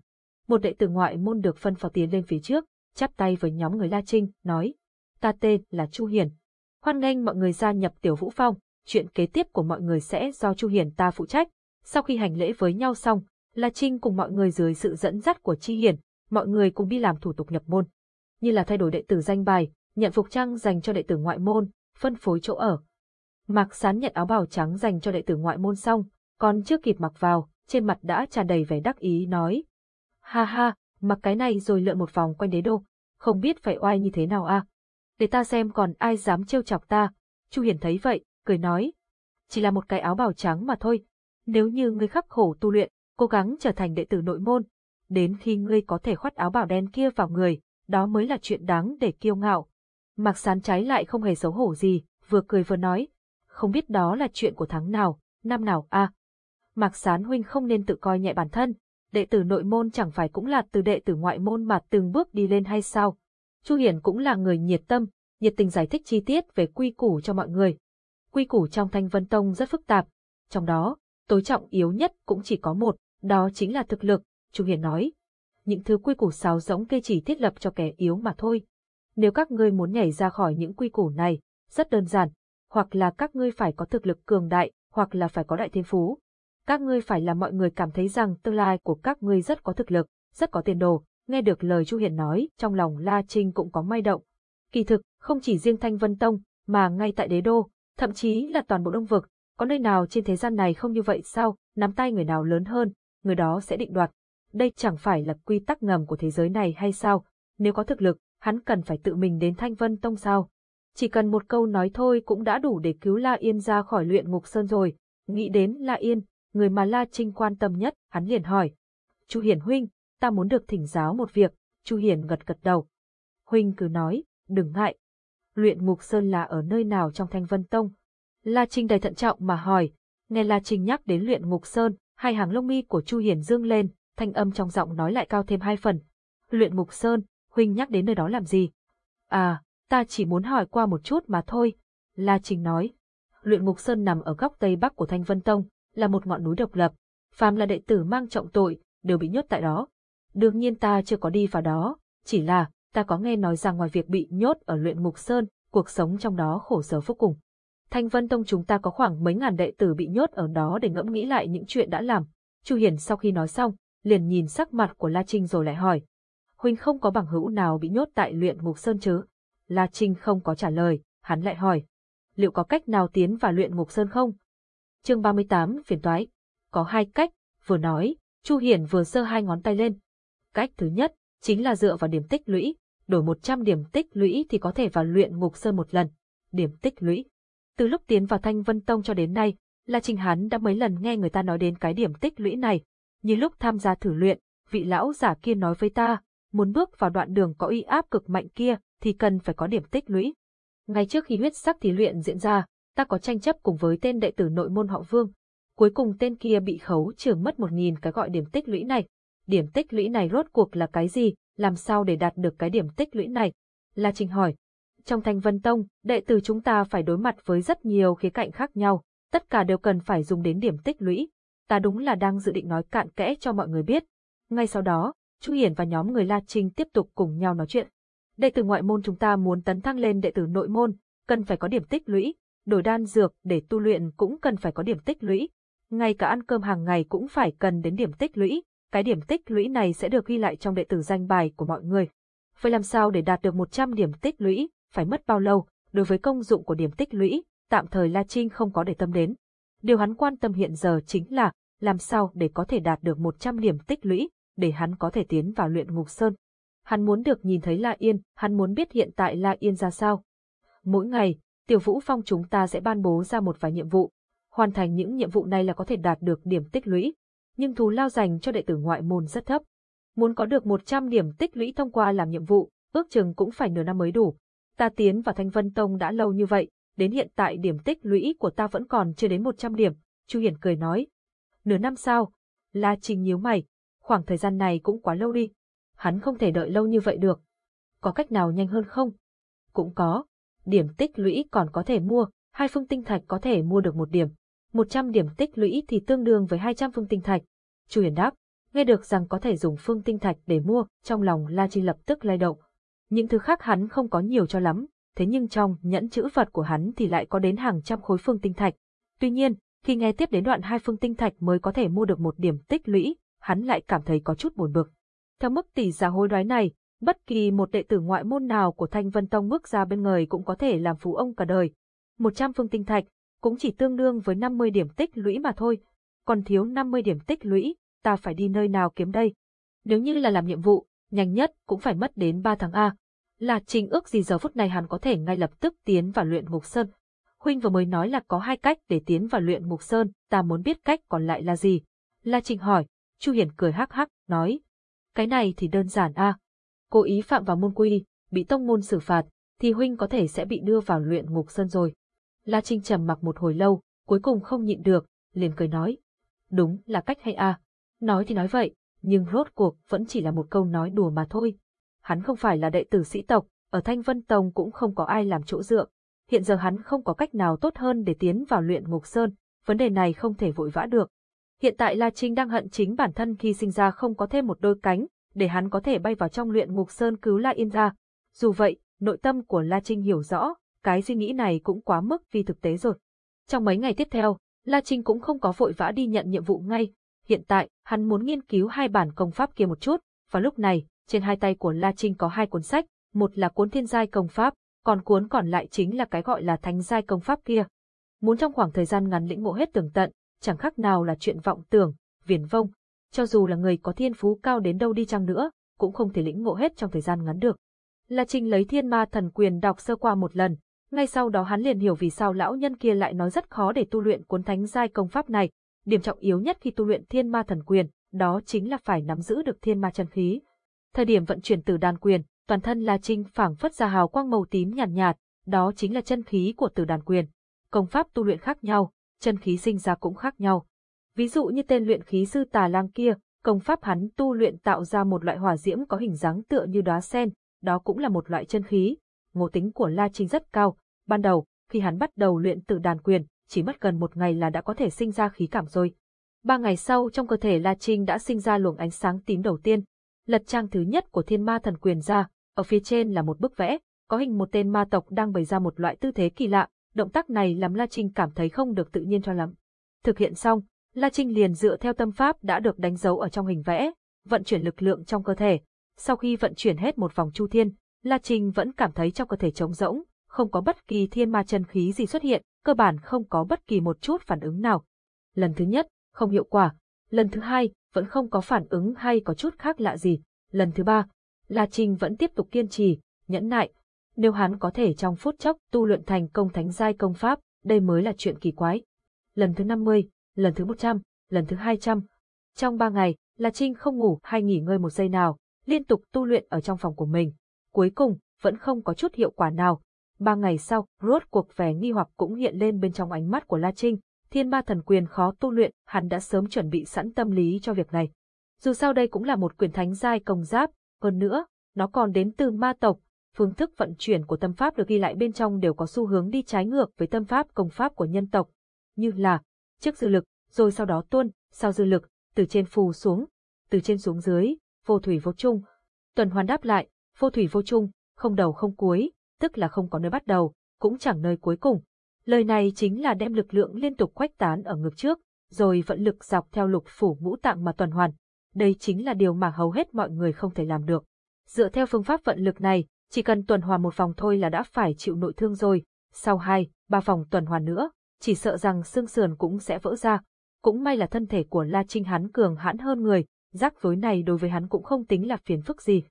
Một đệ tử ngoại môn được phân phó tiến lên phía trước, chắp tay với nhóm người La Trinh, nói. Ta tên là Chu Hiền. Hoan nghênh mọi người gia nhập tiểu vũ phong, chuyện kế tiếp của mọi người sẽ do Chu Hiền ta phụ trách. Sau khi hành lễ với nhau xong, La Trinh cùng mọi người dưới sự dẫn dắt của Chi Hiền, mọi người cùng đi làm thủ tục nhập môn. Như là thay đổi đệ tử danh bài, nhận phục trang dành cho đệ tử ngoại môn, phân phối chỗ ở. Mạc Sán nhận áo bào trắng dành cho đệ tử ngoại môn xong, còn chưa kịp mặc vào, trên mặt đã tràn đầy vẻ đắc ý nói. Ha ha, mặc cái này rồi lượn một vòng quanh đế đô, không biết phải oai như thế nào à. Để ta xem còn ai dám trêu chọc ta. Chu Hiền thấy vậy, cười nói. Chỉ là một cái áo bào trắng mà thôi. Nếu như ngươi khắc khổ tu luyện, cố gắng trở thành đệ tử nội môn, đến khi ngươi có thể khoát áo bào đen kia vào người, đó mới là chuyện đáng để kiêu ngạo. Mạc Sán trái lại không hề xấu hổ gì, vừa cười vừa nói, không biết đó là chuyện của tháng nào, năm nào a. À. Mạc Sán huynh không nên tự coi nhẹ bản thân, đệ tử nội môn chẳng phải cũng là từ đệ tử ngoại môn mà từng bước đi lên hay sao? Chu Hiển cũng là người nhiệt tâm, nhiệt tình giải thích chi tiết về quy củ cho mọi người. Quy củ trong Thanh Vân Tông rất phức tạp, trong đó, tối trọng yếu nhất cũng chỉ có một, đó chính là thực lực, Chu Hiền nói. Những thứ quy củ sáo rỗng kê chỉ thiết lập cho kẻ yếu mà thôi. Nếu các ngươi muốn nhảy ra khỏi những quy củ này, rất đơn giản, hoặc là các ngươi phải có thực lực cường đại, hoặc là phải có đại thiên phú. Các ngươi phải làm mọi người cảm thấy rằng tương lai của các ngươi rất có thực lực, rất có tiền đồ. Nghe được lời Chu Hiền nói, trong lòng La Trinh cũng có may động. Kỳ thực, không chỉ riêng Thanh Vân Tông, mà ngay tại đế đô, thậm chí là toàn bộ đông vực, có nơi nào trên thế gian này không như vậy sao, nắm tay người nào lớn hơn, người đó sẽ định đoạt. Đây chẳng phải là quy tắc ngầm của thế giới này hay sao, nếu có thực lực, hắn cần phải tự mình đến Thanh Vân Tông sao. Chỉ cần một câu nói thôi cũng đã đủ để cứu La Yên ra khỏi luyện ngục sơn rồi. Nghĩ đến La Yên, người mà La Trinh quan tâm nhất, hắn liền hỏi. Chu Hiển Huynh, ta muốn được thỉnh giáo một việc, Chu Hiển gật gật đầu. Huynh cứ nói, đừng ngại. Luyện ngục sơn là ở nơi nào trong Thanh Vân Tông? La Trinh đầy thận trọng mà hỏi, nghe La Trinh nhắc đến luyện ngục sơn, hai hàng lông mi của Chu Hiển dương lên, thanh âm trong giọng nói lại cao thêm hai phần. Luyện ngục sơn, huynh nhắc đến nơi đó làm gì? À, ta chỉ muốn hỏi qua một chút mà thôi. La Trinh nói. Luyện ngục sơn nằm ở góc tây bắc của Thanh Vân Tông, là một ngọn núi độc lập. Phàm là đệ tử mang trọng tội, đều bị nhốt tại đó. Đương nhiên ta chưa có đi vào đó, chỉ là, ta có nghe nói rằng ngoài việc bị nhốt ở luyện ngục sơn, cuộc sống trong đó khổ sở vô cùng. Thanh Vân Tông chúng ta có khoảng mấy ngàn đệ tử bị nhốt ở đó để ngẫm nghĩ lại những chuyện đã làm. Chu Hiền sau khi nói xong, liền nhìn sắc mặt của La Trinh rồi lại hỏi. Huynh không có bằng hữu nào bị nhốt tại luyện ngục sơn chứ? La Trinh không có trả lời, hắn lại hỏi. Liệu có cách nào tiến vào luyện ngục sơn không? Chương 38 phiền toái. Có hai cách, vừa nói, Chu Hiền vừa giơ hai ngón tay lên. Cách thứ nhất, chính là dựa vào điểm tích lũy, đổi 100 điểm tích lũy thì có thể vào luyện ngục sơn một lần. Điểm tích lũy. Từ lúc tiến vào Thanh Vân Tông cho đến nay, La trình hắn đã mấy lần nghe người ta nói đến cái điểm tích lũy này. Như lúc tham gia thử luyện, vị lão giả kia nói với ta, muốn bước vào đoạn đường có uy áp cực mạnh kia, thì cần phải có điểm tích lũy. Ngay trước khi huyết sắc thí luyện diễn ra, ta có tranh chấp cùng với tên đệ tử nội môn họ Vương. Cuối cùng tên kia bị khấu trừ mất một nghìn cái gọi điểm tích lũy này. Điểm tích lũy này rốt cuộc là cái gì, làm sao để đạt được cái điểm tích lũy này? La Trinh hỏi. Trong Thanh Vân Tông, đệ tử chúng ta phải đối mặt với rất nhiều khía cạnh khác nhau, tất cả đều cần phải dùng đến điểm tích lũy. Ta đúng là đang dự định nói cạn kẽ cho mọi người biết. Ngay sau đó, Chu Hiển và nhóm người La Trinh tiếp tục cùng nhau nói chuyện. Đệ tử ngoại môn chúng ta muốn tấn thăng lên đệ tử nội môn, cần phải có điểm tích lũy, đổi đan dược để tu luyện cũng cần phải có điểm tích lũy. Ngay cả ăn cơm hàng ngày cũng phải cần đến điểm tích lũy, cái điểm tích lũy này sẽ được ghi lại trong đệ tử danh bài của mọi người. Vậy làm sao để đạt được 100 điểm tích lũy, phải mất bao lâu, đối với công dụng của điểm tích lũy, tạm thời La Trinh không có để tâm đến. Điều hắn quan tâm hiện giờ chính là làm sao để có thể đạt được 100 điểm tích lũy, để hắn có thể tiến vào luyện ngục sơn. Hắn muốn được nhìn thấy La Yên, hắn muốn biết hiện tại La Yên ra sao. Mỗi ngày, Tiểu Vũ Phong chúng ta sẽ ban bố ra một vài nhiệm vụ. Hoàn thành những nhiệm vụ này là có thể đạt được điểm tích lũy. Nhưng thù lao dành cho đệ tử ngoại môn rất thấp. Muốn có được 100 điểm tích lũy thông qua làm nhiệm vụ, ước chừng cũng phải nửa năm mới đủ. Ta tiến vào Thanh Vân Tông đã lâu như vậy, đến hiện tại điểm tích lũy của ta vẫn còn chưa đến 100 điểm, Chu Hiển cười nói. Nửa năm sau, La Trình nhíu mày, khoảng thời gian này cũng quá lâu đi. Hắn không thể đợi lâu như vậy được. Có cách nào nhanh hơn không? Cũng có. Điểm tích lũy còn có thể mua, hai phương tinh thạch có thể mua được một điểm. 100 điểm tích lũy thì tương đương với 200 phương tinh thạch. Chu Hiền đáp, nghe được rằng có thể dùng phương tinh thạch để mua, trong lòng La Trinh lập tức lay động. Những thứ khác hắn không có nhiều cho lắm, thế nhưng trong nhẫn chữ vật của hắn thì lại có đến hàng trăm khối phương tinh thạch. Tuy nhiên, khi nghe tiếp đến đoạn hai phương tinh thạch mới có thể mua được một điểm tích lũy, hắn lại cảm thấy có chút buồn bực. Theo mức tỷ giá hối đoái này, bất kỳ một đệ tử ngoại môn nào của Thanh Vân Tông bước ra bên người cũng có thể làm phú ông cả đời. 100 phương tinh thạch cũng chỉ tương đương với 50 điểm tích lũy mà thôi, còn thiếu 50 điểm tích lũy, ta phải đi nơi nào kiếm đây? Nếu như là làm nhiệm vụ, nhanh nhất cũng phải mất đến 3 tháng A. Là trình ước gì giờ phút này hắn có thể ngay lập tức tiến vào luyện ngục sơn. Huynh vừa mới nói là có hai cách để tiến vào luyện ngục sơn, ta muốn biết cách còn lại là gì. La Trình hỏi, Chu Hiển cười hắc hắc, nói. Cái này thì đơn giản a. Cố ý phạm vào môn quy, bị tông môn xử phạt, thì huynh có thể sẽ bị đưa vào luyện ngục sơn rồi. La Trinh trầm mặc một hồi lâu, cuối cùng không nhịn được, liền cười nói. Đúng là cách hay à? Nói thì nói vậy, nhưng rốt cuộc vẫn chỉ là một câu nói đùa mà thôi. Hắn không phải là đệ tử sĩ tộc, ở Thanh Vân Tông cũng không có ai làm chỗ dựa. Hiện giờ hắn không có cách nào tốt hơn để tiến vào luyện ngục sơn, vấn đề này không thể vội vã được. Hiện tại La Trinh đang hận chính bản thân khi sinh ra không có thêm một đôi cánh, để hắn có thể bay vào trong luyện ngục sơn cứu La Yên ra. Dù vậy, nội tâm của La Trinh hiểu rõ, cái suy nghĩ này cũng quá mức vì thực tế rồi. Trong mấy ngày tiếp theo, La Trinh cũng không có vội vã đi nhận nhiệm vụ ngay. Hiện tại, hắn muốn nghiên cứu hai bản công pháp kia một chút, và lúc này, trên hai tay của La Trinh có hai cuốn sách, một là cuốn thiên giai công pháp, còn cuốn còn lại chính là cái gọi là thánh giai công pháp kia. Muốn trong khoảng thời gian ngắn lĩnh ngộ hết tường tận, chẳng khác nào là chuyện vọng tưởng, viển vông. Cho dù là người có thiên phú cao đến đâu đi chăng nữa, cũng không thể lĩnh ngộ hết trong thời gian ngắn được. La Trinh lấy thiên ma thần quyền đọc sơ qua một lần, ngay sau đó hắn liền hiểu vì sao lão nhân kia lại nói rất khó để tu luyện cuốn thánh giai công pháp này. Điểm trọng yếu nhất khi tu luyện thiên ma thần quyền, đó chính là phải nắm giữ được thiên ma chân khí. Thời điểm vận chuyển từ đàn quyền, toàn thân La Trinh phảng phất ra hào quang màu tím nhàn nhạt, nhạt, đó chính là chân khí của tử đàn quyền. Công pháp tu luyện khác nhau, chân khí sinh ra cũng khác nhau. Ví dụ như tên luyện khí sư tà lang kia, công pháp hắn tu luyện tạo ra một loại hỏa diễm có hình dáng tựa như đóa sen, đó cũng là một loại chân khí. Ngộ tính của La Trinh rất cao, ban đầu, khi hắn bắt đầu luyện tự đàn quyền, chỉ mất gần một ngày là đã có thể sinh ra khí cảm rồi. Ba ngày sau trong cơ thể La Trinh đã sinh ra luồng ánh sáng tím đầu tiên. Lật trang thứ nhất của thiên ma thần quyền ra, ở phía trên là một bức vẽ, có hình một tên ma tộc đang bày ra một loại tư thế kỳ lạ, động tác này làm La Trinh cảm thấy không được tự nhiên cho lắm. Thực hiện xong, La Trinh liền dựa theo tâm pháp đã được đánh dấu ở trong hình vẽ, vận chuyển lực lượng trong cơ thể. Sau khi vận chuyển hết một vòng chu thiên, La Trinh vẫn cảm thấy trong cơ thể trống rỗng, không có bất kỳ thiên ma chân khí gì xuất hiện, cơ bản không có bất kỳ một chút phản ứng nào. Lần thứ nhất, không hiệu quả. Lần thứ hai, vẫn không có phản ứng hay có chút khác lạ gì. Lần thứ ba, La Trinh vẫn tiếp tục kiên trì, nhẫn nại. Nếu hắn có thể trong phút chốc tu luyện thành công thánh giai công pháp, đây mới là chuyện kỳ quái. Lần thứ 50, lần thứ 100, lần thứ 200. Trong ba ngày, La Trinh không ngủ hay nghỉ ngơi một giây nào, liên tục tu luyện ở trong phòng của mình. Cuối cùng, vẫn không có chút hiệu quả nào. Ba ngày sau, rốt cuộc vẻ nghi hoặc cũng hiện lên bên trong ánh mắt của La Trinh. Thiên ba thần quyền khó tu luyện, hắn đã sớm chuẩn bị sẵn tâm lý cho việc này. Dù sao đây cũng là một quyền thánh giai công giáp, hơn nữa, nó còn đến từ ma tộc, phương thức vận chuyển của tâm pháp được ghi lại bên trong đều có xu hướng đi trái ngược với tâm pháp công pháp của nhân tộc, như là trước dư lực, rồi sau đó tuôn, sau dư lực, từ trên phù xuống, từ trên xuống dưới, vô thủy vô chung. Tuần hoàn đáp lại, vô thủy vô chung, không đầu không cuối, tức là không có nơi bắt đầu, cũng chẳng nơi cuối cùng. Lời này chính là đem lực lượng liên tục quách tán ở ngực trước, rồi vận lực dọc theo lục phủ ngũ tạng mà tuần hoàn. Đây chính là điều mà hầu hết mọi người không thể làm được. Dựa theo phương pháp vận lực này, chỉ cần tuần hoàn một vòng thôi là đã phải chịu nội thương rồi. Sau hai, ba vòng tuần hoàn nữa, chỉ sợ rằng xương sườn cũng sẽ vỡ ra. Cũng may là thân thể của La Trinh hắn cường hãn hơn người, rắc rối này đối với hắn cũng không tính là phiền phức gì.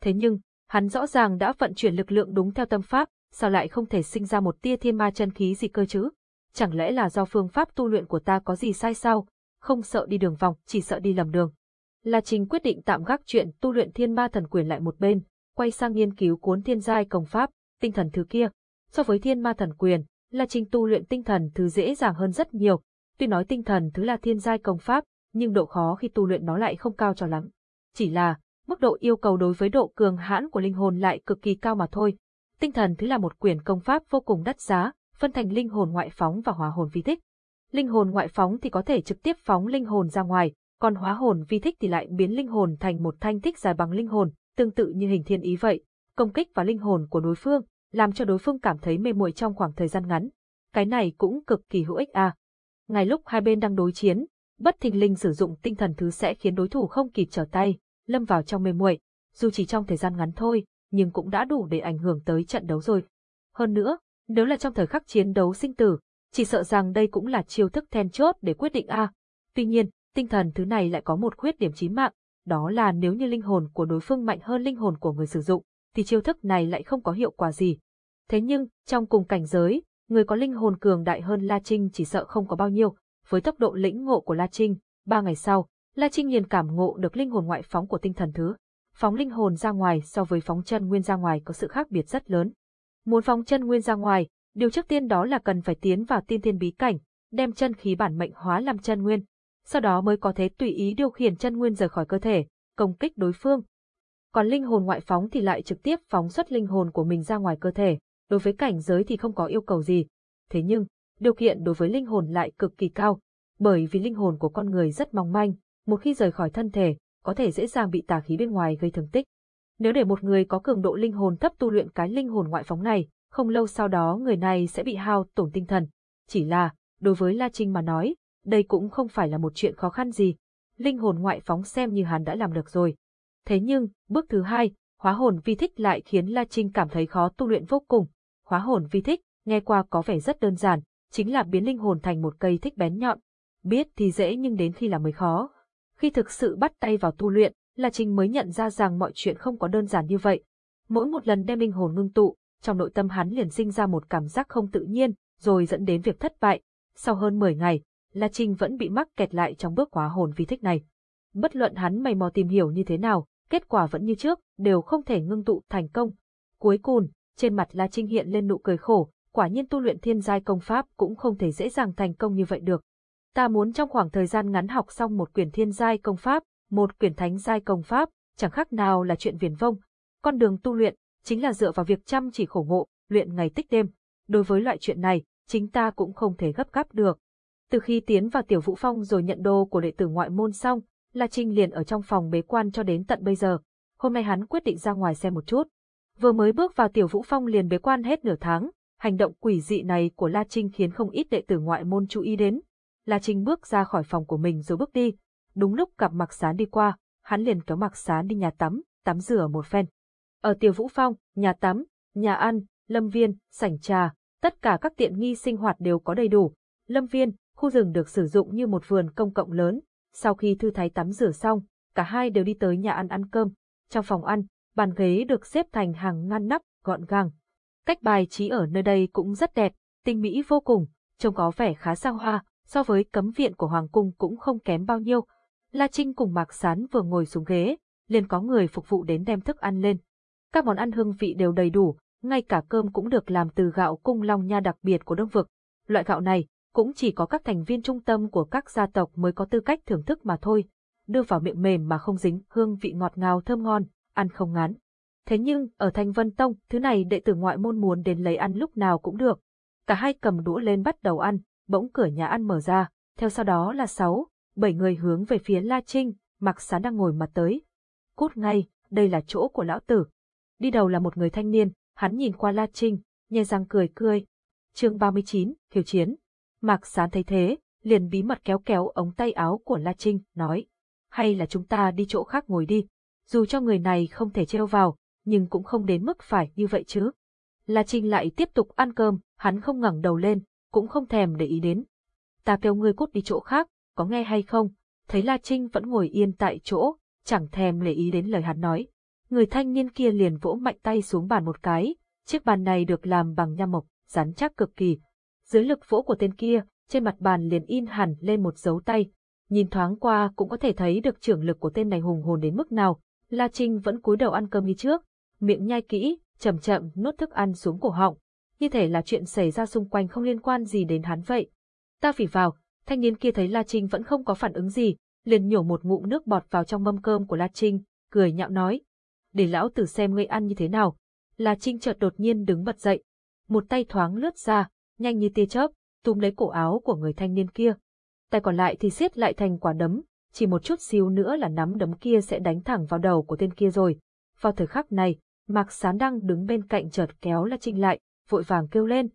Thế nhưng, hắn rõ ràng đã vận chuyển lực lượng đúng theo tâm pháp, sao lại không thể sinh ra một tia thiên ma chân khí gì cơ chứ? Chẳng lẽ là do phương pháp tu luyện của ta có gì sai sao? Không sợ đi đường vòng, chỉ sợ đi lầm đường. La Trinh quyết định tạm gác chuyện tu luyện thiên ma thần quyền lại một bên, quay sang nghiên cứu cuốn thiên giai công pháp, tinh thần thứ kia. So với thiên ma thần quyền, La Trinh tu luyện tinh thần thứ dễ dàng hơn rất nhiều. Tuy nói tinh thần thứ là thiên giai công pháp, nhưng độ khó khi tu luyện nó lại không cao cho lắm. Chỉ là, mức độ yêu cầu đối với độ cường hãn của linh hồn lại cực kỳ cao mà thôi. Tinh thần thứ là một quyển công pháp vô cùng đắt giá, phân thành linh hồn ngoại phóng và hóa hồn vi thích. Linh hồn ngoại phóng thì có thể trực tiếp phóng linh hồn ra ngoài, còn hóa hồn vi thích thì lại biến linh hồn thành một thanh thích dài bằng linh hồn, tương tự như hình thiên ý vậy, công kích vào linh hồn của đối phương, làm cho đối phương cảm thấy mê muội trong khoảng thời gian ngắn. Cái này cũng cực kỳ hữu ích à. Ngay lúc hai bên đang đối chiến, bất thình linh sử dụng tinh thần thứ sẽ khiến đối thủ không kịp trở tay, lâm vào trong mê muội, dù chỉ trong thời gian ngắn thôi, nhưng cũng đã đủ để ảnh hưởng tới trận đấu rồi. Hơn nữa, nếu là trong thời khắc chiến đấu sinh tử, chỉ sợ rằng đây cũng là chiêu thức then chốt để quyết định a. Tuy nhiên, tinh thần thứ này lại có một khuyết điểm chí mạng, đó là nếu như linh hồn của đối phương mạnh hơn linh hồn của người sử dụng, thì chiêu thức này lại không có hiệu quả gì. Thế nhưng, trong cùng cảnh giới, người có linh hồn cường đại hơn La Trinh chỉ sợ không có bao nhiêu, với tốc độ lĩnh ngộ của La Trinh, ba ngày sau, La Trinh liền cảm ngộ được linh hồn ngoại phóng của tinh thần thứ. Phóng linh hồn ra ngoài so với phóng chân nguyên ra ngoài có sự khác biệt rất lớn. Muốn phóng chân nguyên ra ngoài, điều trước tiên đó là cần phải tiến vào tiên thiên bí cảnh, đem chân khí bản mệnh hóa làm chân nguyên, sau đó mới có thể tùy ý điều khiển chân nguyên rời khỏi cơ thể, công kích đối phương. Còn linh hồn ngoại phóng thì lại trực tiếp phóng xuất linh hồn của mình ra ngoài cơ thể, đối với cảnh giới thì không có yêu cầu gì. Thế nhưng, điều kiện đối với linh hồn lại cực kỳ cao, bởi vì linh hồn của con người rất mong manh, một khi rời khỏi thân thể, có thể dễ dàng bị tà khí bên ngoài gây thương tích. Nếu để một người có cường độ linh hồn thấp tu luyện cái linh hồn ngoại phóng này, không lâu sau đó người này sẽ bị hao tổn tinh thần. Chỉ là, đối với La Trinh mà nói, đây cũng không phải là một chuyện khó khăn gì. Linh hồn ngoại phóng xem như hắn đã làm được rồi. Thế nhưng, bước thứ hai, hóa hồn vi thích lại khiến La Trinh cảm thấy khó tu luyện vô cùng. Hóa hồn vi thích, nghe qua có vẻ rất đơn giản, chính là biến linh hồn thành một cây thích bén nhọn. Biết thì dễ nhưng đến khi là mới khó. Khi thực sự bắt tay vào tu luyện, La Trinh mới nhận ra rằng mọi chuyện không có đơn giản như vậy. Mỗi một lần đem linh hồn ngưng tụ, trong nội tâm hắn liền sinh ra một cảm giác không tự nhiên, rồi dẫn đến việc thất bại. Sau hơn 10 ngày, La Trinh vẫn bị mắc kẹt lại trong bước hóa hồn vi thích này. Bất luận hắn mày mò tìm hiểu như thế nào, kết quả vẫn như trước, đều không thể ngưng tụ thành công. Cuối cùng, trên mặt La Trinh hiện lên nụ cười khổ, quả nhiên tu luyện thiên giai công pháp cũng không thể dễ dàng thành công như vậy được. Ta muốn trong khoảng thời gian ngắn học xong một quyển thiên giai công pháp, một quyển thánh giai công pháp, chẳng khác nào là chuyện viển vông. Con đường tu luyện chính là dựa vào việc chăm chỉ khổ ngộ, luyện ngày tích đêm. Đối với loại chuyện này, chính ta cũng không thể gấp gáp được. Từ khi tiến vào tiểu vũ phong rồi nhận đồ của đệ tử ngoại môn xong, La Trinh liền ở trong phòng bế quan cho đến tận bây giờ. Hôm nay hắn quyết định ra ngoài xem một chút. Vừa mới bước vào tiểu vũ phong liền bế quan hết nửa tháng, hành động quỷ dị này của La Trinh khiến không ít đệ tử ngoại môn chú ý đến. La Trinh bước ra khỏi phòng của mình rồi bước đi. Đúng lúc gặp Mạc Sán đi qua, hắn liền kéo Mạc Sán đi nhà tắm, tắm rửa một phen. Ở tiểu vũ phong, nhà tắm, nhà ăn, lâm viên, sảnh trà, tất cả các tiện nghi sinh hoạt đều có đầy đủ. Lâm viên, khu rừng được sử dụng như một vườn công cộng lớn. Sau khi Thư Thái tắm rửa xong, cả hai đều đi tới nhà ăn ăn cơm. Trong phòng ăn, bàn ghế được xếp thành hàng ngăn nắp, gọn gàng. Cách bài trí ở nơi đây cũng rất đẹp, tinh mỹ vô cùng, trông có vẻ khá sang hoa, so với cấm viện của Hoàng Cung cũng không kém bao nhiêu. La Trinh cùng Mạc Sán vừa ngồi xuống ghế, liền có người phục vụ đến đem thức ăn lên. Các món ăn hương vị đều đầy đủ, ngay cả cơm cũng được làm từ gạo cung long nha đặc biệt của Đông Vực. Loại gạo này, cũng chỉ có các thành viên trung tâm của các gia tộc mới có tư cách thưởng thức mà thôi. Đưa vào miệng mềm mà không dính, hương vị ngọt ngào thơm ngon, ăn không ngán. Thế nhưng, ở Thanh Vân Tông, thứ này đệ tử ngoại môn muốn đến lấy ăn lúc nào cũng được. Cả hai cầm đũa lên bắt đầu ăn, bỗng cửa nhà ăn mở ra, theo sau đó là sáu, bảy người hướng về phía La Trinh, mặc sán đang ngồi mặt tới. Cút ngay, đây là chỗ của lão tử. Đi đầu là một người thanh niên, hắn nhìn qua La Trinh, nhe răng cười cười. chương 39, Hiểu Chiến. Mạc Sán thấy thế, liền bí mật kéo kéo ống tay áo của La Trinh, nói. Hay là chúng ta đi chỗ khác ngồi đi. Dù cho người này không thể treo vào, nhưng cũng không đến mức phải như vậy chứ. La Trinh lại tiếp tục ăn cơm, hắn không ngẩng đầu lên, cũng không thèm để ý đến. Ta kêu ngươi cút đi chỗ khác, có nghe hay không? Thấy La Trinh vẫn ngồi yên tại chỗ, chẳng thèm để ý đến lời hắn nói. Người thanh niên kia liền vỗ mạnh tay xuống bàn một cái, chiếc bàn này được làm bằng nham mộc, rắn chắc cực kỳ. Dưới lực vỗ của tên kia, trên mặt bàn liền in hẳn lên một dấu tay. Nhìn thoáng qua cũng có thể thấy được trưởng lực của tên này hùng hồn đến mức nào. La Trinh vẫn cúi đầu ăn cơm như trước, miệng nhai kỹ, chậm chậm nuốt thức ăn xuống cổ họng. Như thể là chuyện xảy ra xung quanh không liên quan gì đến hắn vậy. Ta phỉ vào, thanh niên kia thấy La Trinh vẫn không có phản ứng gì, liền nhổ một ngụm nước bọt vào trong mâm cơm của La Trinh, cười nhạo nói. Để lão tử xem ngươi ăn như thế nào. La Trinh chợt đột nhiên đứng bật dậy. Một tay thoáng lướt ra, nhanh như tia chớp, túm lấy cổ áo của người thanh niên kia. Tay còn lại thì siết lại thành quả đấm, chỉ một chút xíu nữa là nắm đấm kia sẽ đánh thẳng vào đầu của tên kia rồi. Vào thời khắc này, Mạc Sán đang đứng bên cạnh chợt kéo La Trinh lại, vội vàng kêu lên.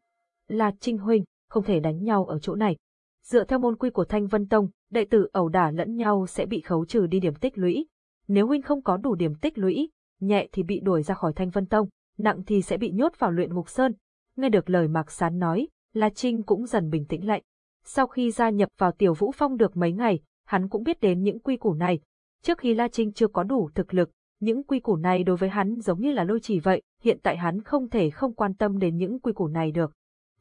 là Trinh huynh, không thể đánh nhau ở chỗ này. Dựa theo môn quy của Thanh Vân Tông, đệ tử ẩu đả lẫn nhau sẽ bị khấu trừ đi điểm tích lũy. Nếu huynh không có đủ điểm tích lũy, nhẹ thì bị đuổi ra khỏi Thanh Vân Tông, nặng thì sẽ bị nhốt vào luyện ngục sơn. Nghe được lời Mạc Sán nói, La Trinh cũng dần bình tĩnh lại. Sau khi gia nhập vào Tiểu Vũ Phong được mấy ngày, hắn cũng biết đến những quy củ này. Trước khi La Trinh chưa có đủ thực lực, những quy củ này đối với hắn giống như là lôi chỉ vậy, hiện tại hắn không thể không quan tâm đến những quy củ này được.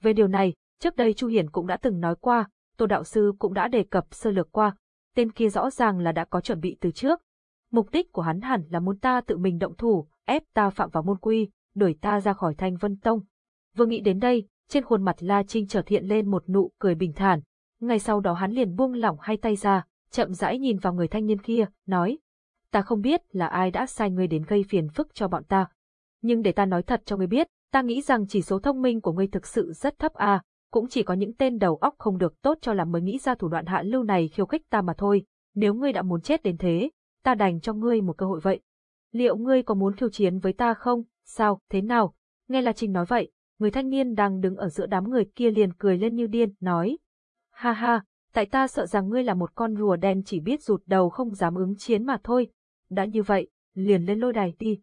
Về điều này, trước đây Chu Hiển cũng đã từng nói qua, Tô Đạo Sư cũng đã đề cập sơ lược qua, tên kia rõ ràng là đã có chuẩn bị từ trước. Mục đích của hắn hẳn là muốn ta tự mình động thủ, ép ta phạm vào môn quy, đuổi ta ra khỏi thanh vân tông. Vừa nghĩ đến đây, trên khuôn mặt La Trinh chợt hiện lên một nụ cười bình thản. Ngay sau đó hắn liền buông lỏng hai tay ra, chậm rãi nhìn vào người thanh niên kia, nói. Ta không biết là ai đã sai ngươi đến gây phiền phức cho bọn ta. Nhưng để ta nói thật cho ngươi biết, ta nghĩ rằng chỉ số thông minh của ngươi thực sự rất thấp à, cũng chỉ có những tên đầu óc không được tốt cho làm mới nghĩ ra thủ đoạn hạ lưu này khiêu khích ta mà thôi. Nếu ngươi đã muốn chết đến thế, ta đành cho ngươi một cơ hội vậy. Liệu ngươi có muốn khiêu chiến với ta không? Sao, thế nào? Nghe là Trinh nói vậy, người thanh niên đang đứng ở giữa đám người kia liền cười lên như điên, nói. Ha ha, tại ta sợ rằng ngươi là một con rùa đen chỉ biết rụt đầu không dám ứng chiến mà thôi. Đã như vậy, liền lên lôi đài đi.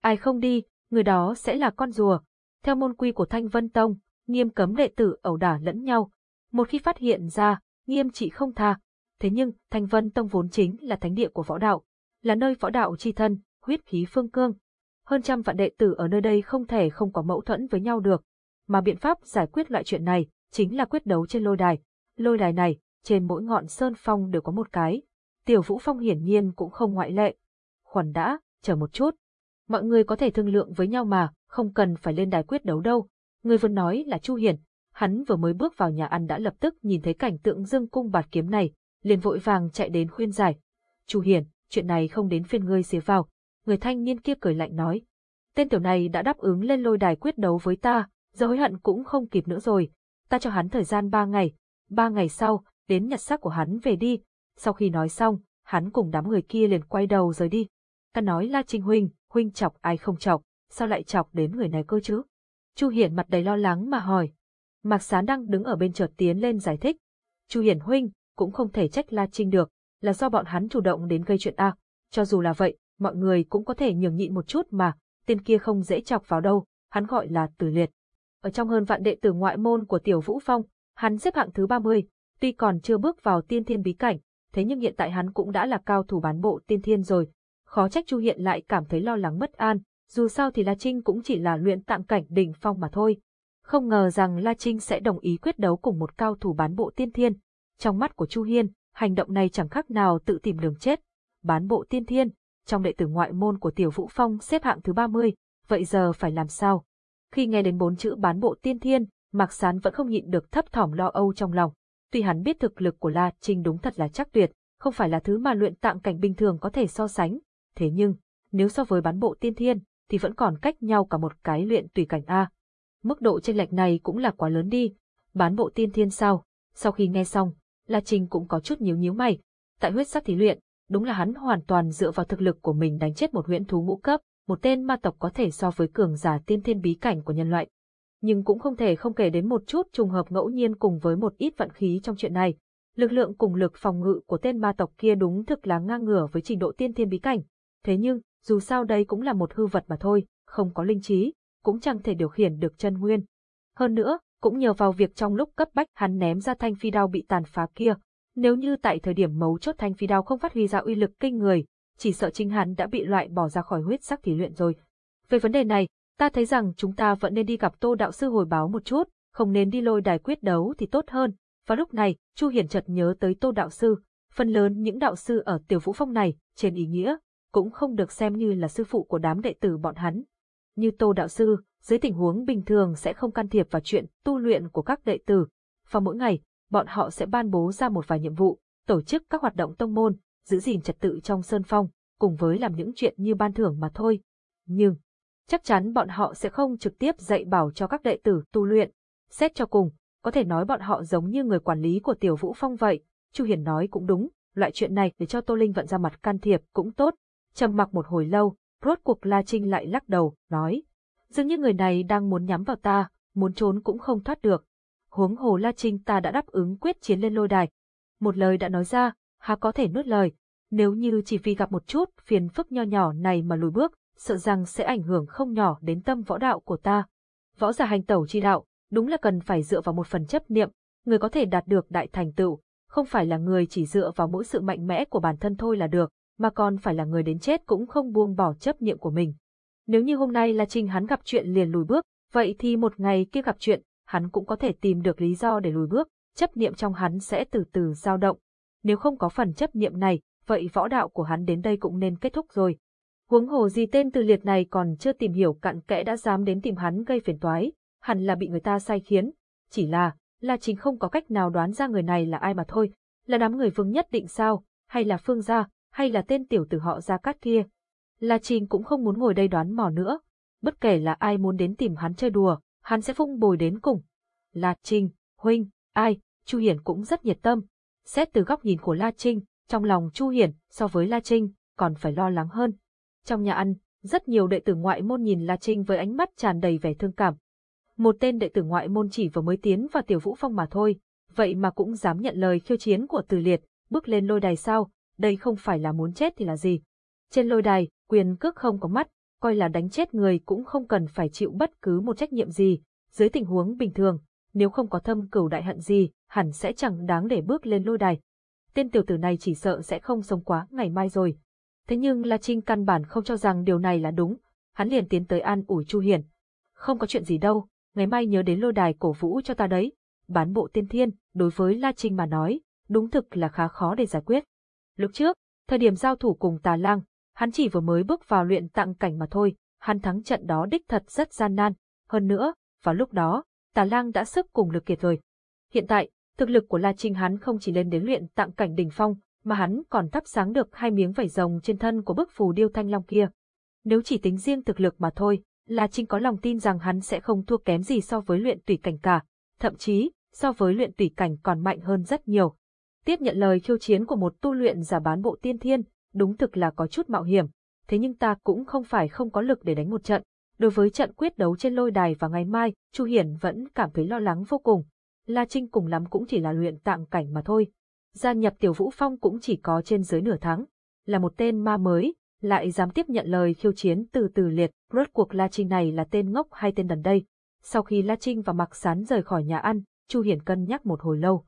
Ai không đi, người đó sẽ là con rùa. Theo môn quy của Thanh Vân Tông, nghiêm cấm đệ tử ẩu đả lẫn nhau. Một khi phát hiện ra, nghiêm trị không tha. Thế nhưng, Thanh Vân Tông vốn chính là thánh địa của võ đạo, là nơi võ đạo chi thân, huyết khí phương cương, hơn trăm vạn đệ tử ở nơi đây không thể không có mâu thuẫn với nhau được. Mà biện pháp giải quyết loại chuyện này chính là quyết đấu trên lôi đài. Lôi đài này, trên mỗi ngọn sơn phong đều có một cái. Tiểu Vũ Phong hiển nhiên cũng không ngoại lệ. khoản đã, chờ một chút. Mọi người có thể thương lượng với nhau mà, không cần phải lên đài quyết đấu đâu. Người vừa nói là Chu Hiển, hắn vừa mới bước vào nhà ăn đã lập tức nhìn thấy cảnh tượng dương cung bạt kiếm này, liền vội vàng chạy đến khuyên giải. Chu Hiển, chuyện này không đến phiên ngươi xía vào, người thanh niên kia cười lạnh nói. Tên tiểu này đã đáp ứng lên lôi đài quyết đấu với ta, giờ hối hận cũng không kịp nữa rồi. Ta cho hắn thời gian ba ngày, ba ngày sau, đến nhặt xác của hắn về đi. Sau khi nói xong, hắn cùng đám người kia liền quay đầu rời đi. Ta nói là Trinh Huynh, Huynh chọc ai không chọc, sao lại chọc đến người này cơ chứ? Chu Hiển mặt đầy lo lắng mà hỏi. Mạc Sán đang đứng ở bên chợt tiến lên giải thích. Chu Hiển Huynh, cũng không thể trách La Trinh được, là do bọn hắn chủ động đến gây chuyện A. Cho dù là vậy, mọi người cũng có thể nhường nhịn một chút mà, tên kia không dễ chọc vào đâu, hắn gọi là Tử Liệt. Ở trong hơn vạn đệ tử ngoại môn của Tiểu Vũ Phong, hắn xếp hạng thứ 30, tuy còn chưa bước vào tiên thiên bí cảnh, thế nhưng hiện tại hắn cũng đã là cao thủ bán bộ tiên thiên rồi. Khó trách Chu Hiện lại cảm thấy lo lắng bất an, dù sao thì La Trinh cũng chỉ là luyện tạm cảnh đỉnh phong mà thôi. Không ngờ rằng La Trinh sẽ đồng ý quyết đấu cùng một cao thủ bán bộ tiên thiên. Trong mắt của Chu Hiên, hành động này chẳng khác nào tự tìm đường chết. Bán bộ tiên thiên, trong đệ tử ngoại môn của Tiểu Vũ Phong xếp hạng thứ 30, vậy giờ phải làm sao? Khi nghe đến bốn chữ bán bộ tiên thiên, Mạc Sán vẫn không nhịn được thấp thỏm lo âu trong lòng. Tuy hắn biết thực lực của La Trinh đúng thật là chắc tuyệt, không phải là thứ mà luyện tạng cảnh bình thường có thể so sánh, thế nhưng, nếu so với bán bộ tiên thiên, thì vẫn còn cách nhau cả một cái luyện tùy cảnh A. Mức độ chênh lệch này cũng là quá lớn đi. Bán bộ tiên thiên sao? Sau khi nghe xong, La Trinh cũng có chút nhíu nhíu mày. Tại huyết sắc thí luyện, đúng là hắn hoàn toàn dựa vào thực lực của mình đánh chết một huyễn thú ngũ cấp, một tên ma tộc có thể so với cường giả tiên thiên bí cảnh của nhân loại. Nhưng cũng không thể không kể đến một chút trùng hợp ngẫu nhiên cùng với một ít vận khí trong chuyện này. Lực lượng cùng lực phòng ngự của tên ma tộc kia đúng thực là ngang ngửa với trình độ tiên thiên bí cảnh. Thế nhưng, dù sao đây cũng là một hư vật mà thôi, không có linh trí, cũng chẳng thể điều khiển được chân nguyên. Hơn nữa, cũng nhờ vào việc trong lúc cấp bách hắn ném ra thanh phi đao bị tàn phá kia, nếu như tại thời điểm mấu chốt thanh phi đao không phát huy ra uy lực kinh người, chỉ sợ chính hắn đã bị loại bỏ ra khỏi huyết sắc thí luyện rồi. Về vấn đề này, ta thấy rằng chúng ta vẫn nên đi gặp Tô đạo sư hồi báo một chút, không nên đi lôi đài quyết đấu thì tốt hơn. Và lúc này, Chu Hiển chợt nhớ tới Tô đạo sư, phần lớn những đạo sư ở Tiểu Vũ Phong này, trên ý nghĩa, cũng không được xem như là sư phụ của đám đệ tử bọn hắn. Như Tô đạo sư, dưới tình huống bình thường sẽ không can thiệp vào chuyện tu luyện của các đệ tử. Và mỗi ngày, bọn họ sẽ ban bố ra một vài nhiệm vụ, tổ chức các hoạt động tông môn, giữ gìn trật tự trong sơn phong, cùng với làm những chuyện như ban thưởng mà thôi. Nhưng, chắc chắn bọn họ sẽ không trực tiếp dạy bảo cho các đệ tử tu luyện. Xét cho cùng, có thể nói bọn họ giống như người quản lý của Tiểu Vũ Phong vậy. Chu Hiền nói cũng đúng, loại chuyện này để cho Tô Linh vận ra mặt can thiệp cũng tốt. Trầm mặc một hồi lâu, rốt cuộc La Trinh lại lắc đầu, nói. Dường như người này đang muốn nhắm vào ta, muốn trốn cũng không thoát được. Huống hồ La Trinh ta đã đáp ứng quyết chiến lên lôi đài. Một lời đã nói ra, há có thể nuốt lời. Nếu như chỉ vì gặp một chút phiền phức nho nhỏ này mà lùi bước, sợ rằng sẽ ảnh hưởng không nhỏ đến tâm võ đạo của ta. Võ giả hành tẩu chi đạo, đúng là cần phải dựa vào một phần chấp niệm, người có thể đạt được đại thành tựu, không phải là người chỉ dựa vào mỗi sự mạnh mẽ của bản thân thôi là được, mà còn phải là người đến chết cũng không buông bỏ chấp niệm của mình. Nếu như hôm nay là trình hắn gặp chuyện liền lùi bước, vậy thì một ngày kia gặp chuyện, hắn cũng có thể tìm được lý do để lùi bước, chấp niệm trong hắn sẽ từ từ dao động. Nếu không có phần chấp niệm này, vậy võ đạo của hắn đến đây cũng nên kết thúc rồi. Huống hồ gì tên từ liệt này còn chưa tìm hiểu cặn kẽ đã dám đến tìm hắn gây phiền toái, hẳn là bị người ta sai khiến. Chỉ là, là chính không có cách nào đoán ra người này là ai mà thôi, là đám người vương nhất định sao, hay là phương gia, hay là tên tiểu tử họ gia cát kia. La Trình cũng không muốn ngồi đây đoán mò nữa. Bất kể là ai muốn đến tìm hắn chơi đùa, hắn sẽ phung bồi đến cùng. La Trinh, huynh, ai, Chu Hiển cũng rất nhiệt tâm. Xét từ góc nhìn của La Trinh, trong lòng Chu Hiển so với La Trinh còn phải lo lắng hơn. Trong nhà ăn, rất nhiều đệ tử ngoại môn nhìn La Trinh với ánh mắt tràn đầy vẻ thương cảm. Một tên đệ tử ngoại môn chỉ vừa mới tiến vào tiểu vũ phong mà thôi, vậy mà cũng dám nhận lời khiêu chiến của Từ Liệt, bước lên lôi đài sao, đây không phải là muốn chết thì là gì. Trên lôi đài, quyền cước không có mắt, coi là đánh chết người cũng không cần phải chịu bất cứ một trách nhiệm gì, dưới tình huống bình thường, nếu không có thâm cửu đại hận gì, hẳn sẽ chẳng đáng để bước lên lôi đài. Tên tiểu tử này chỉ sợ sẽ không sống quá ngày mai rồi. Thế nhưng La Trinh căn bản không cho rằng điều này là đúng, hắn liền tiến tới an ủi Chu Hiền. Không có chuyện gì đâu, ngày mai nhớ đến lôi đài cổ vũ cho ta đấy. Bán bộ tiên thiên, đối với La Trinh mà nói, đúng thực là khá khó để giải quyết. Lúc trước, thời điểm giao thủ cùng Tà Lang, hắn chỉ vừa mới bước vào luyện tặng cảnh mà thôi, hắn thắng trận đó đích thật rất gian nan. Hơn nữa, vào lúc đó, Tà Lang đã sức cùng lực kiệt rồi. Hiện tại, thực lực của La Trinh hắn không chỉ lên đến luyện tặng cảnh đỉnh phong, mà hắn còn thắp sáng được hai miếng vảy rồng trên thân của bức phù điêu thanh long kia. Nếu chỉ tính riêng thực lực mà thôi, La Trinh có lòng tin rằng hắn sẽ không thua kém gì so với luyện tùy cảnh cả, thậm chí, so với luyện tùy cảnh còn mạnh hơn rất nhiều. Tiếp nhận lời khiêu chiến của một tu luyện giả bán bộ tiên thiên, đúng thực là có chút mạo hiểm, thế nhưng ta cũng không phải không có lực để đánh một trận. Đối với trận quyết đấu trên lôi đài và ngày mai, Chu Hiển vẫn cảm thấy lo lắng vô cùng. La Trinh cùng lắm cũng chỉ là luyện tạm cảnh mà thôi. Gia nhập Tiểu Vũ Phong cũng chỉ có trên dưới nửa tháng. Là một tên ma mới, lại dám tiếp nhận lời khiêu chiến từ từ liệt, rốt cuộc La Trinh này là tên ngốc hay tên đần đây. Sau khi La Trinh và Mạc Sán rời khỏi nhà ăn, Chu Hiển cân nhắc một hồi lâu.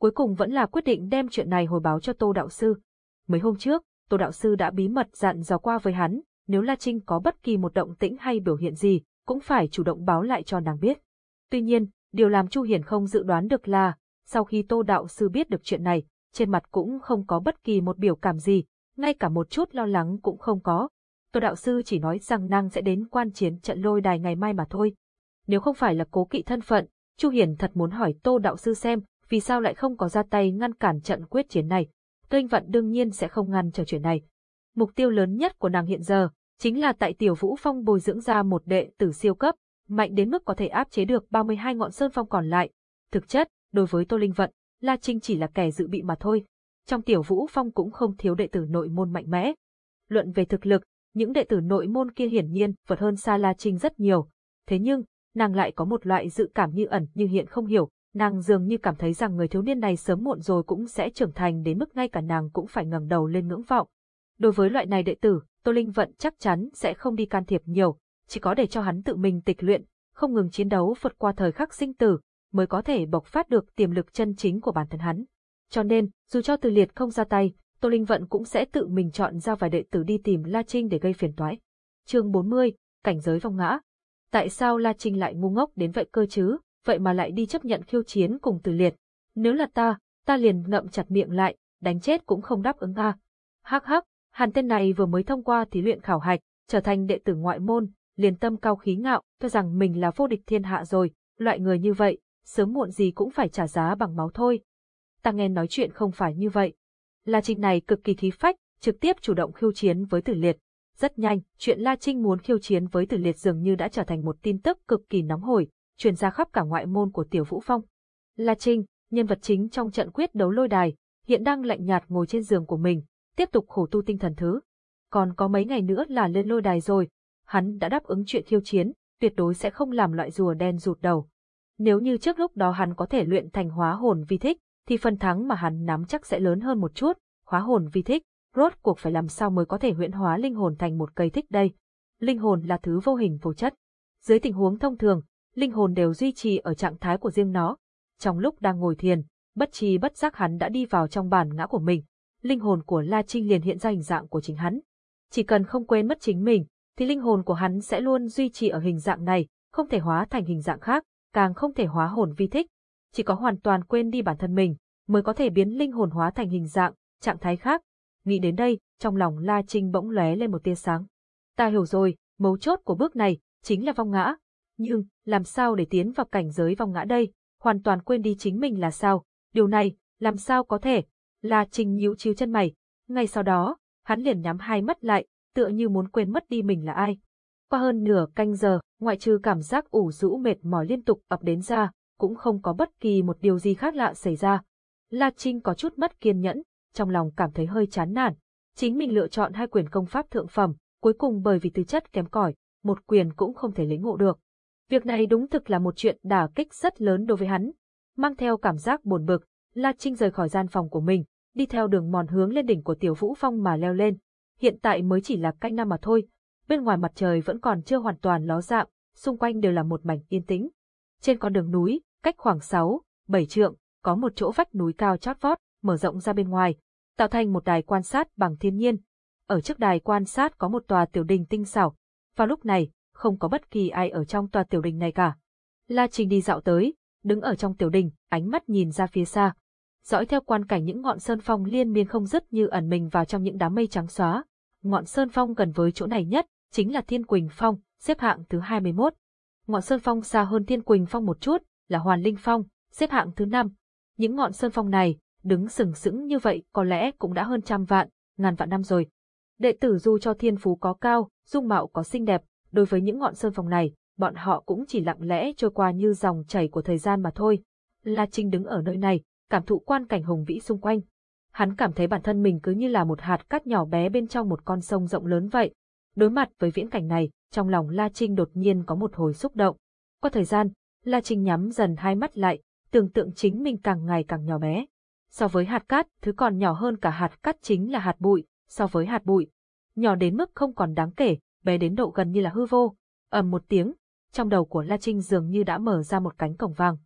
Cuối cùng vẫn là quyết định đem chuyện này hồi báo cho Tô Đạo Sư. Mấy hôm trước, Tô Đạo Sư đã bí mật dặn dò qua với hắn, nếu La Trinh có bất kỳ một động tĩnh hay biểu hiện gì, cũng phải chủ động báo lại cho nàng biết. Tuy nhiên, điều làm Chu Hiển không dự đoán được là, sau khi Tô Đạo Sư biết được chuyện này, trên mặt cũng không có bất kỳ một biểu cảm gì, ngay cả một chút lo lắng cũng không có. Tô Đạo Sư chỉ nói rằng nàng sẽ đến quan chiến trận lôi đài ngày mai mà thôi. Nếu không phải là cố kỵ thân phận, Chu Hiển thật muốn hỏi Tô Đạo Sư xem, vì sao lại không có ra tay ngăn cản trận quyết chiến này. Tô Vận đương nhiên sẽ không ngăn trở chuyện này. Mục tiêu lớn nhất của nàng hiện giờ, chính là tại Tiểu Vũ Phong bồi dưỡng ra một đệ tử siêu cấp, mạnh đến mức có thể áp chế được 32 ngọn sơn phong còn lại. Thực chất, đối với Tô Linh Vận, La Trinh chỉ là kẻ dự bị mà thôi. Trong Tiểu Vũ Phong cũng không thiếu đệ tử nội môn mạnh mẽ. Luận về thực lực, những đệ tử nội môn kia hiển nhiên vượt hơn xa La Trinh rất nhiều. Thế nhưng, nàng lại có một loại dự cảm như ẩn như hiện không hiểu, nàng dường như cảm thấy rằng người thiếu niên này sớm muộn rồi cũng sẽ trưởng thành đến mức ngay cả nàng cũng phải ngẩng đầu lên ngưỡng vọng. Đối với loại này đệ tử, Tô Linh Vận chắc chắn sẽ không đi can thiệp nhiều, chỉ có để cho hắn tự mình tịch luyện, không ngừng chiến đấu vượt qua thời khắc sinh tử, mới có thể bộc phát được tiềm lực chân chính của bản thân hắn. Cho nên, dù cho Từ Liệt không ra tay, Tô Linh Vận cũng sẽ tự mình chọn ra vài đệ tử đi tìm La Trinh để gây phiền toái. Chương 40, cảnh giới vong ngã. Tại sao La Trinh lại ngu ngốc đến vậy cơ chứ, vậy mà lại đi chấp nhận khiêu chiến cùng Từ Liệt? Nếu là ta, ta liền ngậm chặt miệng lại, đánh chết cũng không đáp ứng a. Hắc hắc, hàn tên này vừa mới thông qua thí luyện khảo hạch, trở thành đệ tử ngoại môn, liền tâm cao khí ngạo, cho rằng mình là vô địch thiên hạ rồi, loại người như vậy, sớm muộn gì cũng phải trả giá bằng máu thôi. Ta nghe nói chuyện không phải như vậy. La Trinh này cực kỳ khí phách, trực tiếp chủ động khiêu chiến với Tử Liệt. Rất nhanh, chuyện La Trinh muốn khiêu chiến với Tử Liệt dường như đã trở thành một tin tức cực kỳ nóng hổi, truyền ra khắp cả ngoại môn của Tiểu Vũ Phong. La Trinh, nhân vật chính trong trận quyết đấu lôi đài, hiện đang lạnh nhạt ngồi trên giường của mình, tiếp tục khổ tu tinh thần thứ. Còn có mấy ngày nữa là lên lôi đài rồi, hắn đã đáp ứng chuyện khiêu chiến, tuyệt đối sẽ không làm loại rùa đen rụt đầu. Nếu như trước lúc đó hắn có thể luyện thành hóa hồn vi thích, thì phần thắng mà hắn nắm chắc sẽ lớn hơn một chút, hóa hồn vi thích, rốt cuộc phải làm sao mới có thể huyễn hóa linh hồn thành một cây thích đây. Linh hồn là thứ vô hình vô chất. Dưới tình huống thông thường, linh hồn đều duy trì ở trạng thái của riêng nó. Trong lúc đang ngồi thiền, bất trí bất giác hắn đã đi vào trong bản ngã của mình. Linh hồn của La Trinh liền hiện ra hình dạng của chính hắn. Chỉ cần không quên mất chính mình, thì linh hồn của hắn sẽ luôn duy trì ở hình dạng này, không thể hóa thành hình dạng khác, càng không thể hóa hồn vi thích. Chỉ có hoàn toàn quên đi bản thân mình, mới có thể biến linh hồn hóa thành hình dạng, trạng thái khác. Nghĩ đến đây, trong lòng La Trinh bỗng lóe lên một tia sáng. Ta hiểu rồi, mấu chốt của bước này, chính là vong ngã. Nhưng, làm sao để tiến vào cảnh giới vong ngã đây? Hoàn toàn quên đi chính mình là sao? Điều này, làm sao có thể? La Trinh nhíu chiếu chân mày. Ngay sau đó, hắn liền nhắm hai mắt lại, tựa như muốn quên mất đi mình là ai. Qua hơn nửa canh giờ, ngoại trừ cảm giác ủ rũ mệt mỏi liên tục ập đến ra, cũng không có bất kỳ một điều gì khác lạ xảy ra. La Trinh có chút mất kiên nhẫn, trong lòng cảm thấy hơi chán nản. Chính mình lựa chọn hai quyền công pháp thượng phẩm, cuối cùng bởi vì tư chất kém cỏi, một quyền cũng không thể lĩnh ngộ được. Việc này đúng thực là một chuyện đả kích rất lớn đối với hắn. Mang theo cảm giác buồn bực, La Trinh rời khỏi gian phòng của mình, đi theo đường mòn hướng lên đỉnh của Tiểu Vũ Phong mà leo lên. Hiện tại mới chỉ là canh năm mà thôi, bên ngoài mặt trời vẫn còn chưa hoàn toàn ló dạng, xung quanh đều là một mảnh yên tĩnh. Trên con đường núi, cách khoảng 6, 7 trượng, có một chỗ vách núi cao chót vót, mở rộng ra bên ngoài, tạo thành một đài quan sát bằng thiên nhiên. Ở trước đài quan sát có một tòa tiểu đình tinh xảo. Vào lúc này, không có bất kỳ ai ở trong tòa tiểu đình này cả. La Trình đi dạo tới, đứng ở trong tiểu đình, ánh mắt nhìn ra phía xa. Dõi theo quan cảnh những ngọn sơn phong liên miên không dứt như ẩn mình vào trong những đám mây trắng xóa. Ngọn sơn phong gần với chỗ này nhất, chính là Thiên Quỳnh Phong, xếp hạng thứ 21. Ngọn sơn phong xa hơn Thiên Quỳnh Phong một chút, là Hoàn Linh Phong, xếp hạng thứ 5. Những ngọn sơn phong này, đứng sừng sững như vậy có lẽ cũng đã hơn trăm vạn, ngàn vạn năm rồi. Đệ tử dù cho thiên phú có cao, dung mạo có xinh đẹp, đối với những ngọn sơn phong này, bọn họ cũng chỉ lặng lẽ trôi qua như dòng chảy của thời gian mà thôi. La Trinh đứng ở nơi này, cảm thụ quan cảnh hùng vĩ xung quanh. Hắn cảm thấy bản thân mình cứ như là một hạt cát nhỏ bé bên trong một con sông rộng lớn vậy. Đối mặt với viễn cảnh này, trong lòng La Trinh đột nhiên có một hồi xúc động. Qua thời gian, La Trinh nhắm dần hai mắt lại, tưởng tượng chính mình càng ngày càng nhỏ bé. So với hạt cát, thứ còn nhỏ hơn cả hạt cát chính là hạt bụi, so với hạt bụi. Nhỏ đến mức không còn đáng kể, bé đến độ gần như là hư vô. ầm một tiếng, trong đầu của La Trinh dường như đã mở ra một cánh cổng vàng.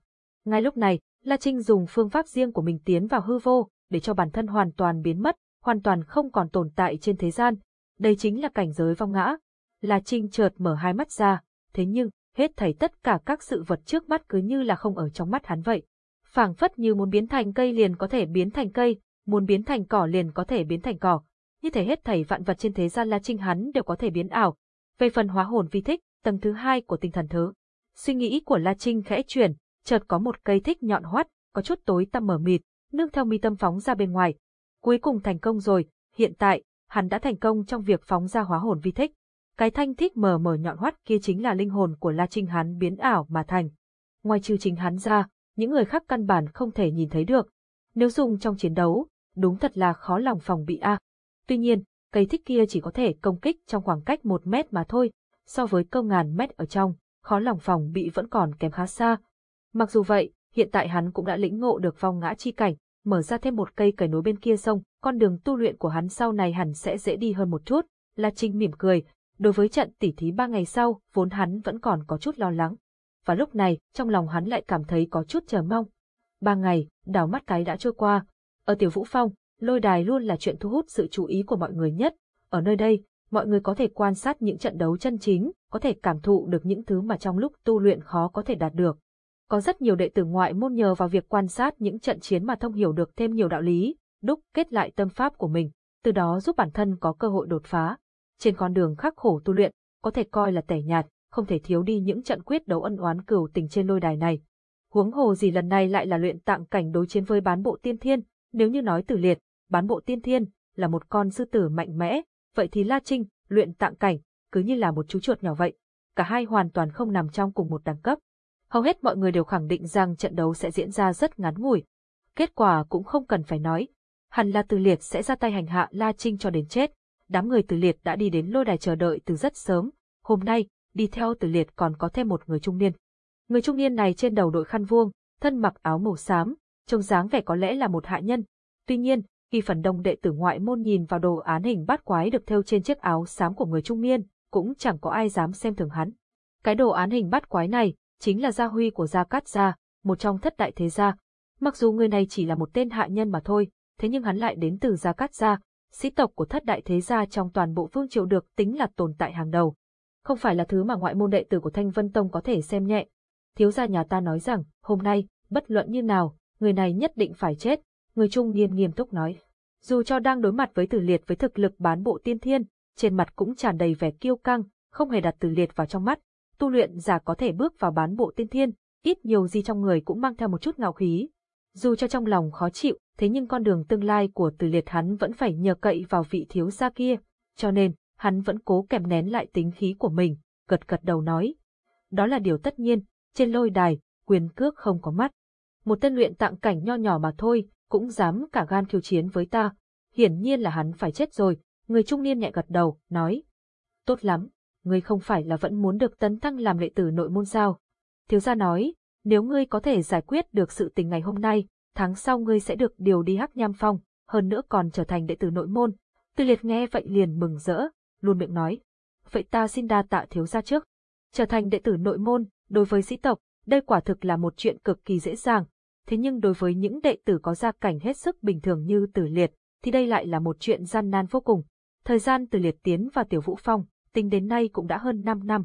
Ngay lúc này, La Trinh dùng phương pháp riêng của mình tiến vào hư vô, để cho bản thân hoàn toàn biến mất, hoàn toàn không còn tồn tại trên thế gian. Đây chính là cảnh giới vong ngã. La Trinh chợt mở hai mắt ra, thế nhưng, hết thảy tất cả các sự vật trước mắt cứ như là không ở trong mắt hắn vậy. phảng phất như muốn biến thành cây liền có thể biến thành cây, muốn biến thành cỏ liền có thể biến thành cỏ. Như thể hết thảy vạn vật trên thế gian La Trinh hắn đều có thể biến ảo. Về phần hóa hồn vi thích, tầng thứ hai của tinh thần thứ. Suy nghĩ của La Trinh khẽ chuyển, chợt có một cây thích nhọn hoắt, có chút tối tăm mở mịt, nương theo mi tâm phóng ra bên ngoài. Cuối cùng thành công rồi, hiện tại, hắn đã thành công trong việc phóng ra hóa hồn vi thích. Cái thanh thích mờ mờ nhọn hoắt kia chính là linh hồn của La Trinh hắn biến ảo mà thành. Ngoài trừ chính hắn ra, những người khác căn bản không thể nhìn thấy được. Nếu dùng trong chiến đấu, đúng thật là khó lòng phòng bị a. Tuy nhiên, cây thích kia chỉ có thể công kích trong khoảng cách một mét mà thôi, so với câu ngàn mét ở trong, khó lòng phòng bị vẫn còn kém khá xa. Mặc dù vậy, hiện tại hắn cũng đã lĩnh ngộ được phong ngã chi cảnh, mở ra thêm một cây cởi nối bên kia sông, con đường tu luyện của hắn sau này hẳn sẽ dễ đi hơn một chút. La Trinh mỉm cười, đối với trận tỉ thí ba ngày sau, vốn hắn vẫn còn có chút lo lắng. Và lúc này, trong lòng hắn lại cảm thấy có chút chờ mong. Ba ngày, đảo mắt cái đã trôi qua. Ở Tiểu Vũ Phong, Lôi đài luôn là chuyện thu hút sự chú ý của mọi người nhất. Ở nơi đây, mọi người có thể quan sát những trận đấu chân chính, có thể cảm thụ được những thứ mà trong lúc tu luyện khó có thể đạt được. Có rất nhiều đệ tử ngoại môn nhờ vào việc quan sát những trận chiến mà thông hiểu được thêm nhiều đạo lý, đúc kết lại tâm pháp của mình, từ đó giúp bản thân có cơ hội đột phá. Trên con đường khắc khổ tu luyện, có thể coi là tẻ nhạt, không thể thiếu đi những trận quyết đấu ân oán cừu tình trên lôi đài này. Huống hồ gì lần này lại là luyện tạng cảnh đối chiến với bán bộ tiên thiên, nếu như nói tử liệt, bán bộ tiên thiên là một con sư tử mạnh mẽ, vậy thì La Trinh, luyện tạng cảnh, cứ như là một chú chuột nhỏ vậy. Cả hai hoàn toàn không nằm trong cùng một đẳng cấp. Hầu hết mọi người đều khẳng định rằng trận đấu sẽ diễn ra rất ngắn ngủi. Kết quả cũng không cần phải nói. Hẳn là Từ Liệt sẽ ra tay hành hạ La Trinh cho đến chết. Đám người Từ Liệt đã đi đến lôi đài chờ đợi từ rất sớm. Hôm nay, đi theo Từ Liệt còn có thêm một người trung niên. Người trung niên này trên đầu đội khăn vuông, thân mặc áo màu xám, trông dáng vẻ có lẽ là một hạ nhân. Tuy nhiên, khi phần đông đệ tử ngoại môn nhìn vào đồ án hình bát quái được thêu trên chiếc áo xám của người trung niên, cũng chẳng có ai dám xem thường hắn. Cái đồ án hình bát quái này chính là gia huy của Gia Cát Gia, một trong thất đại thế gia. Mặc dù người này chỉ là một tên hạ nhân mà thôi, thế nhưng hắn lại đến từ Gia Cát Gia, sĩ tộc của thất đại thế gia trong toàn bộ vương triều được tính là tồn tại hàng đầu. Không phải là thứ mà ngoại môn đệ tử của Thanh Vân Tông có thể xem nhẹ. Thiếu gia nhà ta nói rằng, hôm nay, bất luận như nào, người này nhất định phải chết, người trung niên nghiêm túc nói. Dù cho đang đối mặt với tử liệt với thực lực bán bộ tiên thiên, trên mặt cũng tràn đầy vẻ kiêu căng, không hề đặt tử liệt vào trong mắt. Tu luyện giả có thể bước vào bán bộ tiên thiên, ít nhiều gì trong người cũng mang theo một chút ngạo khí. Dù cho trong lòng khó chịu, thế nhưng con đường tương lai của Từ liệt hắn vẫn phải nhờ cậy vào vị thiếu gia kia, cho nên, hắn vẫn cố kèm nén lại tính khí của mình, gật gật đầu nói. Đó là điều tất nhiên, trên lôi đài, quyền cước không có mắt. Một tên luyện tạng cảnh nho nhỏ mà thôi, cũng dám cả gan khiêu chiến với ta. Hiển nhiên là hắn phải chết rồi, người trung niên nhẹ gật đầu, nói. Tốt lắm, ngươi không phải là vẫn muốn được tấn thăng làm đệ tử nội môn sao. Thiếu gia nói, nếu ngươi có thể giải quyết được sự tình ngày hôm nay, tháng sau ngươi sẽ được điều đi hắc nham phong, hơn nữa còn trở thành đệ tử nội môn. Tư liệt nghe vậy liền mừng rỡ, luôn miệng nói. Vậy ta xin đa tạ thiếu gia trước. Trở thành đệ tử nội môn, đối với sĩ tộc, đây quả thực là một chuyện cực kỳ dễ dàng, thế nhưng đối với những đệ tử có gia cảnh hết sức bình thường như Tử Liệt, thì đây lại là một chuyện gian nan vô cùng. Thời gian Tử Liệt tiến vào Tiểu Vũ Phong, tính đến nay cũng đã hơn 5 năm.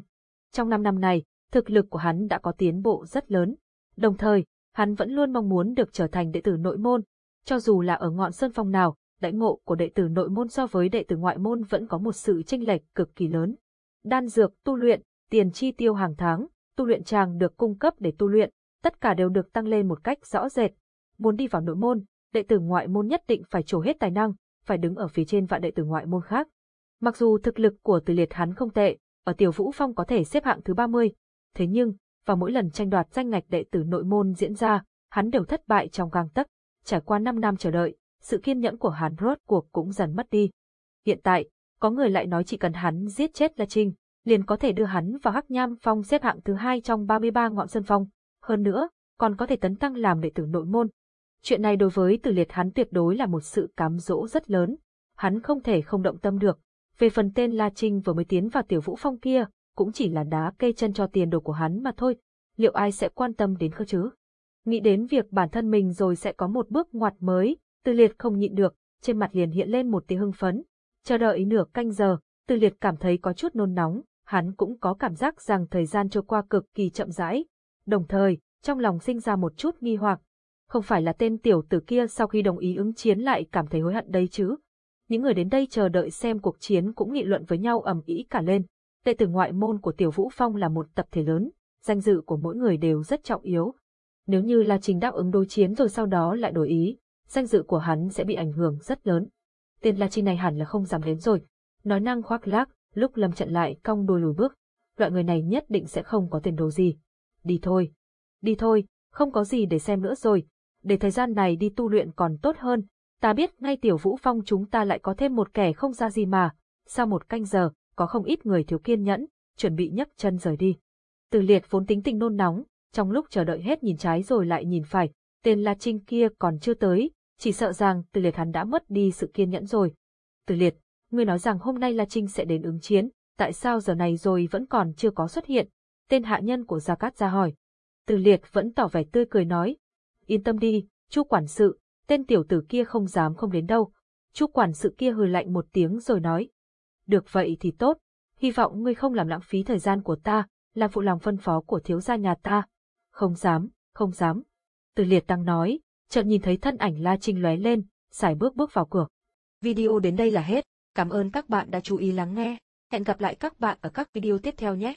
Trong 5 năm này, thực lực của hắn đã có tiến bộ rất lớn. Đồng thời, hắn vẫn luôn mong muốn được trở thành đệ tử nội môn. Cho dù là ở ngọn sơn phong nào, đãi ngộ của đệ tử nội môn so với đệ tử ngoại môn vẫn có một sự chênh lệch cực kỳ lớn. Đan dược, tu luyện, tiền chi tiêu hàng tháng, tu luyện tràng được cung cấp để tu luyện, tất cả đều được tăng lên một cách rõ rệt. Muốn đi vào nội môn, đệ tử ngoại môn nhất định phải trổ hết tài năng, phải đứng ở phía trên vạn đệ tử ngoại môn khác. Mặc dù thực lực của Từ Liệt hắn không tệ, ở Tiểu Vũ Phong có thể xếp hạng thứ 30, thế nhưng, vào mỗi lần tranh đoạt danh ngạch đệ tử nội môn diễn ra, hắn đều thất bại trong gang tấc. Trải qua 5 năm chờ đợi, sự kiên nhẫn của hắn rốt cuộc cũng dần mất đi. Hiện tại, có người lại nói chỉ cần hắn giết chết La Trinh, liền có thể đưa hắn vào Hắc Nham Phong xếp hạng thứ hai trong 33 ngọn sơn phong hơn nữa, còn có thể tấn tăng làm đệ tử nội môn. Chuyện này đối với tử liệt hắn tuyệt đối là một sự cám dỗ rất lớn, hắn không thể không động tâm được. Về phần tên La Trinh vừa mới tiến vào tiểu vũ phong kia, cũng chỉ là đá cây chân cho tiền đồ của hắn mà thôi, liệu ai sẽ quan tâm đến cơ chứ? Nghĩ đến việc bản thân mình rồi sẽ có một bước ngoặt mới, Tư liệt không nhịn được, trên mặt liền hiện lên một tia hưng phấn. Chờ đợi nửa canh giờ, Tư liệt cảm thấy có chút nôn nóng, hắn cũng có cảm giác rằng thời gian trôi qua cực kỳ chậm rãi, đồng thời, trong lòng sinh ra một chút nghi hoặc. Không phải là tên tiểu tử kia sau khi đồng ý ứng chiến lại cảm thấy hối hận đấy chứ. Những người đến đây chờ đợi xem cuộc chiến cũng nghị luận với nhau ầm ĩ cả lên. Đệ tử ngoại môn của Tiểu Vũ Phong là một tập thể lớn, danh dự của mỗi người đều rất trọng yếu. Nếu như là Trình đáp ứng đối chiến rồi sau đó lại đổi ý, danh dự của hắn sẽ bị ảnh hưởng rất lớn. Tên La Trình này hẳn là không dám đến rồi. Nói năng khoác lác, lúc lâm trận lại cong đôi lùi bước. Loại người này nhất định sẽ không có tiền đồ gì đi thôi. Đi thôi, không có gì để xem nữa rồi, để thời gian này đi tu luyện còn tốt hơn, ta biết ngay tiểu vũ phong chúng ta lại có thêm một kẻ không ra gì mà, sau một canh giờ, có không ít người thiếu kiên nhẫn, chuẩn bị nhấc chân rời đi. Từ liệt vốn tính tình nôn nóng, trong lúc chờ đợi hết nhìn trái rồi lại nhìn phải, tên La Trinh kia còn chưa tới, chỉ sợ rằng từ liệt hắn đã mất đi sự kiên nhẫn rồi. Từ liệt, ngươi nói rằng hôm nay La Trinh sẽ đến ứng chiến, tại sao giờ này rồi vẫn còn chưa có xuất hiện, tên hạ nhân của Gia Cát ra hỏi. Từ liệt vẫn tỏ vẻ tươi cười nói. Yên tâm đi, chu quản sự, tên tiểu tử kia không dám không đến đâu. Chu quản sự kia hừ lạnh một tiếng rồi nói. Được vậy thì tốt, hy vọng ngươi không làm lãng phí thời gian của ta, làm phụ lòng phân phó của thiếu gia nhà ta. Không dám, không dám. Từ liệt đang nói, chợt nhìn thấy thân ảnh La Trinh lóe lên, xài bước bước vào cửa. Video đến đây là hết. Cảm ơn các bạn đã chú ý lắng nghe. Hẹn gặp lại các bạn ở các video tiếp theo nhé.